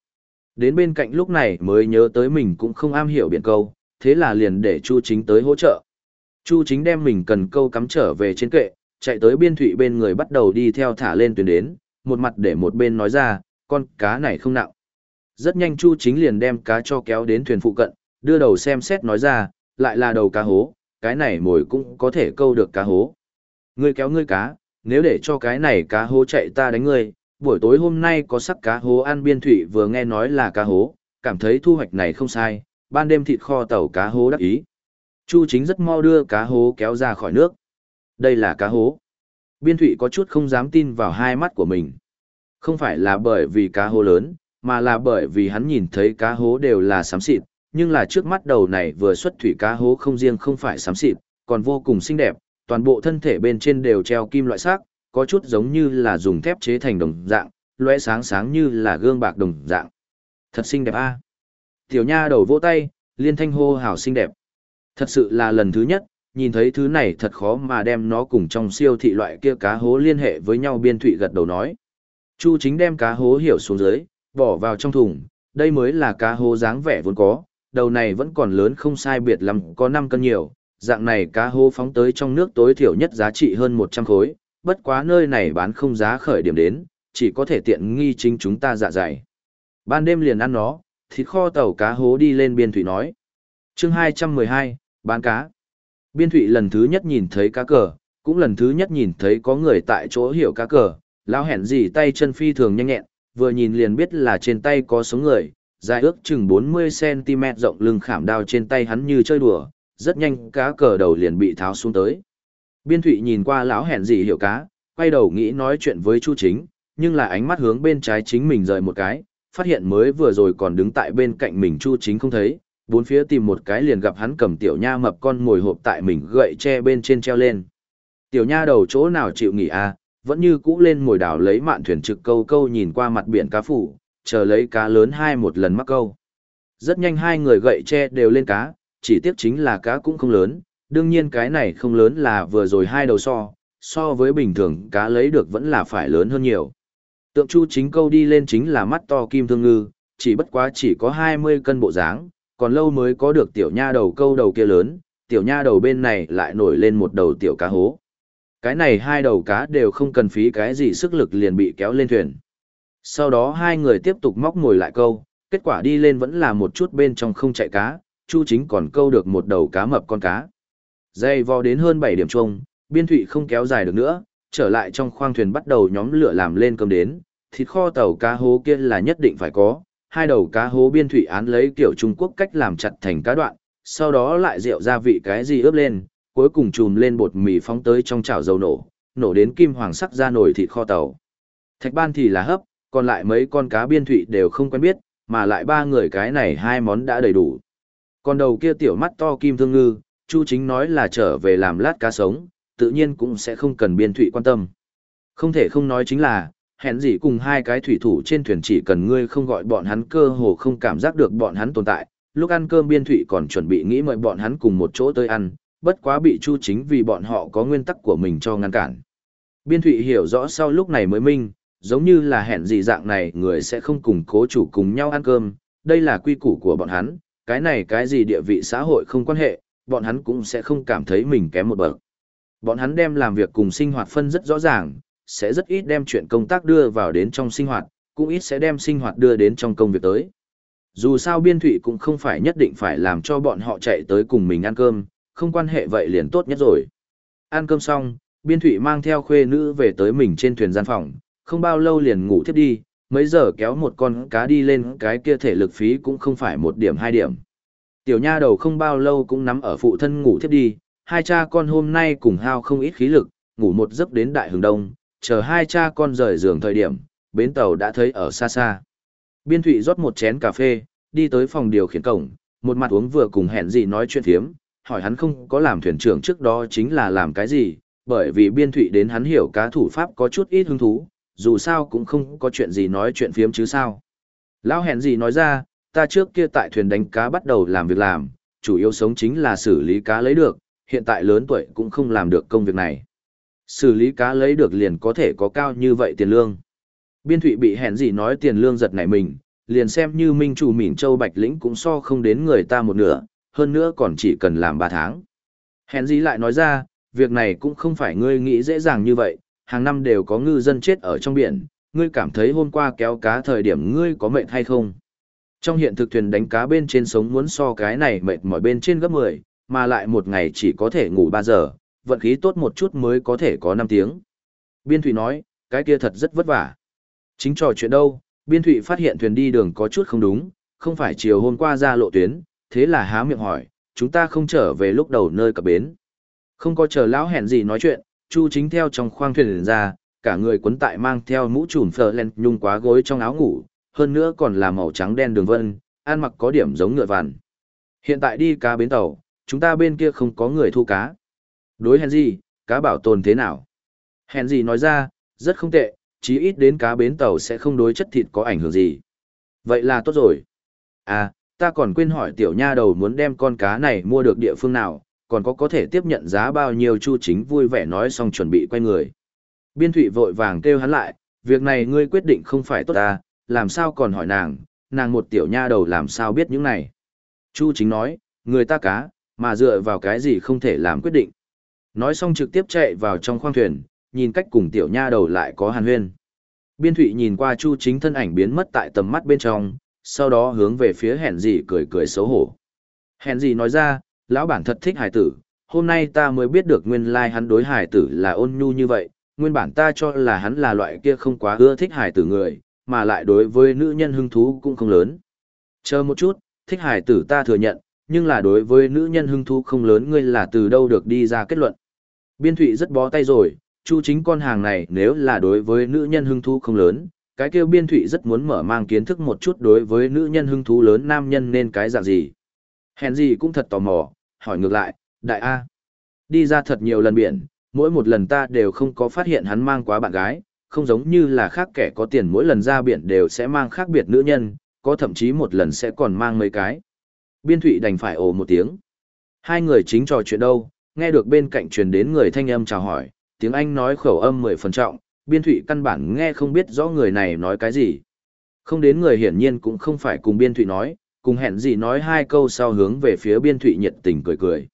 Speaker 1: Đến bên cạnh lúc này mới nhớ tới mình cũng không am hiểu biển câu, thế là liền để Chu Chính tới hỗ trợ. Chu Chính đem mình cần câu cắm trở về trên kệ, chạy tới biên thủy bên người bắt đầu đi theo thả lên tuyến đến, một mặt để một bên nói ra, con cá này không nặng. Rất nhanh Chu Chính liền đem cá cho kéo đến thuyền phụ cận, đưa đầu xem xét nói ra, lại là đầu cá hố, cái này mồi cũng có thể câu được cá hố. Ngươi kéo ngươi cá, nếu để cho cái này cá hố chạy ta đánh ngươi, buổi tối hôm nay có sắc cá hố ăn biên thủy vừa nghe nói là cá hố, cảm thấy thu hoạch này không sai, ban đêm thịt kho tàu cá hố đắc ý. Chu chính rất mau đưa cá hố kéo ra khỏi nước. Đây là cá hố. Biên thủy có chút không dám tin vào hai mắt của mình. Không phải là bởi vì cá hố lớn, mà là bởi vì hắn nhìn thấy cá hố đều là xám xịt, nhưng là trước mắt đầu này vừa xuất thủy cá hố không riêng không phải xám xịt, còn vô cùng xinh đẹp, toàn bộ thân thể bên trên đều treo kim loại sắc, có chút giống như là dùng thép chế thành đồng dạng, lóe sáng sáng như là gương bạc đồng dạng. Thật xinh đẹp a. Tiểu nha đầu vỗ tay, liên thanh hô hào xinh đẹp. Thật sự là lần thứ nhất, nhìn thấy thứ này thật khó mà đem nó cùng trong siêu thị loại kia cá hố liên hệ với nhau biên thụy gật đầu nói. Chu chính đem cá hố hiểu xuống dưới, bỏ vào trong thùng, đây mới là cá hố dáng vẻ vốn có, đầu này vẫn còn lớn không sai biệt lắm có 5 cân nhiều, dạng này cá hô phóng tới trong nước tối thiểu nhất giá trị hơn 100 khối, bất quá nơi này bán không giá khởi điểm đến, chỉ có thể tiện nghi chính chúng ta dạ dày. Ban đêm liền ăn nó, thịt kho tàu cá hố đi lên biên thủy nói. chương 212, bán cá. Biên thủy lần thứ nhất nhìn thấy cá cờ, cũng lần thứ nhất nhìn thấy có người tại chỗ hiểu cá cờ, lão hẹn gì tay chân phi thường nhanh nhẹn, vừa nhìn liền biết là trên tay có số người, dài ước chừng 40cm rộng lưng khảm đao trên tay hắn như chơi đùa, rất nhanh cá cờ đầu liền bị tháo xuống tới. Biên Thụy nhìn qua lão hẹn gì hiểu cá, quay đầu nghĩ nói chuyện với Chu Chính, nhưng là ánh mắt hướng bên trái chính mình rời một cái, phát hiện mới vừa rồi còn đứng tại bên cạnh mình Chu Chính không thấy, bốn phía tìm một cái liền gặp hắn cầm tiểu nha mập con ngồi hộp tại mình gậy che bên trên treo lên. Tiểu nha đầu chỗ nào chịu nghỉ à, vẫn như cũ lên ngồi đảo lấy mạn thuyền trực câu câu nhìn qua mặt biển cá phủ, chờ lấy cá lớn hai một lần mắc câu. Rất nhanh hai người gậy che đều lên cá, chỉ tiếc chính là cá cũng không lớn, đương nhiên cái này không lớn là vừa rồi hai đầu so, so với bình thường cá lấy được vẫn là phải lớn hơn nhiều. Tượng chu chính câu đi lên chính là mắt to kim thương ngư, chỉ bất quá chỉ có 20 cân bộ dáng, còn lâu mới có được tiểu nha đầu câu đầu kia lớn, tiểu nha đầu bên này lại nổi lên một đầu tiểu cá hố. Cái này hai đầu cá đều không cần phí cái gì sức lực liền bị kéo lên thuyền. Sau đó hai người tiếp tục móc ngồi lại câu, kết quả đi lên vẫn là một chút bên trong không chạy cá, Chu Chính còn câu được một đầu cá mập con cá. Dây vò đến hơn 7 điểm chung, biên thụy không kéo dài được nữa, trở lại trong khoang thuyền bắt đầu nhóm lửa làm lên cơm đến, thịt kho tàu cá hố kia là nhất định phải có, hai đầu cá hố biên thụy án lấy kiểu Trung Quốc cách làm chặt thành cá đoạn, sau đó lại rượu gia vị cái gì ướp lên, cuối cùng chùm lên bột mì phóng tới trong chảo dầu nổ, nổ đến kim hoàng sắc ra nổi thịt kho tàu. Thạch ban thì là hấp, còn lại mấy con cá biên thụy đều không quen biết, mà lại ba người cái này hai món đã đầy đủ. Còn đầu kia tiểu mắt to kim thương ngư, Chu chính nói là trở về làm lát cá sống, tự nhiên cũng sẽ không cần biên thụy quan tâm. Không thể không nói chính là, hẹn gì cùng hai cái thủy thủ trên thuyền chỉ cần ngươi không gọi bọn hắn cơ hồ không cảm giác được bọn hắn tồn tại. Lúc ăn cơm biên thụy còn chuẩn bị nghĩ mời bọn hắn cùng một chỗ tới ăn, bất quá bị Chu chính vì bọn họ có nguyên tắc của mình cho ngăn cản. Biên thụy hiểu rõ sau lúc này mới minh, giống như là hẹn gì dạng này người sẽ không cùng cố chủ cùng nhau ăn cơm, đây là quy củ của bọn hắn, cái này cái gì địa vị xã hội không quan hệ, bọn hắn cũng sẽ không cảm thấy mình kém một bậc. Bọn hắn đem làm việc cùng sinh hoạt phân rất rõ ràng, sẽ rất ít đem chuyện công tác đưa vào đến trong sinh hoạt, cũng ít sẽ đem sinh hoạt đưa đến trong công việc tới. Dù sao biên thụy cũng không phải nhất định phải làm cho bọn họ chạy tới cùng mình ăn cơm, không quan hệ vậy liền tốt nhất rồi. Ăn cơm xong, biên thụy mang theo khuê nữ về tới mình trên thuyền gian phòng, không bao lâu liền ngủ thiếp đi, mấy giờ kéo một con cá đi lên cái kia thể lực phí cũng không phải một điểm hai điểm. Tiểu nha đầu không bao lâu cũng nắm ở phụ thân ngủ thiếp đi, hai cha con hôm nay cùng hao không ít khí lực, ngủ một giấc đến đại hướng đông, chờ hai cha con rời giường thời điểm, bến tàu đã thấy ở xa xa. Biên Thụy rót một chén cà phê, đi tới phòng điều khiển cổng, một mặt uống vừa cùng hẹn gì nói chuyện thiếm, hỏi hắn không có làm thuyền trưởng trước đó chính là làm cái gì, bởi vì Biên Thụy đến hắn hiểu cá thủ pháp có chút ít hứng thú, dù sao cũng không có chuyện gì nói chuyện phiếm chứ sao. Lão hẹn gì nói ra, ta trước kia tại thuyền đánh cá bắt đầu làm việc làm, chủ yếu sống chính là xử lý cá lấy được, hiện tại lớn tuổi cũng không làm được công việc này. Xử lý cá lấy được liền có thể có cao như vậy tiền lương. Biên thụy bị hẹn gì nói tiền lương giật nảy mình, liền xem như minh chủ mỉn châu bạch lĩnh cũng so không đến người ta một nửa, hơn nữa còn chỉ cần làm 3 tháng. Hẹn gì lại nói ra, việc này cũng không phải ngươi nghĩ dễ dàng như vậy, hàng năm đều có ngư dân chết ở trong biển, ngươi cảm thấy hôm qua kéo cá thời điểm ngươi có mệt hay không? Trong hiện thực thuyền đánh cá bên trên sống muốn so cái này mệt mỏi bên trên gấp 10, mà lại một ngày chỉ có thể ngủ 3 giờ, vận khí tốt một chút mới có thể có 5 tiếng. Biên Thụy nói, cái kia thật rất vất vả. Chính trò chuyện đâu, Biên Thụy phát hiện thuyền đi đường có chút không đúng, không phải chiều hôm qua ra lộ tuyến, thế là há miệng hỏi, chúng ta không trở về lúc đầu nơi cập bến. Không có chờ lão hẹn gì nói chuyện, Chu chính theo trong khoang thuyền ra, cả người quấn tại mang theo mũ trùm phờ len nhung quá gối trong áo ngủ, hơn nữa còn là màu trắng đen đường vân, ăn mặc có điểm giống ngựa vằn. Hiện tại đi cá bến tàu, chúng ta bên kia không có người thu cá. Đối Henry, cá bảo tồn thế nào? Henry nói ra, rất không tệ, chí ít đến cá bến tàu sẽ không đối chất thịt có ảnh hưởng gì. Vậy là tốt rồi. À, ta còn quên hỏi tiểu nha đầu muốn đem con cá này mua được địa phương nào, còn có có thể tiếp nhận giá bao nhiêu chu chính vui vẻ nói xong chuẩn bị quay người. Biên thụy vội vàng kêu hắn lại, việc này ngươi quyết định không phải tốt ta, làm sao còn hỏi nàng, nàng một tiểu nha đầu làm sao biết những này. Chu chính nói, người ta cá, mà dựa vào cái gì không thể làm quyết định. Nói xong trực tiếp chạy vào trong khoang thuyền, nhìn cách cùng tiểu nha đầu lại có hàn huyên. Biên thụy nhìn qua chu chính thân ảnh biến mất tại tầm mắt bên trong, sau đó hướng về phía hẹn gì cười cười xấu hổ. Hẹn gì nói ra, lão bản thật thích hải tử, hôm nay ta mới biết được nguyên lai like hắn đối hải tử là ôn nhu như vậy, nguyên bản ta cho là hắn là loại kia không quá ưa thích hải tử người, mà lại đối với nữ nhân hứng thú cũng không lớn. Chờ một chút, thích hải tử ta thừa nhận, nhưng là đối với nữ nhân hứng thú không lớn ngươi là từ đâu được đi ra kết luận. Biên thụy rất bó tay rồi, chu chính con hàng này nếu là đối với nữ nhân hứng thú không lớn, cái kêu biên thụy rất muốn mở mang kiến thức một chút đối với nữ nhân hứng thú lớn nam nhân nên cái dạng gì. Hèn gì cũng thật tò mò, hỏi ngược lại, đại A. Đi ra thật nhiều lần biển, mỗi một lần ta đều không có phát hiện hắn mang quá bạn gái, không giống như là khác kẻ có tiền mỗi lần ra biển đều sẽ mang khác biệt nữ nhân, có thậm chí một lần sẽ còn mang mấy cái. Biên thụy đành phải ồ một tiếng. Hai người chính trò chuyện đâu, nghe được bên cạnh truyền đến người thanh âm chào hỏi, tiếng Anh nói khẩu âm mười phần trọng, biên thụy căn bản nghe không biết rõ người này nói cái gì. Không đến người hiển nhiên cũng không phải cùng biên thụy nói, cùng hẹn gì nói hai câu sau hướng về phía biên thụy nhiệt tình cười cười.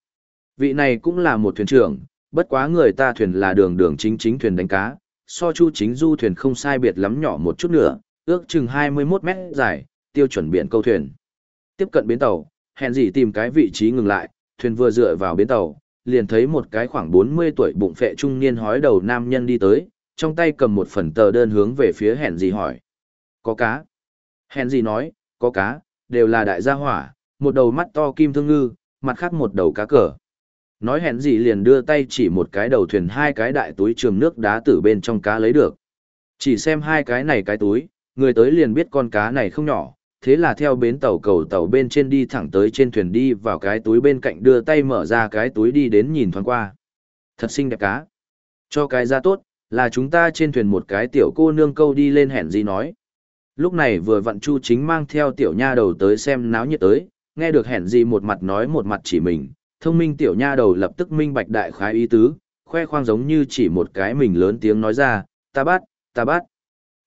Speaker 1: Vị này cũng là một thuyền trưởng, bất quá người ta thuyền là đường đường chính chính thuyền đánh cá, so chu chính du thuyền không sai biệt lắm nhỏ một chút nữa, ước chừng 21 mét dài, tiêu chuẩn biển câu thuyền. Tiếp cận bến tàu, hẹn gì tìm cái vị trí ngừng lại, thuyền vừa dựa vào bến tàu, liền thấy một cái khoảng 40 tuổi bụng phệ trung niên hói đầu nam nhân đi tới, trong tay cầm một phần tờ đơn hướng về phía hẹn gì hỏi. Có cá. Hẹn gì nói, có cá, đều là đại gia hỏa, một đầu mắt to kim thương ngư, mặt khác một đầu cá cờ. Nói hẹn gì liền đưa tay chỉ một cái đầu thuyền hai cái đại túi trường nước đá từ bên trong cá lấy được. Chỉ xem hai cái này cái túi, người tới liền biết con cá này không nhỏ, thế là theo bến tàu cầu tàu bên trên đi thẳng tới trên thuyền đi vào cái túi bên cạnh đưa tay mở ra cái túi đi đến nhìn thoáng qua. Thật xinh đẹp cá. Cho cái ra tốt, là chúng ta trên thuyền một cái tiểu cô nương câu đi lên hẹn gì nói. Lúc này vừa vặn Chu chính mang theo tiểu nha đầu tới xem náo nhiệt tới, nghe được hẹn gì một mặt nói một mặt chỉ mình, thông minh tiểu nha đầu lập tức minh bạch đại khái ý tứ, khoe khoang giống như chỉ một cái mình lớn tiếng nói ra, ta bắt, ta bắt.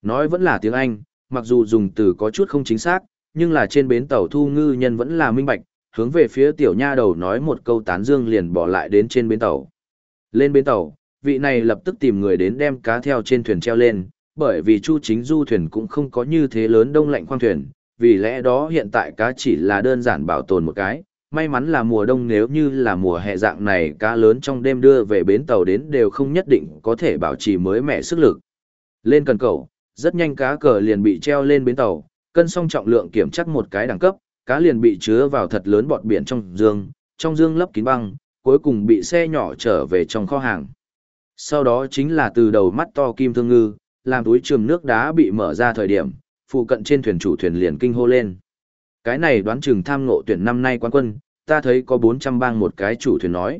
Speaker 1: Nói vẫn là tiếng Anh, mặc dù dùng từ có chút không chính xác, nhưng là trên bến tàu thu ngư nhân vẫn là minh bạch, hướng về phía tiểu nha đầu nói một câu tán dương liền bỏ lại đến trên bến tàu. Lên bến tàu, vị này lập tức tìm người đến đem cá theo trên thuyền treo lên, bởi vì chu chính du thuyền cũng không có như thế lớn đông lạnh khoang thuyền, vì lẽ đó hiện tại cá chỉ là đơn giản bảo tồn một cái. May mắn là mùa đông nếu như là mùa hè dạng này cá lớn trong đêm đưa về bến tàu đến đều không nhất định có thể bảo trì mới mẻ sức lực. Lên cần cầu, rất nhanh cá cờ liền bị treo lên bến tàu, cân xong trọng lượng kiểm chắc một cái đẳng cấp, cá liền bị chứa vào thật lớn bọt biển trong dương, trong dương lấp kín băng, cuối cùng bị xe nhỏ trở về trong kho hàng. Sau đó chính là từ đầu mắt to kim thương ngư, làm túi trường nước đá bị mở ra thời điểm, phụ cận trên thuyền chủ thuyền liền kinh hô lên. Cái này đoán chừng tham ngộ tuyển năm nay quán quân, ta thấy có 400 bang một cái chủ thuyền nói.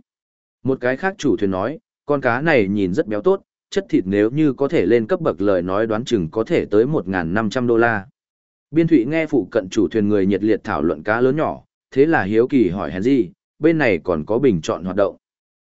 Speaker 1: Một cái khác chủ thuyền nói, con cá này nhìn rất béo tốt, chất thịt nếu như có thể lên cấp bậc lời nói đoán chừng có thể tới 1.500 đô la. Biên thụy nghe phụ cận chủ thuyền người nhiệt liệt thảo luận cá lớn nhỏ, thế là hiếu kỳ hỏi hèn gì, bên này còn có bình chọn hoạt động.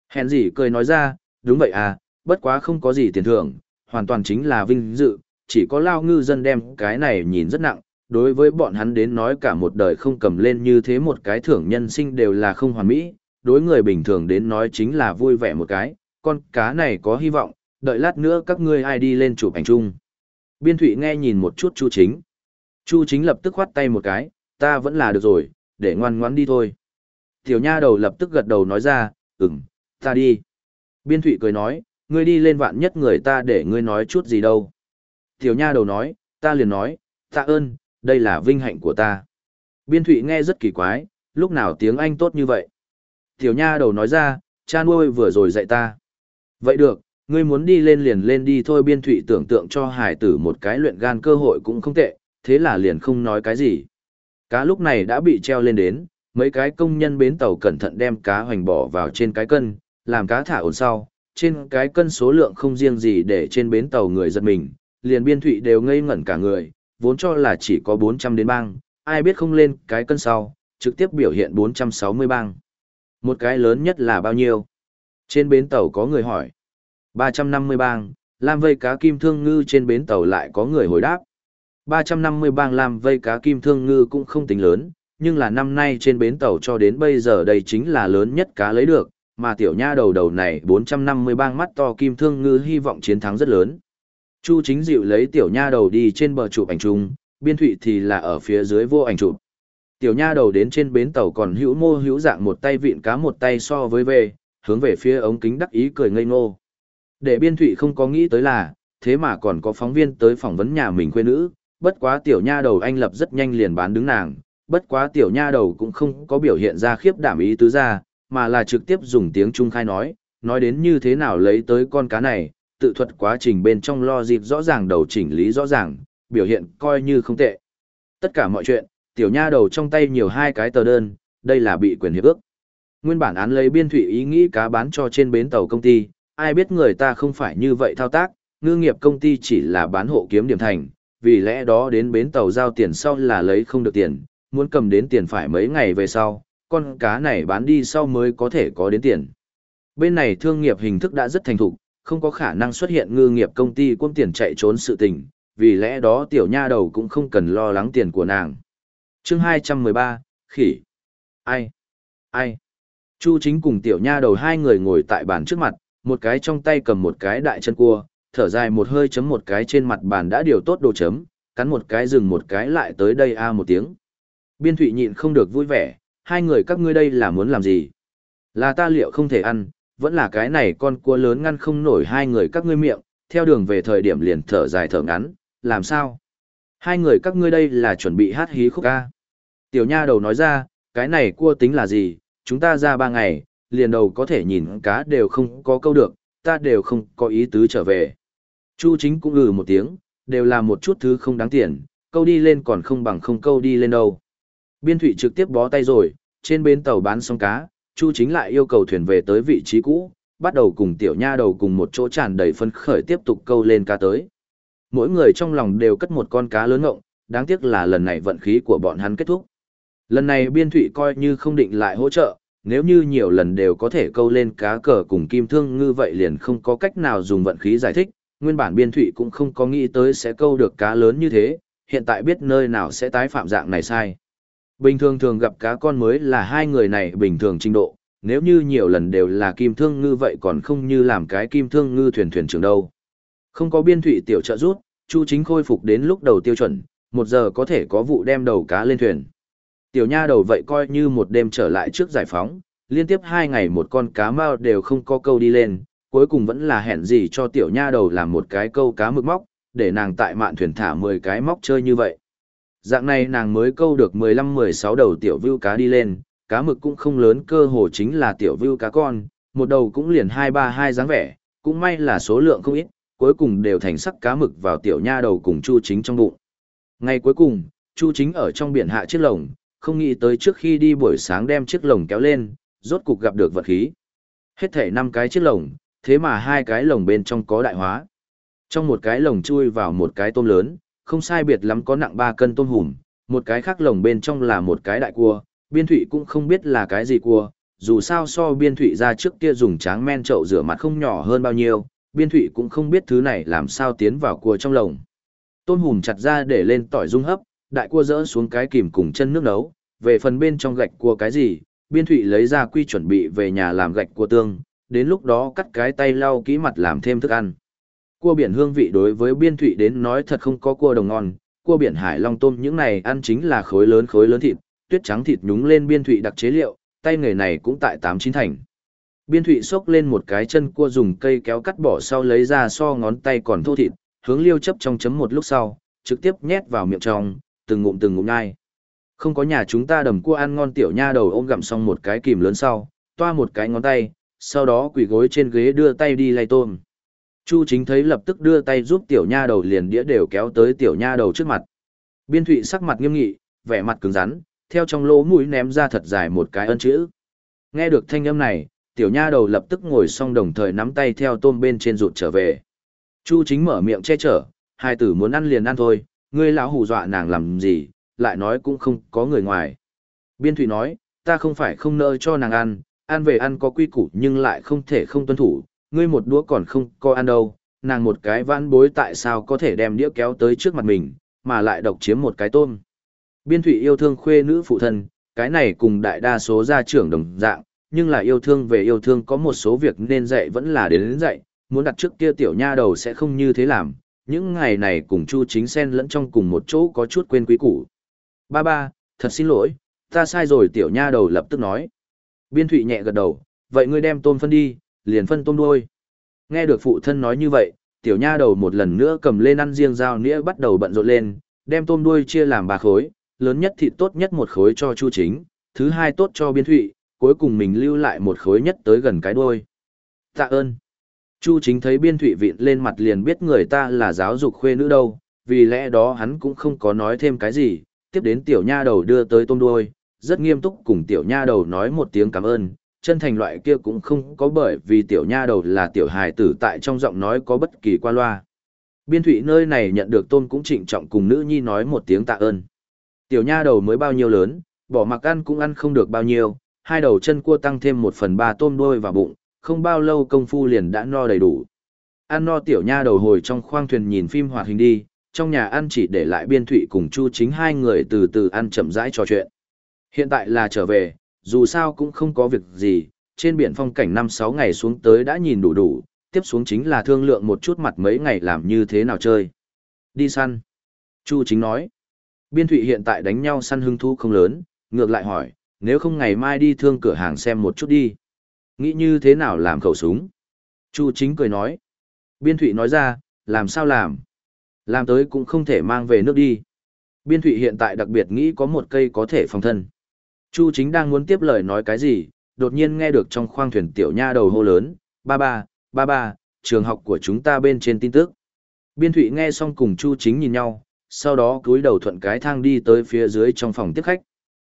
Speaker 1: Hèn gì cười nói ra, đúng vậy à, bất quá không có gì tiền thưởng, hoàn toàn chính là vinh dự, chỉ có lao ngư dân đem cái này nhìn rất nặng, đối với bọn hắn đến nói cả một đời không cầm lên như thế một cái thưởng nhân sinh đều là không hoàn mỹ, đối người bình thường đến nói chính là vui vẻ một cái, con cá này có hy vọng, đợi lát nữa các ngươi ai đi lên chụp ảnh chung. Biên Thụy nghe nhìn một chút Chu Chính. Chu Chính lập tức khoát tay một cái, ta vẫn là được rồi, để ngoan ngoãn đi thôi. Tiểu nha đầu lập tức gật đầu nói ra, ừm, ta đi. Biên Thụy cười nói, ngươi đi lên vạn nhất người ta để ngươi nói chút gì đâu. Tiểu nha đầu nói, ta liền nói, tạ ơn, đây là vinh hạnh của ta. Biên Thụy nghe rất kỳ quái, lúc nào tiếng Anh tốt như vậy. Tiểu nha đầu nói ra, cha nuôi vừa rồi dạy ta. Vậy được, ngươi muốn đi lên liền lên đi thôi biên thụy tưởng tượng cho hải tử một cái luyện gan cơ hội cũng không tệ, thế là liền không nói cái gì. Cá lúc này đã bị treo lên đến, mấy cái công nhân bến tàu cẩn thận đem cá hoành bỏ vào trên cái cân, làm cá thả ổn sau, trên cái cân số lượng không riêng gì để trên bến tàu người giật mình, liền biên thụy đều ngây ngẩn cả người, vốn cho là chỉ có 400 đến bang, ai biết không lên cái cân sau, trực tiếp biểu hiện 460 bang. Một cái lớn nhất là bao nhiêu? Trên bến tàu có người hỏi. 350 bang, Lam vây cá kim thương ngư trên bến tàu lại có người hồi đáp. 350 bang Lam vây cá kim thương ngư cũng không tính lớn, nhưng là năm nay trên bến tàu cho đến bây giờ đây chính là lớn nhất cá lấy được, mà tiểu nha đầu đầu này 450 bang mắt to kim thương ngư hy vọng chiến thắng rất lớn. Chu chính dịu lấy tiểu nha đầu đi trên bờ chụp ảnh chung, biên thụy thì là ở phía dưới vô ảnh chụp. Tiểu nha đầu đến trên bến tàu còn hữu mô hữu dạng một tay vịn cá một tay so với về, hướng về phía ống kính đắc ý cười ngây ngô. Để biên thụy không có nghĩ tới là, thế mà còn có phóng viên tới phỏng vấn nhà mình quê nữ, bất quá tiểu nha đầu anh lập rất nhanh liền bán đứng nàng, bất quá tiểu nha đầu cũng không có biểu hiện ra khiếp đảm ý tứ ra, mà là trực tiếp dùng tiếng Trung khai nói, nói đến như thế nào lấy tới con cá này, tự thuật quá trình bên trong lo dịp rõ ràng đầu chỉnh lý rõ ràng, biểu hiện coi như không tệ. Tất cả mọi chuyện, tiểu nha đầu trong tay nhiều hai cái tờ đơn, đây là bị quyền hiệp ước. Nguyên bản án lấy biên thủy ý nghĩ cá bán cho trên bến tàu công ty, ai biết người ta không phải như vậy thao tác, ngư nghiệp công ty chỉ là bán hộ kiếm điểm thành, vì lẽ đó đến bến tàu giao tiền sau là lấy không được tiền, muốn cầm đến tiền phải mấy ngày về sau, con cá này bán đi sau mới có thể có đến tiền. Bên này thương nghiệp hình thức đã rất thành thục, không có khả năng xuất hiện ngư nghiệp công ty quân tiền chạy trốn sự tình, vì lẽ đó tiểu nha đầu cũng không cần lo lắng tiền của nàng. chương 213, khỉ. Ai? Ai? Chu chính cùng tiểu nha đầu hai người ngồi tại bàn trước mặt, một cái trong tay cầm một cái đại chân cua, thở dài một hơi chấm một cái trên mặt bàn đã điều tốt đồ chấm, cắn một cái dừng một cái lại tới đây a à một tiếng. Biên thụy nhịn không được vui vẻ, hai người các ngươi đây là muốn làm gì? Là ta liệu không thể ăn, vẫn là cái này con cua lớn ngăn không nổi hai người các ngươi miệng, theo đường về thời điểm liền thở dài thở ngắn, làm sao? Hai người các ngươi đây là chuẩn bị hát hí khúc ca. Tiểu nha đầu nói ra, cái này cua tính là gì, chúng ta ra ba ngày, liền đầu có thể nhìn cá đều không có câu được, ta đều không có ý tứ trở về. Chu chính cũng ừ một tiếng, đều là một chút thứ không đáng tiền, câu đi lên còn không bằng không câu đi lên đâu. Biên thủy trực tiếp bó tay rồi, trên bên tàu bán xong cá, Chu chính lại yêu cầu thuyền về tới vị trí cũ, bắt đầu cùng tiểu nha đầu cùng một chỗ tràn đầy phân khởi tiếp tục câu lên cá tới. Mỗi người trong lòng đều cất một con cá lớn ngộng, đáng tiếc là lần này vận khí của bọn hắn kết thúc. Lần này biên thủy coi như không định lại hỗ trợ, nếu như nhiều lần đều có thể câu lên cá cờ cùng kim thương ngư vậy liền không có cách nào dùng vận khí giải thích, nguyên bản biên thủy cũng không có nghĩ tới sẽ câu được cá lớn như thế, hiện tại biết nơi nào sẽ tái phạm dạng này sai. Bình thường thường gặp cá con mới là hai người này bình thường trình độ, nếu như nhiều lần đều là kim thương ngư vậy còn không như làm cái kim thương ngư thuyền thuyền trưởng đâu. Không có biên thủy tiểu trợ rút, Chu chính khôi phục đến lúc đầu tiêu chuẩn, một giờ có thể có vụ đem đầu cá lên thuyền. Tiểu nha đầu vậy coi như một đêm trở lại trước giải phóng, liên tiếp hai ngày một con cá mao đều không có câu đi lên, cuối cùng vẫn là hẹn gì cho tiểu nha đầu làm một cái câu cá mực móc, để nàng tại mạn thuyền thả 10 cái móc chơi như vậy. Dạng này nàng mới câu được 15-16 đầu tiểu vưu cá đi lên, cá mực cũng không lớn cơ hồ chính là tiểu vưu cá con, một đầu cũng liền 2-3-2 dáng vẻ, cũng may là số lượng không ít, cuối cùng đều thành sắc cá mực vào tiểu nha đầu cùng Chu Chính trong bụng. Ngày cuối cùng, Chu Chính ở trong biển hạ chiếc lồng, không nghĩ tới trước khi đi buổi sáng đem chiếc lồng kéo lên, rốt cục gặp được vật khí. Hết thể 5 cái chiếc lồng, thế mà hai cái lồng bên trong có đại hóa. Trong một cái lồng chui vào một cái tôm lớn, không sai biệt lắm có nặng 3 cân tôm hùm, một cái khác lồng bên trong là một cái đại cua, biên thụy cũng không biết là cái gì cua, dù sao so biên thụy ra trước kia dùng tráng men chậu rửa mặt không nhỏ hơn bao nhiêu, biên thụy cũng không biết thứ này làm sao tiến vào cua trong lồng. Tôm hùm chặt ra để lên tỏi rung hấp, đại cua rỡ xuống cái kìm cùng chân nước nấu, về phần bên trong gạch cua cái gì, biên thụy lấy ra quy chuẩn bị về nhà làm gạch cua tương, đến lúc đó cắt cái tay lau kỹ mặt làm thêm thức ăn. Cua biển hương vị đối với biên thụy đến nói thật không có cua đồng ngon, cua biển hải long tôm những này ăn chính là khối lớn khối lớn thịt, tuyết trắng thịt nhúng lên biên thụy đặc chế liệu, tay nghề này cũng tại tám chín thành. Biên thụy xốc lên một cái chân cua dùng cây kéo cắt bỏ sau lấy ra so ngón tay còn thô thịt, hướng liêu chấp trong chấm một lúc sau, trực tiếp nhét vào miệng trong, từng ngụm từng ngụm nhai. Không có nhà chúng ta đầm cua ăn ngon tiểu nha đầu ôm gặm xong một cái kìm lớn sau, toa một cái ngón tay, sau đó quỳ gối trên ghế đưa tay đi lay tôm. Chu chính thấy lập tức đưa tay giúp tiểu nha đầu liền đĩa đều kéo tới tiểu nha đầu trước mặt. Biên thụy sắc mặt nghiêm nghị, vẻ mặt cứng rắn, theo trong lỗ mũi ném ra thật dài một cái ân chữ. Nghe được thanh âm này, tiểu nha đầu lập tức ngồi xong đồng thời nắm tay theo tôm bên trên rụt trở về. Chu chính mở miệng che chở, hai tử muốn ăn liền ăn thôi, ngươi lão hù dọa nàng làm gì, lại nói cũng không có người ngoài. Biên thụy nói, ta không phải không nỡ cho nàng ăn, ăn về ăn có quy củ nhưng lại không thể không tuân thủ, ngươi một đũa còn không có ăn đâu, nàng một cái vãn bối tại sao có thể đem đĩa kéo tới trước mặt mình, mà lại độc chiếm một cái tôm. Biên thủy yêu thương khuê nữ phụ thân, cái này cùng đại đa số gia trưởng đồng dạng, nhưng là yêu thương về yêu thương có một số việc nên dạy vẫn là đến, đến dạy, muốn đặt trước kia tiểu nha đầu sẽ không như thế làm, những ngày này cùng Chu Chính Sen lẫn trong cùng một chỗ có chút quên quý củ. Ba ba, thật xin lỗi, ta sai rồi tiểu nha đầu lập tức nói. Biên thụy nhẹ gật đầu, vậy ngươi đem tôm phân đi, liền phân tôm đuôi. Nghe được phụ thân nói như vậy, tiểu nha đầu một lần nữa cầm lên ăn riêng dao nĩa bắt đầu bận rộn lên, đem tôm đuôi chia làm ba khối, lớn nhất thịt tốt nhất một khối cho Chu Chính, thứ hai tốt cho Biên Thụy, cuối cùng mình lưu lại một khối nhất tới gần cái đuôi. Tạ ơn. Chu Chính thấy Biên Thụy vịn lên mặt liền biết người ta là giáo dục khuê nữ đâu, vì lẽ đó hắn cũng không có nói thêm cái gì, tiếp đến tiểu nha đầu đưa tới tôm đuôi, rất nghiêm túc cùng tiểu nha đầu nói một tiếng cảm ơn, chân thành loại kia cũng không có bởi vì tiểu nha đầu là tiểu hài tử tại trong giọng nói có bất kỳ qua loa. Biên thủy nơi này nhận được tôn cũng trịnh trọng cùng nữ nhi nói một tiếng tạ ơn. Tiểu nha đầu mới bao nhiêu lớn, bỏ mặc ăn cũng ăn không được bao nhiêu, hai đầu chân cua tăng thêm một phần ba tôm đôi vào bụng, không bao lâu công phu liền đã no đầy đủ. Ăn no tiểu nha đầu hồi trong khoang thuyền nhìn phim hoạt hình đi, trong nhà ăn chỉ để lại biên thủy cùng chu chính hai người từ từ ăn chậm rãi trò chuyện. Hiện tại là trở về, dù sao cũng không có việc gì, trên biển phong cảnh 5-6 ngày xuống tới đã nhìn đủ đủ, tiếp xuống chính là thương lượng một chút mặt mấy ngày làm như thế nào chơi. Đi săn. Chu chính nói. Biên thụy hiện tại đánh nhau săn hưng thu không lớn, ngược lại hỏi, nếu không ngày mai đi thương cửa hàng xem một chút đi. Nghĩ như thế nào làm khẩu súng? Chu chính cười nói. Biên thụy nói ra, làm sao làm? Làm tới cũng không thể mang về nước đi. Biên thụy hiện tại đặc biệt nghĩ có một cây có thể phòng thân. Chu chính đang muốn tiếp lời nói cái gì, đột nhiên nghe được trong khoang thuyền tiểu nha đầu hô lớn, ba ba, ba ba, trường học của chúng ta bên trên tin tức. Biên thụy nghe xong cùng Chu chính nhìn nhau, sau đó cúi đầu thuận cái thang đi tới phía dưới trong phòng tiếp khách.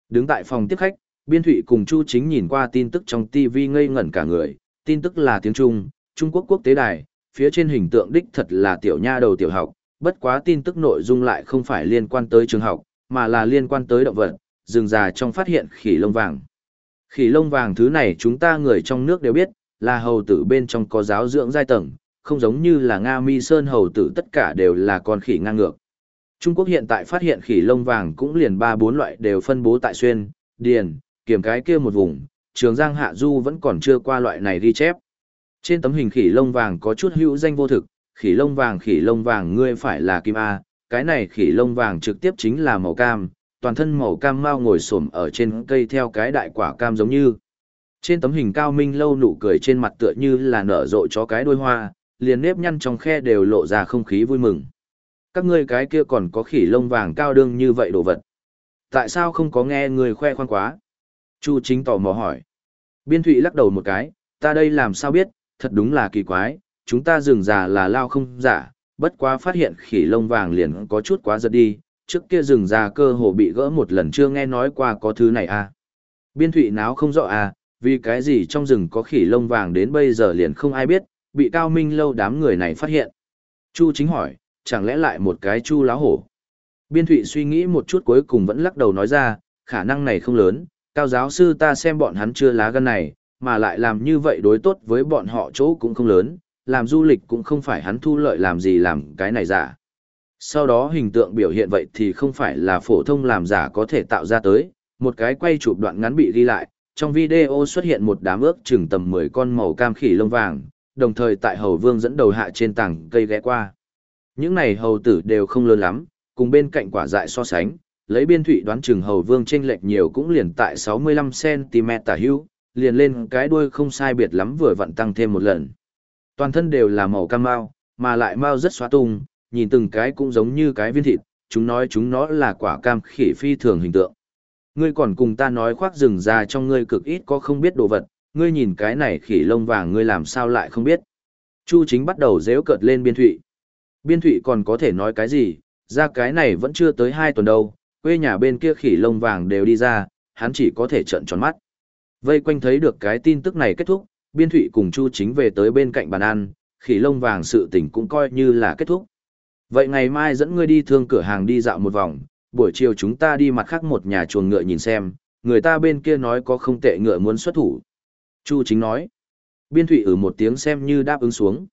Speaker 1: Đứng tại phòng tiếp khách, Biên Thụy cùng Chu Chính nhìn qua tin tức trong TV ngây ngẩn cả người, tin tức là tiếng Trung, Trung Quốc quốc tế đài, phía trên hình tượng đích thật là tiểu nha đầu tiểu học, bất quá tin tức nội dung lại không phải liên quan tới trường học, mà là liên quan tới động vật, rừng già trong phát hiện khỉ lông vàng. Khỉ lông vàng thứ này chúng ta người trong nước đều biết, là hầu tử bên trong có giáo dưỡng giai tầng, không giống như là Nga mi sơn hầu tử tất cả đều là con khỉ ngang ngược. Trung Quốc hiện tại phát hiện khỉ lông vàng cũng liền ba bốn loại đều phân bố tại xuyên, điền, kiểm cái kia một vùng, trường giang hạ du vẫn còn chưa qua loại này ghi chép. Trên tấm hình khỉ lông vàng có chút hữu danh vô thực, khỉ lông vàng khỉ lông vàng ngươi phải là kim A, cái này khỉ lông vàng trực tiếp chính là màu cam, toàn thân màu cam mau ngồi xổm ở trên cây theo cái đại quả cam giống như. Trên tấm hình cao minh lâu nụ cười trên mặt tựa như là nở rộ cho cái đôi hoa, liền nếp nhăn trong khe đều lộ ra không khí vui mừng. Các ngươi cái kia còn có khỉ lông vàng cao đương như vậy đồ vật. Tại sao không có nghe người khoe khoang quá? Chu chính tò mò hỏi. Biên thụy lắc đầu một cái, ta đây làm sao biết, thật đúng là kỳ quái, chúng ta dừng già là lao không giả, bất quá phát hiện khỉ lông vàng liền có chút quá giật đi, trước kia rừng già cơ hồ bị gỡ một lần chưa nghe nói qua có thứ này à. Biên thụy náo không rõ à, vì cái gì trong rừng có khỉ lông vàng đến bây giờ liền không ai biết, bị cao minh lâu đám người này phát hiện. Chu chính hỏi, chẳng lẽ lại một cái chu láo hổ? Biên thụy suy nghĩ một chút cuối cùng vẫn lắc đầu nói ra, khả năng này không lớn, cao giáo sư ta xem bọn hắn chưa lá gân này, mà lại làm như vậy đối tốt với bọn họ chỗ cũng không lớn, làm du lịch cũng không phải hắn thu lợi làm gì làm cái này giả. Sau đó hình tượng biểu hiện vậy thì không phải là phổ thông làm giả có thể tạo ra tới, một cái quay chụp đoạn ngắn bị ghi lại, trong video xuất hiện một đám ước chừng tầm 10 con màu cam khỉ lông vàng, đồng thời tại hầu vương dẫn đầu hạ trên tảng cây ghé qua. Những này hầu tử đều không lớn lắm, cùng bên cạnh quả dại so sánh, lấy biên thủy đoán chừng hầu vương chênh lệch nhiều cũng liền tại 65cm tả hữu, liền lên cái đuôi không sai biệt lắm vừa vặn tăng thêm một lần. Toàn thân đều là màu cam mau, mà lại mau rất xóa tung, nhìn từng cái cũng giống như cái viên thịt, chúng nói chúng nó là quả cam khỉ phi thường hình tượng. Ngươi còn cùng ta nói khoác rừng ra trong ngươi cực ít có không biết đồ vật, ngươi nhìn cái này khỉ lông vàng ngươi làm sao lại không biết. Chu chính bắt đầu dễu cợt lên biên thụy. Biên thụy còn có thể nói cái gì, ra cái này vẫn chưa tới hai tuần đâu, quê nhà bên kia khỉ lông vàng đều đi ra, hắn chỉ có thể trận tròn mắt. Vây quanh thấy được cái tin tức này kết thúc, biên thụy cùng Chu chính về tới bên cạnh bàn ăn, khỉ lông vàng sự tình cũng coi như là kết thúc. Vậy ngày mai dẫn ngươi đi thương cửa hàng đi dạo một vòng, buổi chiều chúng ta đi mặt khác một nhà chuồng ngựa nhìn xem, người ta bên kia nói có không tệ ngựa muốn xuất thủ. Chu chính nói. Biên thủy ử ừ một tiếng xem như đáp ứng xuống.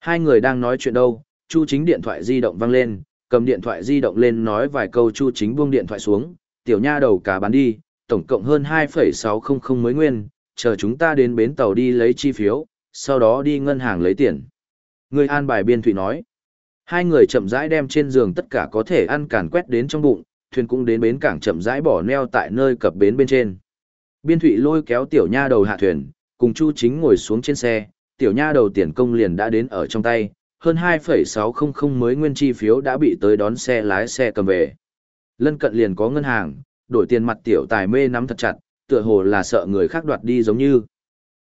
Speaker 1: Hai người đang nói chuyện đâu, Chu chính điện thoại di động vang lên, cầm điện thoại di động lên nói vài câu Chu chính buông điện thoại xuống, tiểu nha đầu cá bán đi, tổng cộng hơn 2,600 mới nguyên, chờ chúng ta đến bến tàu đi lấy chi phiếu, sau đó đi ngân hàng lấy tiền. Người an bài biên thủy nói. Hai người chậm rãi đem trên giường tất cả có thể ăn càn quét đến trong bụng, thuyền cũng đến bến cảng chậm rãi bỏ neo tại nơi cập bến bên trên. Biên Thụy lôi kéo tiểu nha đầu hạ thuyền, cùng Chu Chính ngồi xuống trên xe, tiểu nha đầu tiền công liền đã đến ở trong tay, hơn 2,600 mới nguyên chi phiếu đã bị tới đón xe lái xe cầm về. Lân cận liền có ngân hàng, đổi tiền mặt tiểu tài mê nắm thật chặt, tựa hồ là sợ người khác đoạt đi giống như.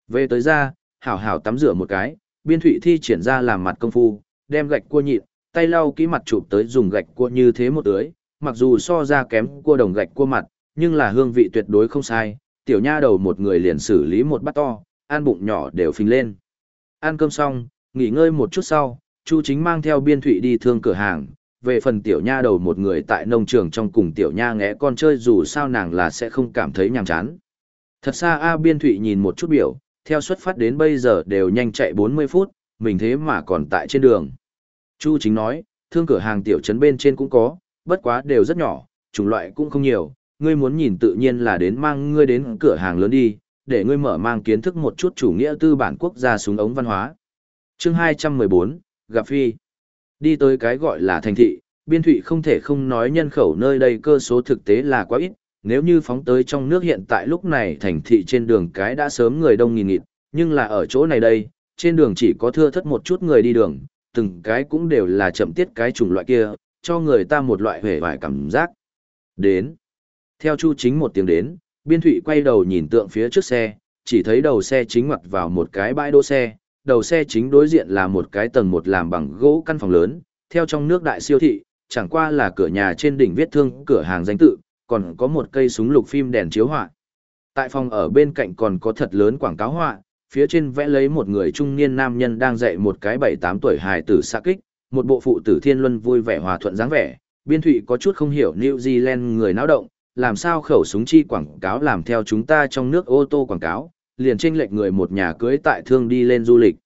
Speaker 1: Về tới ra, hảo hảo tắm rửa một cái, biên thụy thi triển ra làm mặt công phu, đem gạch cua nhịn, tay lau kỹ mặt chụp tới dùng gạch cua như thế một tưới, mặc dù so ra kém cua đồng gạch cua mặt, nhưng là hương vị tuyệt đối không sai, tiểu nha đầu một người liền xử lý một bát to, ăn bụng nhỏ đều phình lên. Ăn cơm xong, nghỉ ngơi một chút sau, Chu Chính mang theo biên thụy đi thương cửa hàng, về phần tiểu nha đầu một người tại nông trường trong cùng tiểu nha ngẽ con chơi dù sao nàng là sẽ không cảm thấy nhàm chán. Thật xa A biên thụy nhìn một chút biểu, theo xuất phát đến bây giờ đều nhanh chạy 40 phút, mình thế mà còn tại trên đường. Chu chính nói, thương cửa hàng tiểu trấn bên trên cũng có, bất quá đều rất nhỏ, chủng loại cũng không nhiều, ngươi muốn nhìn tự nhiên là đến mang ngươi đến cửa hàng lớn đi, để ngươi mở mang kiến thức một chút chủ nghĩa tư bản quốc gia súng ống văn hóa. Chương 214, gặp Phi. Đi tới cái gọi là thành thị, biên thụy không thể không nói nhân khẩu nơi đây cơ số thực tế là quá ít, nếu như phóng tới trong nước hiện tại lúc này thành thị trên đường cái đã sớm người đông nghìn nghịt, nhưng là ở chỗ này đây, trên đường chỉ có thưa thất một chút người đi đường, từng cái cũng đều là chậm tiết cái chủng loại kia, cho người ta một loại hề vải cảm giác. Đến. Theo Chu Chính một tiếng đến, Biên Thụy quay đầu nhìn tượng phía trước xe, chỉ thấy đầu xe chính mặt vào một cái bãi đỗ xe, đầu xe chính đối diện là một cái tầng một làm bằng gỗ căn phòng lớn, theo trong nước đại siêu thị, chẳng qua là cửa nhà trên đỉnh viết thương cửa hàng danh tự, còn có một cây súng lục phim đèn chiếu họa. Tại phòng ở bên cạnh còn có thật lớn quảng cáo họa, phía trên vẽ lấy một người trung niên nam nhân đang dạy một cái bảy tám tuổi hài tử xa kích, một bộ phụ tử thiên luân vui vẻ hòa thuận dáng vẻ. Biên thụy có chút không hiểu New Zealand người náo động, làm sao khẩu súng chi quảng cáo làm theo chúng ta trong nước ô tô quảng cáo, liền tranh lệch người một nhà cưới tại thương đi lên du lịch.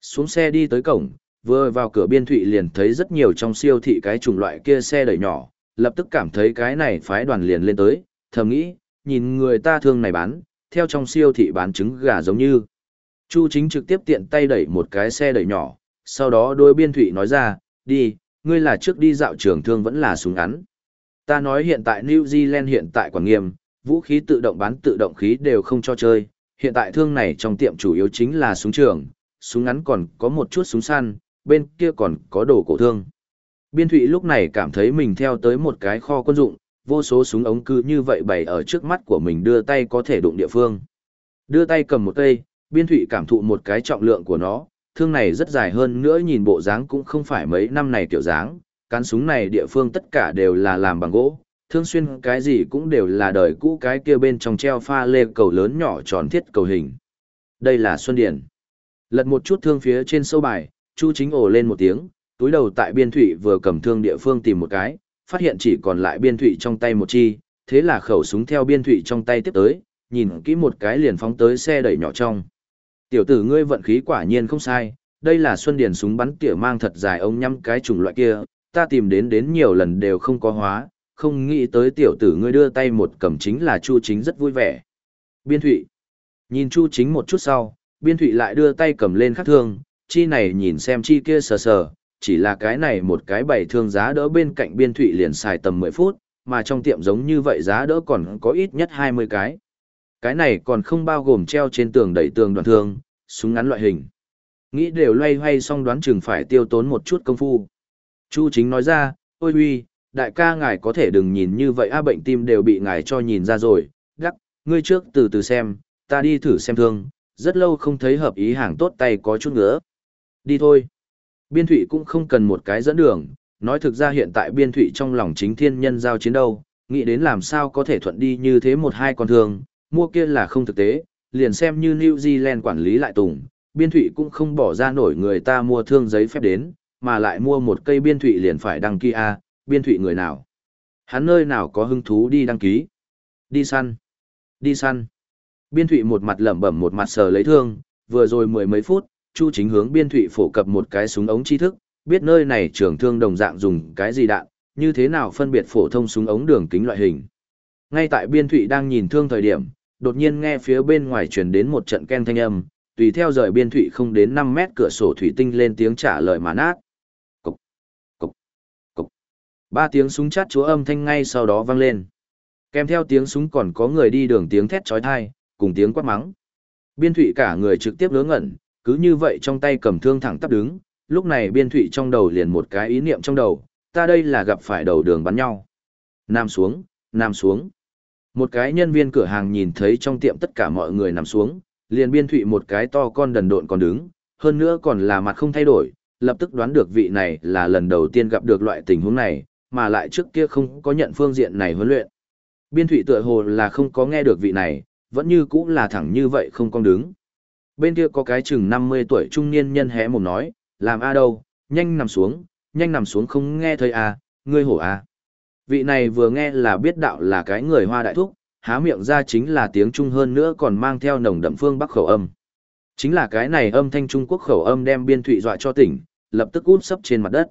Speaker 1: Xuống xe đi tới cổng, vừa vào cửa biên thụy liền thấy rất nhiều trong siêu thị cái chủng loại kia xe đẩy nhỏ, lập tức cảm thấy cái này phái đoàn liền lên tới, thầm nghĩ, nhìn người ta thương này bán, theo trong siêu thị bán trứng gà giống như. Chu chính trực tiếp tiện tay đẩy một cái xe đẩy nhỏ, sau đó đôi biên thụy nói ra, đi, ngươi là trước đi dạo trường thương vẫn là súng ngắn. Ta nói hiện tại New Zealand hiện tại quản nghiêm, vũ khí tự động bán tự động khí đều không cho chơi, hiện tại thương này trong tiệm chủ yếu chính là súng trường, súng ngắn còn có một chút súng săn, bên kia còn có đồ cổ thương. Biên thụy lúc này cảm thấy mình theo tới một cái kho quân dụng, vô số súng ống cứ như vậy bày ở trước mắt của mình đưa tay có thể đụng địa phương. Đưa tay cầm một cây, biên thụy cảm thụ một cái trọng lượng của nó, thương này rất dài hơn nữa nhìn bộ dáng cũng không phải mấy năm này kiểu dáng, cán súng này địa phương tất cả đều là làm bằng gỗ, thương xuyên cái gì cũng đều là đời cũ cái kia bên trong treo pha lê cầu lớn nhỏ tròn thiết cầu hình. Đây là Xuân Điển. Lật một chút thương phía trên sâu bài, Chu Chính ồ lên một tiếng, túi đầu tại biên thủy vừa cầm thương địa phương tìm một cái, phát hiện chỉ còn lại biên thủy trong tay một chi, thế là khẩu súng theo biên thủy trong tay tiếp tới, nhìn kỹ một cái liền phóng tới xe đẩy nhỏ trong. Tiểu tử ngươi vận khí quả nhiên không sai, đây là Xuân Điển súng bắn tỉa mang thật dài ống nhắm cái chủng loại kia, ta tìm đến đến nhiều lần đều không có hóa, không nghĩ tới tiểu tử ngươi đưa tay một cầm chính là Chu Chính rất vui vẻ. Biên Thụy Nhìn Chu Chính một chút sau, Biên Thụy lại đưa tay cầm lên khắc thương, chi này nhìn xem chi kia sờ sờ, chỉ là cái này một cái bảy thương giá đỡ bên cạnh Biên Thụy liền xài tầm 10 phút, mà trong tiệm giống như vậy giá đỡ còn có ít nhất 20 cái. Cái này còn không bao gồm treo trên tường đẩy tường đoạn thương, súng ngắn loại hình. Nghĩ đều loay hoay xong đoán chừng phải tiêu tốn một chút công phu. Chu chính nói ra, ôi huy, đại ca ngài có thể đừng nhìn như vậy a bệnh tim đều bị ngài cho nhìn ra rồi, đắc ngươi trước từ từ xem, ta đi thử xem thương, rất lâu không thấy hợp ý hàng tốt tay có chút nữa. Đi thôi. Biên thủy cũng không cần một cái dẫn đường, nói thực ra hiện tại biên thủy trong lòng chính thiên nhân giao chiến đâu, nghĩ đến làm sao có thể thuận đi như thế một hai con thường mua kia là không thực tế, liền xem như New Zealand quản lý lại tùng, biên thụy cũng không bỏ ra nổi người ta mua thương giấy phép đến, mà lại mua một cây biên thụy liền phải đăng ký A, biên thụy người nào. Hắn nơi nào có hứng thú đi đăng ký. Đi săn. Đi săn. Biên thụy một mặt lẩm bẩm một mặt sờ lấy thương, vừa rồi mười mấy phút, Chu chính hướng biên thụy phổ cập một cái súng ống tri thức, biết nơi này trưởng thương đồng dạng dùng cái gì đạn, như thế nào phân biệt phổ thông súng ống đường kính loại hình. Ngay tại biên thụy đang nhìn thương thời điểm, đột nhiên nghe phía bên ngoài truyền đến một trận ken thanh âm, tùy theo rời biên thụy không đến 5 mét cửa sổ thủy tinh lên tiếng trả lời mà nát. Cục, cục, cục. Ba tiếng súng chát chúa âm thanh ngay sau đó vang lên. Kèm theo tiếng súng còn có người đi đường tiếng thét trói thai, cùng tiếng quát mắng. Biên thụy cả người trực tiếp ngớ ngẩn, cứ như vậy trong tay cầm thương thẳng tắp đứng, lúc này biên thụy trong đầu liền một cái ý niệm trong đầu, ta đây là gặp phải đầu đường bắn nhau. Nam xuống, nam xuống. Một cái nhân viên cửa hàng nhìn thấy trong tiệm tất cả mọi người nằm xuống, liền biên thụy một cái to con đần độn còn đứng, hơn nữa còn là mặt không thay đổi, lập tức đoán được vị này là lần đầu tiên gặp được loại tình huống này, mà lại trước kia không có nhận phương diện này huấn luyện. Biên thụy tựa hồ là không có nghe được vị này, vẫn như cũng là thẳng như vậy không con đứng. Bên kia có cái chừng 50 tuổi trung niên nhân hé mồm nói, làm a đâu, nhanh nằm xuống, nhanh nằm xuống không nghe thấy a, ngươi hổ a. Vị này vừa nghe là biết đạo là cái người hoa đại thúc, há miệng ra chính là tiếng Trung hơn nữa còn mang theo nồng đậm phương Bắc khẩu âm. Chính là cái này âm thanh Trung Quốc khẩu âm đem biên thụy dọa cho tỉnh, lập tức út sấp trên mặt đất.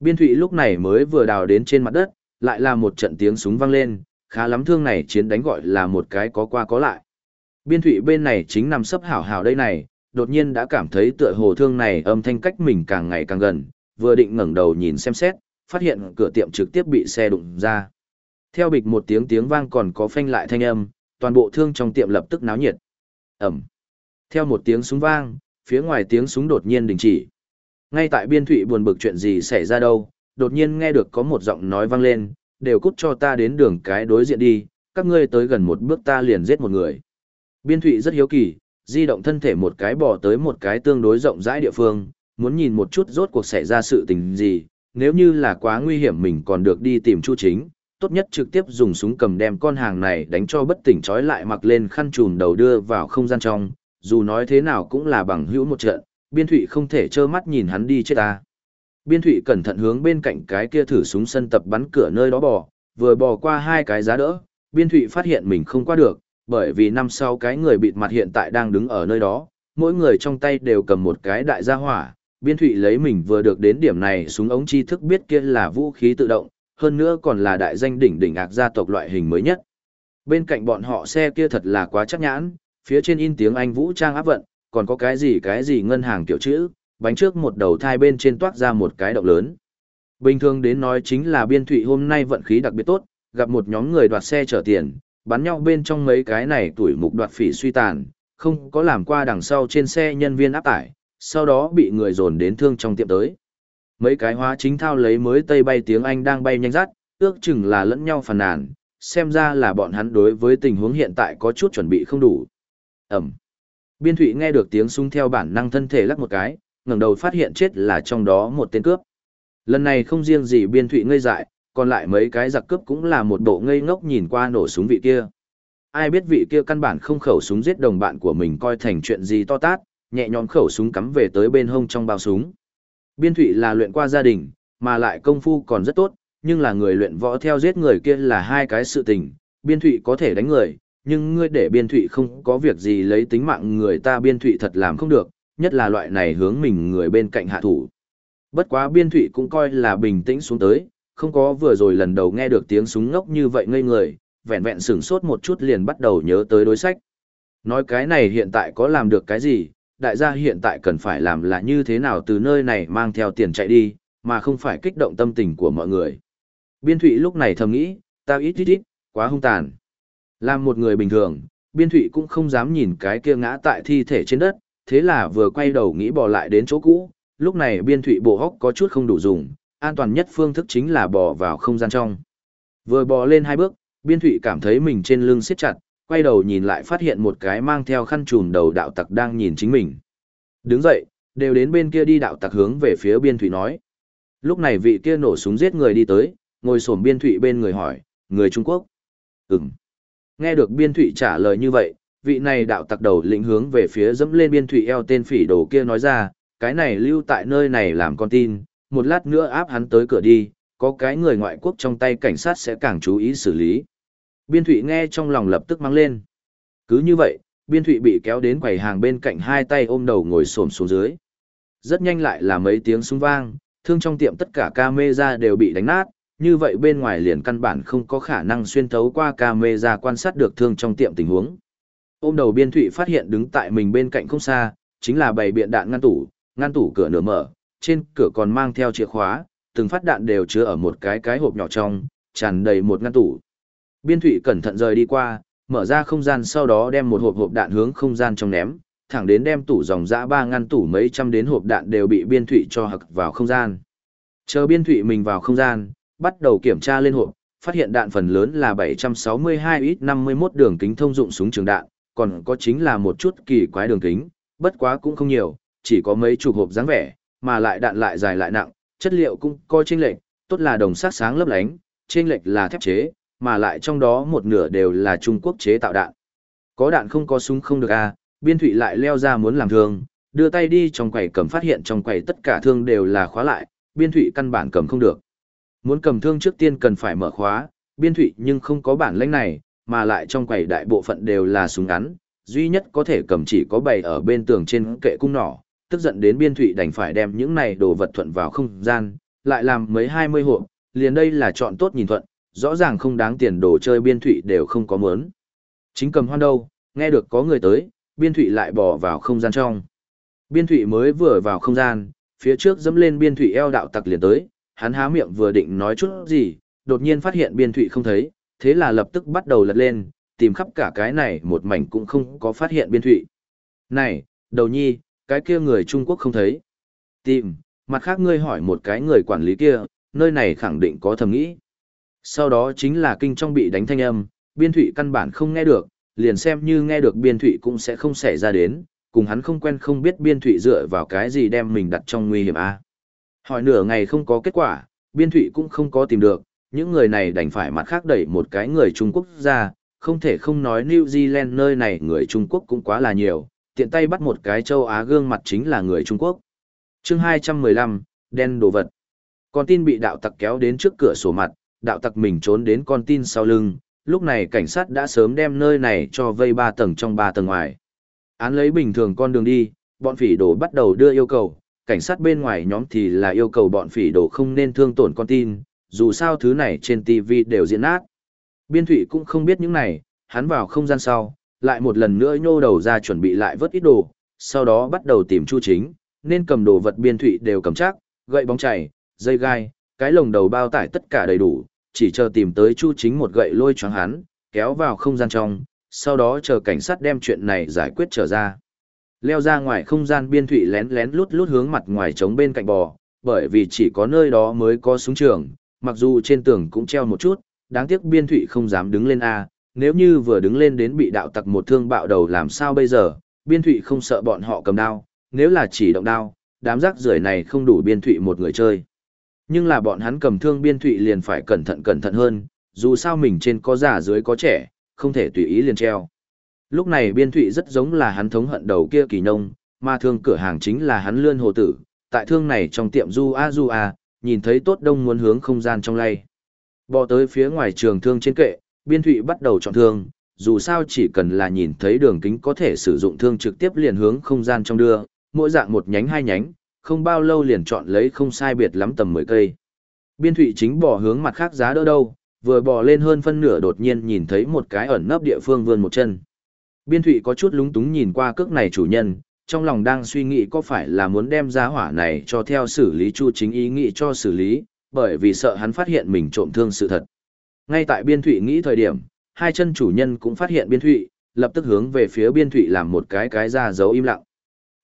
Speaker 1: Biên thụy lúc này mới vừa đào đến trên mặt đất, lại là một trận tiếng súng vang lên, khá lắm thương này chiến đánh gọi là một cái có qua có lại. Biên thụy bên này chính nằm sấp hảo hảo đây này, đột nhiên đã cảm thấy tựa hồ thương này âm thanh cách mình càng ngày càng gần, vừa định ngẩng đầu nhìn xem xét, phát hiện cửa tiệm trực tiếp bị xe đụng ra. Theo bịch một tiếng tiếng vang còn có phanh lại thanh âm, toàn bộ thương trong tiệm lập tức náo nhiệt. Ẩm. Theo một tiếng súng vang, phía ngoài tiếng súng đột nhiên đình chỉ. Ngay tại biên thụy buồn bực chuyện gì xảy ra đâu, đột nhiên nghe được có một giọng nói vang lên, đều cút cho ta đến đường cái đối diện đi, các ngươi tới gần một bước ta liền giết một người. Biên thụy rất hiếu kỳ, di động thân thể một cái bỏ tới một cái tương đối rộng rãi địa phương, muốn nhìn một chút rốt cuộc xảy ra sự tình gì, nếu như là quá nguy hiểm mình còn được đi tìm Chu Chính, tốt nhất trực tiếp dùng súng cầm đem con hàng này đánh cho bất tỉnh trói lại mặc lên khăn trùm đầu đưa vào không gian trong, dù nói thế nào cũng là bằng hữu một trận, biên thụy không thể trơ mắt nhìn hắn đi chết ta. Biên thụy cẩn thận hướng bên cạnh cái kia thử súng sân tập bắn cửa nơi đó bò, vừa bò qua hai cái giá đỡ, biên thụy phát hiện mình không qua được, bởi vì năm sau cái người bịt mặt hiện tại đang đứng ở nơi đó, mỗi người trong tay đều cầm một cái đại gia hỏa. Biên thụy lấy mình vừa được đến điểm này súng ống chi thức biết kia là vũ khí tự động, hơn nữa còn là đại danh đỉnh đỉnh ạc gia tộc loại hình mới nhất. Bên cạnh bọn họ xe kia thật là quá chắc nhãn, phía trên in tiếng Anh vũ trang áp vận, còn có cái gì cái gì ngân hàng kiểu chữ, bánh trước một đầu thai bên trên toát ra một cái động lớn. Bình thường đến nói chính là biên thụy hôm nay vận khí đặc biệt tốt, gặp một nhóm người đoạt xe chở tiền, bắn nhau bên trong mấy cái này tuổi mục đoạt phỉ suy tàn, không có làm qua đằng sau trên xe nhân viên áp tải, sau đó bị người dồn đến thương trong tiệm tới. Mấy cái hóa chính thao lấy mới tây bay tiếng Anh đang bay nhanh rát, ước chừng là lẫn nhau phàn nàn, xem ra là bọn hắn đối với tình huống hiện tại có chút chuẩn bị không đủ. Ẩm. Biên thụy nghe được tiếng súng theo bản năng thân thể lắc một cái, ngẩng đầu phát hiện chết là trong đó một tên cướp. Lần này không riêng gì biên thụy ngây dại, còn lại mấy cái giặc cướp cũng là một bộ ngây ngốc nhìn qua nổ súng vị kia. Ai biết vị kia căn bản không khẩu súng giết đồng bạn của mình coi thành chuyện gì to tát, nhẹ nhõm khẩu súng cắm về tới bên hông trong bao súng. Biên thụy là luyện qua gia đình, mà lại công phu còn rất tốt, nhưng là người luyện võ theo giết người kia là hai cái sự tình. Biên thụy có thể đánh người, nhưng ngươi để biên thụy không có việc gì lấy tính mạng người ta biên thụy thật làm không được, nhất là loại này hướng mình người bên cạnh hạ thủ. Bất quá biên thụy cũng coi là bình tĩnh xuống tới, không có vừa rồi lần đầu nghe được tiếng súng ngốc như vậy ngây người, vẹn vẹn sửng sốt một chút liền bắt đầu nhớ tới đối sách. Nói cái này hiện tại có làm được cái gì, đại gia hiện tại cần phải làm là như thế nào từ nơi này mang theo tiền chạy đi, mà không phải kích động tâm tình của mọi người. Biên thụy lúc này thầm nghĩ, tao ít ít ít, quá hung tàn. Làm một người bình thường, biên thụy cũng không dám nhìn cái kia ngã tại thi thể trên đất, thế là vừa quay đầu nghĩ bỏ lại đến chỗ cũ, lúc này biên thụy bộ hóc có chút không đủ dùng, an toàn nhất phương thức chính là bỏ vào không gian trong. Vừa bò lên hai bước, biên thụy cảm thấy mình trên lưng siết chặt, quay đầu nhìn lại phát hiện một cái mang theo khăn trùm đầu đạo tặc đang nhìn chính mình. Đứng dậy, đều đến bên kia đi đạo tặc hướng về phía biên thụy nói. Lúc này vị kia nổ súng giết người đi tới, ngồi sổm biên thụy bên người hỏi, người Trung Quốc. Ừm. Nghe được biên thụy trả lời như vậy, vị này đạo tặc đầu lĩnh hướng về phía dẫm lên biên thụy eo tên phỉ đồ kia nói ra, cái này lưu tại nơi này làm con tin, một lát nữa áp hắn tới cửa đi, có cái người ngoại quốc trong tay cảnh sát sẽ càng chú ý xử lý. Biên thụy nghe trong lòng lập tức mang lên. Cứ như vậy, biên thụy bị kéo đến quầy hàng bên cạnh hai tay ôm đầu ngồi xổm xuống dưới. Rất nhanh lại là mấy tiếng súng vang, thương trong tiệm tất cả camera đều bị đánh nát, như vậy bên ngoài liền căn bản không có khả năng xuyên thấu qua camera quan sát được thương trong tiệm tình huống. Ôm đầu biên thụy phát hiện đứng tại mình bên cạnh không xa, chính là bày biện đạn ngăn tủ, ngăn tủ cửa nửa mở, trên cửa còn mang theo chìa khóa, từng phát đạn đều chứa ở một cái cái hộp nhỏ trong, tràn đầy một ngăn tủ. Biên thụy cẩn thận rời đi qua, mở ra không gian sau đó đem một hộp hộp đạn hướng không gian trong ném, thẳng đến đem tủ dòng dã ba ngăn tủ mấy trăm đến hộp đạn đều bị biên thụy cho hặc vào không gian. Chờ biên thụy mình vào không gian, bắt đầu kiểm tra lên hộp, phát hiện đạn phần lớn là 762 ít 51 đường kính thông dụng súng trường đạn, còn có chính là một chút kỳ quái đường kính, bất quá cũng không nhiều, chỉ có mấy chục hộp dáng vẻ, mà lại đạn lại dài lại nặng, chất liệu cũng coi chênh lệch, tốt là đồng sắc sáng lấp lánh, chênh lệch là thép chế, mà lại trong đó một nửa đều là Trung Quốc chế tạo đạn. Có đạn không có súng không được a, à, Biên Thụy lại leo ra muốn làm thương, đưa tay đi trong quầy cầm phát hiện trong quầy tất cả thương đều là khóa lại, Biên Thụy căn bản cầm không được. Muốn cầm thương trước tiên cần phải mở khóa, Biên Thụy nhưng không có bản lĩnh này, mà lại trong quầy đại bộ phận đều là súng ngắn, duy nhất có thể cầm chỉ có bày ở bên tường trên kệ cung nỏ, tức giận đến biên thụy đành phải đem những này đồ vật thuận vào không gian, lại làm mấy hai mươi hộp, liền đây là chọn tốt nhìn thuận, rõ ràng không đáng tiền đồ chơi biên thụy đều không có mớn. Chính cầm hoan đâu, nghe được có người tới, biên thụy lại bỏ vào không gian trong. Biên thụy mới vừa vào không gian, phía trước dẫm lên biên thụy eo đạo tặc liền tới, hắn há miệng vừa định nói chút gì, đột nhiên phát hiện biên thụy không thấy, thế là lập tức bắt đầu lật lên, tìm khắp cả cái này một mảnh cũng không có phát hiện biên thụy. Này, đầu nhi, cái kia người Trung Quốc không thấy. Tìm, mặt khác ngươi hỏi một cái người quản lý kia, nơi này khẳng định có thầm nghĩ. Sau đó chính là kinh trong bị đánh thanh âm, biên thụy căn bản không nghe được, liền xem như nghe được biên thụy cũng sẽ không xảy ra đến, cùng hắn không quen không biết biên thụy dựa vào cái gì đem mình đặt trong nguy hiểm a Hỏi nửa ngày không có kết quả, biên thụy cũng không có tìm được, những người này đành phải mặt khác đẩy một cái người Trung Quốc ra, không thể không nói New Zealand nơi này người Trung Quốc cũng quá là nhiều, tiện tay bắt một cái châu Á gương mặt chính là người Trung Quốc. chương 215, đen đồ vật. Con tin bị đạo tặc kéo đến trước cửa sổ mặt, đạo tặc mình trốn đến con tin sau lưng, lúc này cảnh sát đã sớm đem nơi này cho vây ba tầng trong ba tầng ngoài. Án lấy bình thường con đường đi, bọn phỉ đồ bắt đầu đưa yêu cầu, cảnh sát bên ngoài nhóm thì là yêu cầu bọn phỉ đồ không nên thương tổn con tin, dù sao thứ này trên TV đều diễn nát. Biên thủy cũng không biết những này, hắn vào không gian sau, lại một lần nữa nhô đầu ra chuẩn bị lại vớt ít đồ, sau đó bắt đầu tìm chu chính, nên cầm đồ vật biên thủy đều cầm chắc, gậy bóng chảy, dây gai, cái lồng đầu bao tải tất cả đầy đủ, chỉ chờ tìm tới chu chính một gậy lôi choáng hắn, kéo vào không gian trong, sau đó chờ cảnh sát đem chuyện này giải quyết trở ra. Leo ra ngoài không gian biên thủy lén lén lút lút hướng mặt ngoài trống bên cạnh bò, bởi vì chỉ có nơi đó mới có súng trường, mặc dù trên tường cũng treo một chút, đáng tiếc biên thủy không dám đứng lên A, nếu như vừa đứng lên đến bị đạo tặc một thương bạo đầu làm sao bây giờ, biên thủy không sợ bọn họ cầm đao, nếu là chỉ động đao, đám rác rưởi này không đủ biên thủy một người chơi. Nhưng là bọn hắn cầm thương biên thụy liền phải cẩn thận cẩn thận hơn, dù sao mình trên có già dưới có trẻ, không thể tùy ý liền treo. Lúc này biên thụy rất giống là hắn thống hận đầu kia kỳ nông, mà thương cửa hàng chính là hắn lươn hồ tử, tại thương này trong tiệm du a du a, nhìn thấy tốt đông muốn hướng không gian trong lay. Bỏ tới phía ngoài trường thương trên kệ, biên thụy bắt đầu chọn thương, dù sao chỉ cần là nhìn thấy đường kính có thể sử dụng thương trực tiếp liền hướng không gian trong đưa, mỗi dạng một nhánh hai nhánh, không bao lâu liền chọn lấy không sai biệt lắm tầm 10 cây. Biên thụy chính bỏ hướng mặt khác giá đỡ đâu, vừa bỏ lên hơn phân nửa đột nhiên nhìn thấy một cái ẩn nấp địa phương vươn một chân. Biên thụy có chút lúng túng nhìn qua cước này chủ nhân, trong lòng đang suy nghĩ có phải là muốn đem giá hỏa này cho theo xử lý chu chính ý nghĩ cho xử lý, bởi vì sợ hắn phát hiện mình trộm thương sự thật. Ngay tại biên thụy nghĩ thời điểm, hai chân chủ nhân cũng phát hiện biên thụy, lập tức hướng về phía biên thụy làm một cái cái ra dấu im lặng.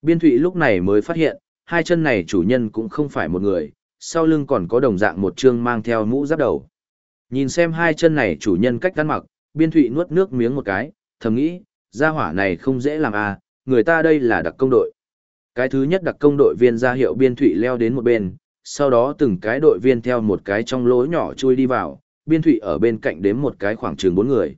Speaker 1: Biên thụy lúc này mới phát hiện, hai chân này chủ nhân cũng không phải một người, sau lưng còn có đồng dạng một chương mang theo mũ giáp đầu. Nhìn xem hai chân này chủ nhân cách ăn mặc, biên thụy nuốt nước miếng một cái, thầm nghĩ, gia hỏa này không dễ làm à, người ta đây là đặc công đội. Cái thứ nhất đặc công đội viên ra hiệu biên thụy leo đến một bên, sau đó từng cái đội viên theo một cái trong lỗ nhỏ chui đi vào, biên thụy ở bên cạnh đếm một cái khoảng trường bốn người.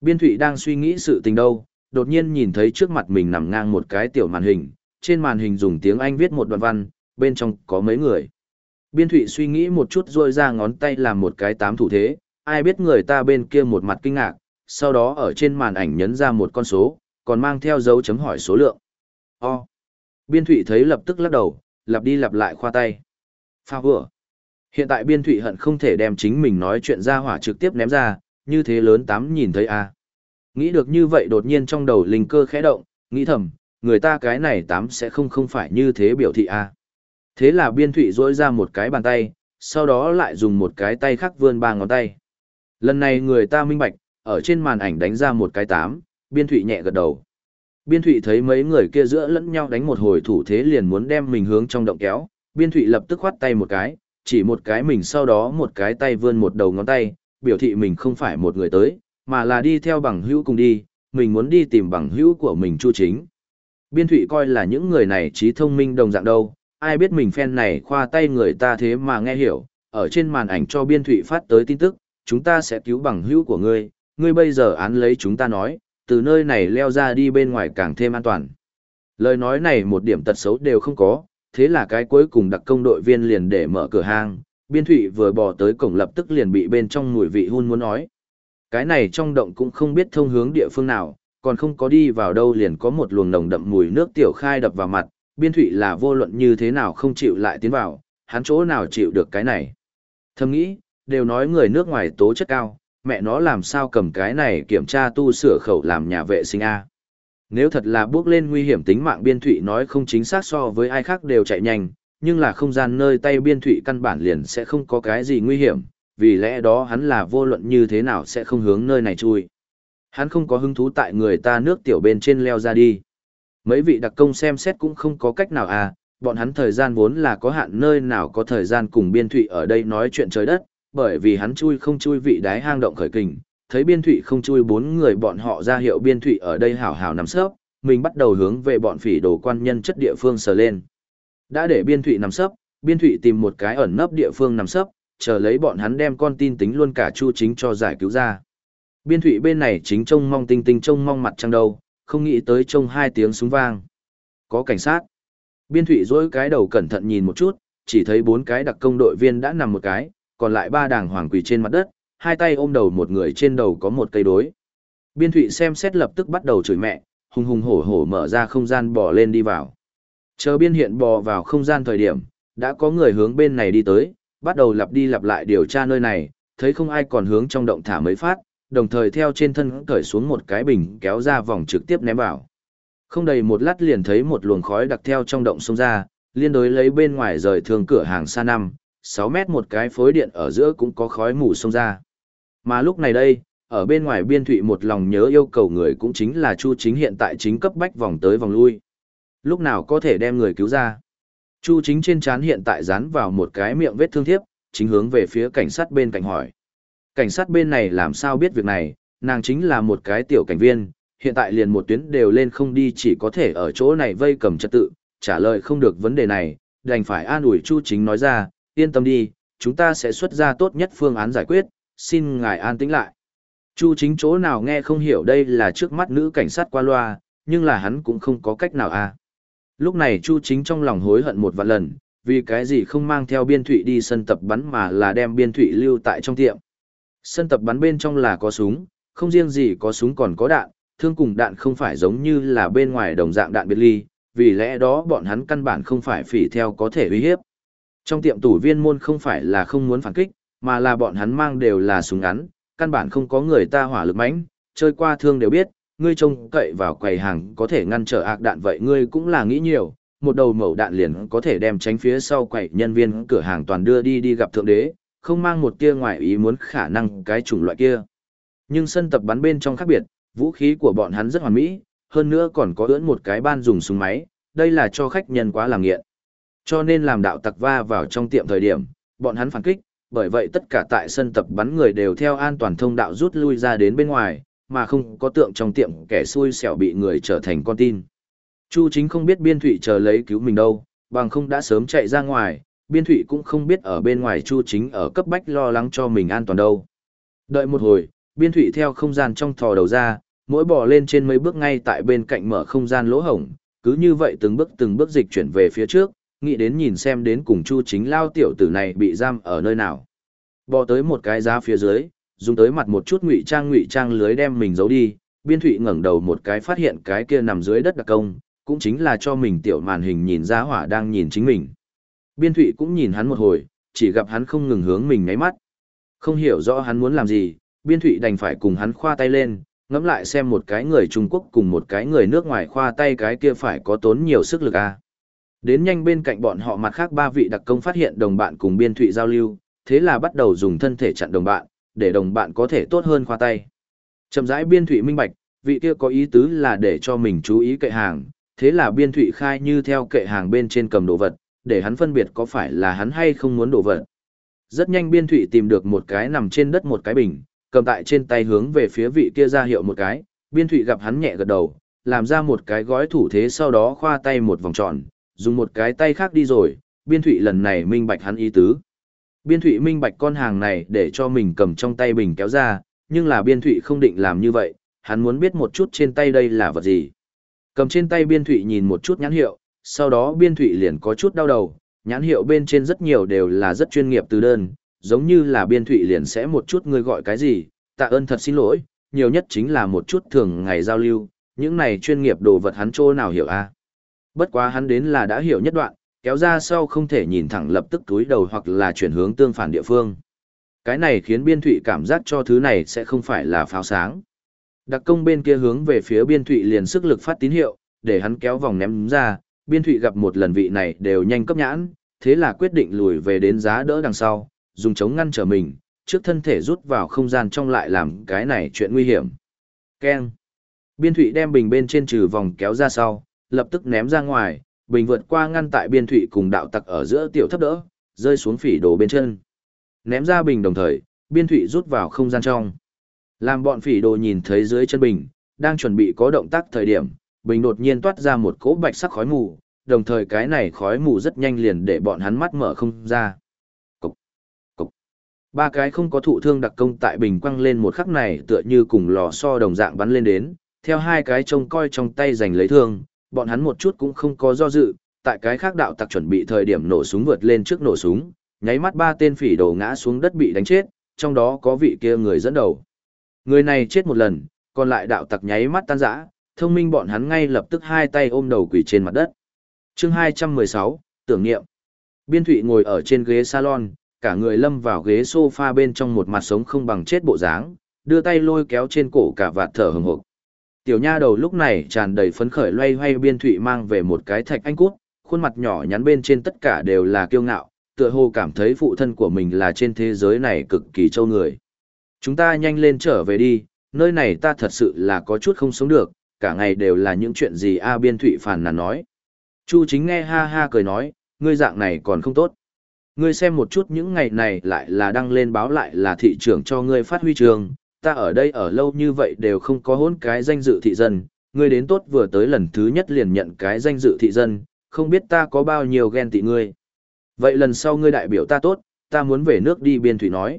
Speaker 1: Biên thụy đang suy nghĩ sự tình đâu, đột nhiên nhìn thấy trước mặt mình nằm ngang một cái tiểu màn hình, trên màn hình dùng tiếng Anh viết một đoạn văn, bên trong có mấy người. Biên Thụy suy nghĩ một chút rồi ra ngón tay làm một cái tám thủ thế, ai biết người ta bên kia một mặt kinh ngạc, sau đó ở trên màn ảnh nhấn ra một con số, còn mang theo dấu chấm hỏi số lượng. O. Biên Thụy thấy lập tức lắc đầu, lặp đi lặp lại khoa tay. Pha vừa. Hiện tại Biên Thụy hận không thể đem chính mình nói chuyện ra hỏa trực tiếp ném ra, như thế lớn tám nhìn thấy a Nghĩ được như vậy đột nhiên trong đầu linh cơ khẽ động, nghĩ thầm, người ta cái này tám sẽ không không phải như thế biểu thị a thế là biên thụy dỗi ra một cái bàn tay, sau đó lại dùng một cái tay khác vươn ba ngón tay. Lần này người ta minh bạch, ở trên màn ảnh đánh ra một cái tám, biên thụy nhẹ gật đầu. Biên thụy thấy mấy người kia giữa lẫn nhau đánh một hồi thủ thế liền muốn đem mình hướng trong động kéo, biên thụy lập tức khoắt tay một cái, chỉ một cái mình sau đó một cái tay vươn một đầu ngón tay, biểu thị mình không phải một người tới, mà là đi theo bằng hữu cùng đi, mình muốn đi tìm bằng hữu của mình chu chính. Biên thụy coi là những người này trí thông minh đồng dạng đâu, ai biết mình phen này khoa tay người ta thế mà nghe hiểu, ở trên màn ảnh cho biên thụy phát tới tin tức, chúng ta sẽ cứu bằng hữu của ngươi, ngươi bây giờ án lấy chúng ta nói, từ nơi này leo ra đi bên ngoài càng thêm an toàn. Lời nói này một điểm tật xấu đều không có, thế là cái cuối cùng đặc công đội viên liền để mở cửa hang, biên thụy vừa bỏ tới cổng lập tức liền bị bên trong mùi vị hun muốn nói. Cái này trong động cũng không biết thông hướng địa phương nào, còn không có đi vào đâu liền có một luồng nồng đậm mùi nước tiểu khai đập vào mặt, biên thụy là vô luận như thế nào không chịu lại tiến vào, hắn chỗ nào chịu được cái này. Thầm nghĩ, đều nói người nước ngoài tố chất cao, mẹ nó làm sao cầm cái này kiểm tra tu sửa khẩu làm nhà vệ sinh A. Nếu thật là bước lên nguy hiểm tính mạng biên thụy nói không chính xác so với ai khác đều chạy nhanh, nhưng là không gian nơi tay biên thụy căn bản liền sẽ không có cái gì nguy hiểm, vì lẽ đó hắn là vô luận như thế nào sẽ không hướng nơi này chui. Hắn không có hứng thú tại người ta nước tiểu bên trên leo ra đi. Mấy vị đặc công xem xét cũng không có cách nào à, bọn hắn thời gian vốn là có hạn nơi nào có thời gian cùng biên thụy ở đây nói chuyện trời đất, bởi vì hắn chui không chui vị đái hang động khởi kình, thấy biên thụy không chui bốn người bọn họ ra hiệu biên thụy ở đây hảo hảo nằm sấp, mình bắt đầu hướng về bọn phỉ đồ quan nhân chất địa phương sờ lên. Đã để biên thụy nằm sấp, biên thụy tìm một cái ẩn nấp địa phương nằm sấp, chờ lấy bọn hắn đem con tin tính luôn cả chu chính cho giải cứu ra. Biên thủy bên này chính trông mong tinh tinh trông mong mặt trăng đầu, không nghĩ tới trông hai tiếng súng vang. Có cảnh sát. Biên thủy dối cái đầu cẩn thận nhìn một chút, chỉ thấy bốn cái đặc công đội viên đã nằm một cái, còn lại ba đảng hoàng quỳ trên mặt đất, hai tay ôm đầu một người trên đầu có một cây đối. Biên thủy xem xét lập tức bắt đầu chửi mẹ, hùng hùng hổ hổ mở ra không gian bò lên đi vào. Chờ biên hiện bò vào không gian thời điểm, đã có người hướng bên này đi tới, bắt đầu lặp đi lặp lại điều tra nơi này, thấy không ai còn hướng trong động thả mấy phát, đồng thời theo trên thân cởi xuống một cái bình kéo ra vòng trực tiếp ném vào. Không đầy một lát liền thấy một luồng khói đặc theo trong động xông ra, liên đối lấy bên ngoài rời thường cửa hàng xa năm, 6 mét một cái phối điện ở giữa cũng có khói mù xông ra. Mà lúc này đây, ở bên ngoài biên thụy một lòng nhớ yêu cầu người cũng chính là Chu Chính hiện tại chính cấp bách vòng tới vòng lui. Lúc nào có thể đem người cứu ra? Chu Chính trên trán hiện tại dán vào một cái miệng vết thương thiếp, chính hướng về phía cảnh sát bên cạnh hỏi. Cảnh sát bên này làm sao biết việc này, nàng chính là một cái tiểu cảnh viên, hiện tại liền một tuyến đều lên không đi chỉ có thể ở chỗ này vây cầm trật tự, trả lời không được vấn đề này, đành phải an ủi Chu Chính nói ra, yên tâm đi, chúng ta sẽ xuất ra tốt nhất phương án giải quyết, xin ngài an tĩnh lại. Chu chính chỗ nào nghe không hiểu đây là trước mắt nữ cảnh sát qua loa, nhưng là hắn cũng không có cách nào à. Lúc này Chu chính trong lòng hối hận một vạn lần, vì cái gì không mang theo biên thụy đi sân tập bắn mà là đem biên thụy lưu tại trong tiệm. Sân tập bắn bên trong là có súng, không riêng gì có súng còn có đạn, thương cùng đạn không phải giống như là bên ngoài đồng dạng đạn biệt ly, vì lẽ đó bọn hắn căn bản không phải phỉ theo có thể uy hiếp. Trong tiệm tủ viên môn không phải là không muốn phản kích, mà là bọn hắn mang đều là súng ngắn, căn bản không có người ta hỏa lực mãnh, chơi qua thương đều biết, ngươi trông cậy vào quầy hàng có thể ngăn trở ác đạn vậy ngươi cũng là nghĩ nhiều, một đầu mẩu đạn liền có thể đem tránh phía sau quầy nhân viên cửa hàng toàn đưa đi đi gặp thượng đế, không mang một tia ngoài ý muốn khả năng cái chủng loại kia. Nhưng sân tập bắn bên trong khác biệt, vũ khí của bọn hắn rất hoàn mỹ, hơn nữa còn có ưỡn một cái ban dùng súng máy, đây là cho khách nhân quá làm nghiện. Cho nên làm đạo tặc va vào trong tiệm thời điểm, bọn hắn phản kích, bởi vậy tất cả tại sân tập bắn người đều theo an toàn thông đạo rút lui ra đến bên ngoài, mà không có tượng trong tiệm kẻ xui xẻo bị người trở thành con tin. Chu chính không biết biên thủy chờ lấy cứu mình đâu, bằng không đã sớm chạy ra ngoài, biên thụy cũng không biết ở bên ngoài chu chính ở cấp bách lo lắng cho mình an toàn đâu. Đợi một hồi, biên thụy theo không gian trong thò đầu ra, mỗi bò lên trên mấy bước ngay tại bên cạnh mở không gian lỗ hổng, cứ như vậy từng bước từng bước dịch chuyển về phía trước, nghĩ đến nhìn xem đến cùng chu chính lao tiểu tử này bị giam ở nơi nào bò tới một cái giá phía dưới dùng tới mặt một chút ngụy trang ngụy trang lưới đem mình giấu đi biên thụy ngẩng đầu một cái phát hiện cái kia nằm dưới đất đặc công cũng chính là cho mình tiểu màn hình nhìn ra hỏa đang nhìn chính mình biên thụy cũng nhìn hắn một hồi chỉ gặp hắn không ngừng hướng mình ngáy mắt không hiểu rõ hắn muốn làm gì biên thụy đành phải cùng hắn khoa tay lên ngẫm lại xem một cái người trung quốc cùng một cái người nước ngoài khoa tay cái kia phải có tốn nhiều sức lực à. Đến nhanh bên cạnh bọn họ mặt khác ba vị đặc công phát hiện đồng bạn cùng biên thụy giao lưu, thế là bắt đầu dùng thân thể chặn đồng bạn, để đồng bạn có thể tốt hơn khoa tay. Chậm rãi biên thụy minh bạch, vị kia có ý tứ là để cho mình chú ý kệ hàng, thế là biên thụy khai như theo kệ hàng bên trên cầm đồ vật, để hắn phân biệt có phải là hắn hay không muốn đổ vật. Rất nhanh biên thụy tìm được một cái nằm trên đất một cái bình, cầm tại trên tay hướng về phía vị kia ra hiệu một cái, biên thụy gặp hắn nhẹ gật đầu, làm ra một cái gói thủ thế sau đó khoa tay một vòng tròn, dùng một cái tay khác đi rồi, biên thụy lần này minh bạch hắn ý tứ. Biên thụy minh bạch con hàng này để cho mình cầm trong tay bình kéo ra, nhưng là biên thụy không định làm như vậy, hắn muốn biết một chút trên tay đây là vật gì. Cầm trên tay biên thụy nhìn một chút nhãn hiệu, sau đó biên thụy liền có chút đau đầu, nhãn hiệu bên trên rất nhiều đều là rất chuyên nghiệp từ đơn, giống như là biên thụy liền sẽ một chút người gọi cái gì, tạ ơn thật xin lỗi, nhiều nhất chính là một chút thường ngày giao lưu, những này chuyên nghiệp đồ vật hắn chỗ nào hiểu a à? Bất quá hắn đến là đã hiểu nhất đoạn, kéo ra sau không thể nhìn thẳng lập tức túi đầu hoặc là chuyển hướng tương phản địa phương. Cái này khiến biên thụy cảm giác cho thứ này sẽ không phải là pháo sáng. Đặc công bên kia hướng về phía biên thụy liền sức lực phát tín hiệu, để hắn kéo vòng ném ra, biên thụy gặp một lần vị này đều nhanh cấp nhãn, thế là quyết định lùi về đến giá đỡ đằng sau, dùng chống ngăn trở mình, trước thân thể rút vào không gian trong lại làm cái này chuyện nguy hiểm. Ken. Biên thụy đem bình bên trên trừ vòng kéo ra sau, lập tức ném ra ngoài, bình vượt qua ngăn tại biên thụy cùng đạo tặc ở giữa tiểu thấp đỡ, rơi xuống phỉ đồ bên chân. Ném ra bình đồng thời, biên thụy rút vào không gian trong. Làm bọn phỉ đồ nhìn thấy dưới chân bình, đang chuẩn bị có động tác thời điểm, bình đột nhiên toát ra một cỗ bạch sắc khói mù, đồng thời cái này khói mù rất nhanh liền để bọn hắn mắt mở không ra. Cục, cục. Ba cái không có thụ thương đặc công tại bình quăng lên một khắc này tựa như cùng lò xo đồng dạng bắn lên đến, theo hai cái trông coi trong tay giành lấy thương, bọn hắn một chút cũng không có do dự, tại cái khác đạo tặc chuẩn bị thời điểm nổ súng vượt lên trước nổ súng, nháy mắt ba tên phỉ đồ ngã xuống đất bị đánh chết, trong đó có vị kia người dẫn đầu. Người này chết một lần, còn lại đạo tặc nháy mắt tan rã, thông minh bọn hắn ngay lập tức hai tay ôm đầu quỳ trên mặt đất. chương 216, tưởng niệm. Biên thụy ngồi ở trên ghế salon, cả người lâm vào ghế sofa bên trong một mặt sống không bằng chết bộ dáng, đưa tay lôi kéo trên cổ cả vạt thở hừng hực. Tiểu nha đầu lúc này tràn đầy phấn khởi loay hoay biên thụy mang về một cái thạch anh cút, khuôn mặt nhỏ nhắn bên trên tất cả đều là kiêu ngạo, tựa hồ cảm thấy phụ thân của mình là trên thế giới này cực kỳ châu người. Chúng ta nhanh lên trở về đi, nơi này ta thật sự là có chút không sống được, cả ngày đều là những chuyện gì A Biên Thụy phàn nàn nói. Chu chính nghe ha ha cười nói, ngươi dạng này còn không tốt. Ngươi xem một chút những ngày này lại là đăng lên báo lại là thị trưởng cho ngươi phát huy trường, ta ở đây ở lâu như vậy đều không có hôn cái danh dự thị dân, ngươi đến tốt vừa tới lần thứ nhất liền nhận cái danh dự thị dân, không biết ta có bao nhiêu ghen tị ngươi. Vậy lần sau ngươi đại biểu ta tốt, ta muốn về nước đi biên thụy nói.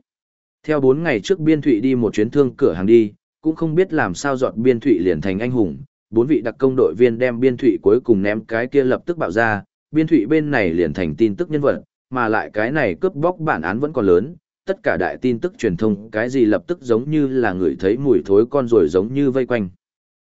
Speaker 1: Theo bốn ngày trước biên thụy đi một chuyến thương cửa hàng đi, cũng không biết làm sao dọn biên thụy liền thành anh hùng. Bốn vị đặc công đội viên đem biên thụy cuối cùng ném cái kia lập tức bạo ra, biên thụy bên này liền thành tin tức nhân vật, mà lại cái này cướp bóc bản án vẫn còn lớn, tất cả đại tin tức truyền thông cái gì lập tức giống như là người thấy mùi thối con rồi giống như vây quanh.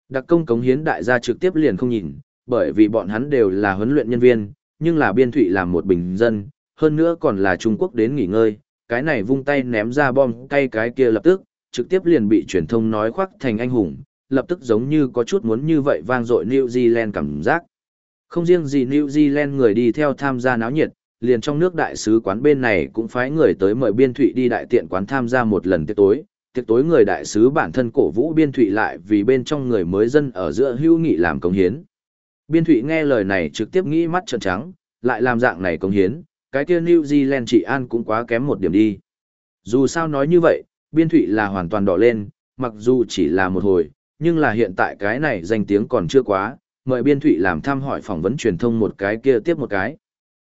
Speaker 1: Đặc công cống hiến đại gia trực tiếp liền không nhìn, bởi vì bọn hắn đều là huấn luyện nhân viên, nhưng là biên thụy làm một bình dân, hơn nữa còn là Trung Quốc đến nghỉ ngơi, cái này vung tay ném ra bom cay cái kia lập tức, trực tiếp liền bị truyền thông nói khoác thành anh hùng, lập tức giống như có chút muốn như vậy vang dội New Zealand cảm giác. Không riêng gì New Zealand người đi theo tham gia náo nhiệt, liền trong nước đại sứ quán bên này cũng phái người tới mời biên thụy đi đại tiện quán tham gia một lần tiệc tối. Tiệc tối người đại sứ bản thân cổ vũ biên thụy lại vì bên trong người mới dân ở giữa hữu nghị làm công hiến. Biên thụy nghe lời này trực tiếp nghĩ mắt trợn trắng, lại làm dạng này công hiến, cái kia New Zealand trị an cũng quá kém một điểm đi. Dù sao nói như vậy, biên thụy là hoàn toàn đỏ lên, mặc dù chỉ là một hồi, nhưng là hiện tại cái này danh tiếng còn chưa quá, mời biên thụy làm thăm hỏi phỏng vấn truyền thông một cái kia tiếp một cái.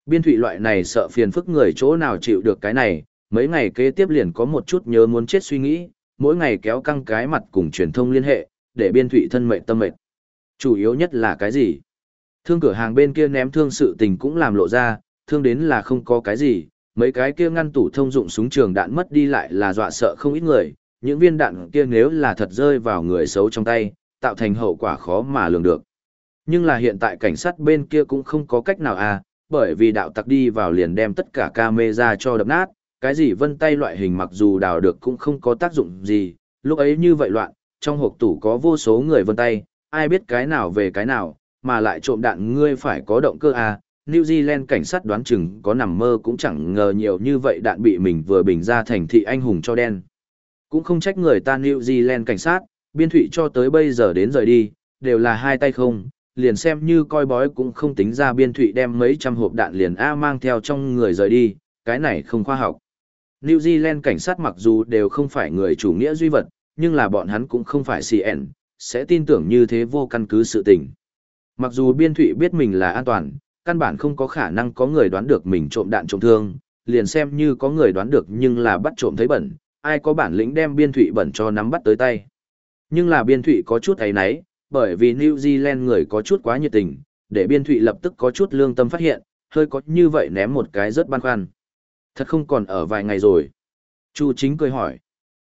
Speaker 1: Biên thụy loại này sợ phiền phức người chỗ nào chịu được cái này, mấy ngày kế tiếp liền có một chút nhớ muốn chết suy nghĩ, mỗi ngày kéo căng cái mặt cùng truyền thông liên hệ, để biên thụy thân mệnh tâm mệnh. Chủ yếu nhất là cái gì? Thương cửa hàng bên kia ném thương sự tình cũng làm lộ ra, thương đến là không có cái gì, mấy cái kia ngăn tủ thông dụng súng trường đạn mất đi lại là dọa sợ không ít người, những viên đạn kia nếu là thật rơi vào người xấu trong tay, tạo thành hậu quả khó mà lường được. Nhưng là hiện tại cảnh sát bên kia cũng không có cách nào à, bởi vì đạo tặc đi vào liền đem tất cả camera cho đập nát, cái gì vân tay loại hình mặc dù đào được cũng không có tác dụng gì, lúc ấy như vậy loạn, trong hộp tủ có vô số người vân tay, ai biết cái nào về cái nào, mà lại trộm đạn ngươi phải có động cơ à. New Zealand cảnh sát đoán chừng có nằm mơ cũng chẳng ngờ nhiều như vậy đạn bị mình vừa bình ra thành thị anh hùng cho đen. Cũng không trách người ta New Zealand cảnh sát, biên thụy cho tới bây giờ đến rời đi, đều là hai tay không, liền xem như coi bói cũng không tính ra biên thụy đem mấy trăm hộp đạn liền A mang theo trong người rời đi, cái này không khoa học. New Zealand cảnh sát mặc dù đều không phải người chủ nghĩa duy vật, nhưng là bọn hắn cũng không phải CN, sẽ tin tưởng như thế vô căn cứ sự tình. Mặc dù biên thụy biết mình là an toàn, căn bản không có khả năng có người đoán được mình trộm đạn trộm thương, liền xem như có người đoán được nhưng là bắt trộm thấy bẩn, ai có bản lĩnh đem biên thụy bẩn cho nắm bắt tới tay. Nhưng là biên thụy có chút ấy nấy, bởi vì New Zealand người có chút quá nhiệt tình, để biên thụy lập tức có chút lương tâm phát hiện, hơi có như vậy ném một cái rất băn khoăn. Thật không còn ở vài ngày rồi. Chu chính cười hỏi.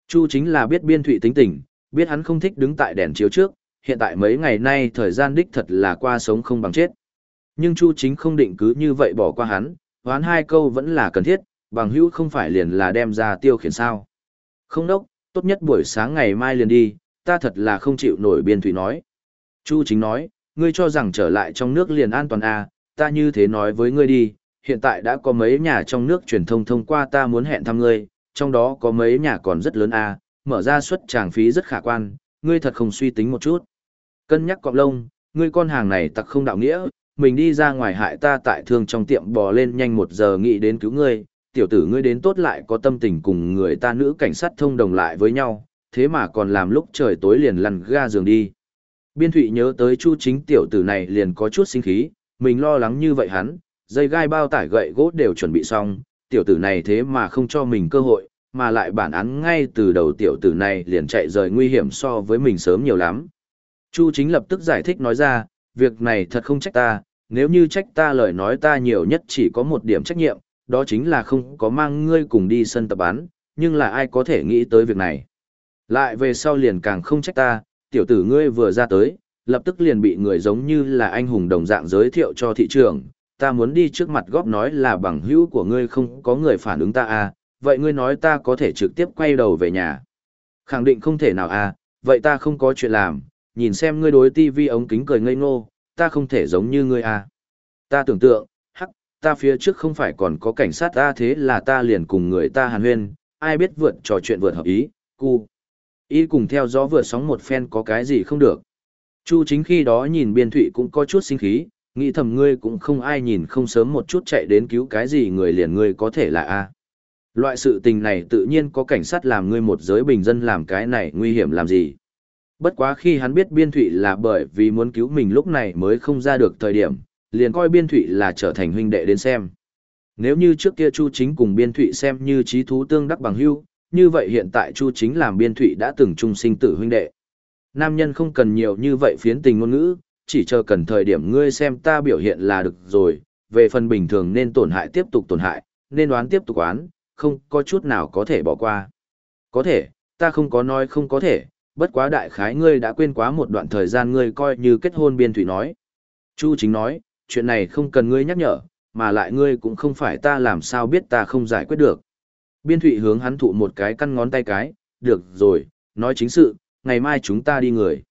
Speaker 1: Chu chính là biết biên thụy tính tình, biết hắn không thích đứng tại đèn chiếu trước, hiện tại mấy ngày nay thời gian đích thật là qua sống không bằng chết. Nhưng Chu chính không định cứ như vậy bỏ qua hắn, hoán hai câu vẫn là cần thiết, bằng hữu không phải liền là đem ra tiêu khiển sao. Không đốc, tốt nhất buổi sáng ngày mai liền đi, ta thật là không chịu nổi biên thủy nói. Chu chính nói, ngươi cho rằng trở lại trong nước liền an toàn à, ta như thế nói với ngươi đi, hiện tại đã có mấy nhà trong nước truyền thông thông qua ta muốn hẹn thăm ngươi, trong đó có mấy nhà còn rất lớn à, mở ra suất tràng phí rất khả quan, ngươi thật không suy tính một chút. Cân nhắc cọng lông, ngươi con hàng này tặc không đạo nghĩa, mình đi ra ngoài hại ta tại thương trong tiệm bò lên nhanh một giờ nghĩ đến cứu ngươi, tiểu tử ngươi đến tốt lại có tâm tình cùng người ta nữ cảnh sát thông đồng lại với nhau, thế mà còn làm lúc trời tối liền lăn ga giường đi. Biên thụy nhớ tới chu chính tiểu tử này liền có chút sinh khí, mình lo lắng như vậy hắn, dây gai bao tải gậy gỗ đều chuẩn bị xong, tiểu tử này thế mà không cho mình cơ hội, mà lại bản án ngay từ đầu tiểu tử này liền chạy rời nguy hiểm so với mình sớm nhiều lắm. Chu chính lập tức giải thích nói ra, việc này thật không trách ta, nếu như trách ta lời nói ta nhiều nhất chỉ có một điểm trách nhiệm, đó chính là không có mang ngươi cùng đi sân tập bán. nhưng là ai có thể nghĩ tới việc này. Lại về sau liền càng không trách ta, tiểu tử ngươi vừa ra tới, lập tức liền bị người giống như là anh hùng đồng dạng giới thiệu cho thị trường, ta muốn đi trước mặt góp nói là bằng hữu của ngươi không có người phản ứng ta à, vậy ngươi nói ta có thể trực tiếp quay đầu về nhà. Khẳng định không thể nào à, vậy ta không có chuyện làm, nhìn xem ngươi đối tivi ống kính cười ngây ngô, ta không thể giống như ngươi à. Ta tưởng tượng, hắc, ta phía trước không phải còn có cảnh sát ta thế là ta liền cùng người ta hàn huyên, ai biết vượt trò chuyện vượt hợp ý, cu. Y cùng theo gió vượt sóng một phen có cái gì không được. Chu chính khi đó nhìn biên thụy cũng có chút sinh khí, nghĩ thầm ngươi cũng không ai nhìn không sớm một chút chạy đến cứu cái gì người liền ngươi có thể là a Loại sự tình này tự nhiên có cảnh sát làm ngươi một giới bình dân làm cái này nguy hiểm làm gì. Bất quá khi hắn biết biên thụy là bởi vì muốn cứu mình lúc này mới không ra được thời điểm, liền coi biên thụy là trở thành huynh đệ đến xem. Nếu như trước kia Chu Chính cùng biên thụy xem như trí thú tương đắc bằng hưu, như vậy hiện tại Chu Chính làm biên thụy đã từng chung sinh tử huynh đệ. Nam nhân không cần nhiều như vậy phiến tình ngôn ngữ, chỉ chờ cần thời điểm ngươi xem ta biểu hiện là được rồi, về phần bình thường nên tổn hại tiếp tục tổn hại, nên đoán tiếp tục oán, không có chút nào có thể bỏ qua. Có thể, ta không có nói không có thể, bất quá đại khái ngươi đã quên quá một đoạn thời gian ngươi coi như kết hôn biên thủy nói. Chu chính nói, chuyện này không cần ngươi nhắc nhở, mà lại ngươi cũng không phải ta làm sao biết ta không giải quyết được. Biên thủy hướng hắn thụ một cái căn ngón tay cái, được rồi, nói chính sự, ngày mai chúng ta đi người.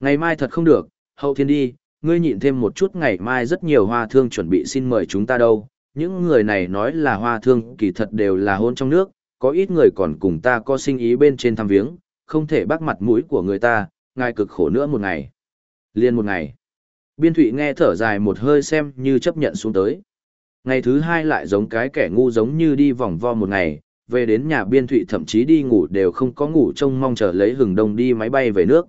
Speaker 1: Ngày mai thật không được, hậu thiên đi, ngươi nhịn thêm một chút ngày mai rất nhiều hoa thương chuẩn bị xin mời chúng ta đâu. Những người này nói là hoa thương kỳ thật đều là hôn trong nước, có ít người còn cùng ta có sinh ý bên trên thăm viếng, không thể bắt mặt mũi của người ta, ngài cực khổ nữa một ngày. Liên một ngày. Biên thụy nghe thở dài một hơi xem như chấp nhận xuống tới. Ngày thứ hai lại giống cái kẻ ngu giống như đi vòng vo một ngày, về đến nhà biên thụy thậm chí đi ngủ đều không có ngủ trông mong chờ lấy hừng đông đi máy bay về nước.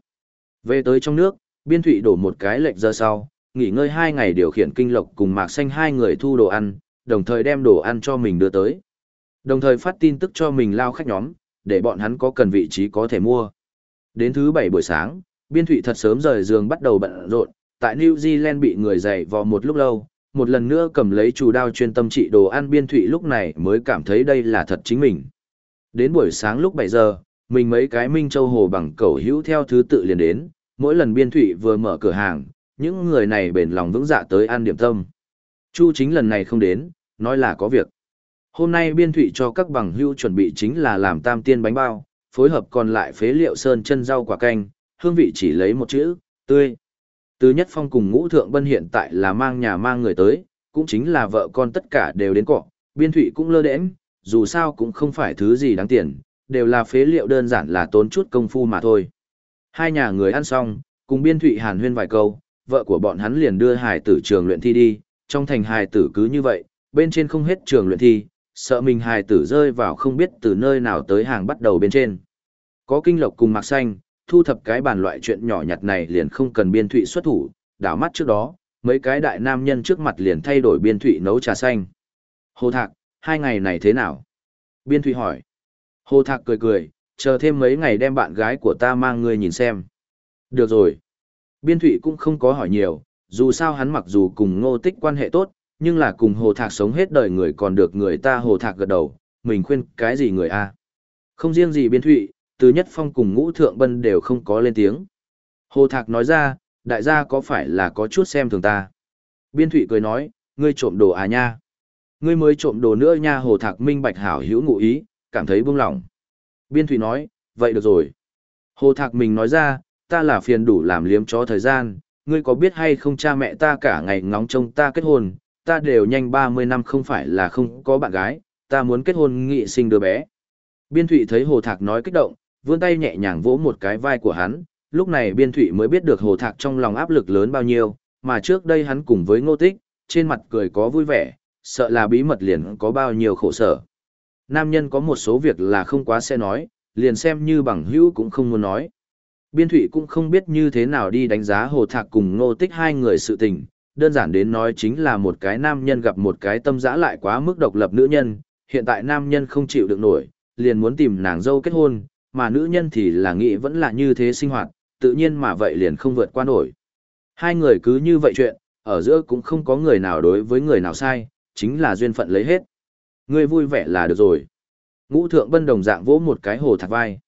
Speaker 1: Về tới trong nước, biên thụy đổ một cái lệnh giờ sau, nghỉ ngơi hai ngày điều khiển kinh lộc cùng mạc xanh hai người thu đồ ăn, đồng thời đem đồ ăn cho mình đưa tới. Đồng thời phát tin tức cho mình lao khách nhóm, để bọn hắn có cần vị trí có thể mua. Đến thứ bảy buổi sáng, biên thụy thật sớm rời giường bắt đầu bận rộn, tại New Zealand bị người dày vò một lúc lâu, một lần nữa cầm lấy chủ đao chuyên tâm trị đồ ăn biên thụy lúc này mới cảm thấy đây là thật chính mình. Đến buổi sáng lúc 7 giờ, mình mấy cái Minh Châu Hồ bằng cầu hữu theo thứ tự liền đến, mỗi lần biên thụy vừa mở cửa hàng, những người này bền lòng vững dạ tới ăn điểm tâm. Chu chính lần này không đến, nói là có việc. Hôm nay biên thụy cho các bằng hữu chuẩn bị chính là làm tam tiên bánh bao, phối hợp còn lại phế liệu sơn chân rau quả canh, hương vị chỉ lấy một chữ, tươi. Từ Nhất Phong cùng Ngũ Thượng Bân hiện tại là mang nhà mang người tới, cũng chính là vợ con tất cả đều đến cọ, biên thụy cũng lơ đễnh, dù sao cũng không phải thứ gì đáng tiền, đều là phế liệu đơn giản là tốn chút công phu mà thôi. Hai nhà người ăn xong, cùng biên thụy hàn huyên vài câu, vợ của bọn hắn liền đưa hải tử trường luyện thi đi, trong thành hải tử cứ như vậy, bên trên không hết trường luyện thi, sợ mình hài tử rơi vào không biết từ nơi nào tới hàng bắt đầu bên trên. Có kinh lộc cùng mạc xanh, thu thập cái bàn loại chuyện nhỏ nhặt này liền không cần biên thụy xuất thủ, đảo mắt trước đó, mấy cái đại nam nhân trước mặt liền thay đổi biên thụy nấu trà xanh. Hồ Thạc, hai ngày này thế nào? Biên thụy hỏi. Hồ Thạc cười cười, chờ thêm mấy ngày đem bạn gái của ta mang ngươi nhìn xem. Được rồi. Biên thụy cũng không có hỏi nhiều, dù sao hắn mặc dù cùng ngô tích quan hệ tốt, nhưng là cùng Hồ Thạc sống hết đời người còn được người ta Hồ Thạc gật đầu, mình khuyên cái gì người a Không riêng gì biên thụy, từ nhất phong cùng ngũ thượng bân đều không có lên tiếng. Hồ Thạc nói ra, đại gia có phải là có chút xem thường ta? Biên thụy cười nói, ngươi trộm đồ à nha? Ngươi mới trộm đồ nữa nha Hồ Thạc minh bạch hảo hữu ngụ ý, cảm thấy buông lỏng. Biên thụy nói, vậy được rồi. Hồ Thạc mình nói ra, ta là phiền đủ làm liếm chó thời gian, ngươi có biết hay không cha mẹ ta cả ngày ngóng trông ta kết hôn, ta đều nhanh 30 năm không phải là không có bạn gái, ta muốn kết hôn nghị sinh đứa bé. Biên thụy thấy Hồ Thạc nói kích động, vươn tay nhẹ nhàng vỗ một cái vai của hắn, lúc này biên thụy mới biết được hồ thạc trong lòng áp lực lớn bao nhiêu, mà trước đây hắn cùng với ngô tích, trên mặt cười có vui vẻ, sợ là bí mật liền có bao nhiêu khổ sở. Nam nhân có một số việc là không quá sẽ nói, liền xem như bằng hữu cũng không muốn nói. Biên thụy cũng không biết như thế nào đi đánh giá hồ thạc cùng ngô tích hai người sự tình, đơn giản đến nói chính là một cái nam nhân gặp một cái tâm dã lại quá mức độc lập nữ nhân, hiện tại nam nhân không chịu được nổi, liền muốn tìm nàng dâu kết hôn, mà nữ nhân thì là nghĩ vẫn là như thế sinh hoạt, tự nhiên mà vậy liền không vượt qua nổi. Hai người cứ như vậy chuyện, ở giữa cũng không có người nào đối với người nào sai, chính là duyên phận lấy hết. Ngươi vui vẻ là được rồi. Ngũ thượng bân đồng dạng vỗ một cái hồ thạc vai.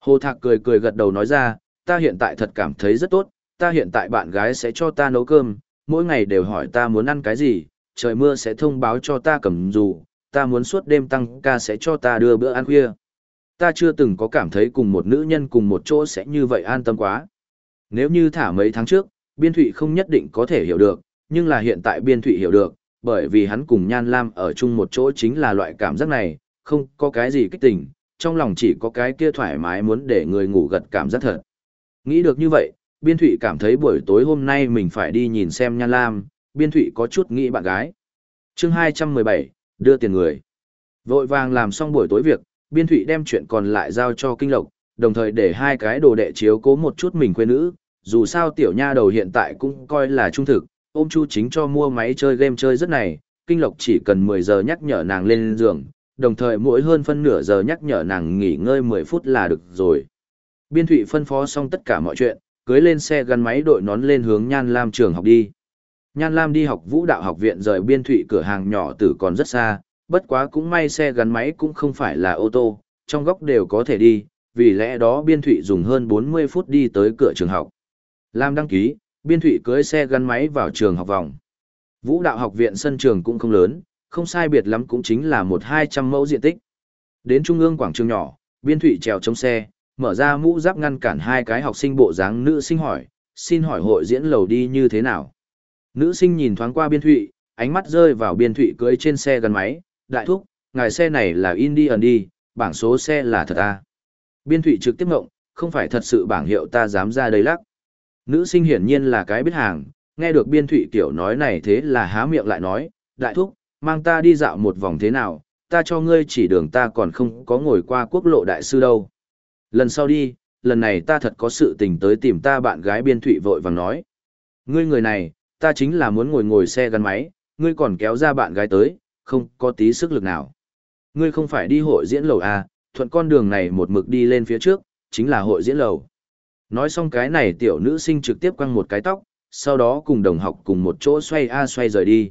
Speaker 1: Hồ thạc cười cười gật đầu nói ra, ta hiện tại thật cảm thấy rất tốt, ta hiện tại bạn gái sẽ cho ta nấu cơm, mỗi ngày đều hỏi ta muốn ăn cái gì, trời mưa sẽ thông báo cho ta cầm dù, ta muốn suốt đêm tăng ca sẽ cho ta đưa bữa ăn khuya. Ta chưa từng có cảm thấy cùng một nữ nhân cùng một chỗ sẽ như vậy an tâm quá. Nếu như thả mấy tháng trước, biên thụy không nhất định có thể hiểu được, nhưng là hiện tại biên thụy hiểu được, bởi vì hắn cùng Nhan Lam ở chung một chỗ chính là loại cảm giác này, không có cái gì kích tình, trong lòng chỉ có cái kia thoải mái muốn để người ngủ gật cảm giác thật. Nghĩ được như vậy, Biên Thụy cảm thấy buổi tối hôm nay mình phải đi nhìn xem Nhan Lam, Biên Thụy có chút nghĩ bạn gái. chương 217, đưa tiền người. Vội vàng làm xong buổi tối việc, Biên Thụy đem chuyện còn lại giao cho Kinh Lộc, đồng thời để hai cái đồ đệ chiếu cố một chút mình quê nữ, dù sao tiểu nha đầu hiện tại cũng coi là trung thực, ôm chu chính cho mua máy chơi game chơi rất này, Kinh Lộc chỉ cần 10 giờ nhắc nhở nàng lên giường, đồng thời mỗi hơn phân nửa giờ nhắc nhở nàng nghỉ ngơi 10 phút là được rồi. Biên Thụy phân phó xong tất cả mọi chuyện, cưới lên xe gắn máy đội nón lên hướng Nhan Lam trường học đi. Nhan Lam đi học vũ đạo học viện rời Biên Thụy cửa hàng nhỏ tử còn rất xa, bất quá cũng may xe gắn máy cũng không phải là ô tô, trong góc đều có thể đi, vì lẽ đó Biên Thụy dùng hơn 40 phút đi tới cửa trường học. Lam đăng ký, Biên Thụy cưới xe gắn máy vào trường học vòng. Vũ đạo học viện sân trường cũng không lớn, không sai biệt lắm cũng chính là một hai trăm mẫu diện tích. Đến trung ương quảng trường nhỏ, Biên Thụy trèo chống xe, mở ra mũ giáp ngăn cản hai cái học sinh bộ dáng nữ sinh hỏi, xin hỏi hội diễn lầu đi như thế nào. Nữ sinh nhìn thoáng qua Biên Thụy, ánh mắt rơi vào Biên Thụy cưới trên xe gần máy, đại thúc, ngài xe này là Indian đi, bảng số xe là thật à. Biên Thụy trực tiếp ngộng, không phải thật sự bảng hiệu ta dám ra đây lắc. Nữ sinh hiển nhiên là cái biết hàng, nghe được Biên Thụy kiểu nói này thế là há miệng lại nói, đại thúc, mang ta đi dạo một vòng thế nào, ta cho ngươi chỉ đường ta còn không có ngồi qua quốc lộ đại sư đâu. Lần sau đi, lần này ta thật có sự tình tới tìm ta bạn gái biên thụy vội vàng nói. Ngươi người này, ta chính là muốn ngồi ngồi xe gắn máy, ngươi còn kéo ra bạn gái tới, không có tí sức lực nào. Ngươi không phải đi hội diễn lầu à, thuận con đường này một mực đi lên phía trước, chính là hội diễn lầu. Nói xong cái này tiểu nữ sinh trực tiếp quăng một cái tóc, sau đó cùng đồng học cùng một chỗ xoay a xoay rời đi.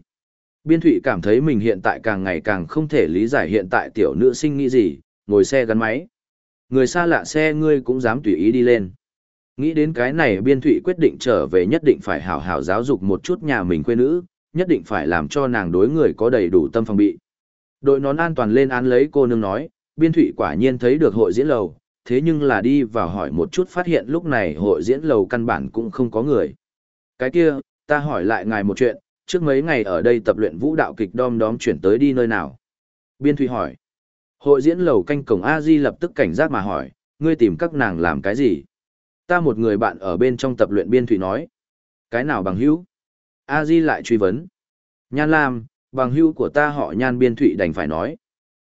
Speaker 1: Biên Thụy cảm thấy mình hiện tại càng ngày càng không thể lý giải hiện tại tiểu nữ sinh nghĩ gì, ngồi xe gắn máy. Người xa lạ xe ngươi cũng dám tùy ý đi lên. Nghĩ đến cái này Biên Thụy quyết định trở về nhất định phải hảo hảo giáo dục một chút nhà mình quê nữ, nhất định phải làm cho nàng đối người có đầy đủ tâm phòng bị. Đội nón an toàn lên án lấy cô nương nói, Biên Thụy quả nhiên thấy được hội diễn lầu, thế nhưng là đi vào hỏi một chút phát hiện lúc này hội diễn lầu căn bản cũng không có người. Cái kia, ta hỏi lại ngài một chuyện, trước mấy ngày ở đây tập luyện vũ đạo kịch đom đóm chuyển tới đi nơi nào? Biên Thụy hỏi. Hội diễn lầu canh cổng A Di lập tức cảnh giác mà hỏi, ngươi tìm các nàng làm cái gì? Ta một người bạn ở bên trong tập luyện Biên Thụy nói. Cái nào bằng hữu? A Di lại truy vấn. Nhan Lam, bằng hữu của ta họ Nhan Biên Thụy đành phải nói.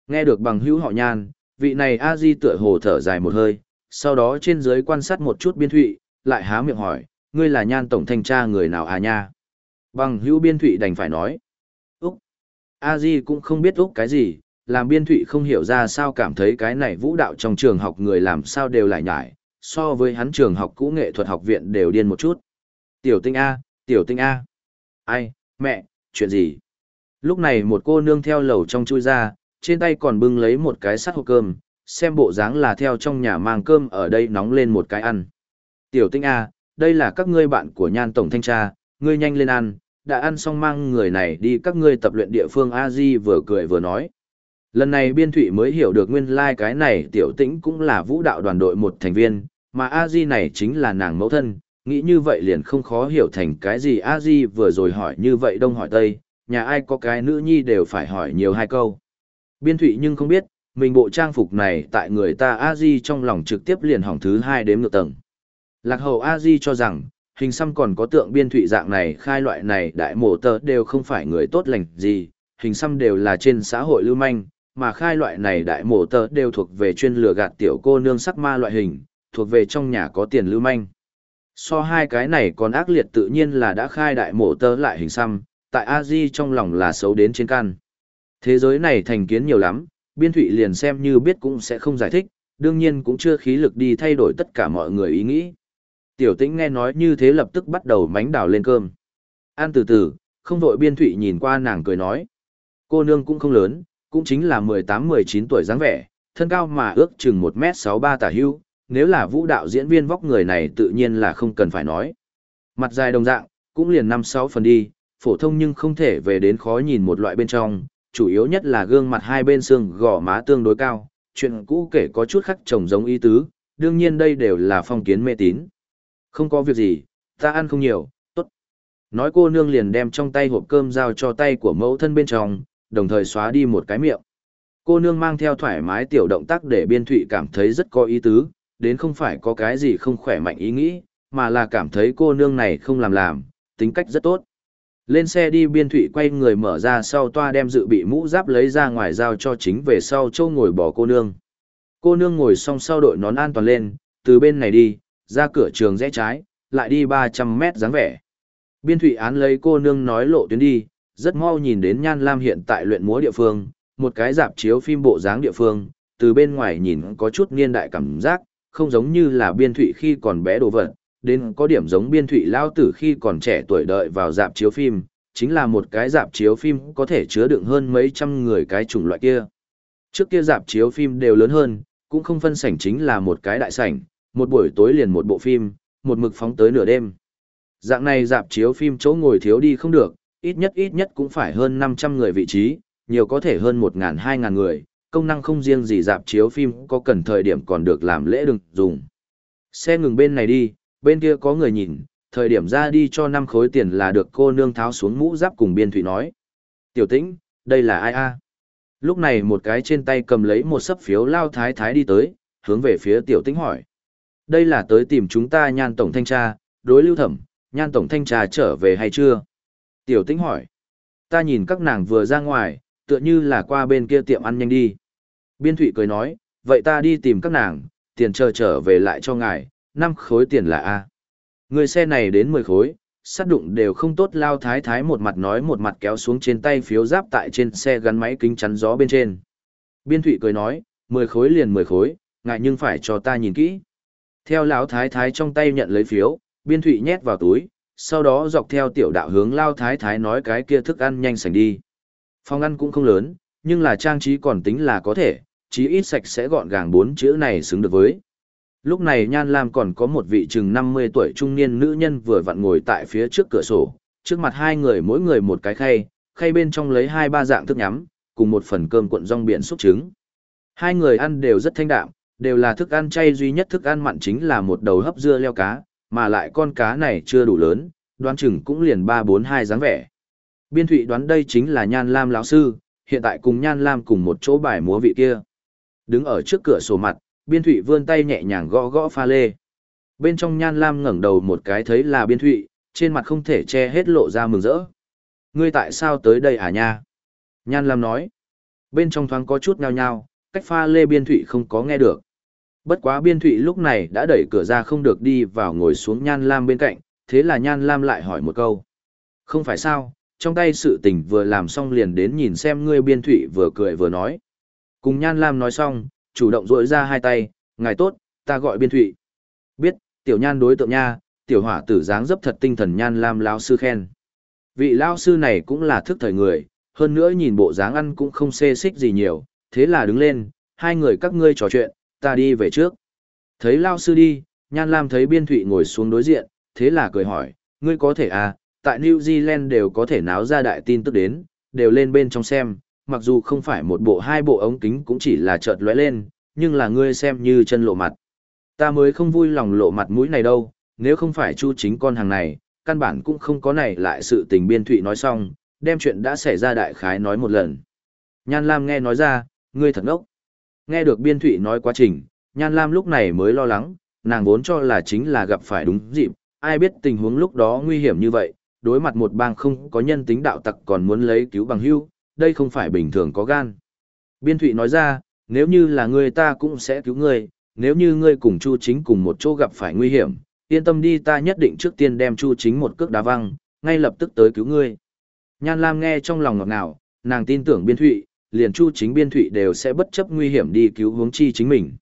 Speaker 1: Nghe được bằng hữu họ Nhan, vị này A Di tựa hồ thở dài một hơi, sau đó trên dưới quan sát một chút Biên Thụy, lại há miệng hỏi, ngươi là Nhan Tổng Thanh tra người nào à nha? Bằng hữu biên thụy đành phải nói. Úc. A Di cũng không biết Úc cái gì, làm biên thụy không hiểu ra sao cảm thấy cái này vũ đạo trong trường học người làm sao đều lại nhải, so với hắn trường học cũ nghệ thuật học viện đều điên một chút. Tiểu tinh A, tiểu tinh A. Ai, mẹ, chuyện gì? Lúc này một cô nương theo lầu trong chui ra, trên tay còn bưng lấy một cái sắt hộp cơm, xem bộ dáng là theo trong nhà mang cơm ở đây nóng lên một cái ăn. Tiểu tinh A, đây là các ngươi bạn của nhan tổng thanh tra, ngươi nhanh lên ăn, đã ăn xong mang người này đi các ngươi tập luyện địa phương a di vừa cười vừa nói lần này biên thụy mới hiểu được nguyên lai cái này tiểu tĩnh cũng là vũ đạo đoàn đội một thành viên mà a di này chính là nàng mẫu thân. Nghĩ như vậy liền không khó hiểu thành cái gì a di vừa rồi hỏi như vậy đông hỏi tây nhà ai có cái nữ nhi đều phải hỏi nhiều hai câu. Biên thụy nhưng không biết mình bộ trang phục này tại người ta a di trong lòng trực tiếp liền hỏng thứ hai đếm ngược tầng. Lạc hậu a di cho rằng hình xăm còn có tượng biên thụy dạng này khai loại này đại mổ tờ đều không phải người tốt lành gì, hình xăm đều là trên xã hội lưu manh, mà khai loại này đại mổ tờ đều thuộc về chuyên lừa gạt tiểu cô nương sắc ma loại hình, thuộc về trong nhà có tiền lưu manh. So hai cái này còn ác liệt tự nhiên là đã khai đại mộ tờ lại hình xăm, tại a di trong lòng là xấu đến trên căn. Thế giới này thành kiến nhiều lắm, biên thụy liền xem như biết cũng sẽ không giải thích, đương nhiên cũng chưa khí lực đi thay đổi tất cả mọi người ý nghĩ. Tiểu tĩnh nghe nói như thế lập tức bắt đầu mánh đào lên cơm. Ăn từ từ, không vội biên thụy nhìn qua nàng cười nói. Cô nương cũng không lớn, cũng chính là 18-19 tuổi dáng vẻ, thân cao mà ước chừng 1m63 tả hưu, nếu là vũ đạo diễn viên vóc người này tự nhiên là không cần phải nói. Mặt dài đồng dạng, cũng liền 5-6 phần đi, phổ thông nhưng không thể về đến khó nhìn một loại bên trong, chủ yếu nhất là gương mặt hai bên xương gò má tương đối cao, chuyện cũ kể có chút khắc chồng giống ý tứ, đương nhiên đây đều là phong kiến mê tín. Không có việc gì, ta ăn không nhiều, tốt. Nói cô nương liền đem trong tay hộp cơm giao cho tay của mẫu thân bên trong, đồng thời xóa đi một cái miệng. Cô nương mang theo thoải mái tiểu động tác để biên thụy cảm thấy rất có ý tứ, đến không phải có cái gì không khỏe mạnh ý nghĩ, mà là cảm thấy cô nương này không làm làm, tính cách rất tốt. Lên xe đi biên thụy quay người mở ra sau toa đem dự bị mũ giáp lấy ra ngoài giao cho chính về sau châu ngồi bỏ cô nương. Cô nương ngồi song sau đội nón an toàn lên, từ bên này đi, ra cửa trường rẽ trái, lại đi 300 mét dáng vẻ. Biên thụy án lấy cô nương nói lộ tuyến đi, rất mau nhìn đến Nhan Lam hiện tại luyện múa địa phương, một cái dạp chiếu phim bộ dáng địa phương, từ bên ngoài nhìn có chút niên đại cảm giác, không giống như là biên thụy khi còn bé đồ vật, đến có điểm giống biên thụy lao tử khi còn trẻ tuổi đợi vào dạp chiếu phim, chính là một cái dạp chiếu phim có thể chứa đựng hơn mấy trăm người cái chủng loại kia. Trước kia dạp chiếu phim đều lớn hơn, cũng không phân sảnh chính là một cái đại sảnh, một buổi tối liền một bộ phim, một mực phóng tới nửa đêm. Dạng này dạp chiếu phim chỗ ngồi thiếu đi không được, ít nhất ít nhất cũng phải hơn 500 người vị trí, nhiều có thể hơn 1.000 2.000 người, công năng không riêng gì dạp chiếu phim có cần thời điểm còn được làm lễ đừng dùng. Xe ngừng bên này đi, bên kia có người nhìn, thời điểm ra đi cho 5 khối tiền là được cô nương tháo xuống mũ giáp cùng biên thủy nói. Tiểu tĩnh, đây là ai a? Lúc này một cái trên tay cầm lấy một sấp phiếu lao thái thái đi tới, hướng về phía tiểu tĩnh hỏi. Đây là tới tìm chúng ta nhan tổng thanh tra, đối lưu thẩm, nhan tổng thanh tra trở về hay chưa? Tiểu tĩnh hỏi. Ta nhìn các nàng vừa ra ngoài, tựa như là qua bên kia tiệm ăn nhanh đi. Biên thụy cười nói, vậy ta đi tìm các nàng, tiền chờ trở về lại cho ngài, 5 khối tiền là A. Người xe này đến 10 khối, sát đụng đều không tốt lao thái thái một mặt nói một mặt kéo xuống trên tay phiếu giáp tại trên xe gắn máy kính chắn gió bên trên. Biên thụy cười nói, 10 khối liền 10 khối, ngại nhưng phải cho ta nhìn kỹ. Theo lão thái thái trong tay nhận lấy phiếu, biên thụy nhét vào túi, sau đó dọc theo tiểu đạo hướng lao thái thái nói cái kia thức ăn nhanh sành đi. Phòng ăn cũng không lớn, nhưng là trang trí còn tính là có thể, chí ít sạch sẽ gọn gàng bốn chữ này xứng được với. Lúc này Nhan Lam còn có một vị chừng 50 tuổi trung niên nữ nhân vừa vặn ngồi tại phía trước cửa sổ, trước mặt hai người mỗi người một cái khay, khay bên trong lấy hai ba dạng thức nhắm, cùng một phần cơm cuộn rong biển xúc trứng. Hai người ăn đều rất thanh đạm, đều là thức ăn chay duy nhất thức ăn mặn chính là một đầu hấp dưa leo cá, mà lại con cá này chưa đủ lớn, đoán chừng cũng liền 342 dáng vẻ. Biên Thụy đoán đây chính là Nhan Lam lão sư, hiện tại cùng Nhan Lam cùng một chỗ bài múa vị kia. Đứng ở trước cửa sổ mặt, Biên Thụy vươn tay nhẹ nhàng gõ gõ pha lê. Bên trong Nhan Lam ngẩng đầu một cái thấy là Biên Thụy, trên mặt không thể che hết lộ ra mừng rỡ. Ngươi tại sao tới đây à nha? Nhan Lam nói. Bên trong thoáng có chút nhao nhao, cách pha lê Biên Thụy không có nghe được. Bất quá Biên Thụy lúc này đã đẩy cửa ra không được đi vào ngồi xuống Nhan Lam bên cạnh, thế là Nhan Lam lại hỏi một câu. Không phải sao, trong tay sự tình vừa làm xong liền đến nhìn xem ngươi biên thụy vừa cười vừa nói. Cùng Nhan Lam nói xong, chủ động rỗi ra hai tay, ngài tốt, ta gọi biên thụy. Biết, tiểu nhan đối tượng nha, tiểu hỏa tử dáng dấp thật tinh thần Nhan Lam lao sư khen. Vị lao sư này cũng là thức thời người, hơn nữa nhìn bộ dáng ăn cũng không xê xích gì nhiều, thế là đứng lên, hai người các ngươi trò chuyện, ta đi về trước. Thấy lao sư đi, Nhan Lam thấy biên thụy ngồi xuống đối diện, thế là cười hỏi, ngươi có thể à, tại New Zealand đều có thể náo ra đại tin tức đến, đều lên bên trong xem, mặc dù không phải một bộ hai bộ ống kính cũng chỉ là chợt lóe lên, nhưng là ngươi xem như chân lộ mặt. Ta mới không vui lòng lộ mặt mũi này đâu, nếu không phải chu chính con hàng này, căn bản cũng không có này lại sự tình biên thụy nói xong, đem chuyện đã xảy ra đại khái nói một lần. Nhan Lam nghe nói ra, ngươi thật ngốc. Nghe được biên thụy nói quá trình, Nhan Lam lúc này mới lo lắng, nàng vốn cho là chính là gặp phải đúng dịp, ai biết tình huống lúc đó nguy hiểm như vậy, đối mặt một bang không có nhân tính đạo tặc còn muốn lấy cứu bằng hưu, đây không phải bình thường có gan. Biên Thụy nói ra, nếu như là người ta cũng sẽ cứu ngươi, nếu như ngươi cùng Chu Chính cùng một chỗ gặp phải nguy hiểm, Yên tâm đi ta nhất định trước tiên đem Chu Chính một cước đá văng, ngay lập tức tới cứu ngươi. Nhan Lam nghe trong lòng ngọt ngào, nàng tin tưởng biên thụy, liền Chu Chính biên thụy đều sẽ bất chấp nguy hiểm đi cứu hướng chi chính mình.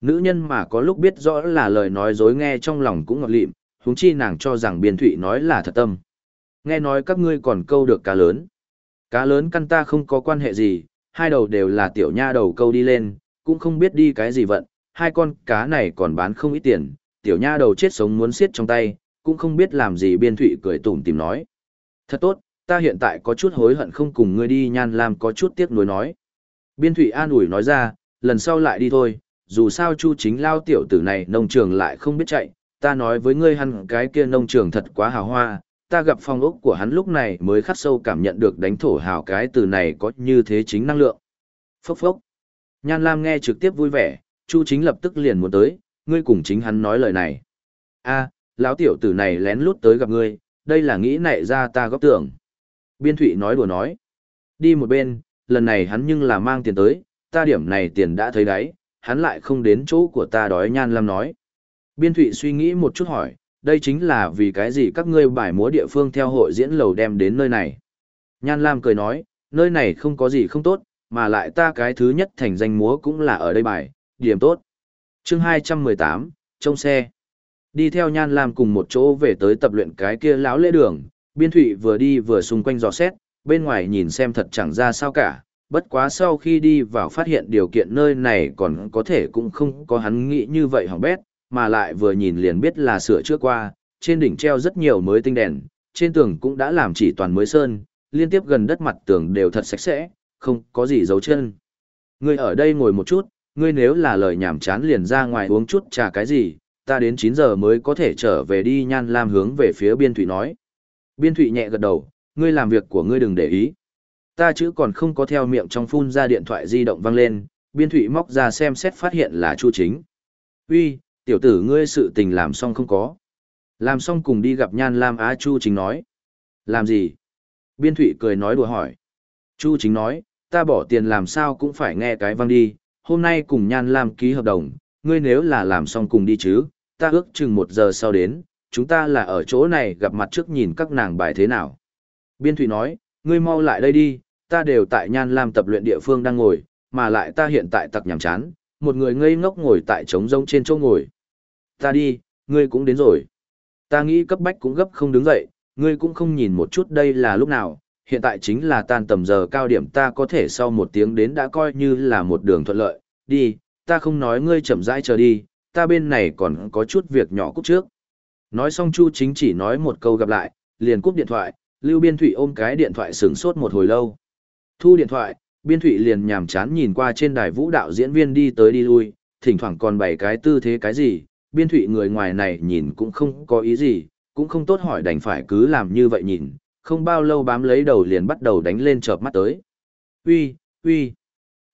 Speaker 1: Nữ nhân mà có lúc biết rõ là lời nói dối nghe trong lòng cũng ngọt lịm, huống chi nàng cho rằng biên thụy nói là thật tâm. Nghe nói các ngươi còn câu được cá lớn. Cá lớn căn ta không có quan hệ gì, hai đầu đều là tiểu nha đầu câu đi lên, cũng không biết đi cái gì vận, hai con cá này còn bán không ít tiền, tiểu nha đầu chết sống muốn xiết trong tay, cũng không biết làm gì biên thụy cười tủm tìm nói. Thật tốt, ta hiện tại có chút hối hận không cùng ngươi đi nhan Lam có chút tiếc nuối nói. Biên thụy an ủi nói ra, lần sau lại đi thôi, dù sao chu chính lao tiểu tử này nông trường lại không biết chạy, ta nói với ngươi hắn cái kia nông trường thật quá hào hoa, ta gặp phong ốc của hắn lúc này mới khắc sâu cảm nhận được đánh thổ hào cái từ này có như thế chính năng lượng. Phốc phốc. Nhan Lam nghe trực tiếp vui vẻ, Chu chính lập tức liền muốn tới, ngươi cùng chính hắn nói lời này. a lão tiểu tử này lén lút tới gặp ngươi, đây là nghĩ nảy ra ta góp tưởng. Biên Thụy nói đùa nói. Đi một bên, lần này hắn nhưng là mang tiền tới, ta điểm này tiền đã thấy đấy, hắn lại không đến chỗ của ta đói Nhan Lam nói. Biên Thụy suy nghĩ một chút hỏi, đây chính là vì cái gì các ngươi bài múa địa phương theo hội diễn lầu đem đến nơi này. Nhan Lam cười nói, nơi này không có gì không tốt, mà lại ta cái thứ nhất thành danh múa cũng là ở đây bài, điểm tốt. chương 218, trông xe. Đi theo Nhan Lam cùng một chỗ về tới tập luyện cái kia lão lễ đường, biên thụy vừa đi vừa xung quanh dò xét, bên ngoài nhìn xem thật chẳng ra sao cả, bất quá sau khi đi vào phát hiện điều kiện nơi này còn có thể cũng không có hắn nghĩ như vậy hỏng bét, mà lại vừa nhìn liền biết là sửa trước qua, trên đỉnh treo rất nhiều mới tinh đèn, trên tường cũng đã làm chỉ toàn mới sơn, liên tiếp gần đất mặt tường đều thật sạch sẽ, không có gì dấu chân. Ngươi ở đây ngồi một chút, ngươi nếu là lời nhảm chán liền ra ngoài uống chút trà cái gì, ta đến 9 giờ mới có thể trở về đi nhan lam hướng về phía biên thủy nói. Biên Thụy nhẹ gật đầu, ngươi làm việc của ngươi đừng để ý. Ta chữ còn không có theo miệng trong phun ra điện thoại di động vang lên, biên Thụy móc ra xem xét phát hiện là chu chính. Uy, tiểu tử ngươi sự tình làm xong không có. Làm xong cùng đi gặp nhan lam á chu chính nói. Làm gì? Biên Thụy cười nói đùa hỏi. Chu chính nói, ta bỏ tiền làm sao cũng phải nghe cái vang đi, hôm nay cùng Nhan Lam ký hợp đồng, ngươi nếu là làm xong cùng đi chứ, ta ước chừng một giờ sau đến, chúng ta là ở chỗ này gặp mặt trước nhìn các nàng bài thế nào. Biên Thụy nói, ngươi mau lại đây đi, ta đều tại Nhan Lam tập luyện địa phương đang ngồi, mà lại ta hiện tại tặc nhàm chán, một người ngây ngốc ngồi tại trống rông trên chỗ ngồi. Ta đi, ngươi cũng đến rồi. Ta nghĩ cấp bách cũng gấp không đứng dậy, ngươi cũng không nhìn một chút đây là lúc nào, hiện tại chính là tan tầm giờ cao điểm ta có thể sau một tiếng đến đã coi như là một đường thuận lợi, đi, ta không nói ngươi chậm rãi chờ đi, ta bên này còn có chút việc nhỏ cúp trước. Nói xong Chu chính chỉ nói một câu gặp lại, liền cúp điện thoại, Lưu Biên Thụy ôm cái điện thoại sửng sốt một hồi lâu. Thu điện thoại, Biên Thụy liền nhàm chán nhìn qua trên đài vũ đạo diễn viên đi tới đi lui, thỉnh thoảng còn bày cái tư thế cái gì, Biên Thụy người ngoài này nhìn cũng không có ý gì, cũng không tốt hỏi đành phải cứ làm như vậy nhìn, không bao lâu bám lấy đầu liền bắt đầu đánh lên chợp mắt tới. Uy, uy.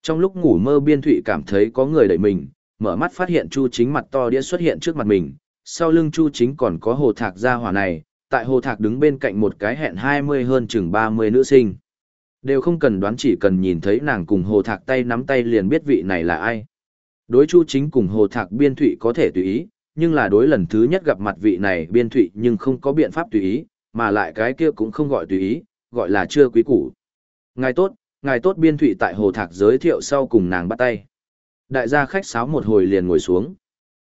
Speaker 1: Trong lúc ngủ mơ biên thụy cảm thấy có người đẩy mình, mở mắt phát hiện Chu Chính mặt to đĩa xuất hiện trước mặt mình, sau lưng Chu Chính còn có hồ thạc gia hỏa này, tại hồ thạc đứng bên cạnh một cái hẹn 20 hơn chừng 30 nữ sinh. Đều không cần đoán chỉ cần nhìn thấy nàng cùng hồ thạc tay nắm tay liền biết vị này là ai. Đối Chu Chính cùng hồ thạc biên thụy có thể tùy ý, nhưng là đối lần thứ nhất gặp mặt vị này biên thụy nhưng không có biện pháp tùy ý, mà lại cái kia cũng không gọi tùy ý, gọi là chưa quý củ. Ngài tốt, ngài tốt biên thụy tại hồ thạc giới thiệu sau cùng nàng bắt tay. Đại gia khách sáo một hồi liền ngồi xuống.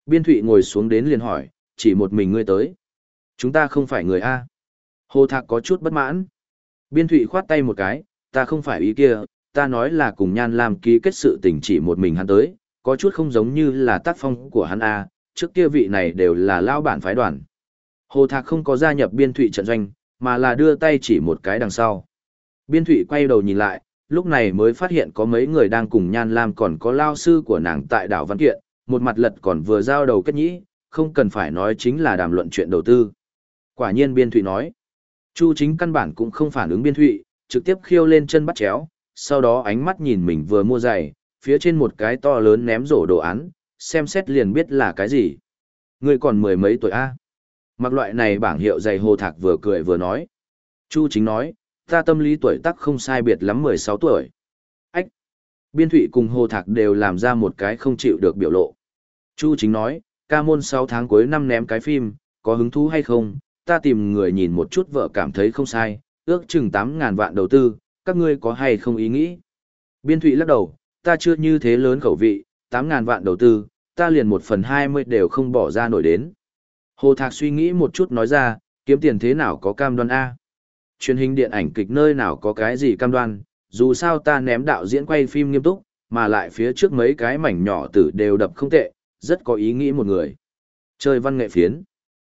Speaker 1: Biên thụy ngồi xuống đến liền hỏi, chỉ một mình ngươi tới. Chúng ta không phải người A. Hồ thạc có chút bất mãn. Biên thụy khoát tay một cái, ta không phải ý kia, ta nói là cùng nhan làm ký kết sự tình chỉ một mình hắn tới, có chút không giống như là tác phong của hắn A, trước kia vị này đều là lao bản phái đoàn. Hồ Thạc không có gia nhập biên thụy trận doanh, mà là đưa tay chỉ một cái đằng sau. Biên thụy quay đầu nhìn lại, lúc này mới phát hiện có mấy người đang cùng Nhan Lam còn có lao sư của nàng tại đảo Văn Kiện, một mặt lật còn vừa giao đầu kết nhĩ, không cần phải nói chính là đàm luận chuyện đầu tư. Quả nhiên biên thụy nói, Chu chính căn bản cũng không phản ứng biên thụy, trực tiếp khiêu lên chân bắt chéo, sau đó ánh mắt nhìn mình vừa mua giày, phía trên một cái to lớn ném rổ đồ án, xem xét liền biết là cái gì. Người còn mười mấy tuổi A. Mặc loại này bảng hiệu giày hồ thạc vừa cười vừa nói. Chu chính nói, ta tâm lý tuổi tác không sai biệt lắm 16 tuổi. Ách! Biên thụy cùng hồ thạc đều làm ra một cái không chịu được biểu lộ. Chu chính nói, ca môn 6 tháng cuối năm ném cái phim, có hứng thú hay không, ta tìm người nhìn một chút vợ cảm thấy không sai, ước chừng 8.000 vạn đầu tư, các ngươi có hay không ý nghĩ. Biên Thụy lắc đầu, ta chưa như thế lớn khẩu vị, 8.000 vạn đầu tư, ta liền 1 phần 20 đều không bỏ ra nổi đến. Hồ Thạc suy nghĩ một chút nói ra, kiếm tiền thế nào có cam đoan A. Truyền hình điện ảnh kịch nơi nào có cái gì cam đoan, dù sao ta ném đạo diễn quay phim nghiêm túc, mà lại phía trước mấy cái mảnh nhỏ tử đều đập không tệ, rất có ý nghĩ một người. Chơi văn nghệ phiến.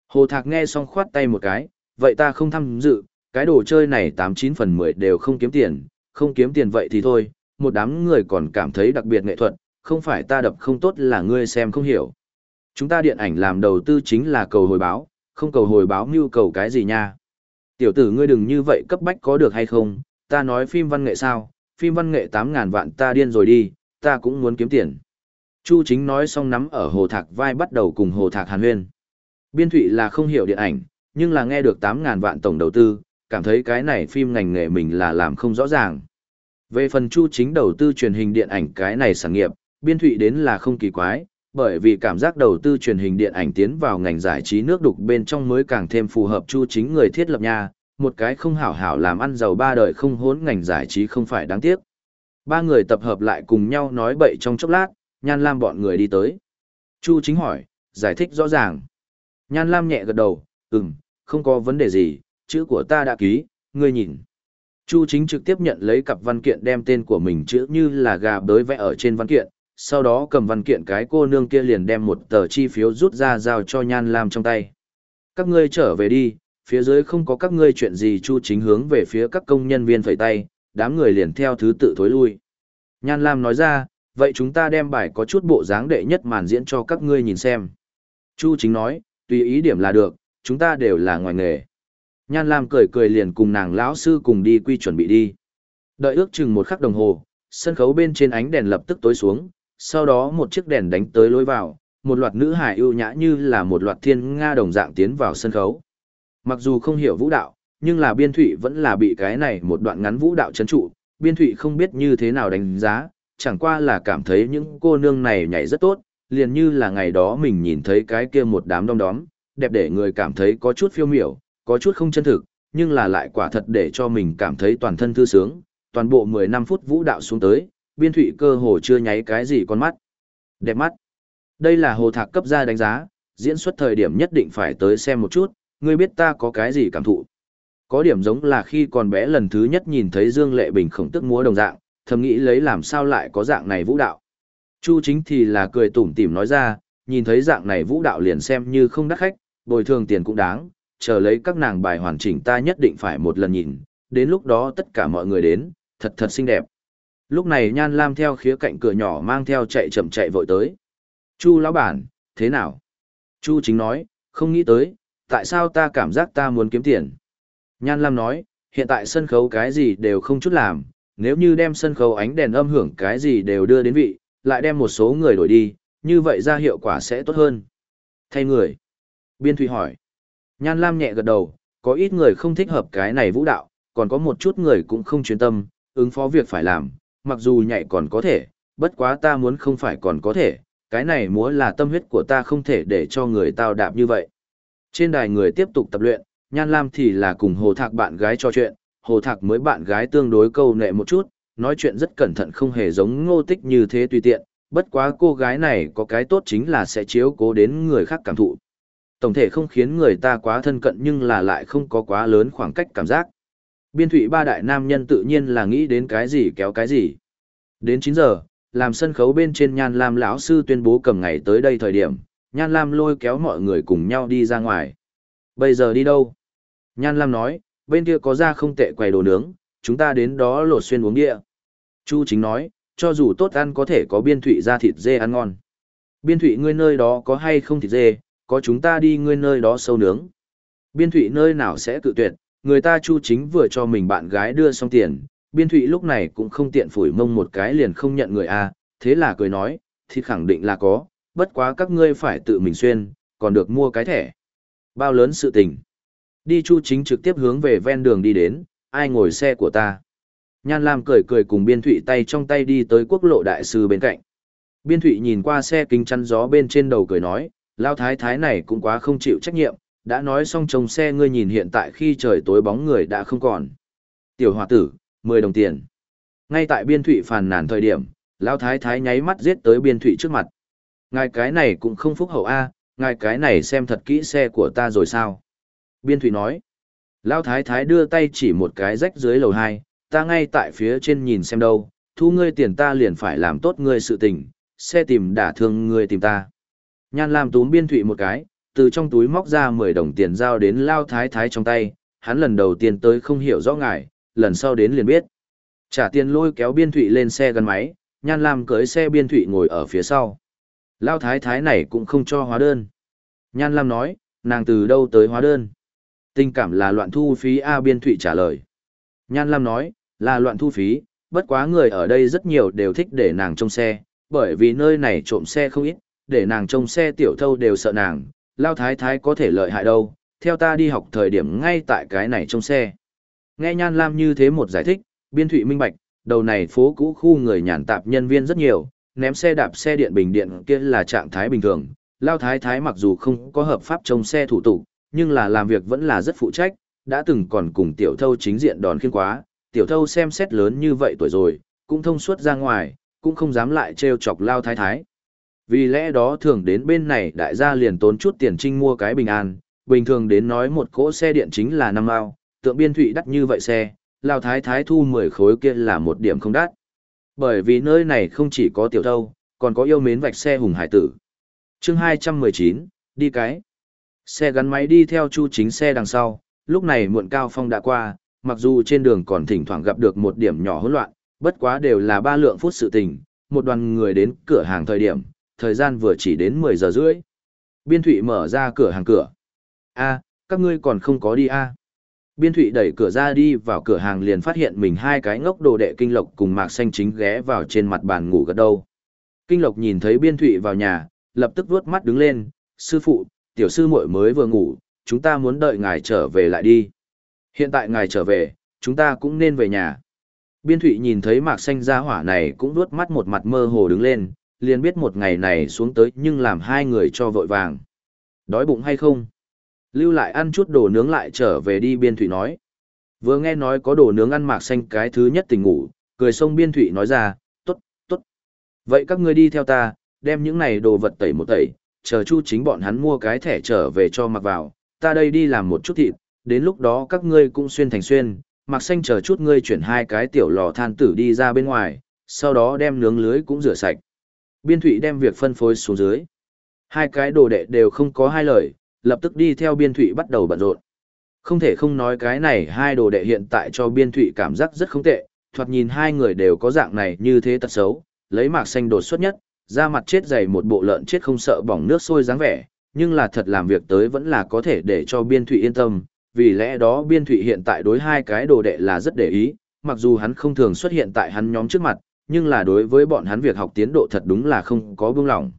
Speaker 1: Hồ Thạc nghe xong khoát tay một cái, vậy ta không tham dự, cái đồ chơi này 89 phần 10 đều không kiếm tiền, không kiếm tiền vậy thì thôi, một đám người còn cảm thấy đặc biệt nghệ thuật, không phải ta đập không tốt là ngươi xem không hiểu. Chúng ta điện ảnh làm đầu tư chính là cầu hồi báo, không cầu hồi báo mưu cầu cái gì nha. Tiểu tử ngươi đừng như vậy cấp bách có được hay không, ta nói phim văn nghệ sao, phim văn nghệ 8.000 vạn ta điên rồi đi, ta cũng muốn kiếm tiền. Chu chính nói xong nắm ở hồ thạc vai bắt đầu cùng hồ thạc hàn huyên. Biên thụy là không hiểu điện ảnh, nhưng là nghe được 8.000 vạn tổng đầu tư, cảm thấy cái này phim ngành nghề mình là làm không rõ ràng. Về phần chu chính đầu tư truyền hình điện ảnh cái này sản nghiệp, biên thụy đến là không kỳ quái, bởi vì cảm giác đầu tư truyền hình điện ảnh tiến vào ngành giải trí nước đục bên trong mới càng thêm phù hợp chu chính người thiết lập nha, một cái không hảo hảo làm ăn giàu ba đời không hốn ngành giải trí không phải đáng tiếc. Ba người tập hợp lại cùng nhau nói bậy trong chốc lát, Nhan Lam bọn người đi tới. Chu chính hỏi, giải thích rõ ràng. Nhan Lam nhẹ gật đầu, ừm, không có vấn đề gì, chữ của ta đã ký, ngươi nhìn. Chu chính trực tiếp nhận lấy cặp văn kiện đem tên của mình chữ như là gà bới vẽ ở trên văn kiện, sau đó cầm văn kiện cái cô nương kia liền đem một tờ chi phiếu rút ra giao cho Nhan Lam trong tay. Các ngươi trở về đi, phía dưới không có các ngươi chuyện gì Chu chính hướng về phía các công nhân viên phẩy tay, đám người liền theo thứ tự thối lui. Nhan Lam nói ra, vậy chúng ta đem bài có chút bộ dáng đệ nhất màn diễn cho các ngươi nhìn xem. Chu chính nói, tùy ý điểm là được, chúng ta đều là ngoài nghề. Nhan Lam cười cười liền cùng nàng lão sư cùng đi quy chuẩn bị đi. Đợi ước chừng một khắc đồng hồ, sân khấu bên trên ánh đèn lập tức tối xuống, sau đó một chiếc đèn đánh tới lối vào, một loạt nữ hài ưu nhã như là một loạt thiên nga đồng dạng tiến vào sân khấu. Mặc dù không hiểu vũ đạo, nhưng là biên thụy vẫn là bị cái này một đoạn ngắn vũ đạo chấn trụ, biên thụy không biết như thế nào đánh giá, chẳng qua là cảm thấy những cô nương này nhảy rất tốt, liền như là ngày đó mình nhìn thấy cái kia một đám đông đóm, đẹp để người cảm thấy có chút phiêu miểu, có chút không chân thực, nhưng là lại quả thật để cho mình cảm thấy toàn thân thư sướng, toàn bộ 15 phút vũ đạo xuống tới, biên thủy cơ hồ chưa nháy cái gì con mắt. Đẹp mắt. Đây là hồ thạc cấp ra đánh giá, diễn xuất thời điểm nhất định phải tới xem một chút, ngươi biết ta có cái gì cảm thụ. Có điểm giống là khi còn bé lần thứ nhất nhìn thấy Dương Lệ Bình khổng tức múa đồng dạng, thầm nghĩ lấy làm sao lại có dạng này vũ đạo. Chu chính thì là cười tủm tỉm nói ra, nhìn thấy dạng này vũ đạo liền xem như không đắt khách, bồi thường tiền cũng đáng, chờ lấy các nàng bài hoàn chỉnh ta nhất định phải một lần nhìn, đến lúc đó tất cả mọi người đến, thật thật xinh đẹp. Lúc này Nhan Lam theo khía cạnh cửa nhỏ mang theo chạy chậm chạy vội tới. Chu lão bản, thế nào? Chu chính nói, không nghĩ tới, tại sao ta cảm giác ta muốn kiếm tiền? Nhan Lam nói, hiện tại sân khấu cái gì đều không chút làm, nếu như đem sân khấu ánh đèn âm hưởng cái gì đều đưa đến vị, lại đem một số người đổi đi, như vậy ra hiệu quả sẽ tốt hơn. Thay người. Biên Thụy hỏi. Nhan Lam nhẹ gật đầu, có ít người không thích hợp cái này vũ đạo, còn có một chút người cũng không chuyên tâm, ứng phó việc phải làm, mặc dù nhạy còn có thể, bất quá ta muốn không phải còn có thể, cái này múa là tâm huyết của ta không thể để cho người tao đạp như vậy. Trên đài người tiếp tục tập luyện, Nhan Lam thì là cùng Hồ Thạc bạn gái trò chuyện, Hồ Thạc mới bạn gái tương đối câu nệ một chút, nói chuyện rất cẩn thận không hề giống ngô tích như thế tùy tiện, bất quá cô gái này có cái tốt chính là sẽ chiếu cố đến người khác cảm thụ. Tổng thể không khiến người ta quá thân cận nhưng là lại không có quá lớn khoảng cách cảm giác. Biên thủy ba đại nam nhân tự nhiên là nghĩ đến cái gì kéo cái gì. Đến 9 giờ, làm sân khấu bên trên Nhan Lam lão sư tuyên bố cầm ngày tới đây thời điểm, Nhan Lam lôi kéo mọi người cùng nhau đi ra ngoài. Bây giờ đi đâu? Nhan Lam nói, bên kia có ra không tệ quầy đồ nướng, chúng ta đến đó lột xuyên uống địa. Chu chính nói, cho dù tốt ăn có thể có biên thụy ra thịt dê ăn ngon. Biên thụy ngươi nơi đó có hay không thịt dê, có chúng ta đi ngươi nơi đó sâu nướng. Biên thụy nơi nào sẽ cự tuyệt, người ta chu chính vừa cho mình bạn gái đưa xong tiền, biên thụy lúc này cũng không tiện phủi mông một cái liền không nhận người a thế là cười nói, thì khẳng định là có, bất quá các ngươi phải tự mình xuyên, còn được mua cái thẻ. Bao lớn sự tình. Đi chu chính trực tiếp hướng về ven đường đi đến, ai ngồi xe của ta. Nhan Lam cười cười cùng biên thụy tay trong tay đi tới quốc lộ đại sư bên cạnh. Biên thụy nhìn qua xe kính chắn gió bên trên đầu cười nói, Lao thái thái này cũng quá không chịu trách nhiệm, đã nói xong trông xe ngươi nhìn hiện tại khi trời tối bóng người đã không còn. Tiểu hòa tử, 10 đồng tiền. Ngay tại biên thụy phàn nàn thời điểm, Lao thái thái nháy mắt giết tới biên thụy trước mặt. Ngài cái này cũng không phúc hậu A, ngài cái này xem thật kỹ xe của ta rồi sao? Biên thụy nói. Lao thái thái đưa tay chỉ một cái rách dưới lầu 2, ta ngay tại phía trên nhìn xem đâu, thu ngươi tiền ta liền phải làm tốt ngươi sự tình, xe tìm đả thương ngươi tìm ta. Nhan Lam túm biên thụy một cái, từ trong túi móc ra 10 đồng tiền giao đến Lao Thái Thái trong tay, hắn lần đầu tiên tới không hiểu rõ ngài, lần sau đến liền biết. Trả tiền lôi kéo biên thụy lên xe gắn máy, Nhan Lam cưới xe biên thụy ngồi ở phía sau. Lao Thái Thái này cũng không cho hóa đơn. Nhan Lam nói, nàng từ đâu tới hóa đơn. Tình cảm là loạn thu phí A biên thụy trả lời. Nhan Lam nói, là loạn thu phí, bất quá người ở đây rất nhiều đều thích để nàng trông xe, bởi vì nơi này trộm xe không ít, để nàng trông xe tiểu thâu đều sợ nàng, lao thái thái có thể lợi hại đâu, theo ta đi học thời điểm ngay tại cái này trông xe. Nghe Nhan Lam như thế một giải thích, biên thụy minh bạch, đầu này phố cũ khu người nhàn tạp nhân viên rất nhiều, ném xe đạp xe điện bình điện kia là trạng thái bình thường. Lao thái thái mặc dù không có hợp pháp trông xe thủ tục, nhưng là làm việc vẫn là rất phụ trách, đã từng còn cùng tiểu thâu chính diện đòn khiên quá, tiểu thâu xem xét lớn như vậy tuổi rồi, cũng thông suốt ra ngoài, cũng không dám lại trêu chọc lao thái thái. Vì lẽ đó thường đến bên này đại gia liền tốn chút tiền trinh mua cái bình an, bình thường đến nói một cỗ xe điện chính là năm ao, tượng biên thụy đắt như vậy xe, lao thái thái thu 10 khối kia là một điểm không đắt. Bởi vì nơi này không chỉ có tiểu thâu, còn có yêu mến vạch xe hùng hải tử. chương 219, đi cái. Xe gắn máy đi theo chu chính xe đằng sau, lúc này muộn cao phong đã qua, mặc dù trên đường còn thỉnh thoảng gặp được một điểm nhỏ hỗn loạn, bất quá đều là ba lượng phút sự tình, một đoàn người đến cửa hàng thời điểm, thời gian vừa chỉ đến 10 giờ rưỡi. Biên Thụy mở ra cửa hàng cửa. a các ngươi còn không có đi a Biên Thụy đẩy cửa ra đi vào cửa hàng liền phát hiện mình hai cái ngốc đồ đệ kinh lộc cùng mạc xanh chính ghé vào trên mặt bàn ngủ gật đâu. Kinh lộc nhìn thấy Biên Thụy vào nhà, lập tức vuốt mắt đứng lên, sư phụ, tiểu sư muội mới vừa ngủ, chúng ta muốn đợi ngài trở về lại đi. Hiện tại ngài trở về, chúng ta cũng nên về nhà. Biên Thụy nhìn thấy mạc xanh ra hỏa này cũng đuốt mắt một mặt mơ hồ đứng lên, liền biết một ngày này xuống tới nhưng làm hai người cho vội vàng. Đói bụng hay không? Lưu lại ăn chút đồ nướng lại trở về đi Biên Thụy nói. Vừa nghe nói có đồ nướng ăn mạc xanh cái thứ nhất tình ngủ, cười sông Biên Thụy nói ra, tốt, tốt. Vậy các ngươi đi theo ta, đem những này đồ vật tẩy một tẩy, chờ chu chính bọn hắn mua cái thẻ trở về cho mặc vào, ta đây đi làm một chút thịt, đến lúc đó các ngươi cũng xuyên thành xuyên, mặc xanh chờ chút ngươi chuyển hai cái tiểu lò than tử đi ra bên ngoài, sau đó đem nướng lưới cũng rửa sạch. Biên thụy đem việc phân phối xuống dưới. Hai cái đồ đệ đều không có hai lời, lập tức đi theo biên thụy bắt đầu bận rộn. Không thể không nói cái này hai đồ đệ hiện tại cho biên thụy cảm giác rất không tệ, thoạt nhìn hai người đều có dạng này như thế tật xấu, lấy mạc xanh đột xuất nhất, da mặt chết dày một bộ lợn chết không sợ bỏng nước sôi dáng vẻ, nhưng là thật làm việc tới vẫn là có thể để cho biên thụy yên tâm, vì lẽ đó biên thụy hiện tại đối hai cái đồ đệ là rất để ý, mặc dù hắn không thường xuất hiện tại hắn nhóm trước mặt, nhưng là đối với bọn hắn việc học tiến độ thật đúng là không có buông lỏng.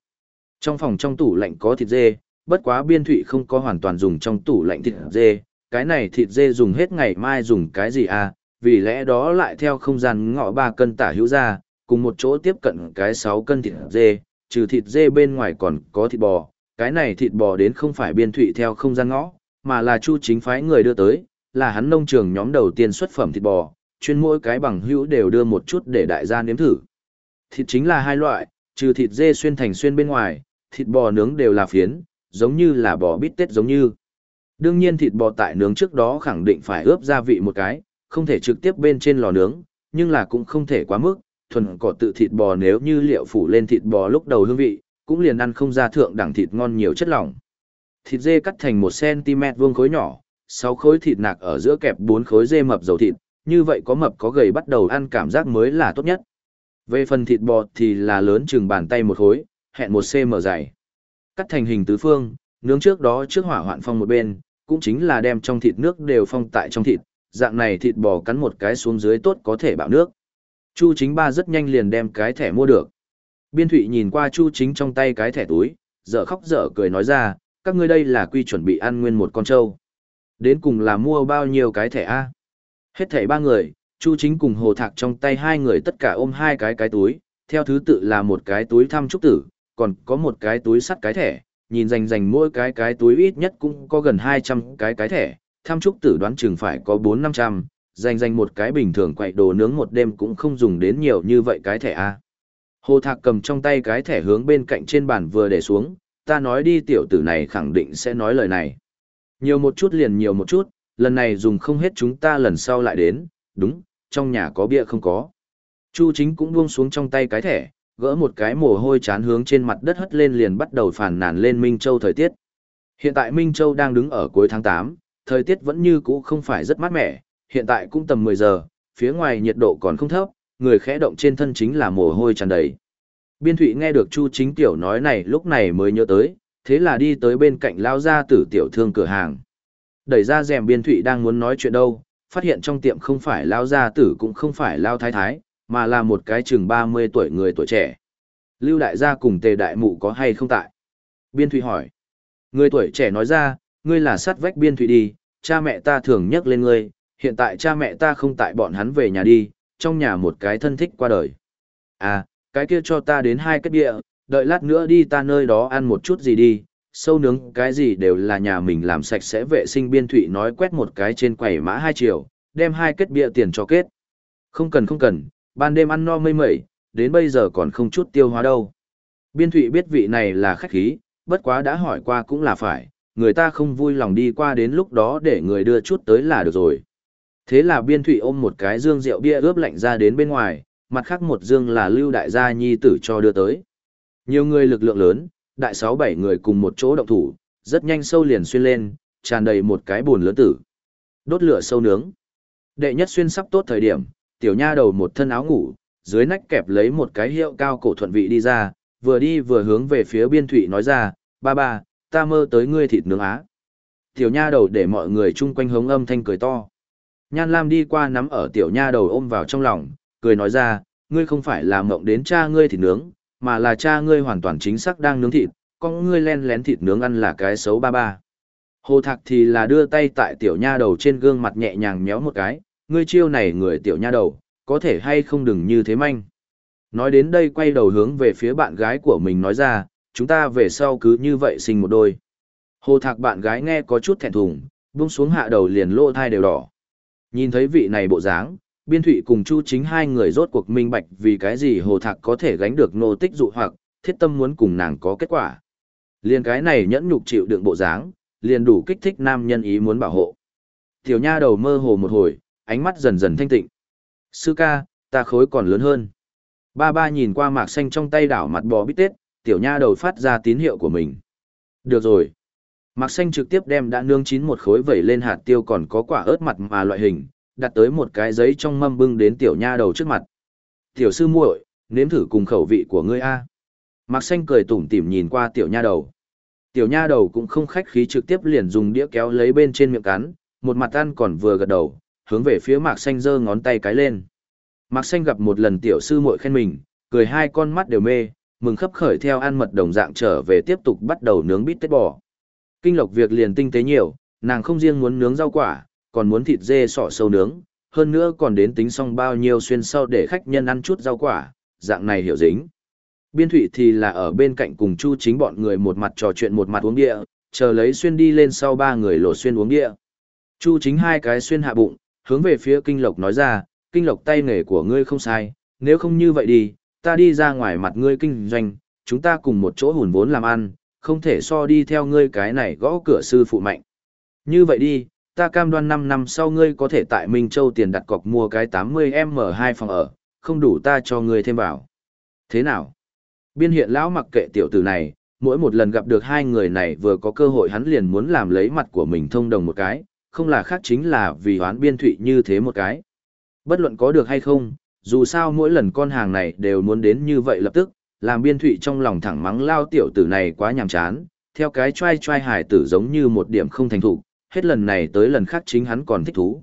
Speaker 1: Trong phòng trong tủ lạnh có thịt dê, bất quá biên thụy không có hoàn toàn dùng trong tủ lạnh thịt dê, cái này thịt dê dùng hết ngày mai dùng cái gì à, vì lẽ đó lại theo không gian ngọ 3 cân tả hữu ra, cùng một chỗ tiếp cận cái 6 cân thịt dê, trừ thịt dê bên ngoài còn có thịt bò, cái này thịt bò đến không phải biên thụy theo không gian ngõ, mà là chu chính phái người đưa tới, là hắn nông trường nhóm đầu tiên xuất phẩm thịt bò, chuyên mỗi cái bằng hữu đều đưa một chút để đại gia nếm thử. Thịt chính là hai loại, trừ thịt dê xuyên thành xuyên bên ngoài, thịt bò nướng đều là phiến, giống như là bò bít tết giống như. Đương nhiên thịt bò tại nướng trước đó khẳng định phải ướp gia vị một cái, không thể trực tiếp bên trên lò nướng, nhưng là cũng không thể quá mức, thuần cỏ tự thịt bò nếu như liệu phủ lên thịt bò lúc đầu hương vị, cũng liền ăn không ra thượng đẳng thịt ngon nhiều chất lỏng. Thịt dê cắt thành 1cm vuông khối nhỏ, 6 khối thịt nạc ở giữa kẹp 4 khối dê mập dầu thịt, như vậy có mập có gầy bắt đầu ăn cảm giác mới là tốt nhất. Về phần thịt bò thì là lớn chừng bàn tay một khối, hẹn 1cm dày. Cắt thành hình tứ phương, nướng trước đó trước hỏa hoạn phong một bên, cũng chính là đem trong thịt nước đều phong tại trong thịt, dạng này thịt bò cắn một cái xuống dưới tốt có thể bạo nước. Chu chính ba rất nhanh liền đem cái thẻ mua được. Biên thụy nhìn qua chu chính trong tay cái thẻ túi, dở khóc dở cười nói ra, các ngươi đây là quy chuẩn bị ăn nguyên một con trâu. Đến cùng là mua bao nhiêu cái thẻ A. Hết thẻ ba người, chu chính cùng hồ thạc trong tay hai người tất cả ôm hai cái cái túi, theo thứ tự là một cái túi thăm trúc tử, còn có một cái túi sắt cái thẻ, nhìn rành rành mỗi cái cái túi ít nhất cũng có gần 200 cái cái thẻ, tham trúc tử đoán chừng phải có 4-500, dành dành một cái bình thường quậy đồ nướng một đêm cũng không dùng đến nhiều như vậy cái thẻ A. Hồ Thạc cầm trong tay cái thẻ hướng bên cạnh trên bàn vừa để xuống, ta nói đi tiểu tử này khẳng định sẽ nói lời này. Nhiều một chút liền nhiều một chút, lần này dùng không hết chúng ta lần sau lại đến, đúng, trong nhà có bia không có. Chu chính cũng buông xuống trong tay cái thẻ, gỡ một cái mồ hôi chán hướng trên mặt đất hất lên liền bắt đầu phản nàn lên Minh Châu thời tiết. Hiện tại Minh Châu đang đứng ở cuối tháng tám thời tiết vẫn như cũ không phải rất mát mẻ, hiện tại cũng tầm 10 giờ, phía ngoài nhiệt độ còn không thấp, người khẽ động trên thân chính là mồ hôi tràn đầy. Biên Thụy nghe được Chu Chính Tiểu nói này lúc này mới nhớ tới, thế là đi tới bên cạnh lao ra tử tiểu thương cửa hàng. Đẩy ra rèm Biên Thụy đang muốn nói chuyện đâu, phát hiện trong tiệm không phải lao gia tử cũng không phải lao thái thái, mà là một cái chừng 30 tuổi người tuổi trẻ. Lưu đại gia cùng tề đại mụ có hay không tại? Biên Thụy hỏi. Người tuổi trẻ nói ra, ngươi là sát vách Biên Thụy đi, cha mẹ ta thường nhắc lên ngươi, hiện tại cha mẹ ta không tại bọn hắn về nhà đi, trong nhà một cái thân thích qua đời. À, cái kia cho ta đến hai cái địa, đợi lát nữa đi ta nơi đó ăn một chút gì đi, sâu nướng cái gì đều là nhà mình làm sạch sẽ vệ sinh biên thụy nói quét một cái trên quầy mã hai triệu, đem hai kết bia tiền cho kết. Không cần không cần, ban đêm ăn no mây mẩy, đến bây giờ còn không chút tiêu hóa đâu. Biên thụy biết vị này là khách khí, bất quá đã hỏi qua cũng là phải, người ta không vui lòng đi qua đến lúc đó để người đưa chút tới là được rồi. Thế là biên thủy ôm một cái dương rượu bia ướp lạnh ra đến bên ngoài, mặt khác một dương là lưu đại gia nhi tử cho đưa tới. Nhiều người lực lượng lớn, đại sáu bảy người cùng một chỗ động thủ, rất nhanh sâu liền xuyên lên, tràn đầy một cái buồn lớn tử. Đốt lửa sâu nướng. Đệ nhất xuyên sắp tốt thời điểm, tiểu nha đầu một thân áo ngủ, dưới nách kẹp lấy một cái hiệu cao cổ thuận vị đi ra, vừa đi vừa hướng về phía biên thủy nói ra, ba ba, ta mơ tới ngươi thịt nướng á. Tiểu nha đầu để mọi người chung quanh hống âm thanh cười to. Nhan Lam đi qua nắm ở tiểu nha đầu ôm vào trong lòng, cười nói ra, ngươi không phải là mộng đến cha ngươi thịt nướng, mà là cha ngươi hoàn toàn chính xác đang nướng thịt, con ngươi len lén thịt nướng ăn là cái xấu ba ba. Hồ Thạc thì là đưa tay tại tiểu nha đầu trên gương mặt nhẹ nhàng méo một cái, ngươi chiêu này người tiểu nha đầu, có thể hay không đừng như thế manh. Nói đến đây quay đầu hướng về phía bạn gái của mình nói ra, chúng ta về sau cứ như vậy sinh một đôi. Hồ Thạc bạn gái nghe có chút thẹn thùng, buông xuống hạ đầu liền lỗ thai đều đỏ. Nhìn thấy vị này bộ dáng, Biên Thụy cùng Chu Chính hai người rốt cuộc minh bạch vì cái gì Hồ Thạc có thể gánh được nô tích dụ hoặc, thiết tâm muốn cùng nàng có kết quả. Liền cái này nhẫn nhục chịu đựng bộ dáng, liền đủ kích thích nam nhân ý muốn bảo hộ. Tiểu nha đầu mơ hồ một hồi, ánh mắt dần dần thanh tịnh. Sư ca, ta khối còn lớn hơn. Ba ba nhìn qua mạc xanh trong tay đảo mặt bò bít tết, tiểu nha đầu phát ra tín hiệu của mình. Được rồi. Mạc xanh trực tiếp đem đã nương chín một khối vẩy lên hạt tiêu còn có quả ớt mặt mà loại hình, đặt tới một cái giấy trong mâm bưng đến tiểu nha đầu trước mặt. Tiểu sư muội, nếm thử cùng khẩu vị của ngươi a. Mạc xanh cười tủm tỉm nhìn qua tiểu nha đầu. Tiểu nha đầu cũng không khách khí trực tiếp liền dùng đĩa kéo lấy bên trên miệng cắn, một mặt ăn còn vừa gật đầu, hướng về phía Mạc xanh giơ ngón tay cái lên. Mạc xanh gặp một lần tiểu sư muội khen mình, cười hai con mắt đều mê, mừng khấp khởi theo ăn mật đồng dạng trở về tiếp tục bắt đầu nướng bít tết bò. Kinh lộc việc liền tinh tế nhiều, nàng không riêng muốn nướng rau quả, còn muốn thịt dê sọ sâu nướng, hơn nữa còn đến tính xong bao nhiêu xuyên sau để khách nhân ăn chút rau quả, dạng này hiểu dính. Biên thủy thì là ở bên cạnh cùng chu chính bọn người một mặt trò chuyện một mặt uống địa, chờ lấy xuyên đi lên sau ba người lột xuyên uống địa. Chu chính hai cái xuyên hạ bụng, hướng về phía kinh lộc nói ra, kinh lộc tay nghề của ngươi không sai, nếu không như vậy đi, ta đi ra ngoài mặt ngươi kinh doanh, chúng ta cùng một chỗ hùn vốn làm ăn, không thể so đi theo ngươi cái này gõ cửa sư phụ mạnh. Như vậy đi, ta cam đoan 5 năm sau ngươi có thể tại Minh Châu tiền đặt cọc mua cái 80M2 phòng ở, không đủ ta cho ngươi thêm vào. Thế nào? Biên hiện lão mặc kệ tiểu tử này, mỗi một lần gặp được hai người này vừa có cơ hội hắn liền muốn làm lấy mặt của mình thông đồng một cái, không là khác chính là vì hoán biên thụy như thế một cái. Bất luận có được hay không, dù sao mỗi lần con hàng này đều muốn đến như vậy lập tức, làm biên thụy trong lòng thẳng mắng lao tiểu tử này quá nhàm chán, theo cái trai trai hải tử giống như một điểm không thành thủ, hết lần này tới lần khác chính hắn còn thích thú.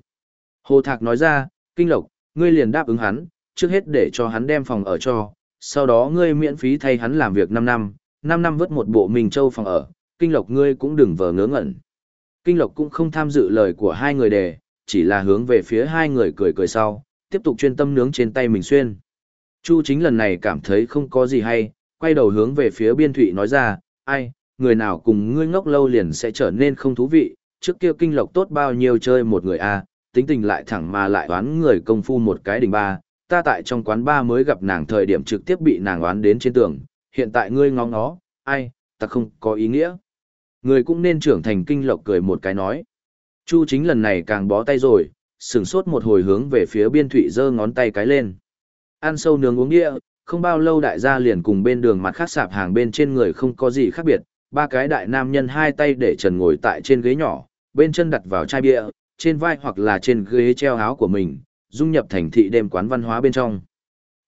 Speaker 1: Hồ Thạc nói ra, Kinh Lộc, ngươi liền đáp ứng hắn, trước hết để cho hắn đem phòng ở cho, sau đó ngươi miễn phí thay hắn làm việc 5 năm, 5 năm vứt một bộ mình châu phòng ở, Kinh Lộc ngươi cũng đừng vờ ngớ ngẩn. Kinh Lộc cũng không tham dự lời của hai người đề, chỉ là hướng về phía hai người cười cười sau, tiếp tục chuyên tâm nướng trên tay mình xuyên. Chu chính lần này cảm thấy không có gì hay, quay đầu hướng về phía biên thụy nói ra, ai, người nào cùng ngươi ngốc lâu liền sẽ trở nên không thú vị, trước kia kinh lộc tốt bao nhiêu chơi một người a, tính tình lại thẳng mà lại oán người công phu một cái đỉnh ba, ta tại trong quán ba mới gặp nàng thời điểm trực tiếp bị nàng oán đến trên tường, hiện tại ngươi ngó ngó, ai, ta không có ý nghĩa. Người cũng nên trưởng thành kinh lộc cười một cái nói. Chu chính lần này càng bó tay rồi, sửng sốt một hồi hướng về phía biên thụy giơ ngón tay cái lên. Ăn sâu nướng uống đĩa, không bao lâu đại gia liền cùng bên đường mặt khác sạp hàng bên trên người không có gì khác biệt, ba cái đại nam nhân hai tay để trần ngồi tại trên ghế nhỏ, bên chân đặt vào chai bia, trên vai hoặc là trên ghế treo áo của mình, dung nhập thành thị đêm quán văn hóa bên trong.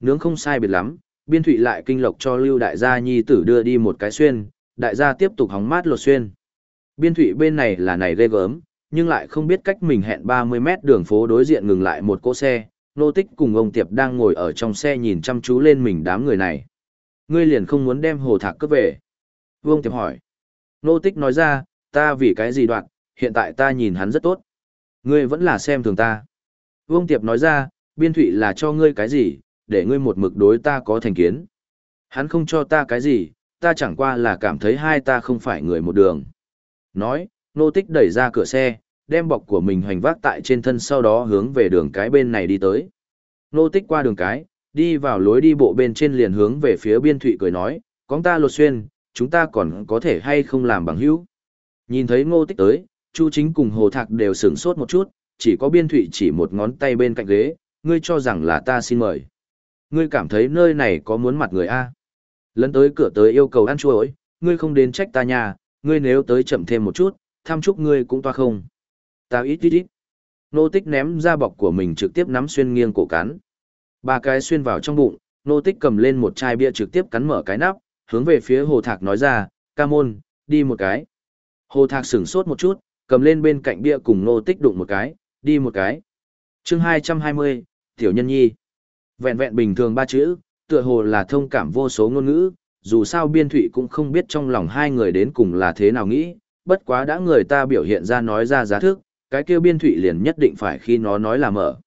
Speaker 1: Nướng không sai biệt lắm, biên thụy lại kinh lộc cho lưu đại gia nhi tử đưa đi một cái xuyên, đại gia tiếp tục hóng mát lột xuyên. Biên thụy bên này là này ghê gớm, nhưng lại không biết cách mình hẹn 30 mét đường phố đối diện ngừng lại một cỗ xe, nô tích cùng ông tiệp đang ngồi ở trong xe nhìn chăm chú lên mình đám người này. Ngươi liền không muốn đem hồ thạc cướp về. Vương tiệp hỏi. Nô tích nói ra, ta vì cái gì đoạn, hiện tại ta nhìn hắn rất tốt. Ngươi vẫn là xem thường ta. Vương tiệp nói ra, biên thụy là cho ngươi cái gì, để ngươi một mực đối ta có thành kiến. Hắn không cho ta cái gì, ta chẳng qua là cảm thấy hai ta không phải người một đường. Nói, nô tích đẩy ra cửa xe, đem bọc của mình hoành vác tại trên thân sau đó hướng về đường cái bên này đi tới. Nô tích qua đường cái, đi vào lối đi bộ bên trên liền hướng về phía biên thụy cười nói, "con ta lột xuyên, chúng ta còn có thể hay không làm bằng hữu. Nhìn thấy ngô tích tới, Chu chính cùng hồ thạc đều sửng sốt một chút, chỉ có biên thụy chỉ một ngón tay bên cạnh ghế, ngươi cho rằng là ta xin mời. Ngươi cảm thấy nơi này có muốn mặt người A. Lấn tới cửa tới yêu cầu ăn chuối, ngươi không đến trách ta nhà, ngươi nếu tới chậm thêm một chút, tham chúc ngươi cũng toa không. Ta ít ít ít. Nô tích ném ra bọc của mình trực tiếp nắm xuyên nghiêng cổ cắn. Ba cái xuyên vào trong bụng, nô tích cầm lên một chai bia trực tiếp cắn mở cái nắp, hướng về phía hồ thạc nói ra, ca môn, đi một cái. Hồ thạc sửng sốt một chút, cầm lên bên cạnh bia cùng nô tích đụng một cái, đi một cái. chương 220, Tiểu Nhân Nhi. Vẹn vẹn bình thường ba chữ, tựa hồ là thông cảm vô số ngôn ngữ, dù sao biên thụy cũng không biết trong lòng hai người đến cùng là thế nào nghĩ, bất quá đã người ta biểu hiện ra nói ra giá thức, cái kêu biên thụy liền nhất định phải khi nó nói là mở.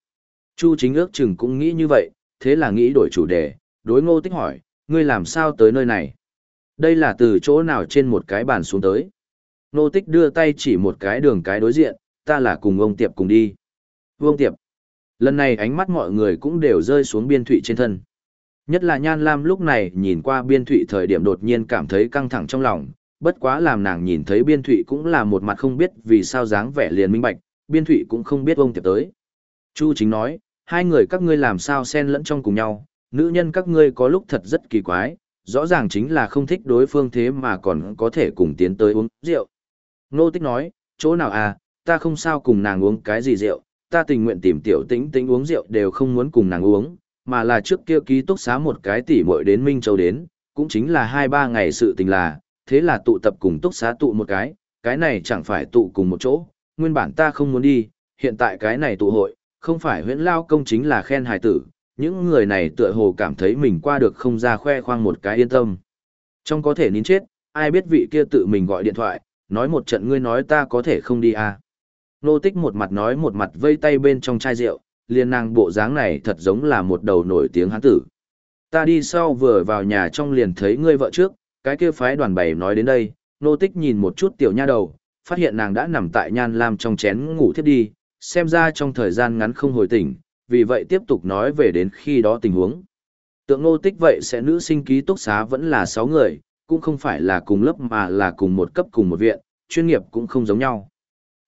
Speaker 1: Chu chính ước chừng cũng nghĩ như vậy, thế là nghĩ đổi chủ đề, đối ngô tích hỏi, ngươi làm sao tới nơi này? Đây là từ chỗ nào trên một cái bàn xuống tới? Ngô tích đưa tay chỉ một cái đường cái đối diện, ta là cùng ông Tiệp cùng đi. Vương Tiệp. Lần này ánh mắt mọi người cũng đều rơi xuống biên thụy trên thân. Nhất là Nhan Lam lúc này nhìn qua biên thụy thời điểm đột nhiên cảm thấy căng thẳng trong lòng, bất quá làm nàng nhìn thấy biên thụy cũng là một mặt không biết vì sao dáng vẻ liền minh bạch, biên thụy cũng không biết ông tiệp tới. Chu chính nói, hai người các ngươi làm sao xen lẫn trong cùng nhau, nữ nhân các ngươi có lúc thật rất kỳ quái, rõ ràng chính là không thích đối phương thế mà còn có thể cùng tiến tới uống rượu. Nô tích nói, chỗ nào à, ta không sao cùng nàng uống cái gì rượu, ta tình nguyện tìm tiểu tĩnh tĩnh uống rượu đều không muốn cùng nàng uống, mà là trước kia ký túc xá một cái tỉ muội đến Minh Châu đến, cũng chính là hai ba ngày sự tình là, thế là tụ tập cùng túc xá tụ một cái, cái này chẳng phải tụ cùng một chỗ, nguyên bản ta không muốn đi, hiện tại cái này tụ hội, không phải huyễn lao công chính là khen hài tử, những người này tựa hồ cảm thấy mình qua được không ra khoe khoang một cái yên tâm. Trong có thể nín chết, ai biết vị kia tự mình gọi điện thoại, nói một trận ngươi nói ta có thể không đi à. Nô tích một mặt nói một mặt vây tay bên trong chai rượu, liền nàng bộ dáng này thật giống là một đầu nổi tiếng hán tử. Ta đi sau vừa vào nhà trong liền thấy ngươi vợ trước, cái kia phái đoàn bảy nói đến đây, nô tích nhìn một chút tiểu nha đầu, phát hiện nàng đã nằm tại nhan lam trong chén ngủ thiếp đi, xem ra trong thời gian ngắn không hồi tỉnh, vì vậy tiếp tục nói về đến khi đó tình huống. Tượng nô tích vậy sẽ nữ sinh ký túc xá vẫn là 6 người, cũng không phải là cùng lớp mà là cùng một cấp cùng một viện, chuyên nghiệp cũng không giống nhau.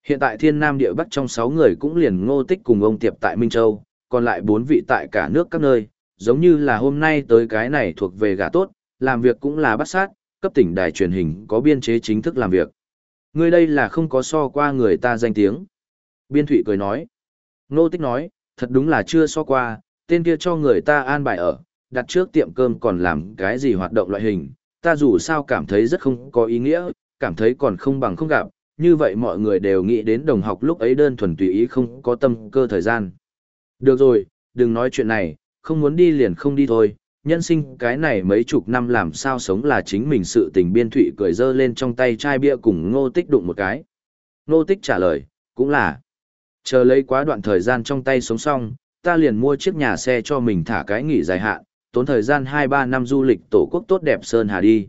Speaker 1: Hiện tại thiên nam địa bắc trong 6 người cũng liền ngô tích cùng ông tiệp tại Minh Châu, còn lại 4 vị tại cả nước các nơi, giống như là hôm nay tới cái này thuộc về gà tốt, làm việc cũng là bắt sát, cấp tỉnh đài truyền hình có biên chế chính thức làm việc. Người đây là không có so qua người ta danh tiếng. Biên thụy cười nói. Nô tích nói, thật đúng là chưa so qua, tên kia cho người ta an bài ở, đặt trước tiệm cơm còn làm cái gì hoạt động loại hình, ta dù sao cảm thấy rất không có ý nghĩa, cảm thấy còn không bằng không gặp, như vậy mọi người đều nghĩ đến đồng học lúc ấy đơn thuần tùy ý không có tâm cơ thời gian. Được rồi, đừng nói chuyện này, không muốn đi liền không đi thôi, nhân sinh cái này mấy chục năm làm sao sống là chính mình sự tình biên thụy cười dơ lên trong tay chai bia cùng ngô tích đụng một cái. Ngô tích trả lời, cũng là, chờ lấy quá đoạn thời gian trong tay sống xong, ta liền mua chiếc nhà xe cho mình thả cái nghỉ dài hạn, tốn thời gian 2-3 năm du lịch tổ quốc tốt đẹp Sơn Hà đi.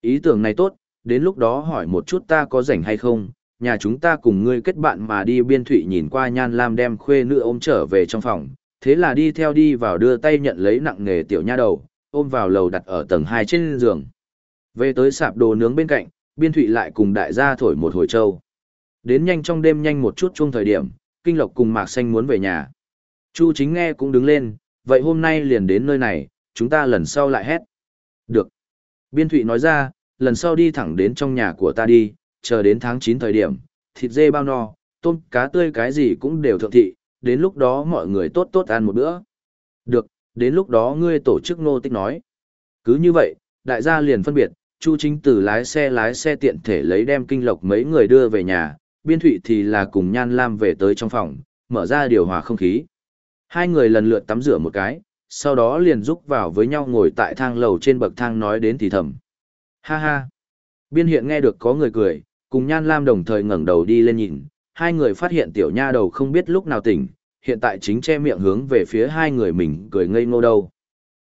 Speaker 1: Ý tưởng này tốt, đến lúc đó hỏi một chút ta có rảnh hay không, nhà chúng ta cùng ngươi kết bạn mà đi biên thụy nhìn qua nhan lam đem khuê nữ ôm trở về trong phòng, thế là đi theo đi vào đưa tay nhận lấy nặng nghề tiểu nha đầu, ôm vào lầu đặt ở tầng 2 trên giường. Về tới sạp đồ nướng bên cạnh, biên thụy lại cùng đại gia thổi một hồi trâu. Đến nhanh trong đêm nhanh một chút chung thời điểm, kinh lộc cùng mạc xanh muốn về nhà. Chu chính nghe cũng đứng lên, vậy hôm nay liền đến nơi này, chúng ta lần sau lại hét. Được. Biên thụy nói ra, lần sau đi thẳng đến trong nhà của ta đi, chờ đến tháng 9 thời điểm, thịt dê bao no, tôm cá tươi cái gì cũng đều thượng thị, đến lúc đó mọi người tốt tốt ăn một bữa. Được, đến lúc đó ngươi tổ chức nô tích nói. Cứ như vậy, đại gia liền phân biệt, Chu Chính Tử lái xe lái xe tiện thể lấy đem kinh lộc mấy người đưa về nhà, Biên Thụy thì là cùng Nhan Lam về tới trong phòng, mở ra điều hòa không khí. Hai người lần lượt tắm rửa một cái, sau đó liền rúc vào với nhau ngồi tại thang lầu trên bậc thang nói đến thì thầm. Ha ha! Biên hiện nghe được có người cười, cùng Nhan Lam đồng thời ngẩng đầu đi lên nhìn, hai người phát hiện tiểu nha đầu không biết lúc nào tỉnh, hiện tại chính che miệng hướng về phía hai người mình cười ngây ngô đâu.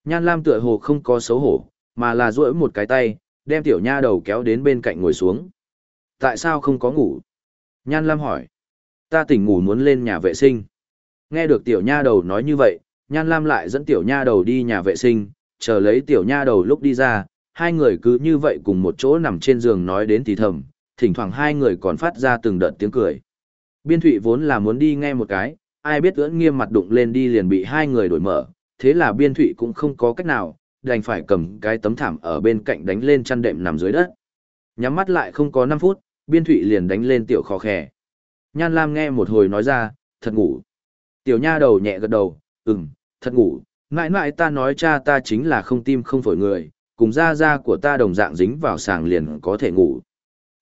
Speaker 1: Nhan Lam tựa hồ không có xấu hổ, mà là duỗi một cái tay, đem tiểu nha đầu kéo đến bên cạnh ngồi xuống. Tại sao không có ngủ? Nhan Lam hỏi. Ta tỉnh ngủ muốn lên nhà vệ sinh. Nghe được tiểu nha đầu nói như vậy, Nhan Lam lại dẫn tiểu nha đầu đi nhà vệ sinh, chờ lấy tiểu nha đầu lúc đi ra, hai người cứ như vậy cùng một chỗ nằm trên giường nói đến thì thầm, thỉnh thoảng hai người còn phát ra từng đợt tiếng cười. Biên thụy vốn là muốn đi nghe một cái, ai biết ưỡn nghiêm mặt đụng lên đi liền bị hai người đổi mở, thế là biên thụy cũng không có cách nào, đành phải cầm cái tấm thảm ở bên cạnh đánh lên chăn đệm nằm dưới đất. Nhắm mắt lại không có 5 phút, biên thụy liền đánh lên tiểu khó khẻ. Nhan Lam nghe một hồi nói ra, thật ngủ. Tiểu nha đầu nhẹ gật đầu, ừm, thật ngủ, mãi mãi ta nói cha ta chính là không tim không phổi người, cùng da da của ta đồng dạng dính vào sàng liền có thể ngủ.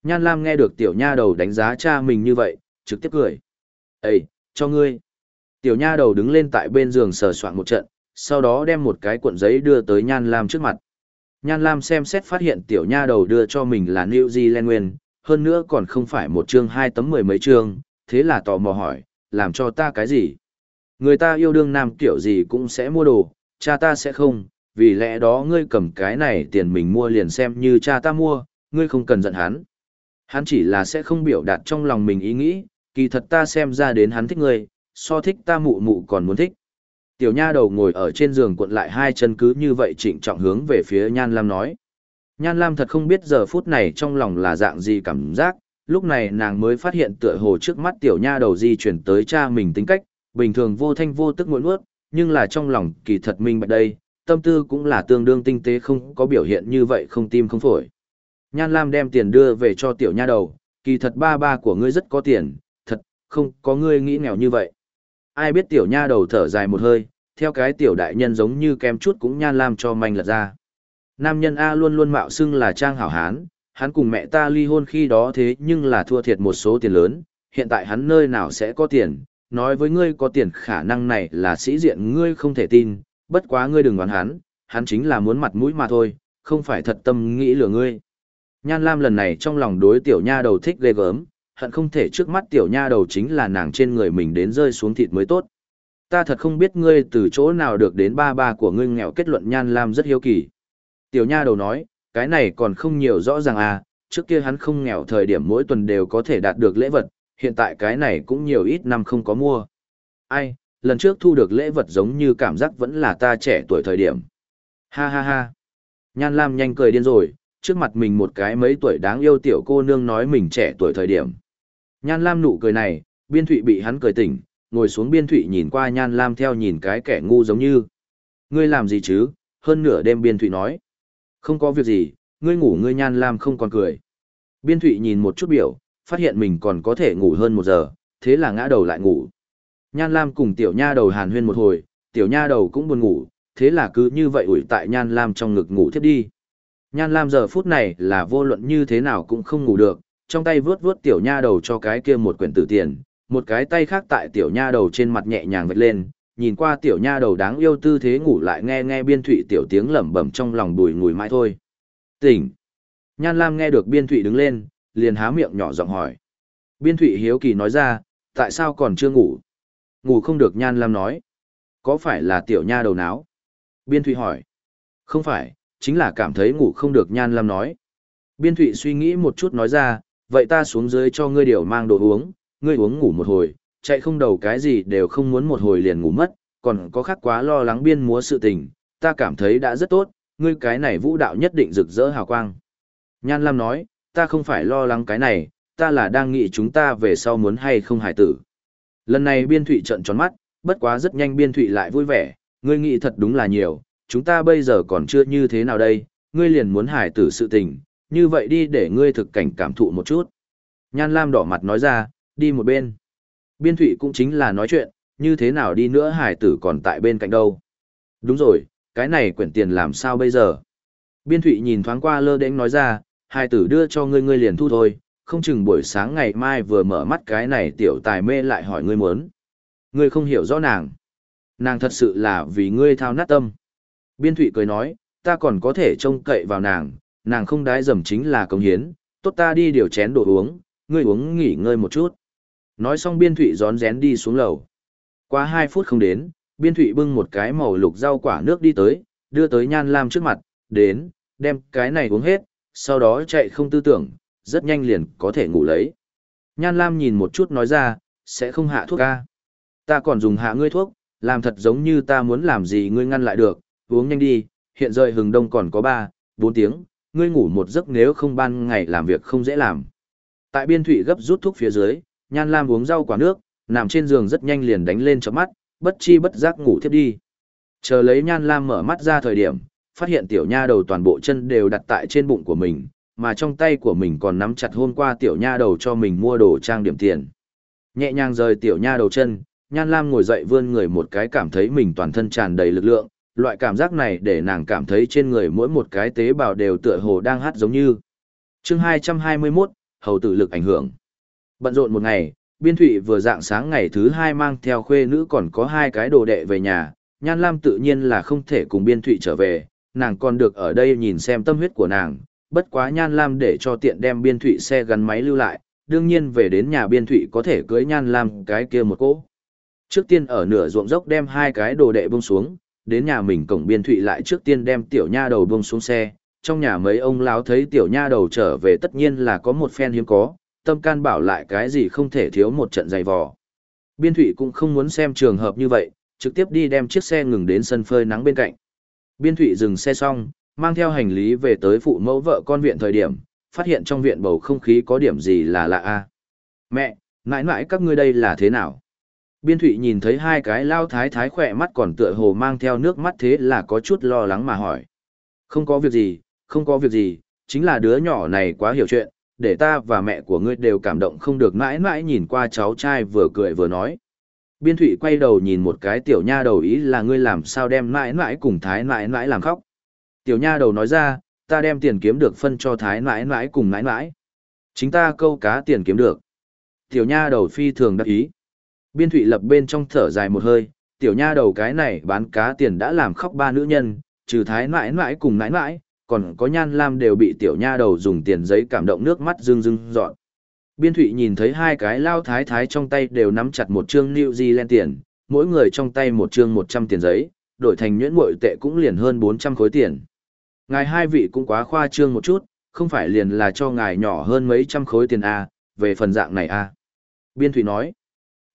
Speaker 1: Nhan Lam nghe được tiểu nha đầu đánh giá cha mình như vậy, trực tiếp cười. Ê, cho ngươi. Tiểu nha đầu đứng lên tại bên giường sờ soạn một trận, sau đó đem một cái cuộn giấy đưa tới Nhan Lam trước mặt. Nhan Lam xem xét phát hiện tiểu nha đầu đưa cho mình là New Zealand nguyên, hơn nữa còn không phải một chương hai tấm mười mấy chương, thế là tò mò hỏi, làm cho ta cái gì? Người ta yêu đương nam kiểu gì cũng sẽ mua đồ, cha ta sẽ không, vì lẽ đó ngươi cầm cái này tiền mình mua liền xem như cha ta mua, ngươi không cần giận hắn. Hắn chỉ là sẽ không biểu đạt trong lòng mình ý nghĩ, kỳ thật ta xem ra đến hắn thích ngươi, so thích ta mụ mụ còn muốn thích. Tiểu nha đầu ngồi ở trên giường cuộn lại hai chân cứ như vậy trịnh trọng hướng về phía Nhan Lam nói. Nhan Lam thật không biết giờ phút này trong lòng là dạng gì cảm giác, lúc này nàng mới phát hiện tựa hồ trước mắt tiểu nha đầu di chuyển tới cha mình tính cách, bình thường vô thanh vô tức muộn nuốt, nhưng là trong lòng kỳ thật minh bạch đây, tâm tư cũng là tương đương tinh tế không có biểu hiện như vậy không tim không phổi. Nhan Lam đem tiền đưa về cho tiểu nha đầu, kỳ thật ba ba của ngươi rất có tiền, thật, không có ngươi nghĩ nghèo như vậy. Ai biết tiểu nha đầu thở dài một hơi, theo cái tiểu đại nhân giống như kem chút cũng Nhan Lam cho manh lật ra. Nam nhân A luôn luôn mạo xưng là trang hảo hán, hắn cùng mẹ ta ly hôn khi đó thế nhưng là thua thiệt một số tiền lớn, hiện tại hắn nơi nào sẽ có tiền, nói với ngươi có tiền khả năng này là sĩ diện ngươi không thể tin, bất quá ngươi đừng đoán hắn, hắn chính là muốn mặt mũi mà thôi, không phải thật tâm nghĩ lừa ngươi. Nhan Lam lần này trong lòng đối tiểu nha đầu thích ghê gớm, hận không thể trước mắt tiểu nha đầu chính là nàng trên người mình đến rơi xuống thịt mới tốt. Ta thật không biết ngươi từ chỗ nào được đến ba ba của ngươi nghèo kết luận Nhan Lam rất hiếu kỳ. Tiểu nha đầu nói, cái này còn không nhiều rõ ràng à, trước kia hắn không nghèo thời điểm mỗi tuần đều có thể đạt được lễ vật, hiện tại cái này cũng nhiều ít năm không có mua. Ai, lần trước thu được lễ vật giống như cảm giác vẫn là ta trẻ tuổi thời điểm. Ha ha ha. Nhan Lam nhanh cười điên rồi, trước mặt mình một cái mấy tuổi đáng yêu tiểu cô nương nói mình trẻ tuổi thời điểm. Nhan Lam nụ cười này, biên thụy bị hắn cười tỉnh, ngồi xuống biên thụy nhìn qua Nhan Lam theo nhìn cái kẻ ngu giống như. Ngươi làm gì chứ, hơn nửa đêm biên thụy nói. Không có việc gì, ngươi ngủ ngươi Nhan Lam không còn cười. Biên thụy nhìn một chút biểu, phát hiện mình còn có thể ngủ hơn một giờ, thế là ngã đầu lại ngủ. Nhan Lam cùng tiểu nha đầu hàn huyên một hồi, tiểu nha đầu cũng buồn ngủ, thế là cứ như vậy ủi tại Nhan Lam trong ngực ngủ thiếp đi. Nhan Lam giờ phút này là vô luận như thế nào cũng không ngủ được, trong tay vướt vướt tiểu nha đầu cho cái kia một quyển tử tiền, một cái tay khác tại tiểu nha đầu trên mặt nhẹ nhàng vạch lên, nhìn qua tiểu nha đầu đáng yêu tư thế ngủ lại nghe nghe biên thụy tiểu tiếng lẩm bẩm trong lòng bùi ngùi mãi thôi. Tỉnh! Nhan Lam nghe được biên thụy đứng lên, liền há miệng nhỏ giọng hỏi. Biên thụy hiếu kỳ nói ra, tại sao còn chưa ngủ? Ngủ không được Nhan Lam nói. Có phải là tiểu nha đầu náo? Biên thụy hỏi. Không phải, chính là cảm thấy ngủ không được Nhan Lam nói. Biên Thụy suy nghĩ một chút nói ra, vậy ta xuống dưới cho ngươi điều mang đồ uống, ngươi uống ngủ một hồi, chạy không đầu cái gì đều không muốn một hồi liền ngủ mất, còn có khác quá lo lắng biên múa sự tình, ta cảm thấy đã rất tốt, ngươi cái này vũ đạo nhất định rực rỡ hào quang. Nhan Lam nói, ta không phải lo lắng cái này, ta là đang nghĩ chúng ta về sau muốn hay không hải tử. Lần này biên thụy trận tròn mắt, bất quá rất nhanh biên thụy lại vui vẻ, ngươi nghĩ thật đúng là nhiều, chúng ta bây giờ còn chưa như thế nào đây, ngươi liền muốn hải tử sự tình, như vậy đi để ngươi thực cảnh cảm thụ một chút. Nhan Lam đỏ mặt nói ra, đi một bên. Biên thụy cũng chính là nói chuyện, như thế nào đi nữa hải tử còn tại bên cạnh đâu. Đúng rồi, cái này quyển tiền làm sao bây giờ? Biên thụy nhìn thoáng qua lơ đễnh nói ra, hải tử đưa cho ngươi ngươi liền thu thôi, không chừng buổi sáng ngày mai vừa mở mắt cái này tiểu tài mê lại hỏi ngươi muốn. Ngươi không hiểu rõ nàng. Nàng thật sự là vì ngươi thao nát tâm. Biên thụy cười nói, ta còn có thể trông cậy vào nàng, nàng không đái dầm chính là công hiến, tốt ta đi điều chén đồ uống, ngươi uống nghỉ ngơi một chút. Nói xong biên thụy gión rén đi xuống lầu. Qua 2 phút không đến, biên thụy bưng một cái màu lục rau quả nước đi tới, đưa tới nhan lam trước mặt, đến, đem cái này uống hết, sau đó chạy không tư tưởng, rất nhanh liền có thể ngủ lấy. Nhan lam nhìn một chút nói ra, sẽ không hạ thuốc ca. Ta còn dùng hạ ngươi thuốc, làm thật giống như ta muốn làm gì ngươi ngăn lại được, uống nhanh đi, hiện rời hừng đông còn có 3, 4 tiếng, ngươi ngủ một giấc nếu không ban ngày làm việc không dễ làm. Tại biên thụy gấp rút thuốc phía dưới, Nhan Lam uống rau quả nước, nằm trên giường rất nhanh liền đánh lên cho mắt, bất chi bất giác ngủ thiếp đi. Chờ lấy Nhan Lam mở mắt ra thời điểm, phát hiện tiểu nha đầu toàn bộ chân đều đặt tại trên bụng của mình, mà trong tay của mình còn nắm chặt hôm qua tiểu nha đầu cho mình mua đồ trang điểm tiền. Nhẹ nhàng rời tiểu nha đầu chân, Nhan Lam ngồi dậy vươn người một cái cảm thấy mình toàn thân tràn đầy lực lượng, loại cảm giác này để nàng cảm thấy trên người mỗi một cái tế bào đều tựa hồ đang hát giống như. chương 221, hầu tử lực ảnh hưởng. Bận rộn một ngày, Biên Thụy vừa dạng sáng ngày thứ hai mang theo khuê nữ còn có hai cái đồ đệ về nhà, Nhan Lam tự nhiên là không thể cùng Biên Thụy trở về, nàng còn được ở đây nhìn xem tâm huyết của nàng, bất quá Nhan Lam để cho tiện đem Biên Thụy xe gắn máy lưu lại, đương nhiên về đến nhà Biên Thụy có thể cưới Nhan Lam cái kia một cỗ. Trước tiên ở nửa ruộng dốc đem hai cái đồ đệ buông xuống, đến nhà mình cổng Biên Thụy lại trước tiên đem tiểu nha đầu buông xuống xe, trong nhà mấy ông láo thấy tiểu nha đầu trở về tất nhiên là có một phen hiếm có, tâm can bảo lại cái gì không thể thiếu một trận giày vò. Biên thụy cũng không muốn xem trường hợp như vậy, trực tiếp đi đem chiếc xe ngừng đến sân phơi nắng bên cạnh. Biên thụy dừng xe xong, mang theo hành lý về tới phụ mẫu vợ con viện thời điểm, phát hiện trong viện bầu không khí có điểm gì là lạ a. Mẹ, mãi mãi các ngươi đây là thế nào? Biên Thụy nhìn thấy hai cái lao thái thái khỏe mắt còn tựa hồ mang theo nước mắt thế là có chút lo lắng mà hỏi. Không có việc gì, không có việc gì, chính là đứa nhỏ này quá hiểu chuyện, để ta và mẹ của ngươi đều cảm động không được mãi mãi nhìn qua cháu trai vừa cười vừa nói. Biên thụy quay đầu nhìn một cái tiểu nha đầu ý là ngươi làm sao đem mãi mãi cùng thái mãi mãi làm khóc. Tiểu nha đầu nói ra, ta đem tiền kiếm được phân cho thái mãi mãi cùng mãi mãi. Chính ta câu cá tiền kiếm được. Tiểu nha đầu phi thường đắc ý. Biên thụy lập bên trong thở dài một hơi, tiểu nha đầu cái này bán cá tiền đã làm khóc ba nữ nhân, trừ thái mãi mãi cùng mãi mãi, còn có nhan lam đều bị tiểu nha đầu dùng tiền giấy cảm động nước mắt rưng rưng dọn. Biên thụy nhìn thấy hai cái lao thái thái trong tay đều nắm chặt một chương New Zealand tiền, mỗi người trong tay một chương 100 tiền giấy, đổi thành nhuyễn mội tệ cũng liền hơn 400 khối tiền. Ngài hai vị cũng quá khoa trương một chút, không phải liền là cho ngài nhỏ hơn mấy trăm khối tiền A, về phần dạng này A. Biên thụy nói.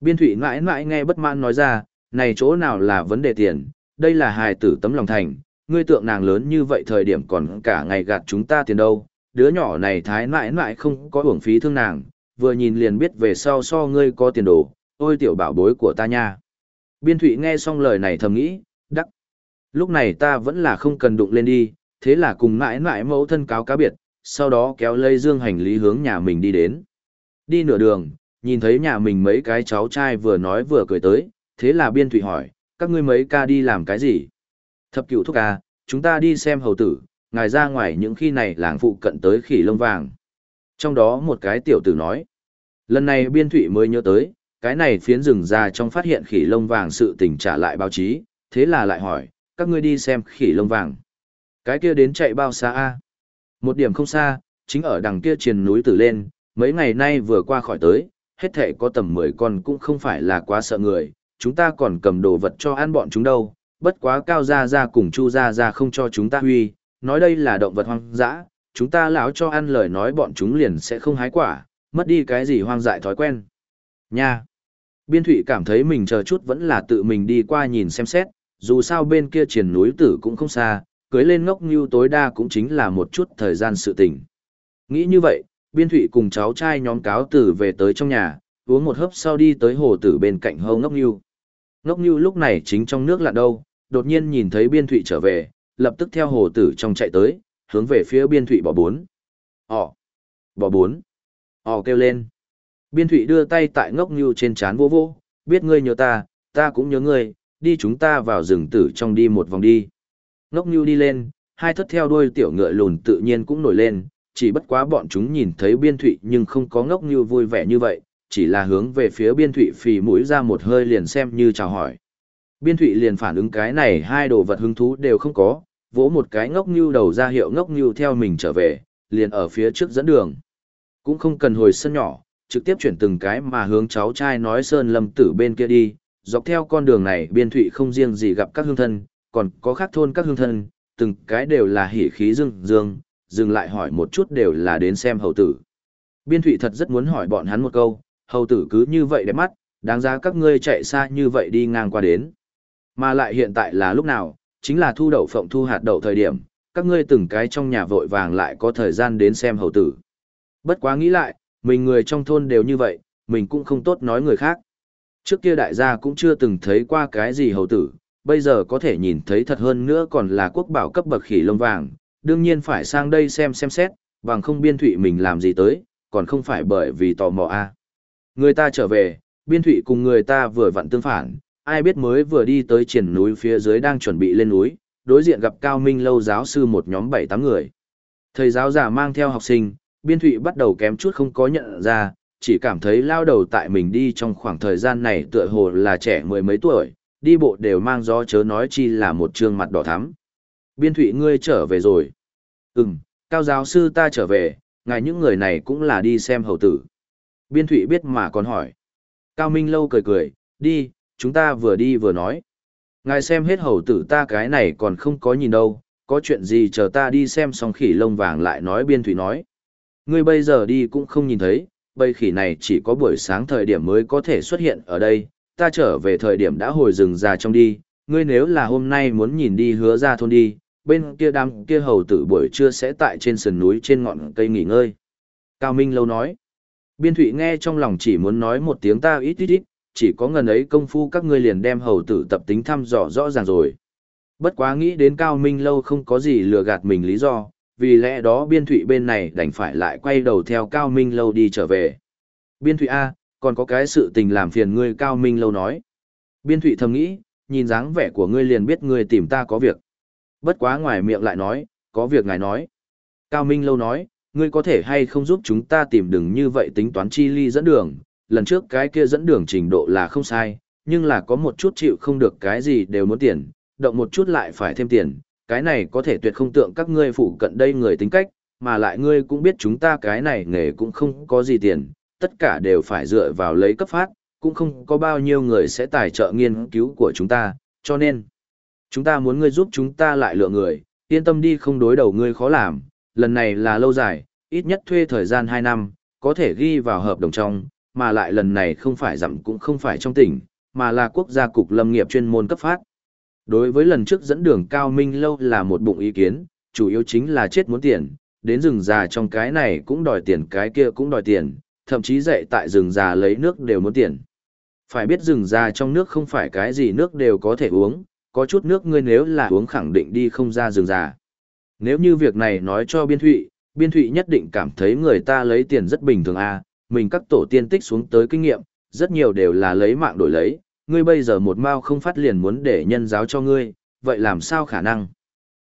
Speaker 1: Biên thụy mãi mãi nghe bất mãn nói ra, này chỗ nào là vấn đề tiền, đây là hài tử tấm lòng thành, ngươi tượng nàng lớn như vậy thời điểm còn cả ngày gạt chúng ta tiền đâu, đứa nhỏ này thái mãi mãi không có uổng phí thương nàng, vừa nhìn liền biết về sau so ngươi có tiền đồ, ôi tiểu bảo bối của ta nha. Biên thụy nghe xong lời này thầm nghĩ, đắc. Lúc này ta vẫn là không cần đụng lên đi, thế là cùng mãi mãi mẫu thân cáo cá biệt, sau đó kéo lây dương hành lý hướng nhà mình đi đến. Đi nửa đường, nhìn thấy nhà mình mấy cái cháu trai vừa nói vừa cười tới, thế là biên thụy hỏi, các ngươi mấy ca đi làm cái gì? Thập cửu thúc ca, chúng ta đi xem hầu tử, ngài ra ngoài những khi này làng phụ cận tới khỉ lông vàng. Trong đó một cái tiểu tử nói, lần này biên thụy mới nhớ tới, cái này phiến rừng ra trong phát hiện khỉ lông vàng sự tình trả lại báo chí, thế là lại hỏi, các ngươi đi xem khỉ lông vàng. Cái kia đến chạy bao xa a Một điểm không xa, chính ở đằng kia triền núi tử lên, mấy ngày nay vừa qua khỏi tới, hết thể có tầm 10 con cũng không phải là quá sợ người, chúng ta còn cầm đồ vật cho ăn bọn chúng đâu, bất quá cao gia gia cùng chu gia gia không cho chúng ta huy, nói đây là động vật hoang dã, chúng ta lão cho ăn lời nói bọn chúng liền sẽ không hái quả, mất đi cái gì hoang dại thói quen. Nha! Biên thụy cảm thấy mình chờ chút vẫn là tự mình đi qua nhìn xem xét, dù sao bên kia triển núi tử cũng không xa, cưới lên ngốc như tối đa cũng chính là một chút thời gian sự tình. Nghĩ như vậy, biên thụy cùng cháu trai nhóm cáo tử về tới trong nhà, uống một hớp sau đi tới hồ tử bên cạnh hâu ngốc nhu. Ngốc nhu lúc này chính trong nước lặn đâu, đột nhiên nhìn thấy biên thụy trở về, lập tức theo hồ tử trong chạy tới, hướng về phía biên thụy bỏ bốn. Ồ! Bỏ bốn! Ồ kêu lên. Biên thụy đưa tay tại ngốc nhu trên chán vô vô, biết ngươi nhớ ta, ta cũng nhớ ngươi, đi chúng ta vào rừng tử trong đi một vòng đi. Ngốc nhu đi lên, hai thất theo đuôi tiểu ngựa lùn tự nhiên cũng nổi lên, chỉ bất quá bọn chúng nhìn thấy biên thụy nhưng không có ngốc như vui vẻ như vậy, chỉ là hướng về phía biên thụy phì mũi ra một hơi liền xem như chào hỏi. Biên thụy liền phản ứng cái này hai đồ vật hứng thú đều không có, vỗ một cái ngốc như đầu ra hiệu ngốc như theo mình trở về, liền ở phía trước dẫn đường. Cũng không cần hồi sân nhỏ, trực tiếp chuyển từng cái mà hướng cháu trai nói sơn lâm tử bên kia đi, dọc theo con đường này biên thụy không riêng gì gặp các hương thân, còn có khác thôn các hương thân, từng cái đều là hỉ khí dương dương, dừng lại hỏi một chút đều là đến xem hầu tử. Biên thụy thật rất muốn hỏi bọn hắn một câu, hầu tử cứ như vậy đẹp mắt, đáng giá các ngươi chạy xa như vậy đi ngang qua đến. Mà lại hiện tại là lúc nào, chính là thu đậu phộng thu hạt đậu thời điểm, các ngươi từng cái trong nhà vội vàng lại có thời gian đến xem hầu tử. Bất quá nghĩ lại, mình người trong thôn đều như vậy, mình cũng không tốt nói người khác. Trước kia đại gia cũng chưa từng thấy qua cái gì hầu tử, bây giờ có thể nhìn thấy thật hơn nữa còn là quốc bảo cấp bậc khỉ lông vàng, đương nhiên phải sang đây xem xem xét, bằng không biên thụy mình làm gì tới, còn không phải bởi vì tò mò a à. Người ta trở về, biên thụy cùng người ta vừa vặn tương phản, ai biết mới vừa đi tới triển núi phía dưới đang chuẩn bị lên núi, đối diện gặp Cao Minh lâu giáo sư một nhóm 7-8 người. Thầy giáo giả mang theo học sinh, biên thụy bắt đầu kém chút không có nhận ra, chỉ cảm thấy lao đầu tại mình đi trong khoảng thời gian này tựa hồ là trẻ mười mấy tuổi, đi bộ đều mang gió chớ nói chi là một trương mặt đỏ thắm. Biên thụy ngươi trở về rồi. Ừm, cao giáo sư ta trở về, ngài những người này cũng là đi xem hầu tử. Biên thụy biết mà còn hỏi. Cao Minh lâu cười cười, đi, chúng ta vừa đi vừa nói. Ngài xem hết hầu tử ta cái này còn không có nhìn đâu, có chuyện gì chờ ta đi xem xong khỉ lông vàng lại nói biên thủy nói. Ngươi bây giờ đi cũng không nhìn thấy, bầy khỉ này chỉ có buổi sáng thời điểm mới có thể xuất hiện ở đây, ta trở về thời điểm đã hồi rừng già trong đi, ngươi nếu là hôm nay muốn nhìn đi hứa ra thôn đi, bên kia đám kia hầu tử buổi trưa sẽ tại trên sườn núi trên ngọn cây nghỉ ngơi. Cao Minh lâu nói, biên thụy nghe trong lòng chỉ muốn nói một tiếng ta ít ít ít, chỉ có ngần ấy công phu các ngươi liền đem hầu tử tập tính thăm dò rõ ràng rồi. Bất quá nghĩ đến Cao Minh lâu không có gì lừa gạt mình lý do, vì lẽ đó biên thụy bên này đành phải lại quay đầu theo Cao Minh lâu đi trở về. Biên thụy A, còn có cái sự tình làm phiền ngươi Cao Minh lâu nói. Biên thụy thầm nghĩ, nhìn dáng vẻ của ngươi liền biết ngươi tìm ta có việc. Bất quá ngoài miệng lại nói, có việc ngài nói. Cao Minh lâu nói, ngươi có thể hay không giúp chúng ta tìm đừng như vậy tính toán chi ly dẫn đường, lần trước cái kia dẫn đường trình độ là không sai, nhưng là có một chút chịu không được cái gì đều muốn tiền, động một chút lại phải thêm tiền, cái này có thể tuyệt không tượng các ngươi phụ cận đây người tính cách, mà lại ngươi cũng biết chúng ta cái này nghề cũng không có gì tiền, tất cả đều phải dựa vào lấy cấp phát, cũng không có bao nhiêu người sẽ tài trợ nghiên cứu của chúng ta, cho nên, chúng ta muốn ngươi giúp chúng ta lại lựa người, yên tâm đi không đối đầu ngươi khó làm, lần này là lâu dài, ít nhất thuê thời gian 2 năm, có thể ghi vào hợp đồng trong, mà lại lần này không phải giảm cũng không phải trong tỉnh, mà là quốc gia cục lâm nghiệp chuyên môn cấp phát. Đối với lần trước dẫn đường cao minh lâu là một bụng ý kiến, chủ yếu chính là chết muốn tiền, đến rừng già trong cái này cũng đòi tiền cái kia cũng đòi tiền, thậm chí dậy tại rừng già lấy nước đều muốn tiền. Phải biết rừng già trong nước không phải cái gì nước đều có thể uống, có chút nước ngươi nếu là uống khẳng định đi không ra rừng già. Nếu như việc này nói cho biên thụy, biên thụy nhất định cảm thấy người ta lấy tiền rất bình thường a à, mình các tổ tiên tích xuống tới kinh nghiệm, rất nhiều đều là lấy mạng đổi lấy, ngươi bây giờ một mao không phát liền muốn để nhân giáo cho ngươi, vậy làm sao khả năng?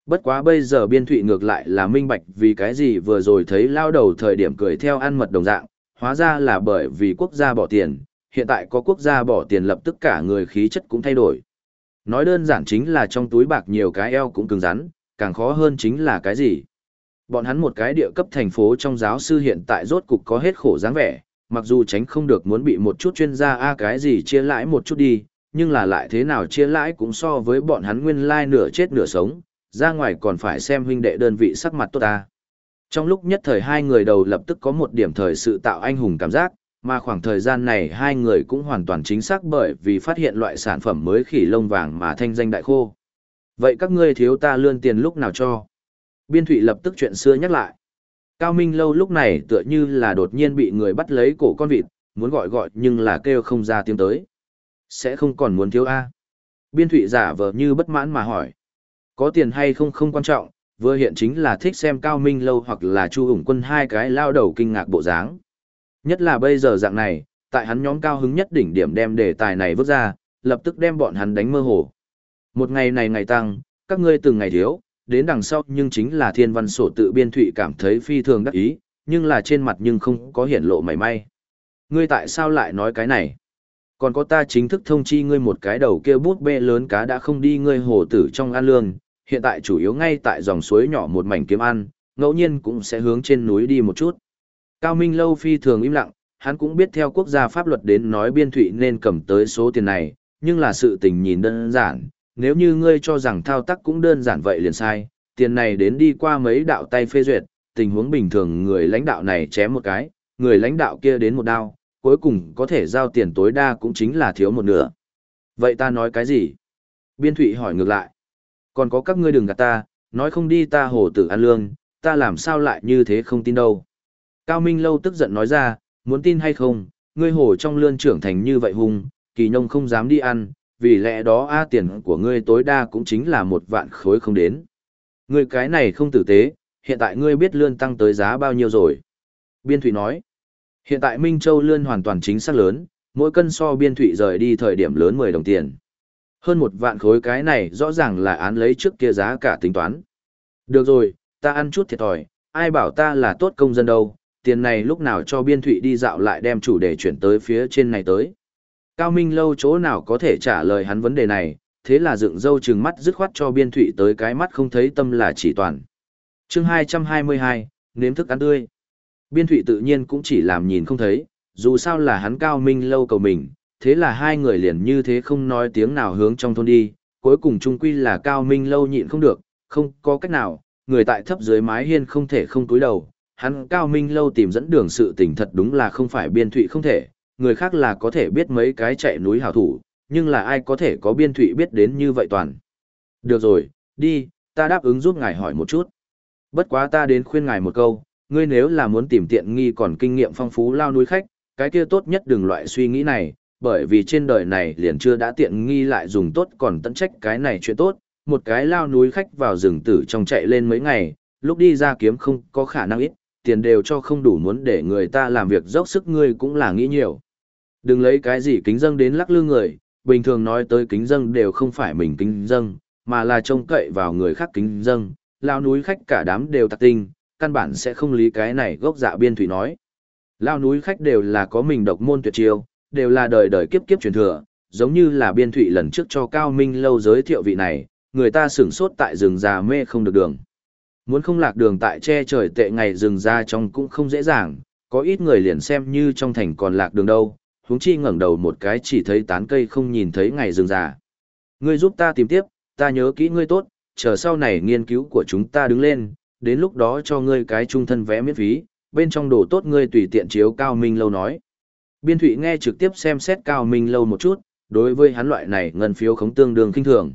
Speaker 1: Bất quá bây giờ biên thụy ngược lại là minh bạch vì cái gì vừa rồi thấy lao đầu thời điểm cười theo ăn mật đồng dạng, hóa ra là bởi vì quốc gia bỏ tiền, hiện tại có quốc gia bỏ tiền lập tức cả người khí chất cũng thay đổi. Nói đơn giản chính là trong túi bạc nhiều cái eo cũng cứng rắn, càng khó hơn chính là cái gì? Bọn hắn một cái địa cấp thành phố trong giáo sư hiện tại rốt cục có hết khổ dáng vẻ, mặc dù tránh không được muốn bị một chút chuyên gia a cái gì chia lãi một chút đi, nhưng là lại thế nào chia lãi cũng so với bọn hắn nguyên lai like nửa chết nửa sống, ra ngoài còn phải xem huynh đệ đơn vị sắc mặt tốt ta. Trong lúc nhất thời hai người đầu lập tức có một điểm thời sự tạo anh hùng cảm giác, mà khoảng thời gian này hai người cũng hoàn toàn chính xác bởi vì phát hiện loại sản phẩm mới khỉ lông vàng mà thanh danh đại khô. Vậy các ngươi thiếu ta lươn tiền lúc nào cho? Biên thụy lập tức chuyện xưa nhắc lại. Cao Minh lâu lúc này tựa như là đột nhiên bị người bắt lấy cổ con vịt, muốn gọi gọi nhưng là kêu không ra tiếng tới. Sẽ không còn muốn thiếu A. Biên thụy giả vờ như bất mãn mà hỏi. Có tiền hay không không quan trọng, vừa hiện chính là thích xem Cao Minh lâu hoặc là Chu ủng quân hai cái lao đầu kinh ngạc bộ dáng. Nhất là bây giờ dạng này, tại hắn nhóm cao hứng nhất đỉnh điểm đem đề tài này vứt ra, lập tức đem bọn hắn đánh mơ hồ. Một ngày này ngày tăng, các ngươi từng ngày thiếu, đến đằng sau nhưng chính là thiên văn sổ tự biên thụy cảm thấy phi thường đắc ý, nhưng là trên mặt nhưng không có hiển lộ mảy may. Ngươi tại sao lại nói cái này? Còn có ta chính thức thông chi ngươi một cái đầu kia bút bê lớn cá đã không đi ngươi hồ tử trong ăn lương, hiện tại chủ yếu ngay tại dòng suối nhỏ một mảnh kiếm ăn, ngẫu nhiên cũng sẽ hướng trên núi đi một chút. Cao Minh Lâu phi thường im lặng, hắn cũng biết theo quốc gia pháp luật đến nói biên thụy nên cầm tới số tiền này, nhưng là sự tình nhìn đơn giản, nếu như ngươi cho rằng thao tác cũng đơn giản vậy liền sai, tiền này đến đi qua mấy đạo tay phê duyệt, tình huống bình thường người lãnh đạo này chém một cái, người lãnh đạo kia đến một đao, cuối cùng có thể giao tiền tối đa cũng chính là thiếu một nửa. Vậy ta nói cái gì? Biên Thụy hỏi ngược lại. Còn có các ngươi đừng gạt ta, nói không đi ta hồ tử ăn lương, ta làm sao lại như thế không tin đâu. Cao Minh Lâu tức giận nói ra, muốn tin hay không, ngươi hồ trong lươn trưởng thành như vậy hung, kỳ nông không dám đi ăn, vì lẽ đó a tiền của ngươi tối đa cũng chính là một vạn khối không đến. Ngươi cái này không tử tế, hiện tại ngươi biết lươn tăng tới giá bao nhiêu rồi. Biên Thụy nói, hiện tại Minh Châu lươn hoàn toàn chính xác lớn, mỗi cân so Biên Thụy rời đi thời điểm lớn 10 đồng tiền. Hơn một vạn khối cái này rõ ràng là án lấy trước kia giá cả tính toán. Được rồi, ta ăn chút thiệt thòi, ai bảo ta là tốt công dân đâu, tiền này lúc nào cho Biên Thụy đi dạo lại đem chủ đề chuyển tới phía trên này tới. Cao Minh lâu chỗ nào có thể trả lời hắn vấn đề này, thế là dựng dâu trừng mắt dứt khoát cho biên thụy tới cái mắt không thấy tâm là chỉ toàn. chương 222, nếm thức ăn tươi. Biên thụy tự nhiên cũng chỉ làm nhìn không thấy, dù sao là hắn Cao Minh lâu cầu mình, thế là hai người liền như thế không nói tiếng nào hướng trong thôn đi, cuối cùng chung quy là Cao Minh lâu nhịn không được, không có cách nào, người tại thấp dưới mái hiên không thể không túi đầu. Hắn Cao Minh lâu tìm dẫn đường sự tình thật đúng là không phải biên thụy không thể, người khác là có thể biết mấy cái chạy núi hảo thủ, nhưng là ai có thể có biên thụy biết đến như vậy toàn. Được rồi, đi, ta đáp ứng giúp ngài hỏi một chút. Bất quá ta đến khuyên ngài một câu, ngươi nếu là muốn tìm tiện nghi còn kinh nghiệm phong phú lao núi khách, cái kia tốt nhất đừng loại suy nghĩ này, bởi vì trên đời này liền chưa đã tiện nghi lại dùng tốt còn tận trách cái này chuyện tốt, một cái lao núi khách vào rừng tử trong chạy lên mấy ngày, lúc đi ra kiếm không có khả năng ít, tiền đều cho không đủ muốn để người ta làm việc dốc sức ngươi cũng là nghĩ nhiều. Đừng lấy cái gì kính dâng đến lắc lư người, bình thường nói tới kính dâng đều không phải mình kính dâng, mà là trông cậy vào người khác kính dâng, lao núi khách cả đám đều tạc tinh, căn bản sẽ không lý cái này gốc dạ biên thủy nói. Lao núi khách đều là có mình độc môn tuyệt chiêu, đều là đời đời kiếp kiếp truyền thừa, giống như là biên thủy lần trước cho Cao Minh lâu giới thiệu vị này, người ta sửng sốt tại rừng già mê không được đường. Muốn không lạc đường tại che trời tệ ngày rừng ra trong cũng không dễ dàng, có ít người liền xem như trong thành còn lạc đường đâu, huống chi ngẩng đầu một cái chỉ thấy tán cây không nhìn thấy ngày rừng già. Ngươi giúp ta tìm tiếp, ta nhớ kỹ ngươi tốt, chờ sau này nghiên cứu của chúng ta đứng lên, đến lúc đó cho ngươi cái trung thân vẽ miễn phí, bên trong đồ tốt ngươi tùy tiện chiếu Cao Minh Lâu nói. Biên Thụy nghe trực tiếp xem xét Cao Minh Lâu một chút, đối với hắn loại này ngân phiếu khống tương đương kinh thường.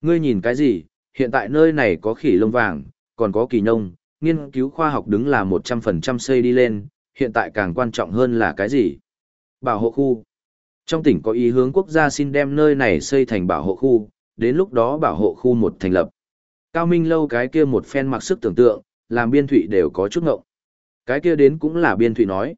Speaker 1: Ngươi nhìn cái gì, hiện tại nơi này có khỉ lông vàng, còn có kỳ nông, nghiên cứu khoa học đứng là 100% xây đi lên, hiện tại càng quan trọng hơn là cái gì? Bảo hộ khu. Trong tỉnh có ý hướng quốc gia xin đem nơi này xây thành bảo hộ khu, đến lúc đó bảo hộ khu một thành lập. Cao Minh lâu cái kia một phen mặc sức tưởng tượng, làm biên thụy đều có chút ngộng. Cái kia đến cũng là biên thụy nói.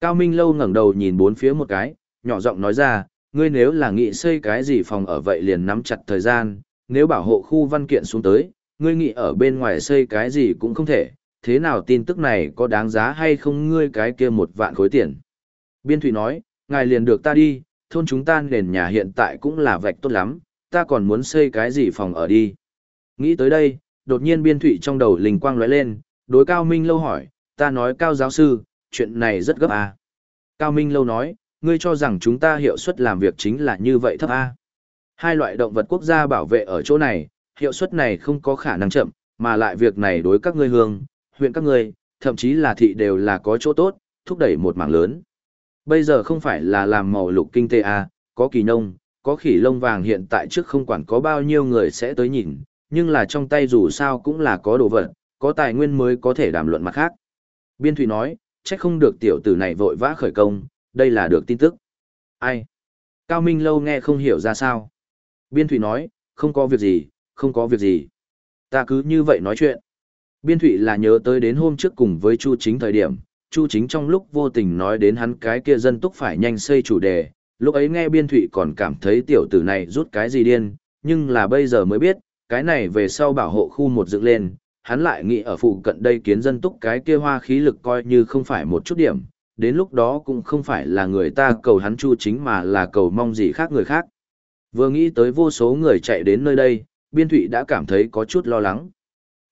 Speaker 1: Cao Minh lâu ngẩng đầu nhìn bốn phía một cái, nhỏ giọng nói ra, ngươi nếu là nghị xây cái gì phòng ở vậy liền nắm chặt thời gian, nếu bảo hộ khu văn kiện xuống tới, ngươi nghĩ ở bên ngoài xây cái gì cũng không thể, thế nào tin tức này có đáng giá hay không ngươi cái kia một vạn khối tiền. Biên Thụy nói, ngài liền được ta đi, thôn chúng ta nền nhà hiện tại cũng là vạch tốt lắm, ta còn muốn xây cái gì phòng ở đi. Nghĩ tới đây, đột nhiên Biên Thụy trong đầu linh quang lóe lên, đối Cao Minh Lâu hỏi, ta nói Cao giáo sư, chuyện này rất gấp à. Cao Minh Lâu nói, ngươi cho rằng chúng ta hiệu suất làm việc chính là như vậy thấp à. Hai loại động vật quốc gia bảo vệ ở chỗ này, hiệu suất này không có khả năng chậm, mà lại việc này đối các ngươi hương, huyện các ngươi, thậm chí là thị đều là có chỗ tốt, thúc đẩy một mảng lớn. Bây giờ không phải là làm màu lục kinh tế à, có kỳ nông, có khỉ lông vàng hiện tại trước không quản có bao nhiêu người sẽ tới nhìn, nhưng là trong tay dù sao cũng là có đồ vật, có tài nguyên mới có thể đàm luận mặt khác. Biên Thụy nói, trách không được tiểu tử này vội vã khởi công, đây là được tin tức. Ai? Cao Minh Lâu nghe không hiểu ra sao. Biên Thụy nói, không có việc gì, không có việc gì. Ta cứ như vậy nói chuyện. Biên Thụy là nhớ tới đến hôm trước cùng với Chu Chính thời điểm, Chu Chính trong lúc vô tình nói đến hắn cái kia dân túc phải nhanh xây chủ đề, lúc ấy nghe Biên Thụy còn cảm thấy tiểu tử này rút cái gì điên, nhưng là bây giờ mới biết, cái này về sau bảo hộ khu một dựng lên, hắn lại nghĩ ở phụ cận đây kiến dân túc cái kia hoa khí lực coi như không phải một chút điểm, đến lúc đó cũng không phải là người ta cầu hắn Chu Chính mà là cầu mong gì khác người khác. Vừa nghĩ tới vô số người chạy đến nơi đây, Biên Thụy đã cảm thấy có chút lo lắng.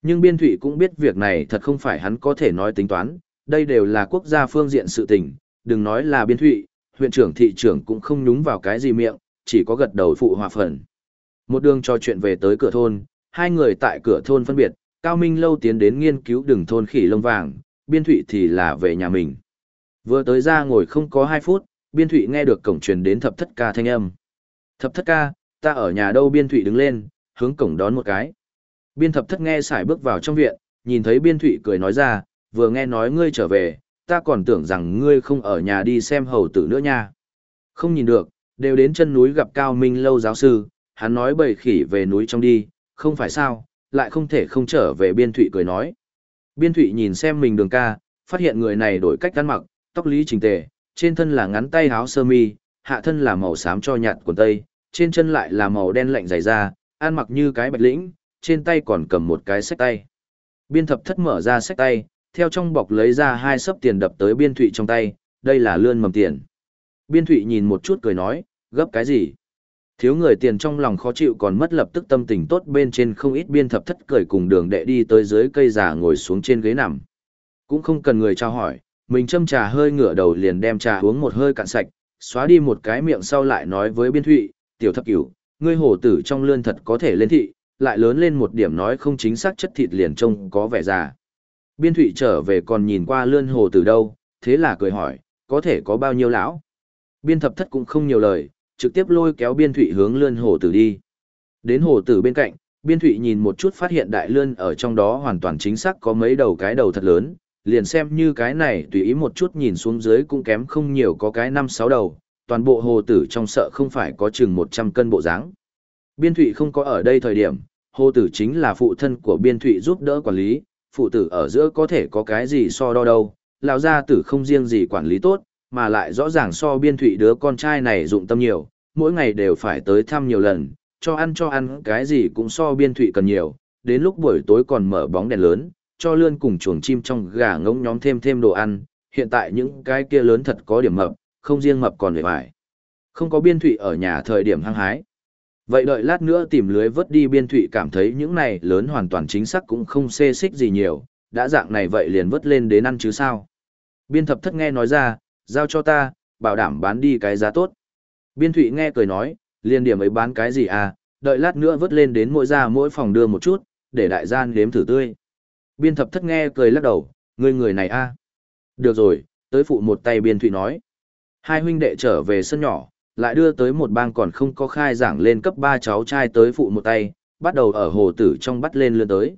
Speaker 1: Nhưng Biên Thụy cũng biết việc này thật không phải hắn có thể nói tính toán, đây đều là quốc gia phương diện sự tình, đừng nói là Biên Thụy, huyện trưởng thị trưởng cũng không nhúng vào cái gì miệng, chỉ có gật đầu phụ hòa phần. Một đường trò chuyện về tới cửa thôn, hai người tại cửa thôn phân biệt, Cao Minh lâu tiến đến nghiên cứu đường thôn khỉ lông vàng, Biên Thụy thì là về nhà mình. Vừa tới ra ngồi không có hai phút, Biên Thụy nghe được cổng truyền đến thập thất ca thanh âm. Thập thất ca, ta ở nhà đâu Biên Thụy đứng lên, hướng cổng đón một cái. Biên thập thất nghe xài bước vào trong viện, nhìn thấy Biên Thụy cười nói ra, vừa nghe nói ngươi trở về, ta còn tưởng rằng ngươi không ở nhà đi xem hầu tử nữa nha. Không nhìn được, đều đến chân núi gặp Cao Minh lâu giáo sư, hắn nói bầy khỉ về núi trong đi, không phải sao, lại không thể không trở về Biên Thụy cười nói. Biên Thụy nhìn xem mình đường ca, phát hiện người này đổi cách ăn mặc, tóc lý chỉnh tề, trên thân là ngắn tay áo sơ mi, hạ thân là màu xám cho nhạt quần tây, trên chân lại là màu đen lạnh dày da, ăn mặc như cái bạch lĩnh, trên tay còn cầm một cái sách tay. Biên thập thất mở ra sách tay, theo trong bọc lấy ra hai sấp tiền đập tới biên thụy trong tay, đây là lươn mầm tiền. Biên thụy nhìn một chút cười nói, gấp cái gì? Thiếu người tiền trong lòng khó chịu còn mất lập tức tâm tình tốt bên trên không ít biên thập thất cười cùng đường đệ đi tới dưới cây già ngồi xuống trên ghế nằm. Cũng không cần người trao hỏi, mình châm trà hơi ngửa đầu liền đem trà uống một hơi cạn sạch, xóa đi một cái miệng sau lại nói với biên thụy, tiểu thập cửu, ngươi hổ tử trong lươn thật có thể lên thị, lại lớn lên một điểm nói không chính xác chất thịt liền trông có vẻ già. Biên thủy trở về còn nhìn qua lươn hồ tử đâu, thế là cười hỏi, có thể có bao nhiêu lão? Biên thập thất cũng không nhiều lời, trực tiếp lôi kéo biên thủy hướng lươn hồ tử đi. Đến hồ tử bên cạnh, biên thủy nhìn một chút phát hiện đại lươn ở trong đó hoàn toàn chính xác có mấy đầu cái đầu thật lớn, liền xem như cái này tùy ý một chút nhìn xuống dưới cũng kém không nhiều có cái năm sáu đầu, toàn bộ hồ tử trong sợ không phải có chừng 100 cân bộ dáng. Biên thụy không có ở đây thời điểm, hồ tử chính là phụ thân của biên thụy giúp đỡ quản lý, phụ tử ở giữa có thể có cái gì so đo đâu, lão gia tử không riêng gì quản lý tốt, mà lại rõ ràng so biên thụy đứa con trai này dụng tâm nhiều, mỗi ngày đều phải tới thăm nhiều lần, cho ăn cho ăn cái gì cũng so biên thụy cần nhiều, đến lúc buổi tối còn mở bóng đèn lớn, cho lươn cùng chuồng chim trong gà ngỗng nhóm thêm thêm đồ ăn, hiện tại những cái kia lớn thật có điểm mập, không riêng mập còn về vải. Không có biên thụy ở nhà thời điểm hăng hái. Vậy đợi lát nữa tìm lưới vớt đi biên thụy cảm thấy những này lớn hoàn toàn chính xác cũng không xê xích gì nhiều, đã dạng này vậy liền vớt lên đến ăn chứ sao. Biên thập thất nghe nói ra, giao cho ta, bảo đảm bán đi cái giá tốt. Biên thụy nghe cười nói, liền điểm ấy bán cái gì à, đợi lát nữa vớt lên đến mỗi ra mỗi phòng đưa một chút, để đại gian đếm thử tươi. Biên thập thất nghe cười lắc đầu, người người này a à? Được rồi, tới phụ một tay biên thụy nói. Hai huynh đệ trở về sân nhỏ, lại đưa tới một bang còn không có khai giảng lên cấp 3 cháu trai tới phụ một tay, bắt đầu ở hồ tử trong bắt lên lươn tới.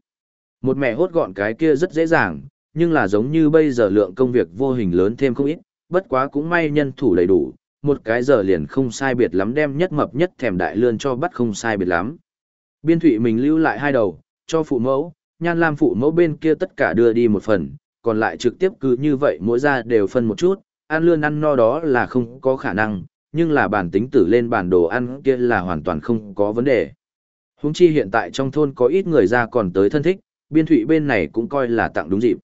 Speaker 1: Một mẹ hốt gọn cái kia rất dễ dàng, nhưng là giống như bây giờ lượng công việc vô hình lớn thêm không ít, bất quá cũng may nhân thủ đầy đủ, một cái giờ liền không sai biệt lắm đem nhất mập nhất thèm đại lươn cho bắt không sai biệt lắm. Biên thủy mình lưu lại hai đầu, cho phụ mẫu, nhan lam phụ mẫu bên kia tất cả đưa đi một phần, còn lại trực tiếp cứ như vậy mỗi ra đều phân một chút, ăn lươn ăn no đó là không có khả năng, nhưng là bản tính tử lên bản đồ ăn kia là hoàn toàn không có vấn đề. Húng chi hiện tại trong thôn có ít người ra còn tới thân thích, biên thụy bên này cũng coi là tặng đúng dịp.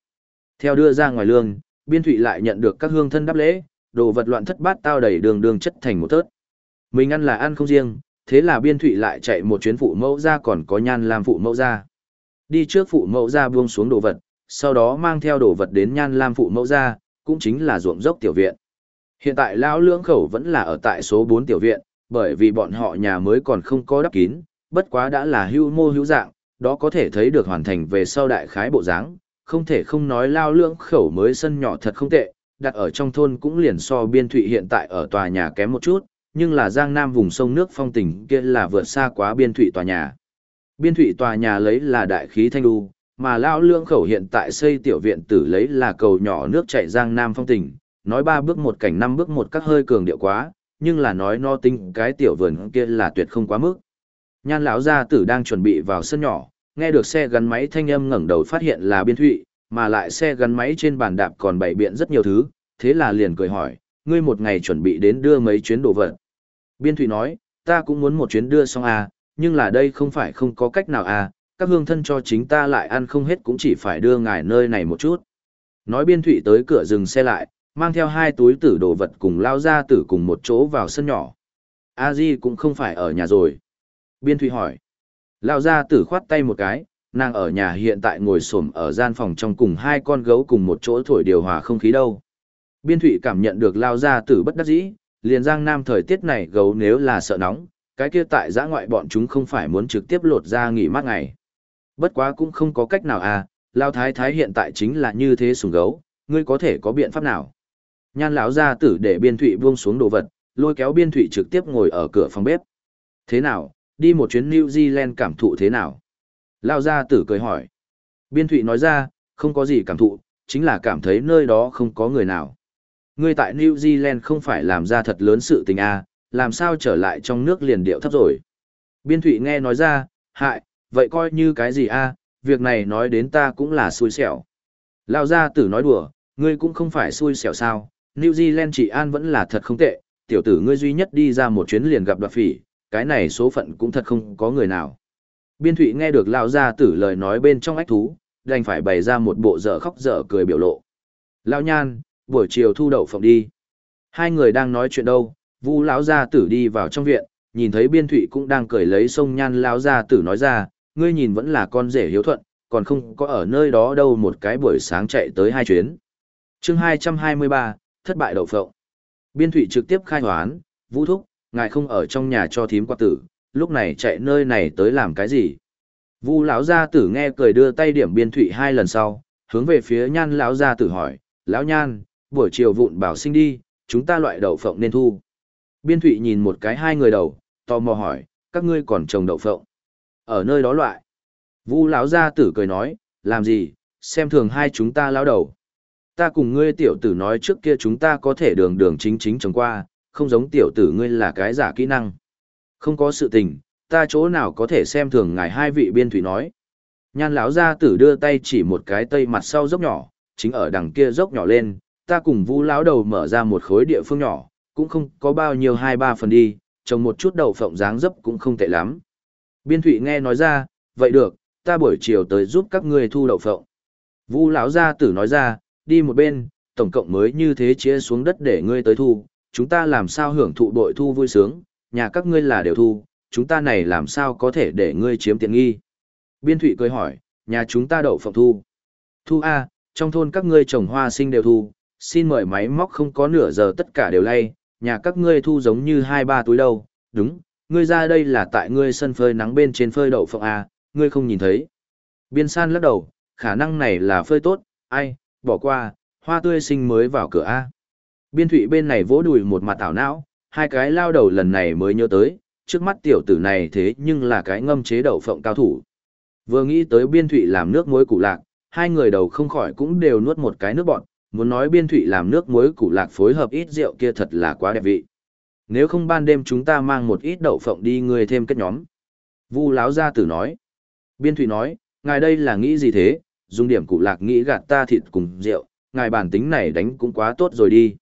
Speaker 1: Theo đưa ra ngoài lương, biên thụy lại nhận được các hương thân đáp lễ, đồ vật loạn thất bát tao đầy đường đường chất thành một tớt. Mình ăn là ăn không riêng, thế là biên thụy lại chạy một chuyến phụ mẫu ra còn có nhan làm phụ mẫu ra. Đi trước phụ mẫu ra buông xuống đồ vật, sau đó mang theo đồ vật đến nhan lam phụ mẫu ra, cũng chính là ruộng dốc tiểu viện. Hiện tại lão lưỡng khẩu vẫn là ở tại số 4 tiểu viện, bởi vì bọn họ nhà mới còn không có đắp kín, bất quá đã là hưu mô hữu dạng, đó có thể thấy được hoàn thành về sau đại khái bộ dáng, không thể không nói lao lưỡng khẩu mới sân nhỏ thật không tệ, đặt ở trong thôn cũng liền so biên thụy hiện tại ở tòa nhà kém một chút, nhưng là giang nam vùng sông nước phong tình kia là vượt xa quá biên thụy tòa nhà. Biên thụy tòa nhà lấy là đại khí thanh đu, mà lão lương khẩu hiện tại xây tiểu viện tử lấy là cầu nhỏ nước chảy giang nam phong tình, nói ba bước một cảnh năm bước một các hơi cường điệu quá, nhưng là nói no tinh cái tiểu vườn kia là tuyệt không quá mức. Nhan lão gia tử đang chuẩn bị vào sân nhỏ, nghe được xe gắn máy thanh âm ngẩng đầu phát hiện là biên thụy, mà lại xe gắn máy trên bàn đạp còn bày biện rất nhiều thứ, thế là liền cười hỏi, ngươi một ngày chuẩn bị đến đưa mấy chuyến đồ vật. Biên thụy nói, ta cũng muốn một chuyến đưa xong à, nhưng là đây không phải không có cách nào à, các hương thân cho chính ta lại ăn không hết cũng chỉ phải đưa ngài nơi này một chút. Nói biên thụy tới cửa dừng xe lại, mang theo hai túi tử đồ vật cùng lao ra tử cùng một chỗ vào sân nhỏ. A Di cũng không phải ở nhà rồi. Biên thụy hỏi. Lao ra tử khoát tay một cái, nàng ở nhà hiện tại ngồi xổm ở gian phòng trong cùng hai con gấu cùng một chỗ thổi điều hòa không khí đâu. Biên thụy cảm nhận được lao ra tử bất đắc dĩ, liền giang nam thời tiết này gấu nếu là sợ nóng, cái kia tại giã ngoại bọn chúng không phải muốn trực tiếp lột ra nghỉ mát ngày. Bất quá cũng không có cách nào à, lao thái thái hiện tại chính là như thế sùng gấu, ngươi có thể có biện pháp nào. Nhan lão gia tử để biên thụy buông xuống đồ vật, lôi kéo biên thụy trực tiếp ngồi ở cửa phòng bếp. Thế nào, đi một chuyến New Zealand cảm thụ thế nào? Lao gia tử cười hỏi. Biên thụy nói ra, không có gì cảm thụ, chính là cảm thấy nơi đó không có người nào. Ngươi tại New Zealand không phải làm ra thật lớn sự tình à, làm sao trở lại trong nước liền điệu thấp rồi. Biên thụy nghe nói ra, hại, vậy coi như cái gì a việc này nói đến ta cũng là xui xẻo. Lao gia tử nói đùa, ngươi cũng không phải xui xẻo sao, New Zealand chị an vẫn là thật không tệ, tiểu tử ngươi duy nhất đi ra một chuyến liền gặp đoạt phỉ, cái này số phận cũng thật không có người nào. Biên thụy nghe được Lao gia tử lời nói bên trong ách thú, đành phải bày ra một bộ dở khóc dở cười biểu lộ. Lao nhan, buổi chiều thu đậu phòng đi. Hai người đang nói chuyện đâu, Vu lão gia tử đi vào trong viện, nhìn thấy Biên Thụy cũng đang cười lấy sông nhan lão gia tử nói ra, ngươi nhìn vẫn là con rể hiếu thuận, còn không có ở nơi đó đâu một cái buổi sáng chạy tới hai chuyến. chương 223, thất bại đậu phộng. Biên thủy trực tiếp khai hoán, vũ thúc, ngài không ở trong nhà cho thím quạt tử, lúc này chạy nơi này tới làm cái gì? Vu lão gia tử nghe cười đưa tay điểm Biên thủy hai lần sau, hướng về phía nhan lão gia tử hỏi, lão nhan, buổi chiều vụn bảo sinh đi, chúng ta loại đậu phộng nên thu. Biên thủy nhìn một cái hai người đầu, tò mò hỏi, các ngươi còn trồng đậu phộng. Ở nơi đó loại. Vu lão gia tử cười nói, làm gì, xem thường hai chúng ta lão đầu. Ta cùng ngươi tiểu tử nói trước kia chúng ta có thể đường đường chính chính trồng qua, không giống tiểu tử ngươi là cái giả kỹ năng. Không có sự tình, ta chỗ nào có thể xem thường ngài hai vị biên thủy nói. Nhan lão gia tử đưa tay chỉ một cái tây mặt sau dốc nhỏ, chính ở đằng kia dốc nhỏ lên, ta cùng Vu lão đầu mở ra một khối địa phương nhỏ, cũng không có bao nhiêu hai ba phần đi, trồng một chút đậu phộng dáng dấp cũng không tệ lắm. Biên Thụy nghe nói ra, vậy được, ta buổi chiều tới giúp các ngươi thu đậu phộng. Vu lão gia tử nói ra, đi một bên, tổng cộng mới như thế chia xuống đất để ngươi tới thu, chúng ta làm sao hưởng thụ bội thu vui sướng, nhà các ngươi là đều thu, chúng ta này làm sao có thể để ngươi chiếm tiện nghi. Biên Thụy cười hỏi, nhà chúng ta đậu phộng thu. Thu A, trong thôn các ngươi trồng hoa sinh đều thu, xin mời máy móc không có nửa giờ tất cả đều lay, nhà các ngươi thu giống như hai ba túi đâu, đúng, ngươi ra đây là tại ngươi sân phơi nắng bên trên phơi đậu phộng A, ngươi không nhìn thấy. Biên san lắc đầu, khả năng này là phơi tốt, ai, bỏ qua, hoa tươi sinh mới vào cửa A. Biên thụy bên này vỗ đùi một mặt tảo não, hai cái lao đầu lần này mới nhớ tới, trước mắt tiểu tử này thế nhưng là cái ngâm chế đậu phộng cao thủ. Vừa nghĩ tới biên thụy làm nước muối củ lạc, hai người đầu không khỏi cũng đều nuốt một cái nước bọn, muốn nói biên thụy làm nước muối củ lạc phối hợp ít rượu kia thật là quá đẹp vị. Nếu không ban đêm chúng ta mang một ít đậu phộng đi người thêm kết nhóm. Vu láo gia tử nói. Biên thụy nói, ngài đây là nghĩ gì thế, dùng điểm cụ lạc nghĩ gạt ta thịt cùng rượu, ngài bản tính này đánh cũng quá tốt rồi đi.